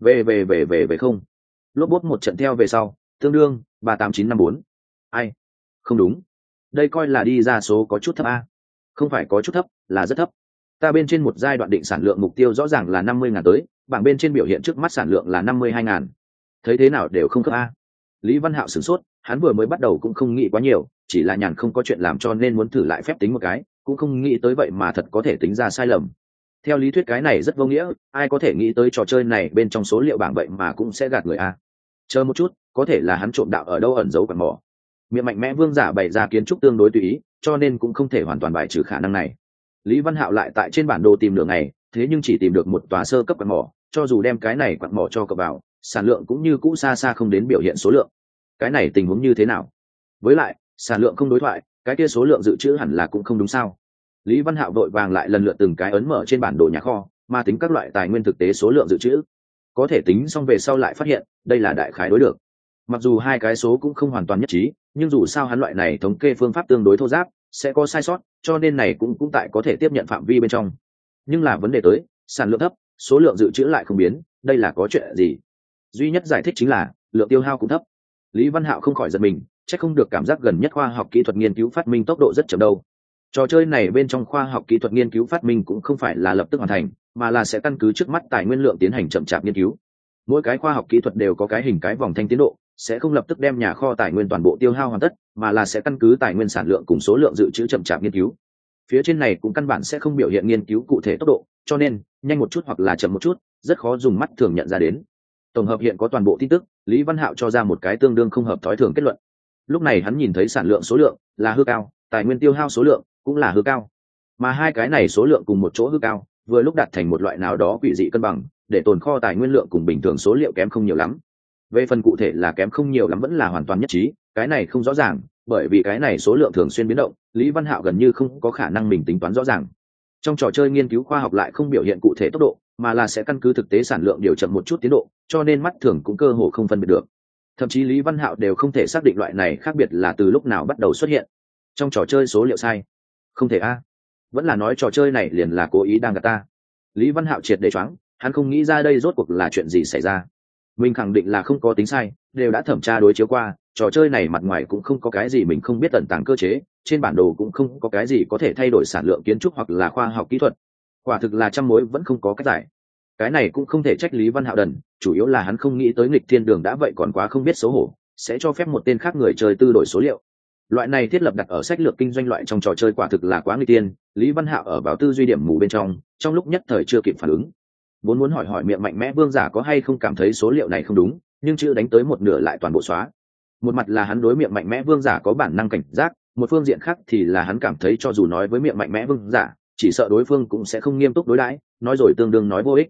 Về về về về về không. Lốp bốt một trận theo về sau, tương đương ba tám chín năm bốn. Ai? Không đúng. Đây coi là đi ra số có chút thấp a. Không phải có chút thấp, là rất thấp. Ta bên trên một giai đoạn định sản lượng mục tiêu rõ ràng là năm mươi ngàn tới bảng bên trên biểu hiện trước mắt sản lượng là năm mươi hai ngàn. Thấy thế nào đều không khớp a. Lý văn hạo sửng sốt, hắn vừa mới bắt đầu cũng không nghĩ quá nhiều, chỉ là nhàn không có chuyện làm cho nên muốn thử lại phép tính một cái, cũng không nghĩ tới vậy mà thật có thể tính ra sai lầm. Theo lý thuyết cái này rất vô nghĩa, ai có thể nghĩ tới trò chơi này bên trong số liệu bảng vậy mà cũng sẽ gạt người a. Chờ một chút, có thể là hắn trộm đạo ở đâu ẩn giấu quần mỏ. Miệng mạnh mẽ vương giả bày ra kiến trúc tương đối tùy ý, cho nên cũng không thể hoàn toàn bài trừ khả năng này. Lý văn hạo lại tại trên bản đồ tìm đường này thế nhưng chỉ tìm được một tòa sơ cấp quần mỏ cho dù đem cái này quặn mỏ cho cậu vào, sản lượng cũng như cũ xa xa không đến biểu hiện số lượng. Cái này tình huống như thế nào? Với lại, sản lượng không đối thoại, cái kia số lượng dự trữ hẳn là cũng không đúng sao? Lý văn hạo vội vàng lại lần lượt từng cái ấn mở trên bản đồ nhà kho, mà tính các loại tài nguyên thực tế số lượng dự trữ. Có thể tính xong về sau lại phát hiện, đây là đại khái đối được. Mặc dù hai cái số cũng không hoàn toàn nhất trí, nhưng dù sao hắn loại này thống kê phương pháp tương đối thô giáp, sẽ có sai sót, cho nên này cũng cũng tại có thể tiếp nhận phạm vi bên trong. Nhưng là vấn đề tới, sản lượng thấp số lượng dự trữ lại không biến, đây là có chuyện gì? Duy nhất giải thích chính là, lượng tiêu hao cũng thấp. Lý văn hạo không khỏi giật mình c h ắ c không được cảm giác gần nhất khoa học kỹ thuật nghiên cứu phát minh tốc độ rất chậm đâu. Trò chơi này bên trong khoa học kỹ thuật nghiên cứu phát minh cũng không phải là lập tức hoàn thành, mà là sẽ căn cứ trước mắt tài nguyên lượng tiến hành chậm chạp nghiên cứu. Mỗi cái khoa học kỹ thuật đều có cái hình cái vòng thanh tiến độ, sẽ không lập tức đem nhà kho tài nguyên toàn bộ tiêu hao hoàn tất, mà là sẽ căn cứ tài nguyên sản lượng cùng số lượng dự trữ chậm chạp nghiên cứu. Phía trên này cũng căn bản sẽ không biểu hiện nghiên cứu cụ thể tốc độ cho nên, nhanh một chút hoặc là chậm một chút, rất khó dùng mắt thường nhận ra đến. Tổng hợp hiện có toàn bộ tin tức, lý văn hạo cho ra một cái tương đương không hợp thói thường kết luận. Lúc này hắn nhìn thấy sản lượng số lượng là hư cao, tài nguyên tiêu hao số lượng cũng là hư cao. Mà hai cái này số lượng cùng một chỗ hư cao, vừa lúc đạt thành một loại nào đó quỷ dị cân bằng, để tồn kho tài nguyên lượng cùng bình thường số liệu kém không nhiều lắm. Về phần cụ thể là kém không nhiều lắm vẫn là hoàn toàn nhất trí, cái này không rõ ràng, bởi vì cái này số lượng thường xuyên biến động, lý văn hạo gần như không có khả năng mình tính toán rõ ràng trong trò chơi nghiên cứu khoa học lại không biểu hiện cụ thể tốc độ, mà là sẽ căn cứ thực tế sản lượng điều chậm một chút tiến độ, cho nên mắt thường cũng cơ hồ không phân biệt được. Thậm chí lý văn hạo đều không thể xác định loại này khác biệt là từ lúc nào bắt đầu xuất hiện. Trong trò chơi số liệu sai. Không thể a. Vẫn là nói trò chơi này liền là cố ý đang gạt ta. Lý văn hạo triệt để choáng, hắn không nghĩ ra đây rốt cuộc là chuyện gì xảy ra. Mình khẳng định là không có tính sai, đều đã thẩm tra đối chiếu qua trò chơi này mặt ngoài cũng không có cái gì mình không biết tận tàng cơ chế, trên bản đồ cũng không có cái gì có thể thay đổi sản lượng kiến trúc hoặc là khoa học kỹ thuật. Quả thực là trăm mối vẫn không có cách giải. Cái này cũng không thể trách lý văn hạo đần, chủ yếu là hắn không nghĩ tới nghịch thiên đường đã vậy còn quá không biết xấu hổ, sẽ cho phép một tên khác người chơi tư đổi số liệu. Loại này thiết lập đặt ở sách lược kinh doanh loại trong trò chơi quả thực là quá nguy tiên lý văn hạo ở vào tư duy điểm mù bên trong trong lúc nhất thời chưa kịp phản ứng. Vốn muốn hỏi hỏi miệng mạnh mẽ vương giả có hay không cảm thấy số liệu này không đúng, nhưng chưa đánh tới một nửa lại toàn bộ xóa một mặt là hắn đối miệng mạnh mẽ vương giả có bản năng cảnh giác, một phương diện khác thì là hắn cảm thấy cho dù nói với miệng mạnh mẽ vương giả, chỉ sợ đối phương cũng sẽ không nghiêm túc đối đãi, nói rồi tương đương nói vô ích.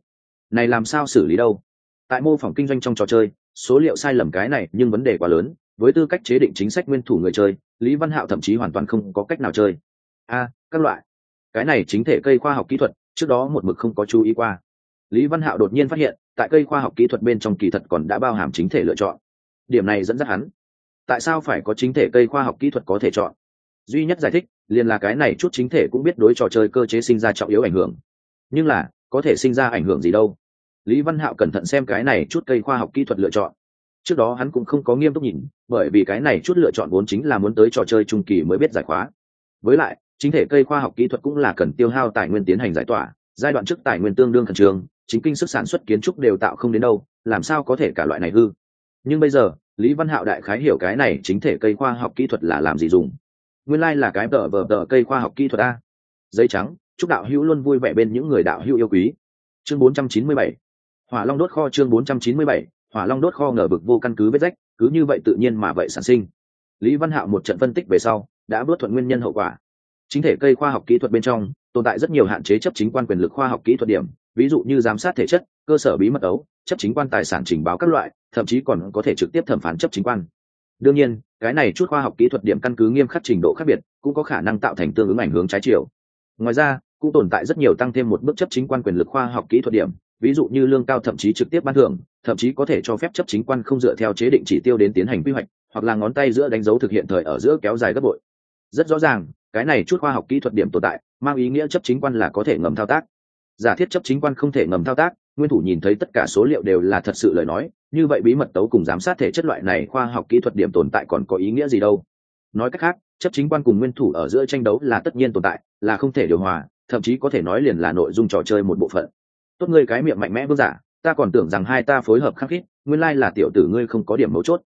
Này làm sao xử lý đâu? Tại mô phỏng kinh doanh trong trò chơi, số liệu sai lầm cái này nhưng vấn đề quá lớn, với tư cách chế định chính sách nguyên thủ người chơi, lý văn hạo thậm chí hoàn toàn không có cách nào chơi. A à, các loại. Cái này chính thể cây khoa học kỹ thuật, trước đó một mực không có chú ý qua. Lý văn hạo đột nhiên phát hiện, tại cây khoa học kỹ thuật bên trong kỳ thật còn đã bao hàm chính thể lựa chọn. Điểm này dẫn dắt hắn tại sao phải có chính thể cây khoa học kỹ thuật có thể chọn? Duy nhất giải thích, liền là cái này chút chính thể cũng biết đối trò chơi cơ chế sinh ra trọng yếu ảnh hưởng. Nhưng là, có thể sinh ra ảnh hưởng gì đâu? Lý văn hạo cẩn thận xem cái này chút cây khoa học kỹ thuật lựa chọn. Trước đó hắn cũng không có nghiêm túc nhìn, bởi vì cái này chút lựa chọn vốn chính là muốn tới trò chơi trung kỳ mới biết giải khóa. Với lại, chính thể cây khoa học kỹ thuật cũng là cần tiêu hao tài nguyên tiến hành giải tỏa, giai đoạn trước tài nguyên tương đương khẩn trương, chính kinh sức sản xuất kiến trúc đều tạo không đến đâu, làm sao có thể cả loại này hư? Nhưng bây giờ lý văn hạo đại khái hiểu cái này chính thể cây khoa học kỹ thuật là làm gì dùng. Nguyên lai、like、là cái tờ vờ tờ cây khoa học kỹ thuật a. Giấy trắng, chúc đạo hữu luôn vui vẻ bên những người đạo hữu yêu quý. Chương 497 hỏa long đốt kho chương 497 hỏa long đốt kho ngờ vực vô căn cứ vết rách, cứ như vậy tự nhiên mà vậy sản sinh. Lý văn hạo một trận phân tích về sau, đã bớt thuận nguyên nhân hậu quả. Chính thể cây khoa học kỹ thuật bên trong, tồn tại rất nhiều hạn chế chấp chính quan quyền lực khoa học kỹ thuật điểm, ví dụ như giám sát thể chất cơ sở bí mật ấu, chấp chính quan tài sản trình báo các loại, thậm chí còn có thể trực tiếp thẩm phán chấp chính quan. Đương nhiên, cái này chút khoa học kỹ thuật điểm căn cứ nghiêm khắc trình độ khác biệt, cũng có khả năng tạo thành tương ứng ảnh hướng trái chiều. Ngoài ra, cũng tồn tại rất nhiều tăng thêm một bước chấp chính quan quyền lực khoa học kỹ thuật điểm, ví dụ như lương cao thậm chí trực tiếp ban thưởng, thậm chí có thể cho phép chấp chính quan không dựa theo chế định chỉ tiêu đến tiến hành quy hoạch, hoặc là ngón tay giữa đánh dấu thực hiện thời ở giữa kéo dài gấp bội. Rất rõ ràng, cái này chút khoa học kỹ thuật điểm tồn tại, mang ý nghĩa chấp chính quan là có thể ngầm thao tác. Giả thiết chấp chính quan không thể ngầm thao tác nguyên thủ nhìn thấy tất cả số liệu đều là thật sự lời nói, như vậy bí mật tấu cùng giám sát thể chất loại này khoa học kỹ thuật điểm tồn tại còn có ý nghĩa gì đâu? Nói cách khác, chấp chính quan cùng nguyên thủ ở giữa tranh đấu là tất nhiên tồn tại, là không thể điều hòa, thậm chí có thể nói liền là nội dung trò chơi một bộ phận. Tốt ngươi cái miệng mạnh mẽ vương giả, ta còn tưởng rằng hai ta phối hợp khắc khít, nguyên lai là tiểu tử ngươi không có điểm mấu chốt.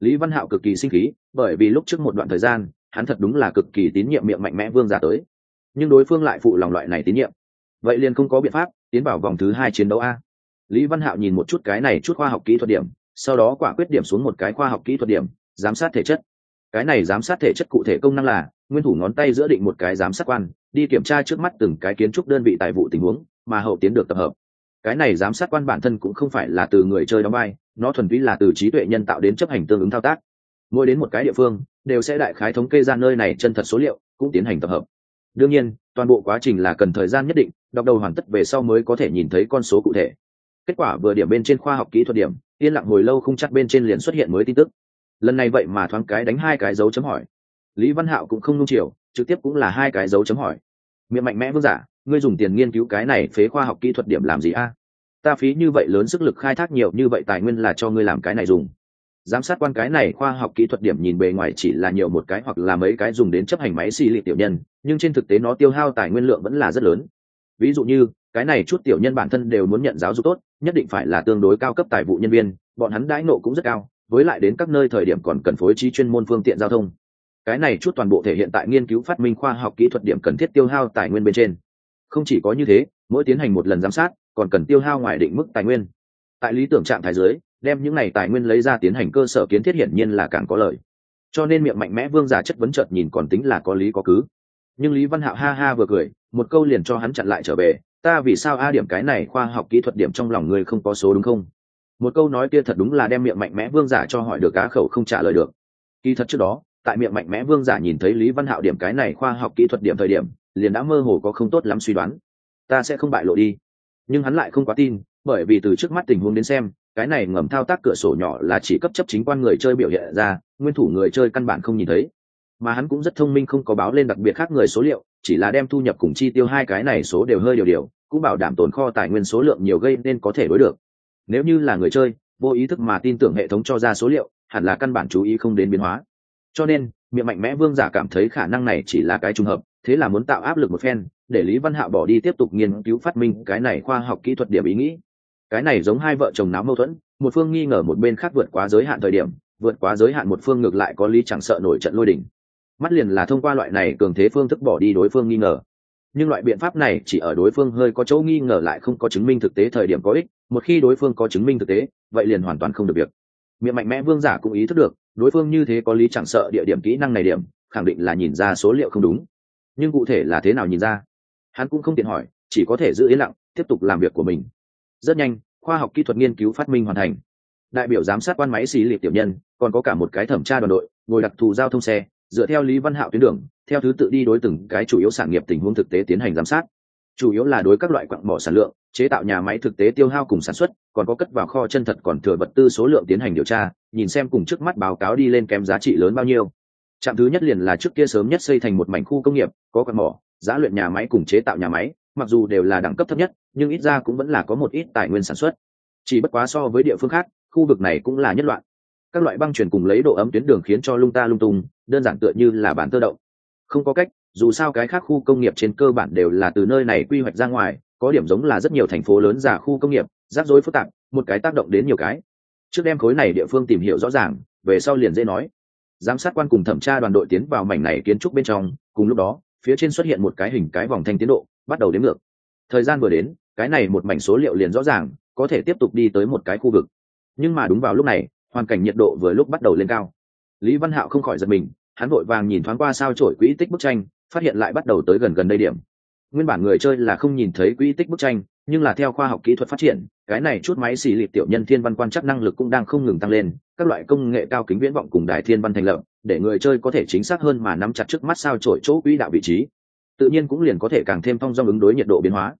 Lý văn hạo cực kỳ sinh khí, bởi vì lúc trước một đoạn thời gian, hắn thật đúng là cực kỳ tín nhiệm miệng mạnh mẽ vương giả tới. Nhưng đối phương lại phụ lòng loại này tín nhiệm. Vậy liền không có biện pháp tiến vào vòng thứ hai chiến đấu a. Lý văn hạo nhìn một chút cái này chút khoa học kỹ thuật điểm, sau đó quả quyết điểm xuống một cái khoa học kỹ thuật điểm, giám sát thể chất. Cái này giám sát thể chất cụ thể công năng là, nguyên thủ ngón tay giữa định một cái giám sát quan, đi kiểm tra trước mắt từng cái kiến trúc đơn vị tài vụ tình huống, mà hậu tiến được tập hợp. Cái này giám sát quan bản thân cũng không phải là từ người chơi đóng vai, nó thuần túy là từ trí tuệ nhân tạo đến chấp hành tương ứng thao tác. Mỗi đến một cái địa phương, đều sẽ đại khái thống kê ra nơi này chân thật số liệu, cũng tiến hành tập hợp. Đương nhiên toàn bộ quá trình là cần thời gian nhất định, đọc đầu hoàn tất về sau mới có thể nhìn thấy con số cụ thể. Kết quả vừa điểm bên trên khoa học kỹ thuật điểm, yên lặng hồi lâu không chắc bên trên liền xuất hiện mới tin tức. Lần này vậy mà thoáng cái đánh hai cái dấu chấm hỏi. Lý văn hạo cũng không nung chiều, trực tiếp cũng là hai cái dấu chấm hỏi. Miệng mạnh mẽ vương giả, ngươi dùng tiền nghiên cứu cái này phế khoa học kỹ thuật điểm làm gì a? Ta phí như vậy lớn sức lực khai thác nhiều như vậy tài nguyên là cho ngươi làm cái này dùng giám sát quan cái này khoa học kỹ thuật điểm nhìn bề ngoài chỉ là nhiều một cái hoặc là mấy cái dùng đến chấp hành máy xì lị tiểu nhân, nhưng trên thực tế nó tiêu hao tài nguyên lượng vẫn là rất lớn. Ví dụ như, cái này chút tiểu nhân bản thân đều muốn nhận giáo dục tốt, nhất định phải là tương đối cao cấp tài vụ nhân viên, bọn hắn đãi nộ cũng rất cao, với lại đến các nơi thời điểm còn cần phối trí chuyên môn phương tiện giao thông. Cái này chút toàn bộ thể hiện tại nghiên cứu phát minh khoa học kỹ thuật điểm cần thiết tiêu hao tài nguyên bên trên. Không chỉ có như thế, mỗi tiến hành một lần giám sát, còn cần tiêu hao ngoài định mức tài nguyên. Tại lý tưởng trạng thái giới đem những này tài nguyên lấy ra tiến hành cơ sở kiến thiết hiển nhiên là càng có lợi. Cho nên miệng mạnh mẽ vương giả chất vấn chợt nhìn còn tính là có lý có cứ. Nhưng lý văn hạo ha ha vừa cười, một câu liền cho hắn chặn lại trở về, ta vì sao a điểm cái này khoa học kỹ thuật điểm trong lòng người không có số đúng không? Một câu nói kia thật đúng là đem miệng mạnh mẽ vương giả cho hỏi được cá khẩu không trả lời được. Kỳ thật trước đó, tại miệng mạnh mẽ vương giả nhìn thấy lý văn hạo điểm cái này khoa học kỹ thuật điểm thời điểm, liền đã mơ hồ có không tốt lắm suy đoán. Ta sẽ không bại lộ đi. Nhưng hắn lại không quá tin, bởi vì từ trước mắt tình huống đến xem cái này ngầm thao tác cửa sổ nhỏ là chỉ cấp chấp chính quan người chơi biểu hiện ra, nguyên thủ người chơi căn bản không nhìn thấy. Mà hắn cũng rất thông minh không có báo lên đặc biệt khác người số liệu, chỉ là đem thu nhập cùng chi tiêu hai cái này số đều hơi điều điều, cũng bảo đảm tồn kho tài nguyên số lượng nhiều gây nên có thể đối được. Nếu như là người chơi, vô ý thức mà tin tưởng hệ thống cho ra số liệu, hẳn là căn bản chú ý không đến biến hóa. Cho nên, miệng mạnh mẽ vương giả cảm thấy khả năng này chỉ là cái trùng hợp, thế là muốn tạo áp lực một phen, để lý văn hạo bỏ đi tiếp tục nghiên cứu phát minh cái này khoa học kỹ thuật điểm ý nghĩ cái này giống hai vợ chồng náo mâu thuẫn, một phương nghi ngờ một bên khác vượt quá giới hạn thời điểm, vượt quá giới hạn một phương ngược lại có lý chẳng sợ nổi trận lôi đỉnh mắt liền là thông qua loại này cường thế phương thức bỏ đi đối phương nghi ngờ. Nhưng loại biện pháp này chỉ ở đối phương hơi có chỗ nghi ngờ lại không có chứng minh thực tế thời điểm có ích, một khi đối phương có chứng minh thực tế, vậy liền hoàn toàn không được việc. Miệng mạnh mẽ vương giả cũng ý thức được, đối phương như thế có lý chẳng sợ địa điểm kỹ năng này điểm, khẳng định là nhìn ra số liệu không đúng. Nhưng cụ thể là thế nào nhìn ra? Hắn cũng không tiện hỏi, chỉ có thể giữ yên lặng, tiếp tục làm việc của mình rất nhanh, khoa học kỹ thuật nghiên cứu phát minh hoàn thành. Đại biểu giám sát quan máy xí liệt tiểu nhân, còn có cả một cái thẩm tra đoàn đội, ngồi đặc thù giao thông xe, dựa theo lý văn hạo tuyến đường, theo thứ tự đi đối từng cái chủ yếu sản nghiệp tình huống thực tế tiến hành giám sát. Chủ yếu là đối các loại quặng mỏ sản lượng, chế tạo nhà máy thực tế tiêu hao cùng sản xuất, còn có cất vào kho chân thật còn thừa vật tư số lượng tiến hành điều tra, nhìn xem cùng trước mắt báo cáo đi lên kém giá trị lớn bao nhiêu. Trạm thứ nhất liền là trước kia sớm nhất xây thành một mảnh khu công nghiệp, có quặng mỏ, giá luyện nhà máy cùng chế tạo nhà máy mặc dù đều là đẳng cấp thấp nhất, nhưng ít ra cũng vẫn là có một ít tài nguyên sản xuất. Chỉ bất quá so với địa phương khác, khu vực này cũng là nhất loạn. Các loại băng chuyển cùng lấy độ ấm tuyến đường khiến cho lung ta lung tung, đơn giản tựa như là bản tơ động. Không có cách, dù sao cái khác khu công nghiệp trên cơ bản đều là từ nơi này quy hoạch ra ngoài, có điểm giống là rất nhiều thành phố lớn giả khu công nghiệp, rắc rối phức tạp, một cái tác động đến nhiều cái. Trước đem khối này địa phương tìm hiểu rõ ràng, về sau liền dễ nói. Giám sát quan cùng thẩm tra đoàn đội tiến vào mảnh này kiến trúc bên trong, cùng lúc đó, phía trên xuất hiện một cái hình cái vòng thanh tiến độ bắt đầu đếm ngược. Thời gian vừa đến, cái này một mảnh số liệu liền rõ ràng, có thể tiếp tục đi tới một cái khu vực. Nhưng mà đúng vào lúc này, hoàn cảnh nhiệt độ vừa lúc bắt đầu lên cao. Lý văn hạo không khỏi giật mình, hắn vội vàng nhìn thoáng qua sao trổi quỹ tích bức tranh, phát hiện lại bắt đầu tới gần gần đây điểm. Nguyên bản người chơi là không nhìn thấy quỹ tích bức tranh, nhưng là theo khoa học kỹ thuật phát triển, cái này chút máy xì lịp tiểu nhân thiên văn quan chắc năng lực cũng đang không ngừng tăng lên, các loại công nghệ cao kính viễn vọng cùng đài thiên văn thành lập, để người chơi có thể chính xác hơn mà nắm chặt trước mắt sao trổi chỗ quỹ đạo vị trí tự nhiên cũng liền có thể càng thêm thông dong ứng đối nhiệt độ biến hóa.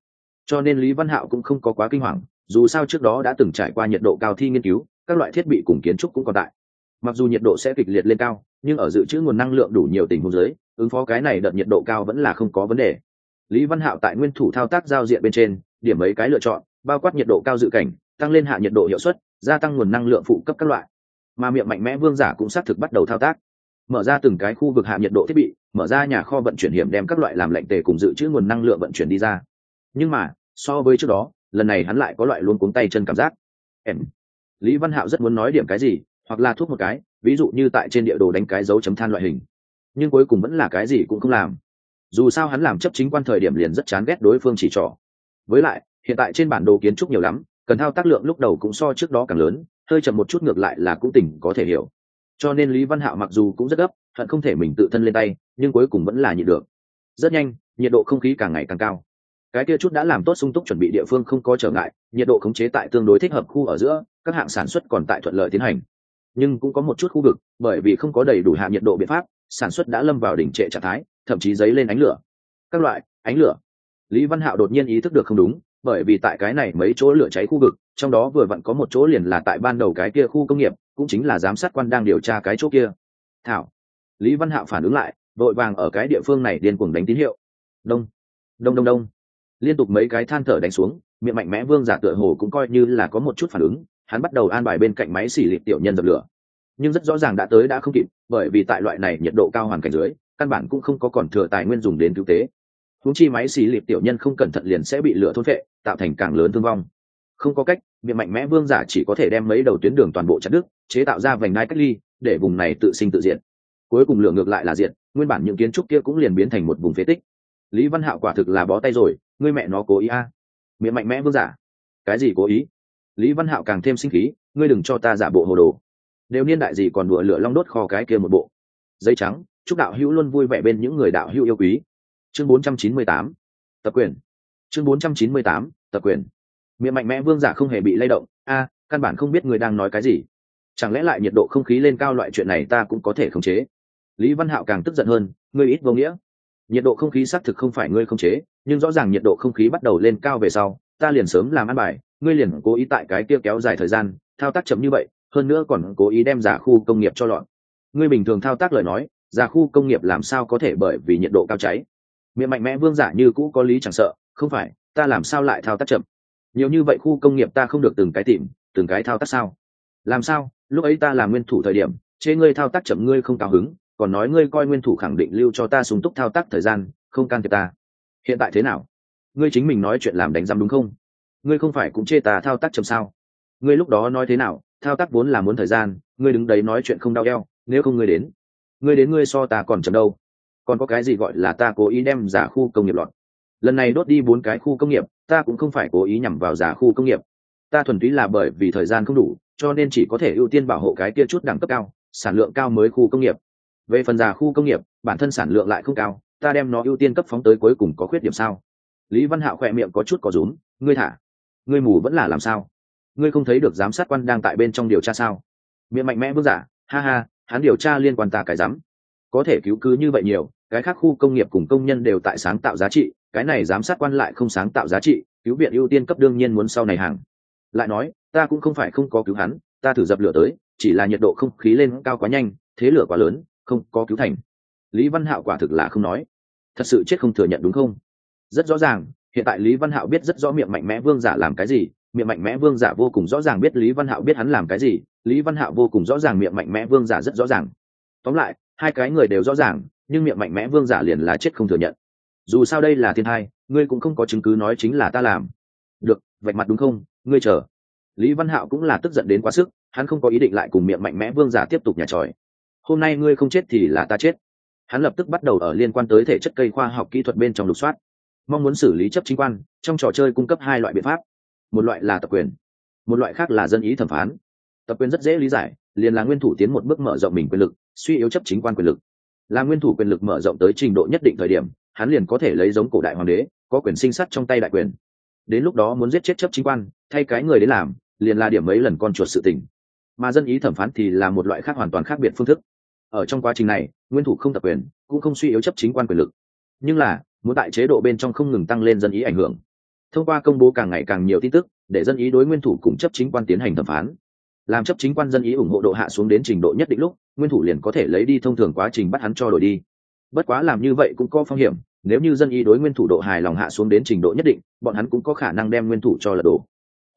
Cho nên lý văn hạo cũng không có quá kinh hoàng, dù sao trước đó đã từng trải qua nhiệt độ cao thi nghiên cứu, các loại thiết bị cùng kiến trúc cũng còn tại. Mặc dù nhiệt độ sẽ kịch liệt lên cao, nhưng ở dự trữ nguồn năng lượng đủ nhiều tình huống dưới, ứng phó cái này đợt nhiệt độ cao vẫn là không có vấn đề. Lý văn hạo tại nguyên thủ thao tác giao diện bên trên, điểm mấy cái lựa chọn, bao quát nhiệt độ cao dự cảnh, tăng lên hạ nhiệt độ hiệu suất, gia tăng nguồn năng lượng phụ cấp các loại. Mà miệng mạnh mẽ vương giả cũng xác thực bắt đầu thao tác mở ra từng cái khu vực hạ nhiệt độ thiết bị, mở ra nhà kho vận chuyển hiểm đem các loại làm lạnh tề cùng dự trữ nguồn năng lượng vận chuyển đi ra. Nhưng mà, so với trước đó, lần này hắn lại có loại luôn cuống tay chân cảm giác. Em, lý văn hạo rất muốn nói điểm cái gì, hoặc là thuốc một cái, ví dụ như tại trên địa đồ đánh cái dấu chấm than loại hình. Nhưng cuối cùng vẫn là cái gì cũng không làm. Dù sao hắn làm chấp chính quan thời điểm liền rất chán ghét đối phương chỉ trỏ. Với lại, hiện tại trên bản đồ kiến trúc nhiều lắm, cần thao tác lượng lúc đầu cũng so trước đó càng lớn, hơi chậm một chút ngược lại là cũng tỉnh có thể hiểu cho nên lý văn hạo mặc dù cũng rất gấp, hận không thể mình tự thân lên tay, nhưng cuối cùng vẫn là nhịn được. Rất nhanh, nhiệt độ không khí càng ngày càng cao. Cái kia chút đã làm tốt sung túc chuẩn bị địa phương không có trở ngại, nhiệt độ khống chế tại tương đối thích hợp khu ở giữa, các hạng sản xuất còn tại thuận lợi tiến hành. Nhưng cũng có một chút khu vực, bởi vì không có đầy đủ hạ nhiệt độ biện pháp, sản xuất đã lâm vào đỉnh trệ trạng thái, thậm chí dấy lên ánh lửa. Các loại, ánh lửa. Lý văn hạo đột nhiên ý thức được không đúng, bởi vì tại cái này mấy chỗ lửa cháy khu vực, trong đó vừa vặn có một chỗ liền là tại ban đầu cái kia khu công nghiệp cũng chính là giám sát quan đang điều tra cái chỗ kia. Thảo, lý văn hạo phản ứng lại, vội vàng ở cái địa phương này điên cuồng đánh tín hiệu. Đông đông đông đông. Liên tục mấy cái than thở đánh xuống, miệng mạnh mẽ vương giả tựa hồ cũng coi như là có một chút phản ứng, hắn bắt đầu an bài bên cạnh máy xỉ lịp tiểu nhân dập lửa. Nhưng rất rõ ràng đã tới đã không kịp, bởi vì tại loại này nhiệt độ cao hoàn cảnh dưới, căn bản cũng không có còn thừa tài nguyên dùng đến cứu tế. Húng chi máy xì lịp tiểu nhân không cẩn thận liền sẽ bị lửa thôn vệ tạo thành càng lớn thương vong không có cách miệng mạnh mẽ vương giả chỉ có thể đem mấy đầu tuyến đường toàn bộ chặt đứt chế tạo ra vành đai cách ly để vùng này tự sinh tự diện cuối cùng lửa ngược lại là diện nguyên bản những kiến trúc kia cũng liền biến thành một vùng phế tích. Lý văn hạo quả thực là bó tay rồi ngươi mẹ nó cố ý a. À. miệng mạnh mẽ vương giả. Cái gì cố ý? Lý văn hạo càng thêm sinh khí ngươi đừng cho ta giả bộ hồ đồ. Đều niên đại gì còn đùa lửa long đốt kho cái kia một bộ. Giấy trắng chúc đạo hữu luôn vui vẻ bên những người đạo hữu yêu quý. Chương 498, tập quyền. Chương 498, tập quyền miệng mạnh mẽ vương giả không hề bị lay động. A, căn bản không biết người đang nói cái gì. Chẳng lẽ lại nhiệt độ không khí lên cao loại chuyện này ta cũng có thể khống chế? Lý văn hạo càng tức giận hơn, ngươi ít vô nghĩa. Nhiệt độ không khí xác thực không phải ngươi khống chế, nhưng rõ ràng nhiệt độ không khí bắt đầu lên cao về sau, ta liền sớm làm ăn bài, ngươi liền cố ý tại cái kia kéo dài thời gian, thao tác chậm như vậy, hơn nữa còn cố ý đem giả khu công nghiệp cho lọn ngươi bình thường thao tác lời nói, giả khu công nghiệp làm sao có thể bởi vì nhiệt độ cao cháy? Miệng mạnh mẽ vương giả như cũ có lý chẳng sợ, không phải, ta làm sao lại thao tác chậm? Nhiều như vậy khu công nghiệp ta không được từng cái tìm, từng cái thao tác sao? Làm sao? Lúc ấy ta làm nguyên thủ thời điểm chê ngươi thao tác chậm ngươi không cao hứng, còn nói ngươi coi nguyên thủ khẳng định lưu cho ta sung túc thao tác thời gian, không can thiệp ta. Hiện tại thế nào? Ngươi chính mình nói chuyện làm đánh giam đúng không? Ngươi không phải cũng chê ta thao tác chậm sao? Ngươi lúc đó nói thế nào? Thao tác vốn là muốn thời gian, ngươi đứng đấy nói chuyện không đau eo, nếu không ngươi đến. Ngươi đến ngươi so ta còn chậm đâu. Còn có cái gì gọi là ta cố ý đem giả khu công nghiệp lọt? Lần này đốt đi bốn cái khu công nghiệp ta cũng không phải cố ý nhằm vào giả khu công nghiệp. Ta thuần túy là bởi vì thời gian không đủ, cho nên chỉ có thể ưu tiên bảo hộ cái kia chút đẳng cấp cao, sản lượng cao mới khu công nghiệp. Về phần giả khu công nghiệp, bản thân sản lượng lại không cao, ta đem nó ưu tiên cấp phóng tới cuối cùng có khuyết điểm sao? Lý văn hạo khỏe miệng có chút có rúm, ngươi thả. Ngươi mù vẫn là làm sao? Ngươi không thấy được giám sát quan đang tại bên trong điều tra sao? Miệng mạnh mẽ bước giả, ha ha, hắn điều tra liên quan ta cái rắm có thể cứu cứ như vậy nhiều, cái khác khu công nghiệp cùng công nhân đều tại sáng tạo giá trị, cái này giám sát quan lại không sáng tạo giá trị, cứu viện ưu tiên cấp đương nhiên muốn sau này hàng. Lại nói, ta cũng không phải không có cứu hắn, ta thử dập lửa tới, chỉ là nhiệt độ không khí lên cao quá nhanh, thế lửa quá lớn, không có cứu thành. Lý văn hạo quả thực là không nói. Thật sự chết không thừa nhận đúng không? Rất rõ ràng, hiện tại lý văn hạo biết rất rõ miệng mạnh mẽ vương giả làm cái gì, miệng mạnh mẽ vương giả vô cùng rõ ràng biết lý văn hạo biết hắn làm cái gì, lý văn hạo vô cùng rõ ràng miệng mạnh mẽ vương giả rất rõ ràng. Tóm lại hai cái người đều rõ ràng, nhưng miệng mạnh mẽ vương giả liền là chết không thừa nhận. Dù sao đây là thiên hai ngươi cũng không có chứng cứ nói chính là ta làm. Được, vạch mặt đúng không? Ngươi chờ. Lý văn hạo cũng là tức giận đến quá sức, hắn không có ý định lại cùng miệng mạnh mẽ vương giả tiếp tục nhà tròi. Hôm nay ngươi không chết thì là ta chết. Hắn lập tức bắt đầu ở liên quan tới thể chất cây khoa học kỹ thuật bên trong lục soát. Mong muốn xử lý chấp chính quan, trong trò chơi cung cấp hai loại biện pháp. Một loại là tập quyền, một loại khác là dân ý thẩm phán. Tập quyền rất dễ lý giải liền là nguyên thủ tiến một bước mở rộng mình quyền lực, suy yếu chấp chính quan quyền lực. Là nguyên thủ quyền lực mở rộng tới trình độ nhất định thời điểm, hắn liền có thể lấy giống cổ đại hoàng đế, có quyền sinh sát trong tay đại quyền. Đến lúc đó muốn giết chết chấp chính quan, thay cái người đến làm, liền là điểm mấy lần con chuột sự tình. Mà dân ý thẩm phán thì là một loại khác hoàn toàn khác biệt phương thức. Ở trong quá trình này, nguyên thủ không tập quyền, cũng không suy yếu chấp chính quan quyền lực. Nhưng là, muốn tại chế độ bên trong không ngừng tăng lên dân ý ảnh hưởng. Thông qua công bố càng ngày càng nhiều tin tức, để dân ý đối nguyên thủ cùng chấp chính quan tiến hành thẩm phán làm chấp chính quan dân ý ủng hộ độ hạ xuống đến trình độ nhất định lúc, nguyên thủ liền có thể lấy đi thông thường quá trình bắt hắn cho đổi đi. Bất quá làm như vậy cũng có phong hiểm, nếu như dân ý đối nguyên thủ độ hài lòng hạ xuống đến trình độ nhất định, bọn hắn cũng có khả năng đem nguyên thủ cho lật đổ.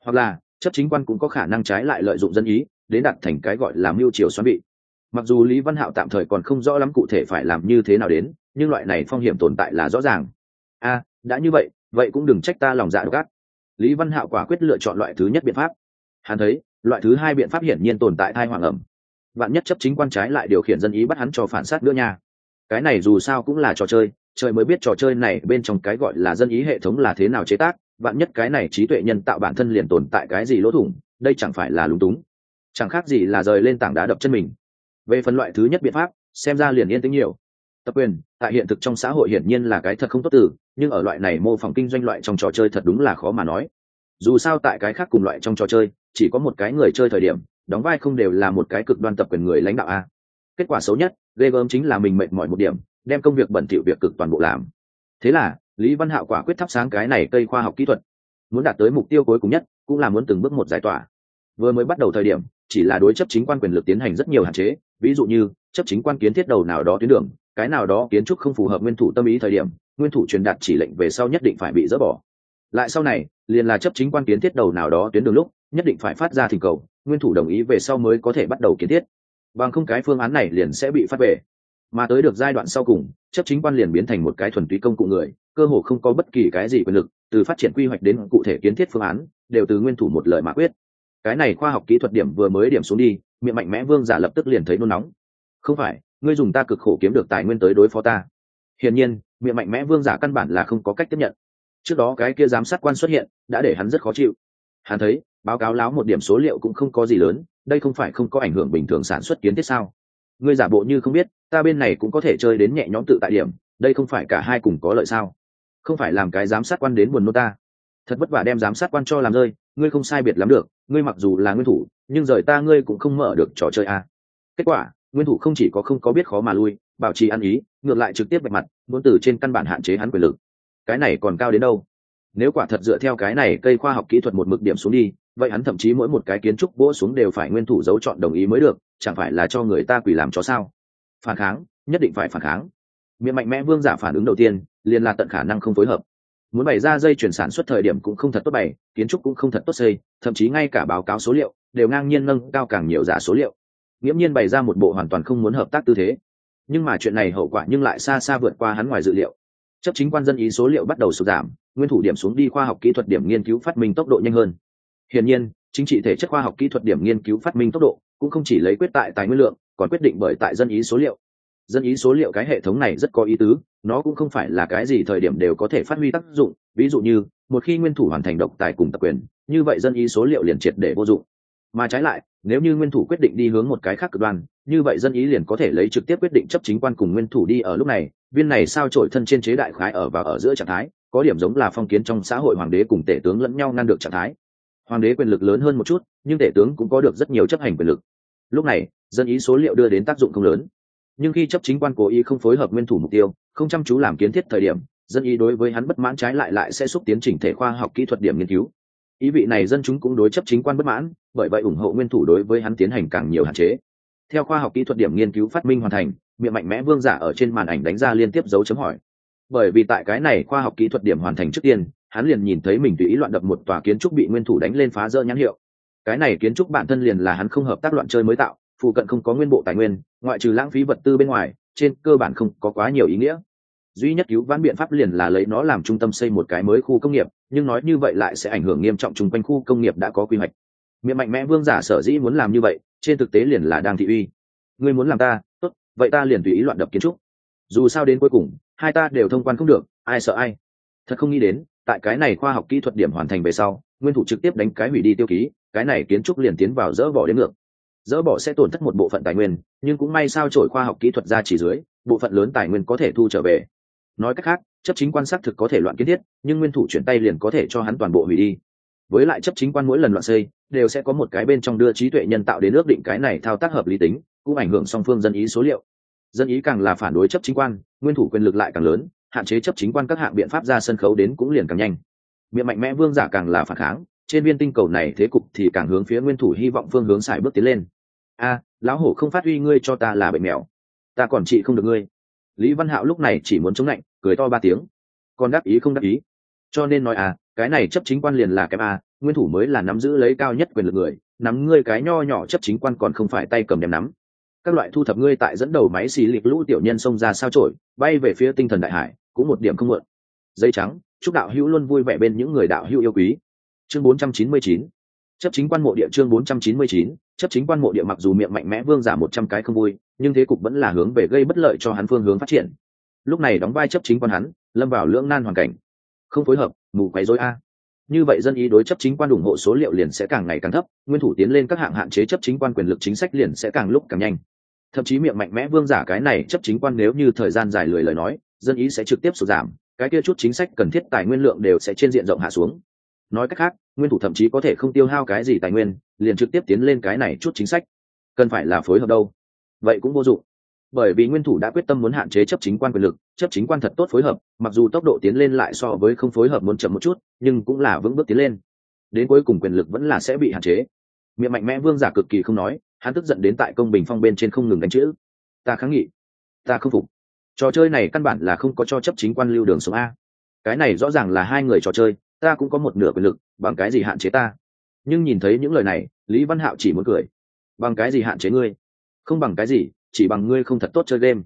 Hoặc là, chấp chính quan cũng có khả năng trái lại lợi dụng dân ý, đến đặt thành cái gọi là mưu triều xoắn bị mặc dù lý văn hạo tạm thời còn không rõ lắm cụ thể phải làm như thế nào đến, nhưng loại này phong hiểm tồn tại là rõ ràng. A, đã như vậy vậy cũng đừng trách ta lòng dạ gắt. lý văn hạo quả quyết lựa chọn loại thứ nhất biện pháp. Hắn thấy loại thứ hai biện pháp hiển nhiên tồn tại thai hoàng ẩm. Bạn nhất chấp chính quan trái lại điều khiển dân ý bắt hắn cho phản sát nữa nha. Cái này dù sao cũng là trò chơi, trời mới biết trò chơi này bên trong cái gọi là dân ý hệ thống là thế nào chế tác bạn nhất cái này trí tuệ nhân tạo bản thân liền tồn tại cái gì lỗ thủng, đây chẳng phải là lúng túng. Chẳng khác gì là rời lên tảng đá đập chân mình. Về phần loại thứ nhất biện pháp, xem ra liền yên tĩnh nhiều. Tập quyền, tại hiện thực trong xã hội hiển nhiên là cái thật không tốt từ, nhưng ở loại này mô phỏng kinh doanh loại trong trò chơi thật đúng là khó mà nói. Dù sao tại cái khác cùng loại trong trò chơi chỉ có một cái người chơi thời điểm, đóng vai không đều là một cái cực đoan tập quyền người lãnh đạo a. Kết quả xấu nhất, ghê gớm chính là mình mệt mỏi một điểm, đem công việc bẩn thỉu việc cực toàn bộ làm. Thế là, lý văn hạo quả quyết thắp sáng cái này cây khoa học kỹ thuật. Muốn đạt tới mục tiêu cuối cùng nhất, cũng là muốn từng bước một giải tỏa. Vừa mới bắt đầu thời điểm, chỉ là đối chấp chính quan quyền lực tiến hành rất nhiều hạn chế, ví dụ như, chấp chính quan kiến thiết đầu nào đó tuyến đường, cái nào đó kiến trúc không phù hợp nguyên thủ tâm ý thời điểm, nguyên thủ truyền đạt chỉ lệnh về sau nhất định phải bị dỡ bỏ. Lại sau này, liền là chấp chính quan kiến thiết đầu nào đó tuyến đường lúc nhất định phải phát ra thỉnh cầu, nguyên thủ đồng ý về sau mới có thể bắt đầu kiến thiết. Bằng không cái phương án này liền sẽ bị phát về. Mà tới được giai đoạn sau cùng, chấp chính quan liền biến thành một cái thuần túy công cụ người, cơ hồ không có bất kỳ cái gì quyền lực, từ phát triển quy hoạch đến cụ thể kiến thiết phương án, đều từ nguyên thủ một lời mà quyết. Cái này khoa học kỹ thuật điểm vừa mới điểm xuống đi, miệng mạnh mẽ vương giả lập tức liền thấy nôn nóng. Không phải, ngươi dùng ta cực khổ kiếm được tài nguyên tới đối phó ta. Hiển nhiên, miệng mạnh mẽ vương giả căn bản là không có cách tiếp nhận. Trước đó cái kia giám sát quan xuất hiện, đã để hắn rất khó chịu. Hắn thấy báo cáo láo một điểm số liệu cũng không có gì lớn, đây không phải không có ảnh hưởng bình thường sản xuất kiến thiết sao? Ngươi giả bộ như không biết, ta bên này cũng có thể chơi đến nhẹ nhõm tự tại điểm, đây không phải cả hai cùng có lợi sao? Không phải làm cái giám sát quan đến buồn nô ta. Thật vất vả đem giám sát quan cho làm rơi, ngươi không sai biệt lắm được, ngươi mặc dù là nguyên thủ, nhưng rời ta ngươi cũng không mở được trò chơi a à. kết quả, nguyên thủ không chỉ có không có biết khó mà lui, bảo trì ăn ý, ngược lại trực tiếp bạch mặt, muốn từ trên căn bản hạn chế hắn quyền lực. Cái này còn cao đến đâu? Nếu quả thật dựa theo cái này cây khoa học kỹ thuật một mực điểm xuống đi vậy hắn thậm chí mỗi một cái kiến trúc vỗ xuống đều phải nguyên thủ dấu chọn đồng ý mới được, chẳng phải là cho người ta quỷ làm chó sao? Phản kháng, nhất định phải phản kháng. Miệng mạnh mẽ vương giả phản ứng đầu tiên, liền là tận khả năng không phối hợp. Muốn bày ra dây chuyển sản xuất thời điểm cũng không thật tốt bày, kiến trúc cũng không thật tốt xây, thậm chí ngay cả báo cáo số liệu đều ngang nhiên nâng cao càng nhiều giả số liệu. Nghiễm nhiên bày ra một bộ hoàn toàn không muốn hợp tác tư thế. Nhưng mà chuyện này hậu quả nhưng lại xa xa vượt qua hắn ngoài dự liệu. Chấp chính quan dân ý số liệu bắt đầu sụt giảm, nguyên thủ điểm xuống đi khoa học kỹ thuật điểm nghiên cứu phát minh tốc độ nhanh hơn hiển nhiên, chính trị thể chất khoa học kỹ thuật điểm nghiên cứu phát minh tốc độ cũng không chỉ lấy quyết tại tài nguyên lượng, còn quyết định bởi tại dân ý số liệu. Dân ý số liệu cái hệ thống này rất có ý tứ, nó cũng không phải là cái gì thời điểm đều có thể phát huy tác dụng. Ví dụ như, một khi nguyên thủ hoàn thành độc tài cùng tập quyền, như vậy dân ý số liệu liền triệt để vô dụng. Mà trái lại, nếu như nguyên thủ quyết định đi hướng một cái khác cực đoan, như vậy dân ý liền có thể lấy trực tiếp quyết định chấp chính quan cùng nguyên thủ đi ở lúc này. Viên này sao trổi thân trên chế đại khái ở và ở giữa trạng thái, có điểm giống là phong kiến trong xã hội hoàng đế cùng tể tướng lẫn nhau ngăn được trạng thái hoàng đế quyền lực lớn hơn một chút, nhưng tể tướng cũng có được rất nhiều chấp hành quyền lực. Lúc này, dân ý số liệu đưa đến tác dụng không lớn. Nhưng khi chấp chính quan cố ý không phối hợp nguyên thủ mục tiêu, không chăm chú làm kiến thiết thời điểm, dân ý đối với hắn bất mãn trái lại lại sẽ xúc tiến trình thể khoa học kỹ thuật điểm nghiên cứu. Ý vị này dân chúng cũng đối chấp chính quan bất mãn, bởi vậy ủng hộ nguyên thủ đối với hắn tiến hành càng nhiều hạn chế. Theo khoa học kỹ thuật điểm nghiên cứu phát minh hoàn thành, miệng mạnh mẽ vương giả ở trên màn ảnh đánh ra liên tiếp dấu chấm hỏi. Bởi vì tại cái này khoa học kỹ thuật điểm hoàn thành trước tiên hắn liền nhìn thấy mình tùy ý loạn đập một tòa kiến trúc bị nguyên thủ đánh lên phá rỡ nhãn hiệu. Cái này kiến trúc bản thân liền là hắn không hợp tác loạn chơi mới tạo, phụ cận không có nguyên bộ tài nguyên, ngoại trừ lãng phí vật tư bên ngoài, trên cơ bản không có quá nhiều ý nghĩa. Duy nhất cứu vãn biện pháp liền là lấy nó làm trung tâm xây một cái mới khu công nghiệp, nhưng nói như vậy lại sẽ ảnh hưởng nghiêm trọng chung quanh khu công nghiệp đã có quy hoạch. Miệng mạnh mẽ vương giả sở dĩ muốn làm như vậy, trên thực tế liền là đang thị uy. Ngươi muốn làm ta, tốt, vậy ta liền tùy ý loạn đập kiến trúc. Dù sao đến cuối cùng, hai ta đều thông quan không được, ai sợ ai. Thật không nghĩ đến tại cái này khoa học kỹ thuật điểm hoàn thành về sau, nguyên thủ trực tiếp đánh cái hủy đi tiêu ký, cái này kiến trúc liền tiến vào dỡ bỏ đến ngược. Dỡ bỏ sẽ tổn thất một bộ phận tài nguyên, nhưng cũng may sao trổi khoa học kỹ thuật ra chỉ dưới, bộ phận lớn tài nguyên có thể thu trở về. Nói cách khác, chấp chính quan xác thực có thể loạn kiến thiết, nhưng nguyên thủ chuyển tay liền có thể cho hắn toàn bộ hủy đi. Với lại chấp chính quan mỗi lần loạn xây, đều sẽ có một cái bên trong đưa trí tuệ nhân tạo đến ước định cái này thao tác hợp lý tính, cũng ảnh hưởng song phương dân ý số liệu. Dân ý càng là phản đối chấp chính quan, nguyên thủ quyền lực lại càng lớn hạn chế chấp chính quan các hạng biện pháp ra sân khấu đến cũng liền càng nhanh. Miệng mạnh mẽ vương giả càng là phản kháng, trên viên tinh cầu này thế cục thì càng hướng phía nguyên thủ hy vọng phương hướng xài bước tiến lên. A, lão hổ không phát huy ngươi cho ta là bệnh mèo. Ta còn trị không được ngươi. Lý văn hạo lúc này chỉ muốn chống lạnh, cười to ba tiếng. Còn đáp ý không đáp ý. Cho nên nói à cái này chấp chính quan liền là kém a, nguyên thủ mới là nắm giữ lấy cao nhất quyền lực người, nắm ngươi cái nho nhỏ chấp chính quan còn không phải tay cầm đem nắm. Các loại thu thập ngươi tại dẫn đầu máy xì lịp lũ tiểu nhân xông ra sao trổi, bay về phía tinh thần đại hải cũng một điểm không mượn. Dây trắng, chúc đạo hữu luôn vui vẻ bên những người đạo hữu yêu quý. Chương 499 chấp chính quan mộ địa chương 499 chấp chính quan mộ địa mặc dù miệng mạnh mẽ vương giả một trăm cái không vui, nhưng thế cục vẫn là hướng về gây bất lợi cho hắn phương hướng phát triển. Lúc này đóng vai chấp chính quan hắn, lâm vào lưỡng nan hoàn cảnh. Không phối hợp, mù quấy rối a. Như vậy dân ý đối chấp chính quan ủng hộ số liệu liền sẽ càng ngày càng thấp, nguyên thủ tiến lên các hạng hạn chế chấp chính quan quyền lực chính sách liền sẽ càng lúc càng nhanh thậm chí miệng mạnh mẽ vương giả cái này chấp chính quan nếu như thời gian dài lười lời nói, dân ý sẽ trực tiếp sụt giảm, cái kia chút chính sách cần thiết tài nguyên lượng đều sẽ trên diện rộng hạ xuống. Nói cách khác, nguyên thủ thậm chí có thể không tiêu hao cái gì tài nguyên, liền trực tiếp tiến lên cái này chút chính sách. Cần phải là phối hợp đâu? Vậy cũng vô dụng. Bởi vì nguyên thủ đã quyết tâm muốn hạn chế chấp chính quan quyền lực, chấp chính quan thật tốt phối hợp, mặc dù tốc độ tiến lên lại so với không phối hợp muốn chậm một chút, nhưng cũng là vững bước tiến lên. Đến cuối cùng quyền lực vẫn là sẽ bị hạn chế. Miệng mạnh mẽ vương giả cực kỳ không nói hắn tức giận đến tại công bình phong bên trên không ngừng đánh chữ. Ta kháng nghị. Ta không phục. Trò chơi này căn bản là không có cho chấp chính quan lưu đường sống a. Cái này rõ ràng là hai người trò chơi, ta cũng có một nửa quyền lực, bằng cái gì hạn chế ta? Nhưng nhìn thấy những lời này, lý văn hạo chỉ muốn cười. Bằng cái gì hạn chế ngươi? Không bằng cái gì, chỉ bằng ngươi không thật tốt chơi game.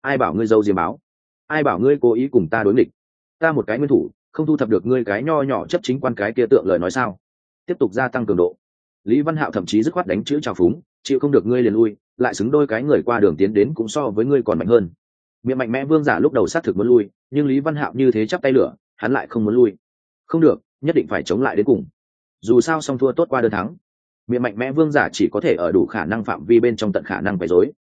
Ai bảo ngươi dâu diềm báo? Ai bảo ngươi cố ý cùng ta đối nghịch? Ta một cái nguyên thủ, không thu thập được ngươi cái nho nhỏ chấp chính quan cái kia tượng lời nói sao? Tiếp tục gia tăng cường độ. Lý văn hạo thậm chí dứt khoát đánh chữ trào phúng chịu không được ngươi liền lui, lại xứng đôi cái người qua đường tiến đến cũng so với ngươi còn mạnh hơn. Miệng mạnh mẽ vương giả lúc đầu xác thực muốn lui, nhưng lý văn hạo như thế chắp tay lửa, hắn lại không muốn lui. Không được, nhất định phải chống lại đến cùng. Dù sao song thua tốt qua đơn thắng. Miệng mạnh mẽ vương giả chỉ có thể ở đủ khả năng phạm vi bên trong tận khả năng quấy rối.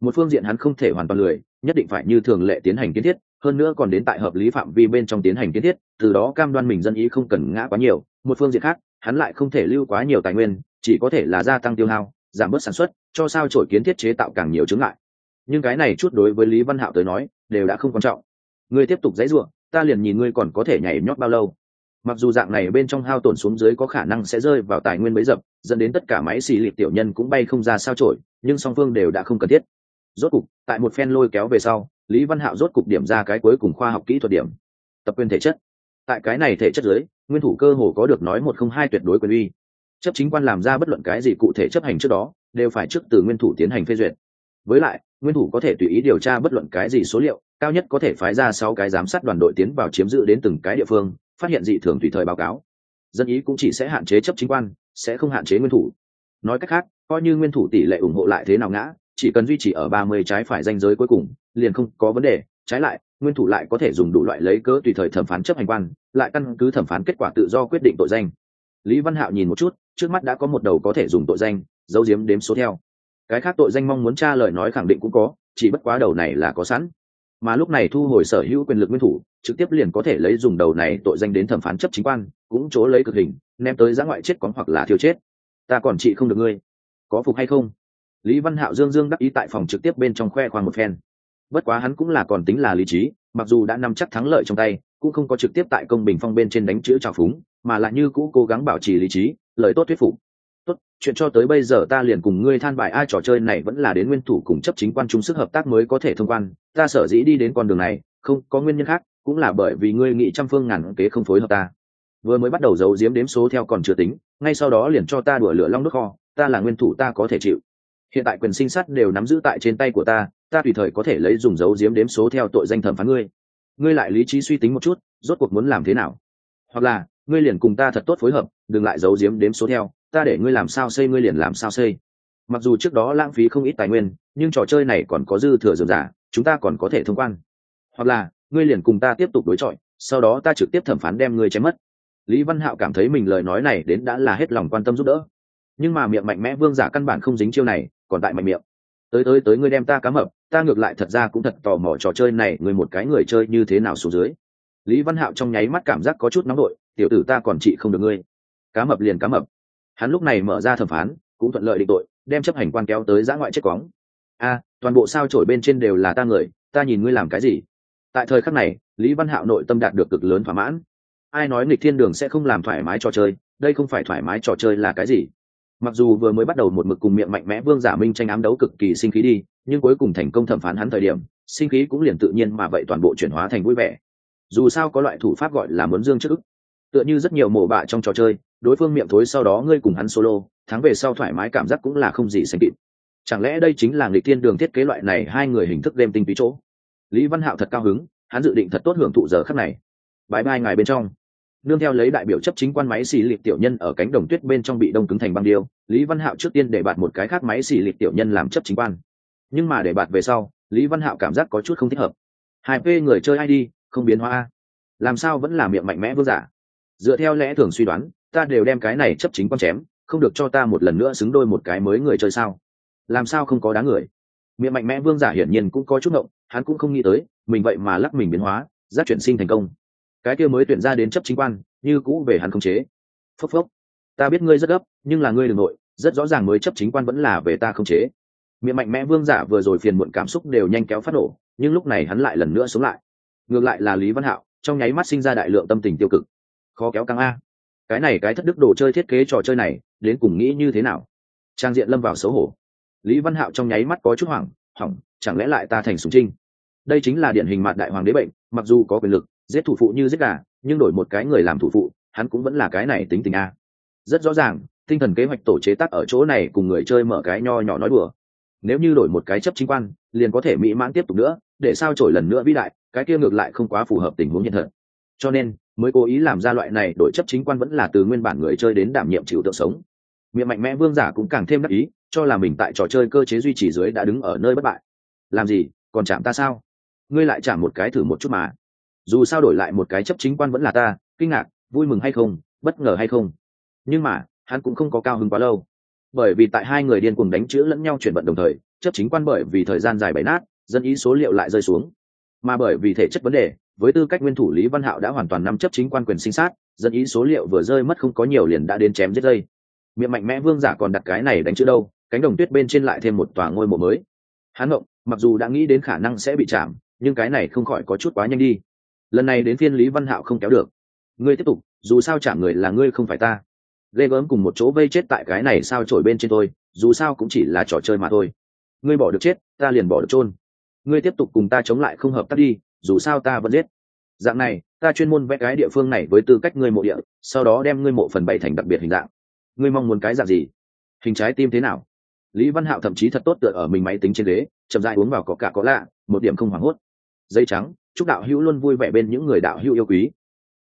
Một phương diện hắn không thể hoàn toàn lười, nhất định phải như thường lệ tiến hành kiến thiết, hơn nữa còn đến tại hợp lý phạm vi bên trong tiến hành kiến thiết, từ đó cam đoan mình dân ý không cần ngã quá nhiều. Một phương diện khác, hắn lại không thể lưu quá nhiều tài nguyên, chỉ có thể là gia tăng tiêu hao giảm bớt sản xuất, cho sao trổi kiến thiết chế tạo càng nhiều chứng lại nhưng cái này chút đối với lý văn hạo tới nói, đều đã không quan trọng. Ngươi tiếp tục dãy ruộng ta liền nhìn ngươi còn có thể nhảy nhót bao lâu. Mặc dù dạng này bên trong hao tổn xuống dưới có khả năng sẽ rơi vào tài nguyên bấy dập, dẫn đến tất cả máy xì lịp tiểu nhân cũng bay không ra sao trổi nhưng song phương đều đã không cần thiết. Rốt cục, tại một phen lôi kéo về sau, lý văn hạo rốt cục điểm ra cái cuối cùng khoa học kỹ thuật điểm. Tập quyền thể chất. Tại cái này thể chất giới nguyên thủ cơ hồ có được nói một không hai tuyệt đối quyền uy chấp chính quan làm ra bất luận cái gì cụ thể chấp hành trước đó, đều phải trước từ nguyên thủ tiến hành phê duyệt. Với lại, nguyên thủ có thể tùy ý điều tra bất luận cái gì số liệu, cao nhất có thể phái ra sáu cái giám sát đoàn đội tiến vào chiếm giữ đến từng cái địa phương, phát hiện dị thường tùy thời báo cáo. Dân ý cũng chỉ sẽ hạn chế chấp chính quan, sẽ không hạn chế nguyên thủ. Nói cách khác, coi như nguyên thủ tỷ lệ ủng hộ lại thế nào ngã, chỉ cần duy trì ở ba mươi trái phải danh giới cuối cùng, liền không có vấn đề. Trái lại, nguyên thủ lại có thể dùng đủ loại lấy cớ tùy thời thẩm phán chấp hành quan, lại căn cứ thẩm phán kết quả tự do quyết định tội danh lý văn hạo nhìn một chút, trước mắt đã có một đầu có thể dùng tội danh, giấu giếm đếm số theo. Cái khác tội danh mong muốn tra lời nói khẳng định cũng có, chỉ bất quá đầu này là có sẵn. Mà lúc này thu hồi sở hữu quyền lực nguyên thủ, trực tiếp liền có thể lấy dùng đầu này tội danh đến thẩm phán chấp chính quan, cũng chỗ lấy cực hình, ném tới giã ngoại chết có hoặc là thiêu chết. Ta còn trị không được ngươi. Có phục hay không? Lý văn hạo dương dương đắc ý tại phòng trực tiếp bên trong khoe khoang một phen. Bất quá hắn cũng là còn tính là lý trí, mặc dù đã nắm chắc thắng lợi trong tay, cũng không có trực tiếp tại công bình phong bên trên đánh chữ trào phúng mà lại như cũ cố gắng bảo trì lý trí, lời tốt thuyết phục. Tốt, chuyện cho tới bây giờ ta liền cùng ngươi than bài ai trò chơi này vẫn là đến nguyên thủ cùng chấp chính quan trung sức hợp tác mới có thể thông quan, ta sở dĩ đi đến con đường này, không có nguyên nhân khác, cũng là bởi vì ngươi nghĩ trăm phương ngàn kế không phối hợp ta. Vừa mới bắt đầu giấu giếm đếm số theo còn chưa tính, ngay sau đó liền cho ta đuổi lửa long nước kho, ta là nguyên thủ ta có thể chịu. Hiện tại quyền sinh sát đều nắm giữ tại trên tay của ta ta tùy thời có thể lấy dùng dấu giếm đếm số theo tội danh thẩm phán ngươi. Ngươi lại lý trí suy tính một chút, rốt cuộc muốn làm thế nào? Hoặc là ngươi liền cùng ta thật tốt phối hợp, đừng lại giấu giếm đếm số theo, ta để ngươi làm sao xây ngươi liền làm sao xây. Mặc dù trước đó lãng phí không ít tài nguyên, nhưng trò chơi này còn có dư thừa dường giả chúng ta còn có thể thông quan. Hoặc là, ngươi liền cùng ta tiếp tục đối chọi, sau đó ta trực tiếp thẩm phán đem ngươi chém mất. Lý văn hạo cảm thấy mình lời nói này đến đã là hết lòng quan tâm giúp đỡ. Nhưng mà miệng mạnh mẽ vương giả căn bản không dính chiêu này, còn tại mạnh miệng. Tới tới tới ngươi đem ta cá mập ta ngược lại thật ra cũng thật tò mò trò chơi này người một cái người chơi như thế nào xuống dưới. Lý văn hạo trong nháy mắt cảm giác có chút nóng đội tiểu tử ta còn trị không được ngươi. Cá mập liền cá mập. Hắn lúc này mở ra thẩm phán, cũng thuận lợi định tội, đem chấp hành quan kéo tới giã ngoại chết quóng. A, toàn bộ sao trổi bên trên đều là ta người, ta nhìn ngươi làm cái gì? Tại thời khắc này, lý văn hạo nội tâm đạt được cực lớn thỏa mãn. Ai nói nghịch thiên đường sẽ không làm thoải mái trò chơi, đây không phải thoải mái trò chơi là cái gì? Mặc dù vừa mới bắt đầu một mực cùng miệng mạnh mẽ vương giả minh tranh ám đấu cực kỳ sinh khí đi, nhưng cuối cùng thành công thẩm phán hắn thời điểm, sinh khí cũng liền tự nhiên mà vậy toàn bộ chuyển hóa thành vui vẻ. Dù sao có loại thủ pháp gọi là muốn dương trước ức tựa như rất nhiều mổ bạ trong trò chơi, đối phương miệng thối sau đó ngươi cùng hắn solo, thắng về sau thoải mái cảm giác cũng là không gì sánh kịp. Chẳng lẽ đây chính là nghịch thiên đường thiết kế loại này hai người hình thức đem tinh phí chỗ? Lý văn hạo thật cao hứng, hắn dự định thật tốt hưởng thụ giờ khắc này. Bãi bai ngài bên trong. Nương theo lấy đại biểu chấp chính quan máy xì lịp tiểu nhân ở cánh đồng tuyết bên trong bị đông cứng thành băng điêu, lý văn hạo trước tiên để bạt một cái khác máy xì lịp tiểu nhân làm chấp chính quan. Nhưng mà để bạt về sau, lý văn hạo cảm giác có chút không thích hợp. Hai p người chơi id không biến hóa làm sao vẫn là miệng mạnh mẽ vương giả? Dựa theo lẽ thường suy đoán, ta đều đem cái này chấp chính quan chém, không được cho ta một lần nữa xứng đôi một cái mới người chơi sao? Làm sao không có đá người? Miệng mạnh mẽ vương giả hiển nhiên cũng có chút ngộng hắn cũng không nghĩ tới, mình vậy mà lắc mình biến hóa, giác chuyển sinh thành công. Cái kia mới tuyển ra đến chấp chính quan, như cũ về hắn không chế. Phốc phốc. Ta biết ngươi rất gấp, nhưng là ngươi đ ừ n g nội, rất rõ ràng mới chấp chính quan vẫn là về ta không chế. Miệng mạnh mẽ vương giả vừa rồi phiền muộn cảm xúc đều nhanh kéo phát nổ, nhưng lúc này hắn lại lần nữa sống lại. Ngược lại là lý văn hạo, trong nháy mắt sinh ra đại lượng tâm tình tiêu cực khó kéo căng a. Cái này cái thất đức đồ chơi thiết kế trò chơi này, đến cùng nghĩ như thế nào? Trang diện lâm vào xấu hổ. Lý văn hạo trong nháy mắt có chút hoảng, hỏng, chẳng lẽ lại ta thành sùng trinh? Đây chính là điển hình mặt đại hoàng đế bệnh, mặc dù có quyền lực, giết thủ phụ như giết gà, nhưng đổi một cái người làm thủ phụ, hắn cũng vẫn là cái này tính tình a. Rất rõ ràng, tinh thần kế hoạch tổ chế tác ở chỗ này cùng người chơi mở cái nho nhỏ nói đùa. Nếu như đổi một cái chấp chính quan, liền có thể mỹ mãn tiếp tục nữa, để sao trổi lần nữa vĩ đại, cái kia ngược lại không quá phù hợp tình huống hiện thật. Cho nên mới cố ý làm ra loại này đội chấp chính quan vẫn là từ nguyên bản người chơi đến đảm nhiệm chịu tượng sống. Miệng mạnh mẽ vương giả cũng càng thêm đắc ý, cho là mình tại trò chơi cơ chế duy trì dưới đã đứng ở nơi bất bại. Làm gì, còn chạm ta sao? Ngươi lại chạm một cái thử một chút mà. Dù sao đổi lại một cái chấp chính quan vẫn là ta, kinh ngạc, vui mừng hay không, bất ngờ hay không. Nhưng mà, hắn cũng không có cao hứng quá lâu. Bởi vì tại hai người điên cùng đánh chữ lẫn nhau chuyển vận đồng thời, chấp chính quan bởi vì thời gian dài bày nát, dân ý số liệu lại rơi xuống. Mà bởi vì thể chất vấn đề với tư cách nguyên thủ lý văn hạo đã hoàn toàn nắm chấp chính quan quyền sinh sát, dân ý số liệu vừa rơi mất không có nhiều liền đã đến chém giết dây. Miệng mạnh mẽ vương giả còn đặt cái này đánh chữ đâu, cánh đồng tuyết bên trên lại thêm một tòa ngôi mộ mới. Hán động mặc dù đã nghĩ đến khả năng sẽ bị chạm, nhưng cái này không khỏi có chút quá nhanh đi. Lần này đến phiên lý văn hạo không kéo được. Ngươi tiếp tục, dù sao chạm người là ngươi không phải ta. Ghê gớm cùng một chỗ vây chết tại cái này sao trổi bên trên tôi dù sao cũng chỉ là trò chơi mà thôi. Ngươi bỏ được chết, ta liền bỏ được chôn. Ngươi tiếp tục cùng ta chống lại không hợp tác đi dù sao ta vẫn giết. Dạng này, ta chuyên môn vẽ cái địa phương này với tư cách ngươi mộ địa, sau đó đem ngươi mộ phần bảy thành đặc biệt hình dạng. Ngươi mong muốn cái dạng gì? Hình trái tim thế nào? Lý văn hạo thậm chí thật tốt tựa ở mình máy tính trên ghế, chậm dại uống vào có cả có lạ, một điểm không hoảng hốt. Dây trắng, chúc đạo hữu luôn vui vẻ bên những người đạo hữu yêu quý.